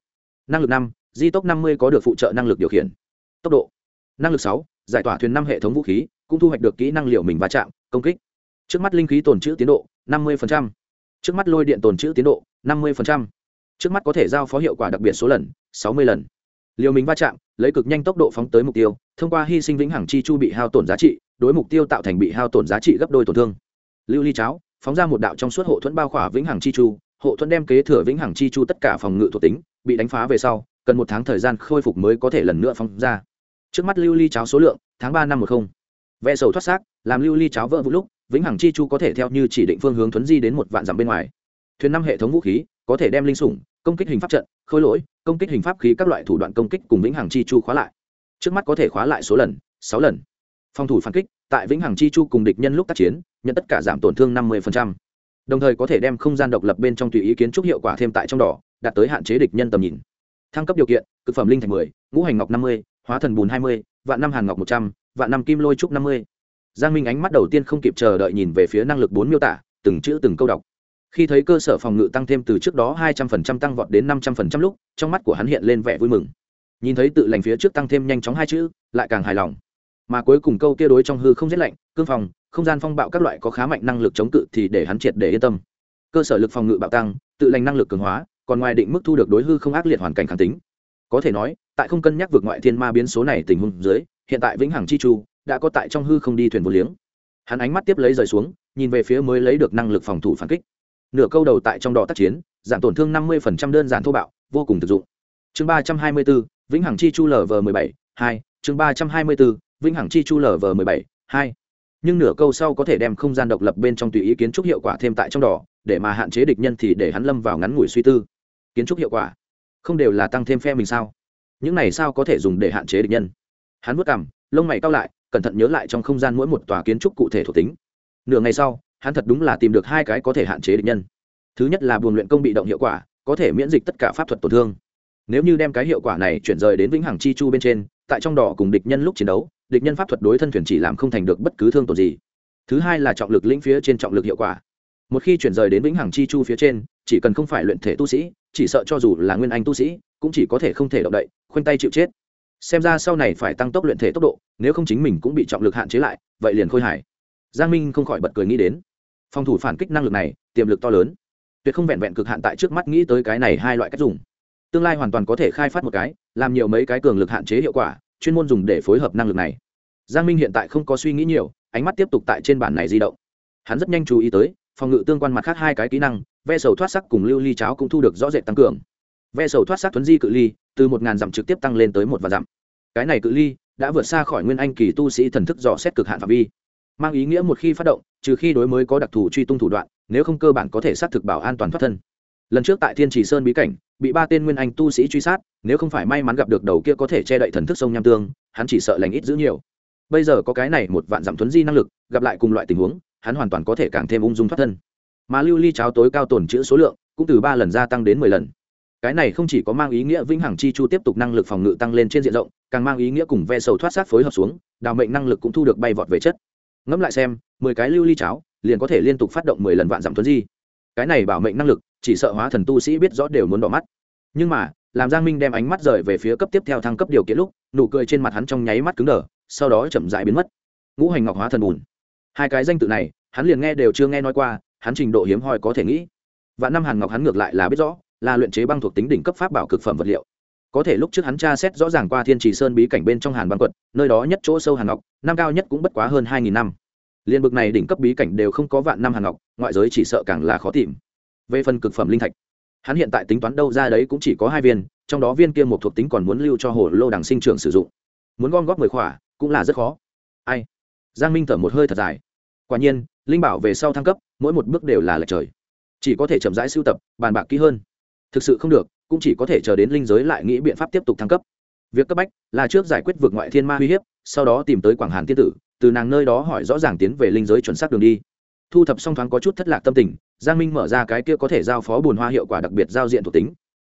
Năng lực năm, di tốc năm mươi có được phụ trợ năng lực điều khiển. Tốc độ. Năng lực sáu, giải tỏa thuyền năm hệ thống vũ khí, cũng thu hoạch được kỹ năng liệu mình va chạm, công kích. Trước mắt linh khí tồn trữ tiến độ, năm mươi trước mắt lôi điện tồn trữ tiến độ, năm mươi trước mắt có thể giao phó hiệu quả đặc biệt số lần, sáu mươi lần liều mình va chạm, lấy cực nhanh tốc độ phóng tới mục tiêu, thông qua hy sinh vĩnh hằng chi chu bị hao tổn giá trị, đối mục tiêu tạo thành bị hao tổn giá trị gấp đôi tổn thương. Lưu ly cháo, phóng ra một đạo trong suốt hộ thuẫn bao khỏa vĩnh hằng chi chu, hộ thuẫn đem kế thừa vĩnh hằng chi chu tất cả phòng ngự thuộc tính, bị đánh phá về sau, cần một tháng thời gian khôi phục mới có thể lần nữa phóng ra. Trước mắt lưu ly cháo số lượng, tháng ba năm một không. Vẽ sầu thoát xác, làm lưu ly cháo vỡ vụ lúc, vĩnh hằng chi chu có thể theo như chỉ định phương hướng thuấn di đến một vạn dặm bên ngoài. Thuyền năm hệ thống vũ khí, có thể đem linh sủng công kích hình pháp trận, khôi lỗi, công kích hình pháp khí các loại thủ đoạn công kích cùng vĩnh hằng chi chu khóa lại. Trước mắt có thể khóa lại số lần, sáu lần. Phòng thủ phản kích, tại vĩnh hằng chi chu cùng địch nhân lúc tác chiến, nhận tất cả giảm tổn thương năm mươi đồng thời có thể đem không gian độc lập bên trong tùy ý kiến trúc hiệu quả thêm tại trong đỏ, đạt tới hạn chế địch nhân tầm nhìn. Thăng cấp điều kiện thực phẩm linh thành mười, ngũ hành ngọc năm mươi, hóa thần bùn hai mươi, vạn năm hàn ngọc một trăm, vạn năm kim lôi trúc năm mươi. Giang minh ánh mắt đầu tiên không kịp chờ đợi nhìn về phía năng lực bốn miêu tả, từng chữ từng câu đọc khi thấy cơ sở phòng ngự tăng thêm từ trước đó hai trăm phần trăm tăng vọt đến năm trăm phần trăm lúc, trong mắt của hắn hiện lên vẻ vui mừng. Nhìn thấy tự lành phía trước tăng thêm nhanh chóng hai chữ, lại càng hài lòng. Mà cuối cùng câu kia đối trong hư không rét lạnh, cương phòng, không gian phong bạo các loại có khá mạnh năng lực chống cự thì để hắn triệt để yên tâm. Cơ sở lực phòng ngự bạo tăng, tự lành năng lực cường hóa, còn ngoài định mức thu được đối hư không ác liệt hoàn cảnh kháng tính. Có thể nói, tại không cân nhắc vượt ngoại thiên ma biến số này tình huống dưới, hiện tại vĩnh hằng chi chu đã có tại trong hư không đi thuyền vô liếng. Hắn ánh mắt tiếp lấy rời xuống, nhìn về phía mới lấy được năng lực phòng thủ phản kích nửa câu đầu tại trong đỏ tác chiến, giảm tổn thương năm mươi đơn giản thô bạo, vô cùng thực dụng. Chương ba trăm hai mươi bốn vĩnh hằng chi chu lv m ộ bảy, hai, chương ba trăm hai mươi bốn vĩnh hằng chi chu lv m ộ bảy, hai. Nhưng nửa câu sau có thể đem không gian độc lập bên trong tùy ý kiến trúc hiệu quả thêm tại trong đỏ để mà hạn chế địch nhân thì để hắn lâm vào ngắn ngủi suy tư. Kiến trúc hiệu quả không đều là tăng thêm phe mình sao? Những này sao có thể dùng để hạn chế địch nhân? Hắn vất cảm lông mày cao lại, cẩn thận nhớ lại trong không gian mỗi một tòa kiến trúc cụ thể thuộc tính. Nửa ngày sau hắn thật đúng là tìm được hai cái có thể hạn chế địch nhân. Thứ nhất là buồn luyện công bị động hiệu quả, có thể miễn dịch tất cả pháp thuật tổn thương. Nếu như đem cái hiệu quả này chuyển rời đến vĩnh hằng chi chu bên trên, tại trong đỏ cùng địch nhân lúc chiến đấu, địch nhân pháp thuật đối thân thuyền chỉ làm không thành được bất cứ thương tổn gì. Thứ hai là trọng lực lĩnh phía trên trọng lực hiệu quả. Một khi chuyển rời đến vĩnh hằng chi chu phía trên, chỉ cần không phải luyện thể tu sĩ, chỉ sợ cho dù là nguyên anh tu sĩ, cũng chỉ có thể không thể động đậy, khoanh tay chịu chết. Xem ra sau này phải tăng tốc luyện thể tốc độ, nếu không chính mình cũng bị trọng lực hạn chế lại, vậy liền khôi hải giang minh không khỏi bật cười nghĩ đến phòng thủ phản kích năng lực này, tiềm lực to lớn. Tuyệt không vẹn vẹn cực hạn tại trước mắt nghĩ tới cái này hai loại cách dùng. Tương lai hoàn toàn có thể khai phát một cái, làm nhiều mấy cái cường lực hạn chế hiệu quả, chuyên môn dùng để phối hợp năng lực này. Giang minh hiện tại không có suy nghĩ nhiều, ánh mắt tiếp tục tại trên bản này di động. Hắn rất nhanh chú ý tới, phòng ngự tương quan mặt khác hai cái kỹ năng, ve sầu thoát sắc cùng lưu ly cháo cũng thu được rõ rệt tăng cường. Ve sầu thoát sắc thuấn di cự ly, từ một ngàn dặm trực tiếp tăng lên tới một vạn dặm. Cái này cự ly đã vượt xa khỏi nguyên anh kỳ tu sĩ thần thức dò xét cực hạn phạm vi mang ý nghĩa một khi phát động, trừ khi đối mới có đặc thù truy tung thủ đoạn, nếu không cơ bản có thể xác thực bảo an toàn thoát thân. Lần trước tại thiên trì sơn bí cảnh, bị ba tên nguyên anh tu sĩ truy sát, nếu không phải may mắn gặp được đầu kia có thể che đậy thần thức sông nham tương, hắn chỉ sợ lành ít giữ nhiều. Bây giờ có cái này một vạn giảm thuấn di năng lực, gặp lại cùng loại tình huống, hắn hoàn toàn có thể càng thêm ung dung thoát thân. Mà lưu ly cháo tối cao tồn chữ số lượng, cũng từ ba lần gia tăng đến mười lần. Cái này không chỉ có mang ý nghĩa vĩnh hằng chi chu tiếp tục năng lực phòng ngự tăng lên trên diện rộng, càng mang ý nghĩa cùng ve sầu thoát sát phối hợp xuống, đào mệnh năng lực cũng thu được bay vọt về chất ngẫm lại xem, mười cái lưu ly cháo, liền có thể liên tục phát động mười lần vạn giảm tuấn di. Cái này bảo mệnh năng lực, chỉ sợ hóa thần tu sĩ biết rõ đều muốn đỏ mắt. Nhưng mà, làm giang minh đem ánh mắt rời về phía cấp tiếp theo thăng cấp điều kiện lúc, nụ cười trên mặt hắn trong nháy mắt cứng đờ, sau đó chậm dại biến mất. Ngũ hành ngọc hóa thần bùn. Hai cái danh tự này, hắn liền nghe đều chưa nghe nói qua, hắn trình độ hiếm hoi có thể nghĩ. Và năm hàn ngọc hắn ngược lại là biết rõ, là luyện chế băng thuộc tính đỉnh cấp pháp bảo cực phẩm vật liệu có thể lúc trước hắn tra xét rõ ràng qua thiên trì sơn bí cảnh bên trong hàn băng quật, nơi đó nhất chỗ sâu hàn ngọc, năm cao nhất cũng bất quá hơn hai nghìn năm. Liên bực này đỉnh cấp bí cảnh đều không có vạn năm hàn ngọc, ngoại giới chỉ sợ càng là khó tìm. Về phần cực phẩm linh thạch, hắn hiện tại tính toán đâu ra đấy cũng chỉ có hai viên, trong đó viên kia một thuộc tính còn muốn lưu cho hồ lô đằng sinh trưởng sử dụng. Muốn gom góp mười khỏa, cũng là rất khó. Ai? Giang minh thở một hơi thật dài. Quả nhiên, linh bảo về sau thăng cấp, mỗi một bước đều là lệch trời. Chỉ có thể chậm rãi sưu tập, bàn bạc kỹ hơn. Thực sự không được cũng chỉ có thể chờ đến linh giới lại nghĩ biện pháp tiếp tục thăng cấp. Việc cấp bách là trước giải quyết vượt ngoại thiên ma uy hiếp, sau đó tìm tới quảng hàn tiên tử, từ nàng nơi đó hỏi rõ ràng tiến về linh giới chuẩn xác đường đi. Thu thập xong thoáng có chút thất lạc tâm tình, giang minh mở ra cái kia có thể giao phó bùn hoa hiệu quả đặc biệt giao diện thuộc tính.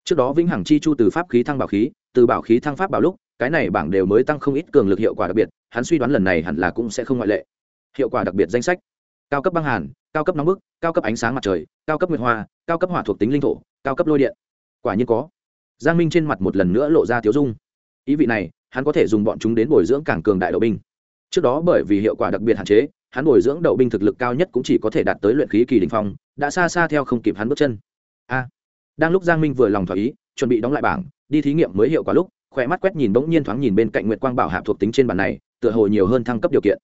Trước đó vĩnh hằng chi chu từ pháp khí thăng bảo khí, từ bảo khí thăng pháp bảo lúc, cái này bảng đều mới tăng không ít cường lực hiệu quả đặc biệt, hắn suy đoán lần này hẳn là cũng sẽ không ngoại lệ. Hiệu quả đặc biệt danh sách. Cao cấp băng hàn, cao cấp nóng bức, cao cấp ánh sáng mặt trời, cao cấp nguyệt hoa, cao cấp hỏa thuộc tính linh thổ, cao cấp lôi điện quả nhiên có. Giang minh trên mặt một lần nữa lộ ra tiếu dung. Ý vị này, hắn có thể dùng bọn chúng đến bồi dưỡng cảng cường đại đậu binh. Trước đó bởi vì hiệu quả đặc biệt hạn chế, hắn bồi dưỡng đậu binh thực lực cao nhất cũng chỉ có thể đạt tới luyện khí kỳ đình phong, đã xa xa theo không kịp hắn bước chân. A. Đang lúc giang minh vừa lòng thỏa ý, chuẩn bị đóng lại bảng, đi thí nghiệm mới hiệu quả lúc, khỏe mắt quét nhìn bỗng nhiên thoáng nhìn bên cạnh nguyệt quang bảo hạp thuộc tính trên bản này, tựa hồ nhiều hơn thăng cấp điều kiện.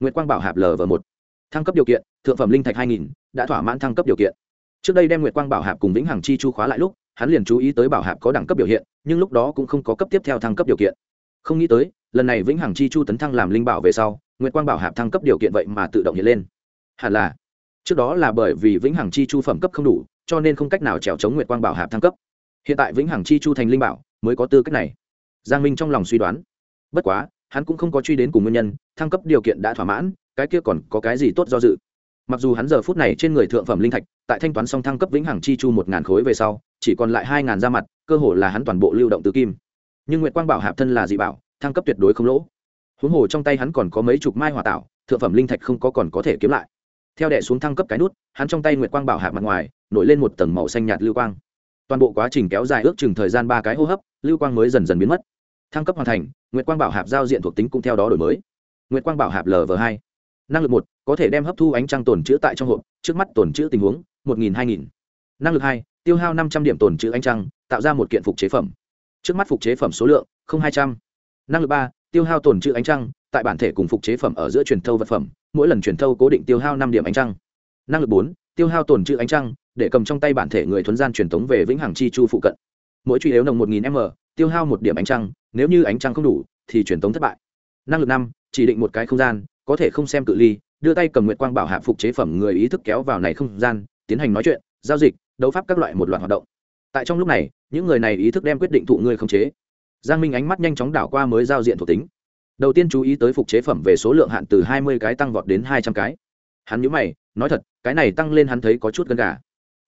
Nguyệt quang bảo hạp l và một. Thăng cấp điều kiện, thượng phẩm linh thạch hai nghìn, đã thỏa mãn thăng cấp điều kiện. Trước đây đem nguyệt quang bảo hạp cùng vĩnh hằng chi chu khóa lại lúc hắn liền chú ý tới bảo hạp có đẳng cấp biểu hiện, nhưng lúc đó cũng không có cấp tiếp theo thăng cấp điều kiện. Không nghĩ tới, lần này vĩnh hằng chi chu tấn thăng làm linh bảo về sau, nguyệt quang bảo hạp thăng cấp điều kiện vậy mà tự động hiện lên. Hẳn là, trước đó là bởi vì vĩnh hằng chi chu phẩm cấp không đủ, cho nên không cách nào trèo chống nguyệt quang bảo hạp thăng cấp. Hiện tại vĩnh hằng chi chu thành linh bảo, mới có tư cách này. Giang minh trong lòng suy đoán. Bất quá, hắn cũng không có truy đến cùng nguyên nhân, thăng cấp điều kiện đã thỏa mãn, cái kia còn có cái gì tốt do dự? Mặc dù hắn giờ phút này trên người thượng phẩm linh thạch, tại thanh toán xong thăng cấp vĩnh hằng chi chu một ngàn khối về sau, chỉ còn lại hai ngàn ra mặt, cơ hồ là hắn toàn bộ lưu động tứ kim. Nhưng nguyệt quang bảo hạp thân là dị bảo, thăng cấp tuyệt đối không lỗ. Huống hồ trong tay hắn còn có mấy chục mai hỏa tạo, thượng phẩm linh thạch không có còn có thể kiếm lại. Theo đệ xuống thăng cấp cái nút, hắn trong tay nguyệt quang bảo hạp mặt ngoài, nổi lên một tầng màu xanh nhạt lưu quang. Toàn bộ quá trình kéo dài ước chừng thời gian ba cái hô hấp, lưu quang mới dần dần biến mất. Thăng cấp hoàn thành, nguyệt quang bảo hạp giao diện thuộc tính cũng theo đó đổi mới. Nguyệt quang bảo hạp lv hai năng lực một, có thể đem hấp thu ánh trăng tồn chữ tại trong hộp, trước mắt tồn chữ tình huống, một nghìn hai nghìn. Năng lực hai, tiêu hao năm trăm điểm tồn chữ ánh trăng, tạo ra một kiện phục chế phẩm. Trước mắt phục chế phẩm số lượng, không hai trăm. Năng lực ba, tiêu hao tồn chữ ánh trăng, tại bản thể cùng phục chế phẩm ở giữa truyền thâu vật phẩm, mỗi lần truyền thâu cố định tiêu hao năm điểm ánh trăng. Năng lực bốn, tiêu hao tồn chữ ánh trăng, để cầm trong tay bản thể người thuấn gian truyền thống về vĩnh hằng chi chu phụ cận. Mỗi truy yếu nồng một nghìn m, tiêu hao một điểm ánh trăng, nếu như ánh trăng không đủ, thì truyền thống thất bại. Năng lực năm, chỉ định một cái không gian có thể không xem cự ly, đưa tay cầm nguyệt quang bảo hạ phục chế phẩm người ý thức kéo vào này không gian, tiến hành nói chuyện, giao dịch, đấu pháp các loại một loạt hoạt động. Tại trong lúc này, những người này ý thức đem quyết định thụ người không chế. Giang minh ánh mắt nhanh chóng đảo qua mới giao diện thuộc tính. Đầu tiên chú ý tới phục chế phẩm về số lượng hạn từ hai mươi cái tăng vọt đến hai trăm cái. Hắn nhớ mày, nói thật, cái này tăng lên hắn thấy có chút gần gà.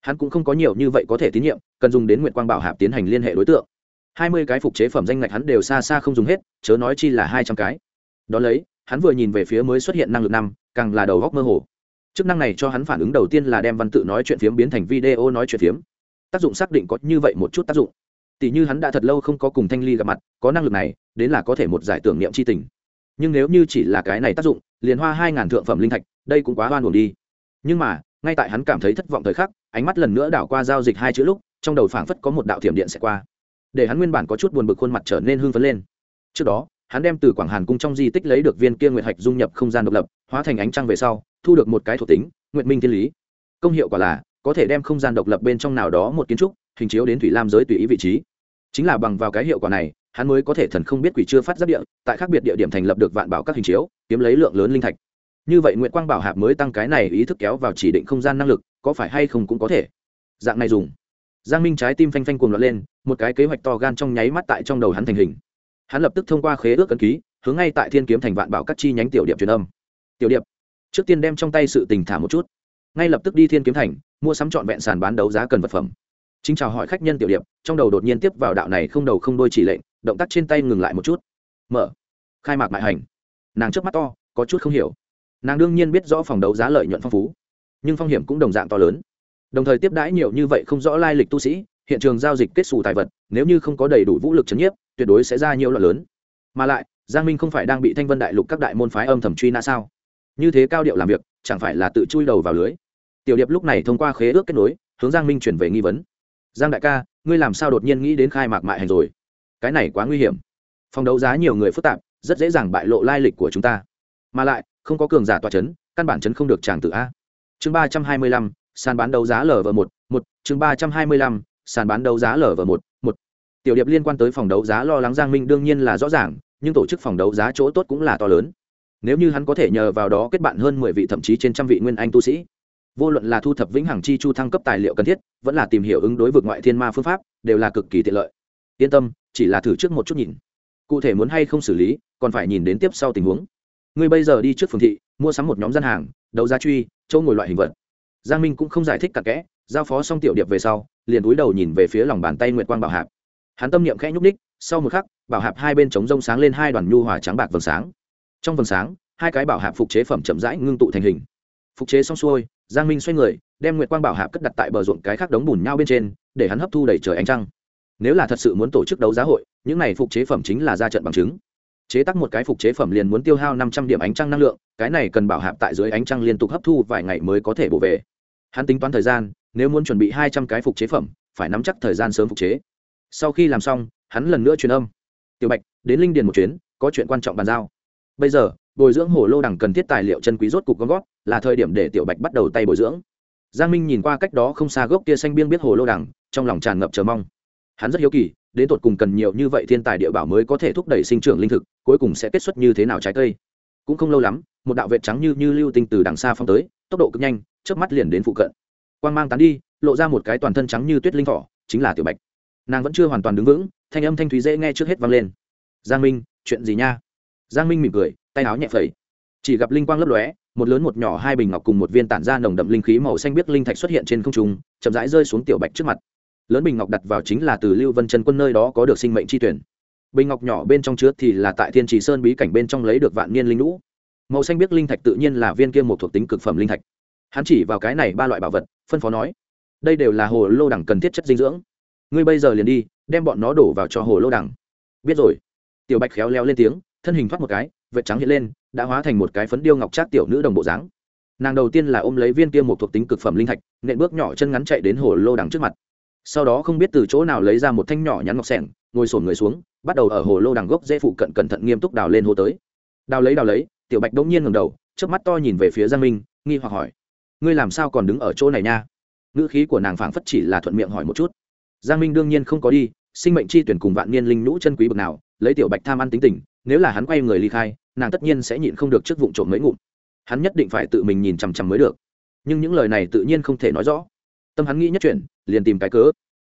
Hắn cũng không có nhiều như vậy có thể tín nhiệm, cần dùng đến nguyện quang bảo hạp tiến hành liên hệ đối tượng. hai mươi cái phục chế phẩm danh ngạch hắn đều xa xa không dùng hết, chớ nói chi là hai trăm cái. Đón lấy hắn vừa nhìn về phía mới xuất hiện năng lực năm, càng là đầu góc mơ hồ. Chức năng này cho hắn phản ứng đầu tiên là đem văn tự nói chuyện phiếm biến thành video nói chuyện phiếm. Tác dụng xác định có như vậy một chút tác dụng. Tỷ như hắn đã thật lâu không có cùng thanh ly gặp mặt, có năng lực này, đến là có thể một giải tưởng niệm c h i tình. Nhưng nếu như chỉ là cái này tác dụng, liền hoa hai ngàn thượng phẩm linh thạch, đây cũng quá hoan hồn đi. Nhưng mà, ngay tại hắn cảm thấy thất vọng thời khắc, ánh mắt lần nữa đảo qua giao dịch hai chữ lúc, trong đầu phảng phất có một đạo thiểm điện sẽ qua. Để hắn nguyên bản có chút buồn bực khuôn mặt trở nên hưng phấn lên. Trước đó hắn đem từ quảng hàn cung trong di tích lấy được viên kia nguyệt hạch dung nhập không gian độc lập, hóa thành ánh trăng về sau, thu được một cái thuộc tính, nguyệt minh thiên lý. Công hiệu quả là, có thể đem không gian độc lập bên trong nào đó một kiến trúc, hình chiếu đến thủy lam giới tùy ý vị trí. Chính là bằng vào cái hiệu quả này, hắn mới có thể thần không biết quỷ chưa phát giáp địa, tại khác biệt địa điểm thành lập được vạn bảo các hình chiếu, kiếm lấy lượng lớn linh thạch. Như vậy nguyện quang bảo hạp mới tăng cái này ý thức kéo vào chỉ định không gian năng lực, có phải hay không cũng có thể. Dạng này dùng. Giang minh trái tim phanh phanh cuồng loạn lên, một cái kế hoạch to gan trong nháy mắt tại trong đầu hắn thành hình hắn lập tức thông qua khế ước cân ký, hướng ngay tại thiên kiếm thành vạn bảo các chi nhánh tiểu điệp truyền âm. Tiểu điệp, trước tiên đem trong tay sự tình thả một chút. Ngay lập tức đi thiên kiếm thành, mua sắm trọn vẹn sàn bán đấu giá cần vật phẩm. Chính chào hỏi khách nhân tiểu điệp, trong đầu đột nhiên tiếp vào đạo này không đầu không đôi chỉ lệnh, động tác trên tay ngừng lại một chút. Mở. Khai mạc mại hành. Nàng trước mắt to, có chút không hiểu. Nàng đương nhiên biết rõ phòng đấu giá lợi nhuận phong phú, nhưng phong hiểm cũng đồng dạng to lớn. Đồng thời tiếp đãi nhiều như vậy không rõ lai lịch tu sĩ hiện trường giao dịch kết xù tài vật nếu như không có đầy đủ vũ lực chấn nhiếp tuyệt đối sẽ ra nhiều loại lớn. Mà lại giang minh không phải đang bị thanh vân đại lục các đại môn phái âm thầm truy nã sao? Như thế cao điệu làm việc chẳng phải là tự chui đầu vào lưới? Tiểu điệp lúc này thông qua khế ước kết nối hướng giang minh chuyển về nghi vấn. Giang đại ca ngươi làm sao đột nhiên nghĩ đến khai mạc mại hành rồi? Cái này quá nguy hiểm. Phòng đấu giá nhiều người phức tạp rất dễ dàng bại lộ lai lịch của chúng ta. Mà lại không có cường giả tòa chấn, căn bản chấn không được tràng tự a. Chương ba trăm hai mươi lăm sàn bán đấu giá lv một một chương ba trăm hai mươi lăm sàn bán đấu giá lv một một. Tiểu điệp liên quan tới phòng đấu giá lo lắng giang minh đương nhiên là rõ ràng, nhưng tổ chức phòng đấu giá chỗ tốt cũng là to lớn. Nếu như hắn có thể nhờ vào đó kết bạn hơn mười vị thậm chí trên trăm vị nguyên anh tu sĩ. Vô luận là thu thập vĩnh hằng chi chu thăng cấp tài liệu cần thiết, vẫn là tìm hiểu ứng đối vực ngoại thiên ma phương pháp, đều là cực kỳ tiện lợi. Yên tâm, chỉ là thử trước một chút nhìn. Cụ thể muốn hay không xử lý, còn phải nhìn đến tiếp sau tình huống. Ngươi bây giờ đi trước phường thị, mua sắm một nhóm gian hàng, đấu giá truy, chỗ ngồi loại hình vật. Giang minh cũng không giải thích cặn kẽ giao phó xong tiểu điệp về sau, liền túi đầu nhìn về phía lòng bàn tay nguyệt quang bảo hạp. Hắn tâm niệm khẽ nhúc ních sau một khắc, bảo hạp hai bên trống rông sáng lên hai đoàn nhu hòa trắng bạc vầng sáng. Trong vầng sáng, hai cái bảo hạp phục chế phẩm chậm rãi ngưng tụ thành hình. Phục chế xong xuôi, giang minh xoay người, đem nguyệt quang bảo hạp cất đặt tại bờ ruộng cái khác đống bùn nhau bên trên, để hắn hấp thu đầy trời ánh trăng. Nếu là thật sự muốn tổ chức đấu giá hội, những này phục chế phẩm chính là ra trận bằng chứng. Chế tác một cái phục chế phẩm liền muốn tiêu hao năm trăm điểm ánh trăng năng lượng, cái này cần bảo hạp tại dưới ánh trăng liên tục hấp thu vài ngày mới có thể bổ về. Hắn tính toán thời gian nếu muốn chuẩn bị hai trăm cái phục chế phẩm, phải nắm chắc thời gian sớm phục chế. Sau khi làm xong, hắn lần nữa truyền âm. Tiểu bạch, đến linh điền một chuyến, có chuyện quan trọng bàn giao. Bây giờ, bồi dưỡng hồ lô đẳng cần thiết tài liệu chân quý rốt cục gom gót, là thời điểm để tiểu bạch bắt đầu tay bồi dưỡng. Giang minh nhìn qua cách đó không xa gốc kia xanh biên biết hồ lô đẳng trong lòng tràn ngập chờ mong. Hắn rất hiếu kỳ, đến tột cùng cần nhiều như vậy thiên tài địa bảo mới có thể thúc đẩy sinh trưởng linh thực, cuối cùng sẽ kết xuất như thế nào trái cây. Cũng không lâu lắm, một đạo vệ trắng như như lưu tinh từ đằng xa phong tới, tốc độ cực nhanh trước mắt liền đến phụ cận quang mang tán đi, lộ ra một cái toàn thân trắng như tuyết linh thỏ chính là tiểu bạch. Nàng vẫn chưa hoàn toàn đứng vững, thanh âm thanh thúy dễ nghe trước hết vang lên. Giang minh, chuyện gì nha? Giang minh mỉm cười, tay áo nhẹ phẩy. Chỉ gặp linh quang lấp lóe, một lớn một nhỏ hai bình ngọc cùng một viên tản ra nồng đậm linh khí màu xanh biếc linh thạch xuất hiện trên không trung, chậm rãi rơi xuống tiểu bạch trước mặt. Lớn bình ngọc đặt vào chính là từ lưu vân chân quân nơi đó có được sinh mệnh chi tuyển. Bình ngọc nhỏ bên trong chứa thì là tại thiên trì sơn bí cảnh bên trong lấy được vạn niên linh lũ. Màu xanh biếc linh thạch tự nhiên là viên kia một thuộc tính cực phẩm linh thạch hắn chỉ vào cái này ba loại bảo vật, phân phó nói, đây đều là hồ lô đẳng cần thiết chất dinh dưỡng. Ngươi bây giờ liền đi, đem bọn nó đổ vào cho hồ lô đẳng biết rồi. Tiểu bạch khéo léo lên tiếng, thân hình thoát một cái, vệt trắng hiện lên, đã hóa thành một cái phấn điêu ngọc trác tiểu nữ đồng bộ dáng. Nàng đầu tiên là ôm lấy viên kia một thuộc tính cực phẩm linh thạch, nện bước nhỏ chân ngắn chạy đến hồ lô đằng trước mặt. Sau đó không biết từ chỗ nào lấy ra một thanh nhỏ nhắn ngọc sẻng, ngồi sổn người xuống, bắt đầu ở hồ lô đằng gốc dễ phụ cận cẩn thận nghiêm túc đào lên hồ tới. Đào lấy đào lấy, tiểu bạch đống nhiên ngầm đầu trước mắt to nhìn về phía giang minh, nghi hoặc hỏi ngươi làm sao còn đứng ở chỗ này nha? Ngữ khí của nàng phảng phất chỉ là thuận miệng hỏi một chút. Giang minh đương nhiên không có đi sinh mệnh chi tuyển cùng vạn niên linh nhũ chân quý bực nào lấy tiểu bạch tham ăn tính tình nếu là hắn quay người ly khai nàng tất nhiên sẽ nhịn không được trước vụ trộm mấy ngụm. Hắn nhất định phải tự mình nhìn chằm chằm mới được. Nhưng những lời này tự nhiên không thể nói rõ. Tâm hắn nghĩ nhất chuyển, liền tìm cái cớ.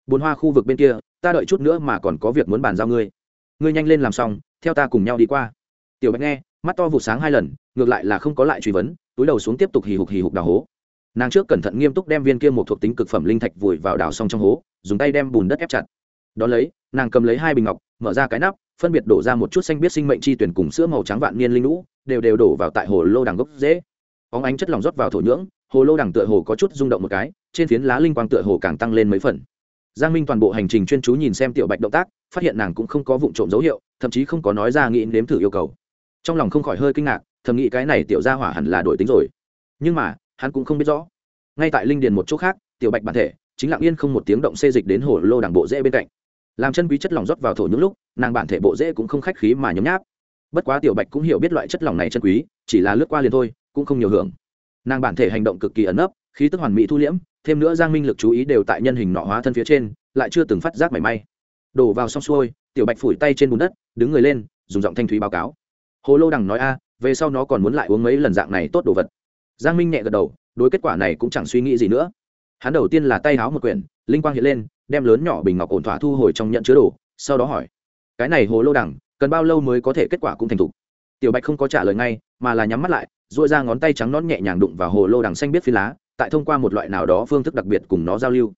Bốn hoa khu vực bên kia ta đợi chút nữa mà còn có việc muốn bàn giao ngươi. Ngươi nhanh lên làm xong theo ta cùng nhau đi qua. Tiểu bạch nghe mắt to vụ sáng hai lần ngược lại là không có lại truy vấn túi đầu xuống tiếp tục hì hục hì hục đào hố. Nàng trước cẩn thận nghiêm túc đem viên kia một thuộc tính cực phẩm linh thạch vùi vào đào xong trong hố, dùng tay đem bùn đất ép chặt. Đ ó lấy, nàng cầm lấy hai bình ngọc, mở ra cái nắp, phân biệt đổ ra một chút xanh biết sinh mệnh chi tuyển cùng sữa màu trắng vạn niên linh lũ, đều đều đổ vào tại hồ lô đằng gốc dễ. Óng ánh chất lỏng rót vào thổ nhưỡng, hồ lô đằng tựa hồ có chút rung động một cái, trên phiến lá linh quang tựa hồ càng tăng lên mấy phần. Giang minh toàn bộ hành trình chuyên chú nhìn xem tiểu bạch động tác, phát hiện nàng cũng không có vụ trộm dấu hiệu, thậm chí không có nói ra nghĩ nếm thử yêu cầu. Trong lòng không khỏi hơi kinh ngạc thầm nghĩ cái này tiểu gia hỏa hẳn là đổi tính rồi. Nhưng mà, hắn cũng không biết rõ. Ngay tại linh điền một chỗ khác, tiểu bạch bản thể, chính lặng yên không một tiếng động xê dịch đến hồ lô đằng bộ rễ bên cạnh. Làm chân quý chất lỏng rót vào thổ những lúc, nàng bản thể bộ rễ cũng không khách khí mà nhấm nháp. Bất quá tiểu bạch cũng hiểu biết loại chất lỏng này chân quý, chỉ là lướt qua liền thôi, cũng không nhiều hưởng. Nàng bản thể hành động cực kỳ ẩn ấp khí tức hoàn mỹ thu liễm, thêm nữa giang minh lực chú ý đều tại nhân hình nọ hóa thân phía trên, lại chưa từng phát giác mảy may. Đổ vào xong xuôi, tiểu bạch phủi tay trên bùn đất, đứng người lên, dùng giọng thanh thúy báo cáo. Hồ lô đằng nói a về sau nó còn muốn lại uống mấy lần dạng này tốt đồ vật. Giang minh nhẹ gật đầu, đối kết quả này cũng chẳng suy nghĩ gì nữa. Hắn đầu tiên là tay háo một quyển, linh quang hiện lên, đem lớn nhỏ bình ngọc ổn thỏa thu hồi trong nhận chứa đồ, sau đó hỏi, cái này hồ lô đẳng cần bao lâu mới có thể kết quả cũng thành thục? Tiểu bạch không có trả lời ngay, mà là nhắm mắt lại dội ra ngón tay trắng nón nhẹ nhàng đụng vào hồ lô đằng xanh biết phi lá, tại thông qua một loại nào đó phương thức đặc biệt cùng nó giao lưu.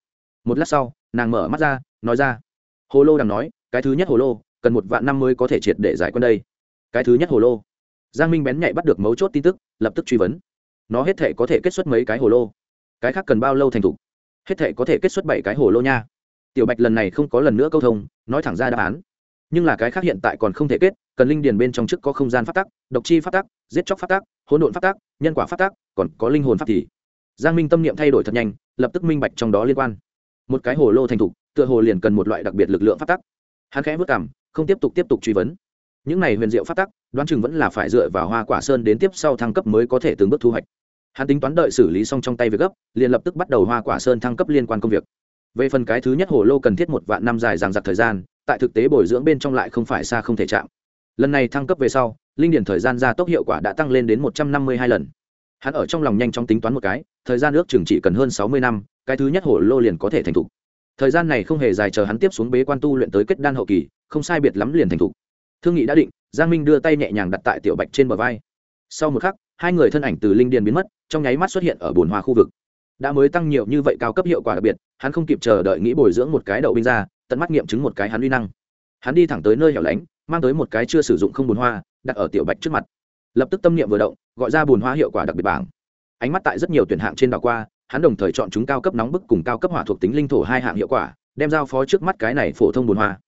Một lát sau, nàng mở mắt ra, nói ra, hồ lô đằng nói, cái thứ nhất hồ lô, cần một vạn năm mới có thể triệt để giải quân đây. Cái thứ nhất hồ lô giang minh bén nhạy bắt được mấu chốt tin tức, lập tức truy vấn. Nó hết thể có thể kết xuất mấy cái hồ lô? Cái khác cần bao lâu thành thục? Hết thể có thể kết xuất bảy cái hồ lô nha. Tiểu bạch lần này không có lần nữa câu thông, nói thẳng ra đáp án. Nhưng là cái khác hiện tại còn không thể kết, cần linh điền bên trong chức có không gian phát tắc, độc chi phát tắc, giết chóc phát tắc, hỗn độn phát tắc, nhân quả phát tắc, còn có linh hồn phát thì. Giang minh tâm niệm thay đổi thật nhanh, lập tức minh bạch trong đó liên quan. Một cái hồ lô thành thục, tựa hồ liền cần một loại đặc biệt lực lượng phát tắc. Hắn khẽ vất cảm không tiếp tục tiếp tục truy vấn những này huyền diệu phát tắc, đoán chừng vẫn là phải dựa vào hoa quả sơn đến tiếp sau thăng cấp mới có thể từng bước thu hoạch. Hắn tính toán đợi xử lý xong trong tay việc gấp, liền lập tức bắt đầu hoa quả sơn thăng cấp liên quan công việc. Về phần cái thứ nhất hồ lô cần thiết một vạn năm dài dằng dặc thời gian, tại thực tế bồi dưỡng bên trong lại không phải xa không thể chạm. Lần này thăng cấp về sau, linh điển thời gian gia tốc hiệu quả đã tăng lên đến một trăm năm mươi hai lần. Hắn ở trong lòng nhanh chóng tính toán một cái, thời gian ước chừng chỉ cần hơn sáu mươi năm, cái thứ nhất hồ lô liền có thể thành thục. Thời gian này không hề dài chờ hắn tiếp xuống bế quan tu luyện tới kết đan hậu kỳ, không sai biệt lắm liền thành thục thương nghị đã định, giang minh đưa tay nhẹ nhàng đặt tại tiểu bạch trên bờ vai. Sau một khắc, hai người thân ảnh từ linh điền biến mất, trong nháy mắt xuất hiện ở bồn hoa khu vực. Đã mới tăng nhiều như vậy cao cấp hiệu quả đặc biệt, hắn không kịp chờ đợi nghĩ bồi dưỡng một cái đậu binh ra, tận mắt nghiệm chứng một cái hắn uy năng. Hắn đi thẳng tới nơi hẻo lánh, mang tới một cái chưa sử dụng không bồn hoa, đặt ở tiểu bạch trước mặt. Lập tức tâm niệm vừa động, gọi ra bồn hoa hiệu quả đặc biệt bảng. Ánh mắt tại rất nhiều tuyển hạng trên đảo qua, hắn đồng thời chọn chúng cao cấp nóng bức cùng cao cấp hỏa thuộc tính linh thổ hai hạng hiệu quả, đem giao phó trước mắt cái này phổ thông bồn hoa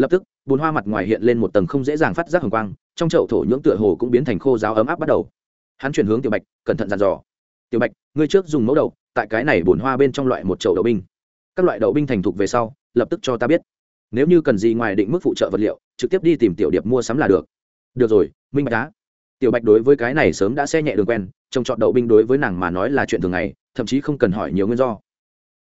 lập tức, bùn hoa mặt ngoài hiện lên một tầng không dễ dàng phát giác hồng quang, trong chậu thổ nhưỡng tựa hồ cũng biến thành khô giáo ấm áp bắt đầu. Hắn chuyển hướng tiểu bạch, cẩn thận dàn dò. Tiểu bạch, ngươi trước dùng mẫu đậu, tại cái này bùn hoa bên trong loại một chậu đậu binh. Các loại đậu binh thành thục về sau, lập tức cho ta biết. Nếu như cần gì ngoài định mức phụ trợ vật liệu, trực tiếp đi tìm tiểu điệp mua sắm là được. Được rồi, minh bạch đá tiểu bạch đối với cái này sớm đã xe nhẹ đường quen, trồng trọt đậu binh đối với nàng mà nói là chuyện thường ngày, thậm chí không cần hỏi nhiều nguyên do.